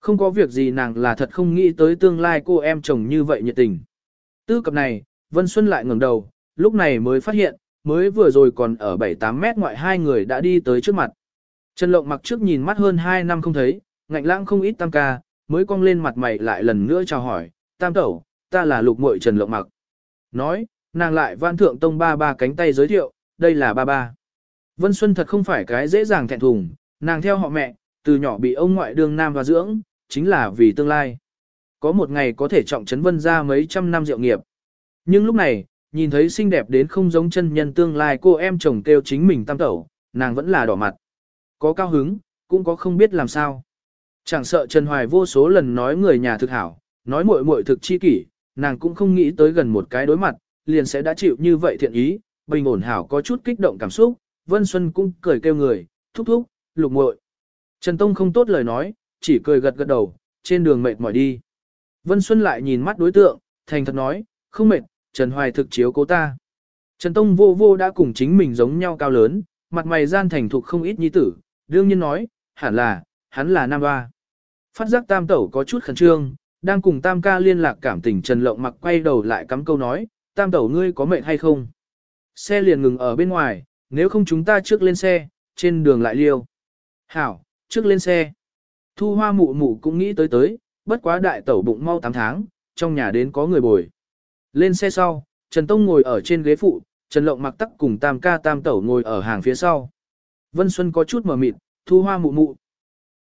Không có việc gì nàng là thật không nghĩ tới tương lai cô em chồng như vậy nhiệt tình. Tư cập này, Vân Xuân lại ngẩng đầu, lúc này mới phát hiện, mới vừa rồi còn ở 7-8 mét ngoại hai người đã đi tới trước mặt. Trần Lộng mặc trước nhìn mắt hơn 2 năm không thấy, ngạnh lãng không ít tam ca, mới cong lên mặt mày lại lần nữa chào hỏi, tam tẩu, ta là lục muội Trần Lộng mặc. Nói, nàng lại văn thượng tông ba ba cánh tay giới thiệu, đây là ba ba. Vân Xuân thật không phải cái dễ dàng thẹn thùng, nàng theo họ mẹ, từ nhỏ bị ông ngoại đương nam và dưỡng, chính là vì tương lai. Có một ngày có thể trọng trấn vân ra mấy trăm năm diệu nghiệp. Nhưng lúc này, nhìn thấy xinh đẹp đến không giống chân nhân tương lai cô em chồng kêu chính mình tam tẩu, nàng vẫn là đỏ mặt. Có cao hứng, cũng có không biết làm sao. Chẳng sợ Trần Hoài vô số lần nói người nhà thực hảo, nói muội muội thực chi kỷ, nàng cũng không nghĩ tới gần một cái đối mặt, liền sẽ đã chịu như vậy thiện ý, bình ổn hảo có chút kích động cảm xúc, Vân Xuân cũng cười kêu người, thúc thúc, lục muội. Trần Tông không tốt lời nói, chỉ cười gật gật đầu, trên đường mệt mỏi đi. Vân Xuân lại nhìn mắt đối tượng, thành thật nói, không mệt, Trần Hoài thực chiếu cố ta. Trần Tông vô vô đã cùng chính mình giống nhau cao lớn, mặt mày gian thành thục không ít nhi tử, đương nhiên nói, hẳn là, hắn là nam ba. Phát giác tam tẩu có chút khẩn trương, đang cùng tam ca liên lạc cảm tình Trần Lộng mặc quay đầu lại cắm câu nói, tam tẩu ngươi có mệnh hay không? Xe liền ngừng ở bên ngoài, nếu không chúng ta trước lên xe, trên đường lại liêu. Hảo, trước lên xe. Thu hoa mụ mụ cũng nghĩ tới tới, bất quá đại tẩu bụng mau 8 tháng, trong nhà đến có người bồi. Lên xe sau, Trần Tông ngồi ở trên ghế phụ, Trần Lộng mặc tắc cùng tam ca tam tẩu ngồi ở hàng phía sau. Vân Xuân có chút mở mịt, thu hoa mụ mụ,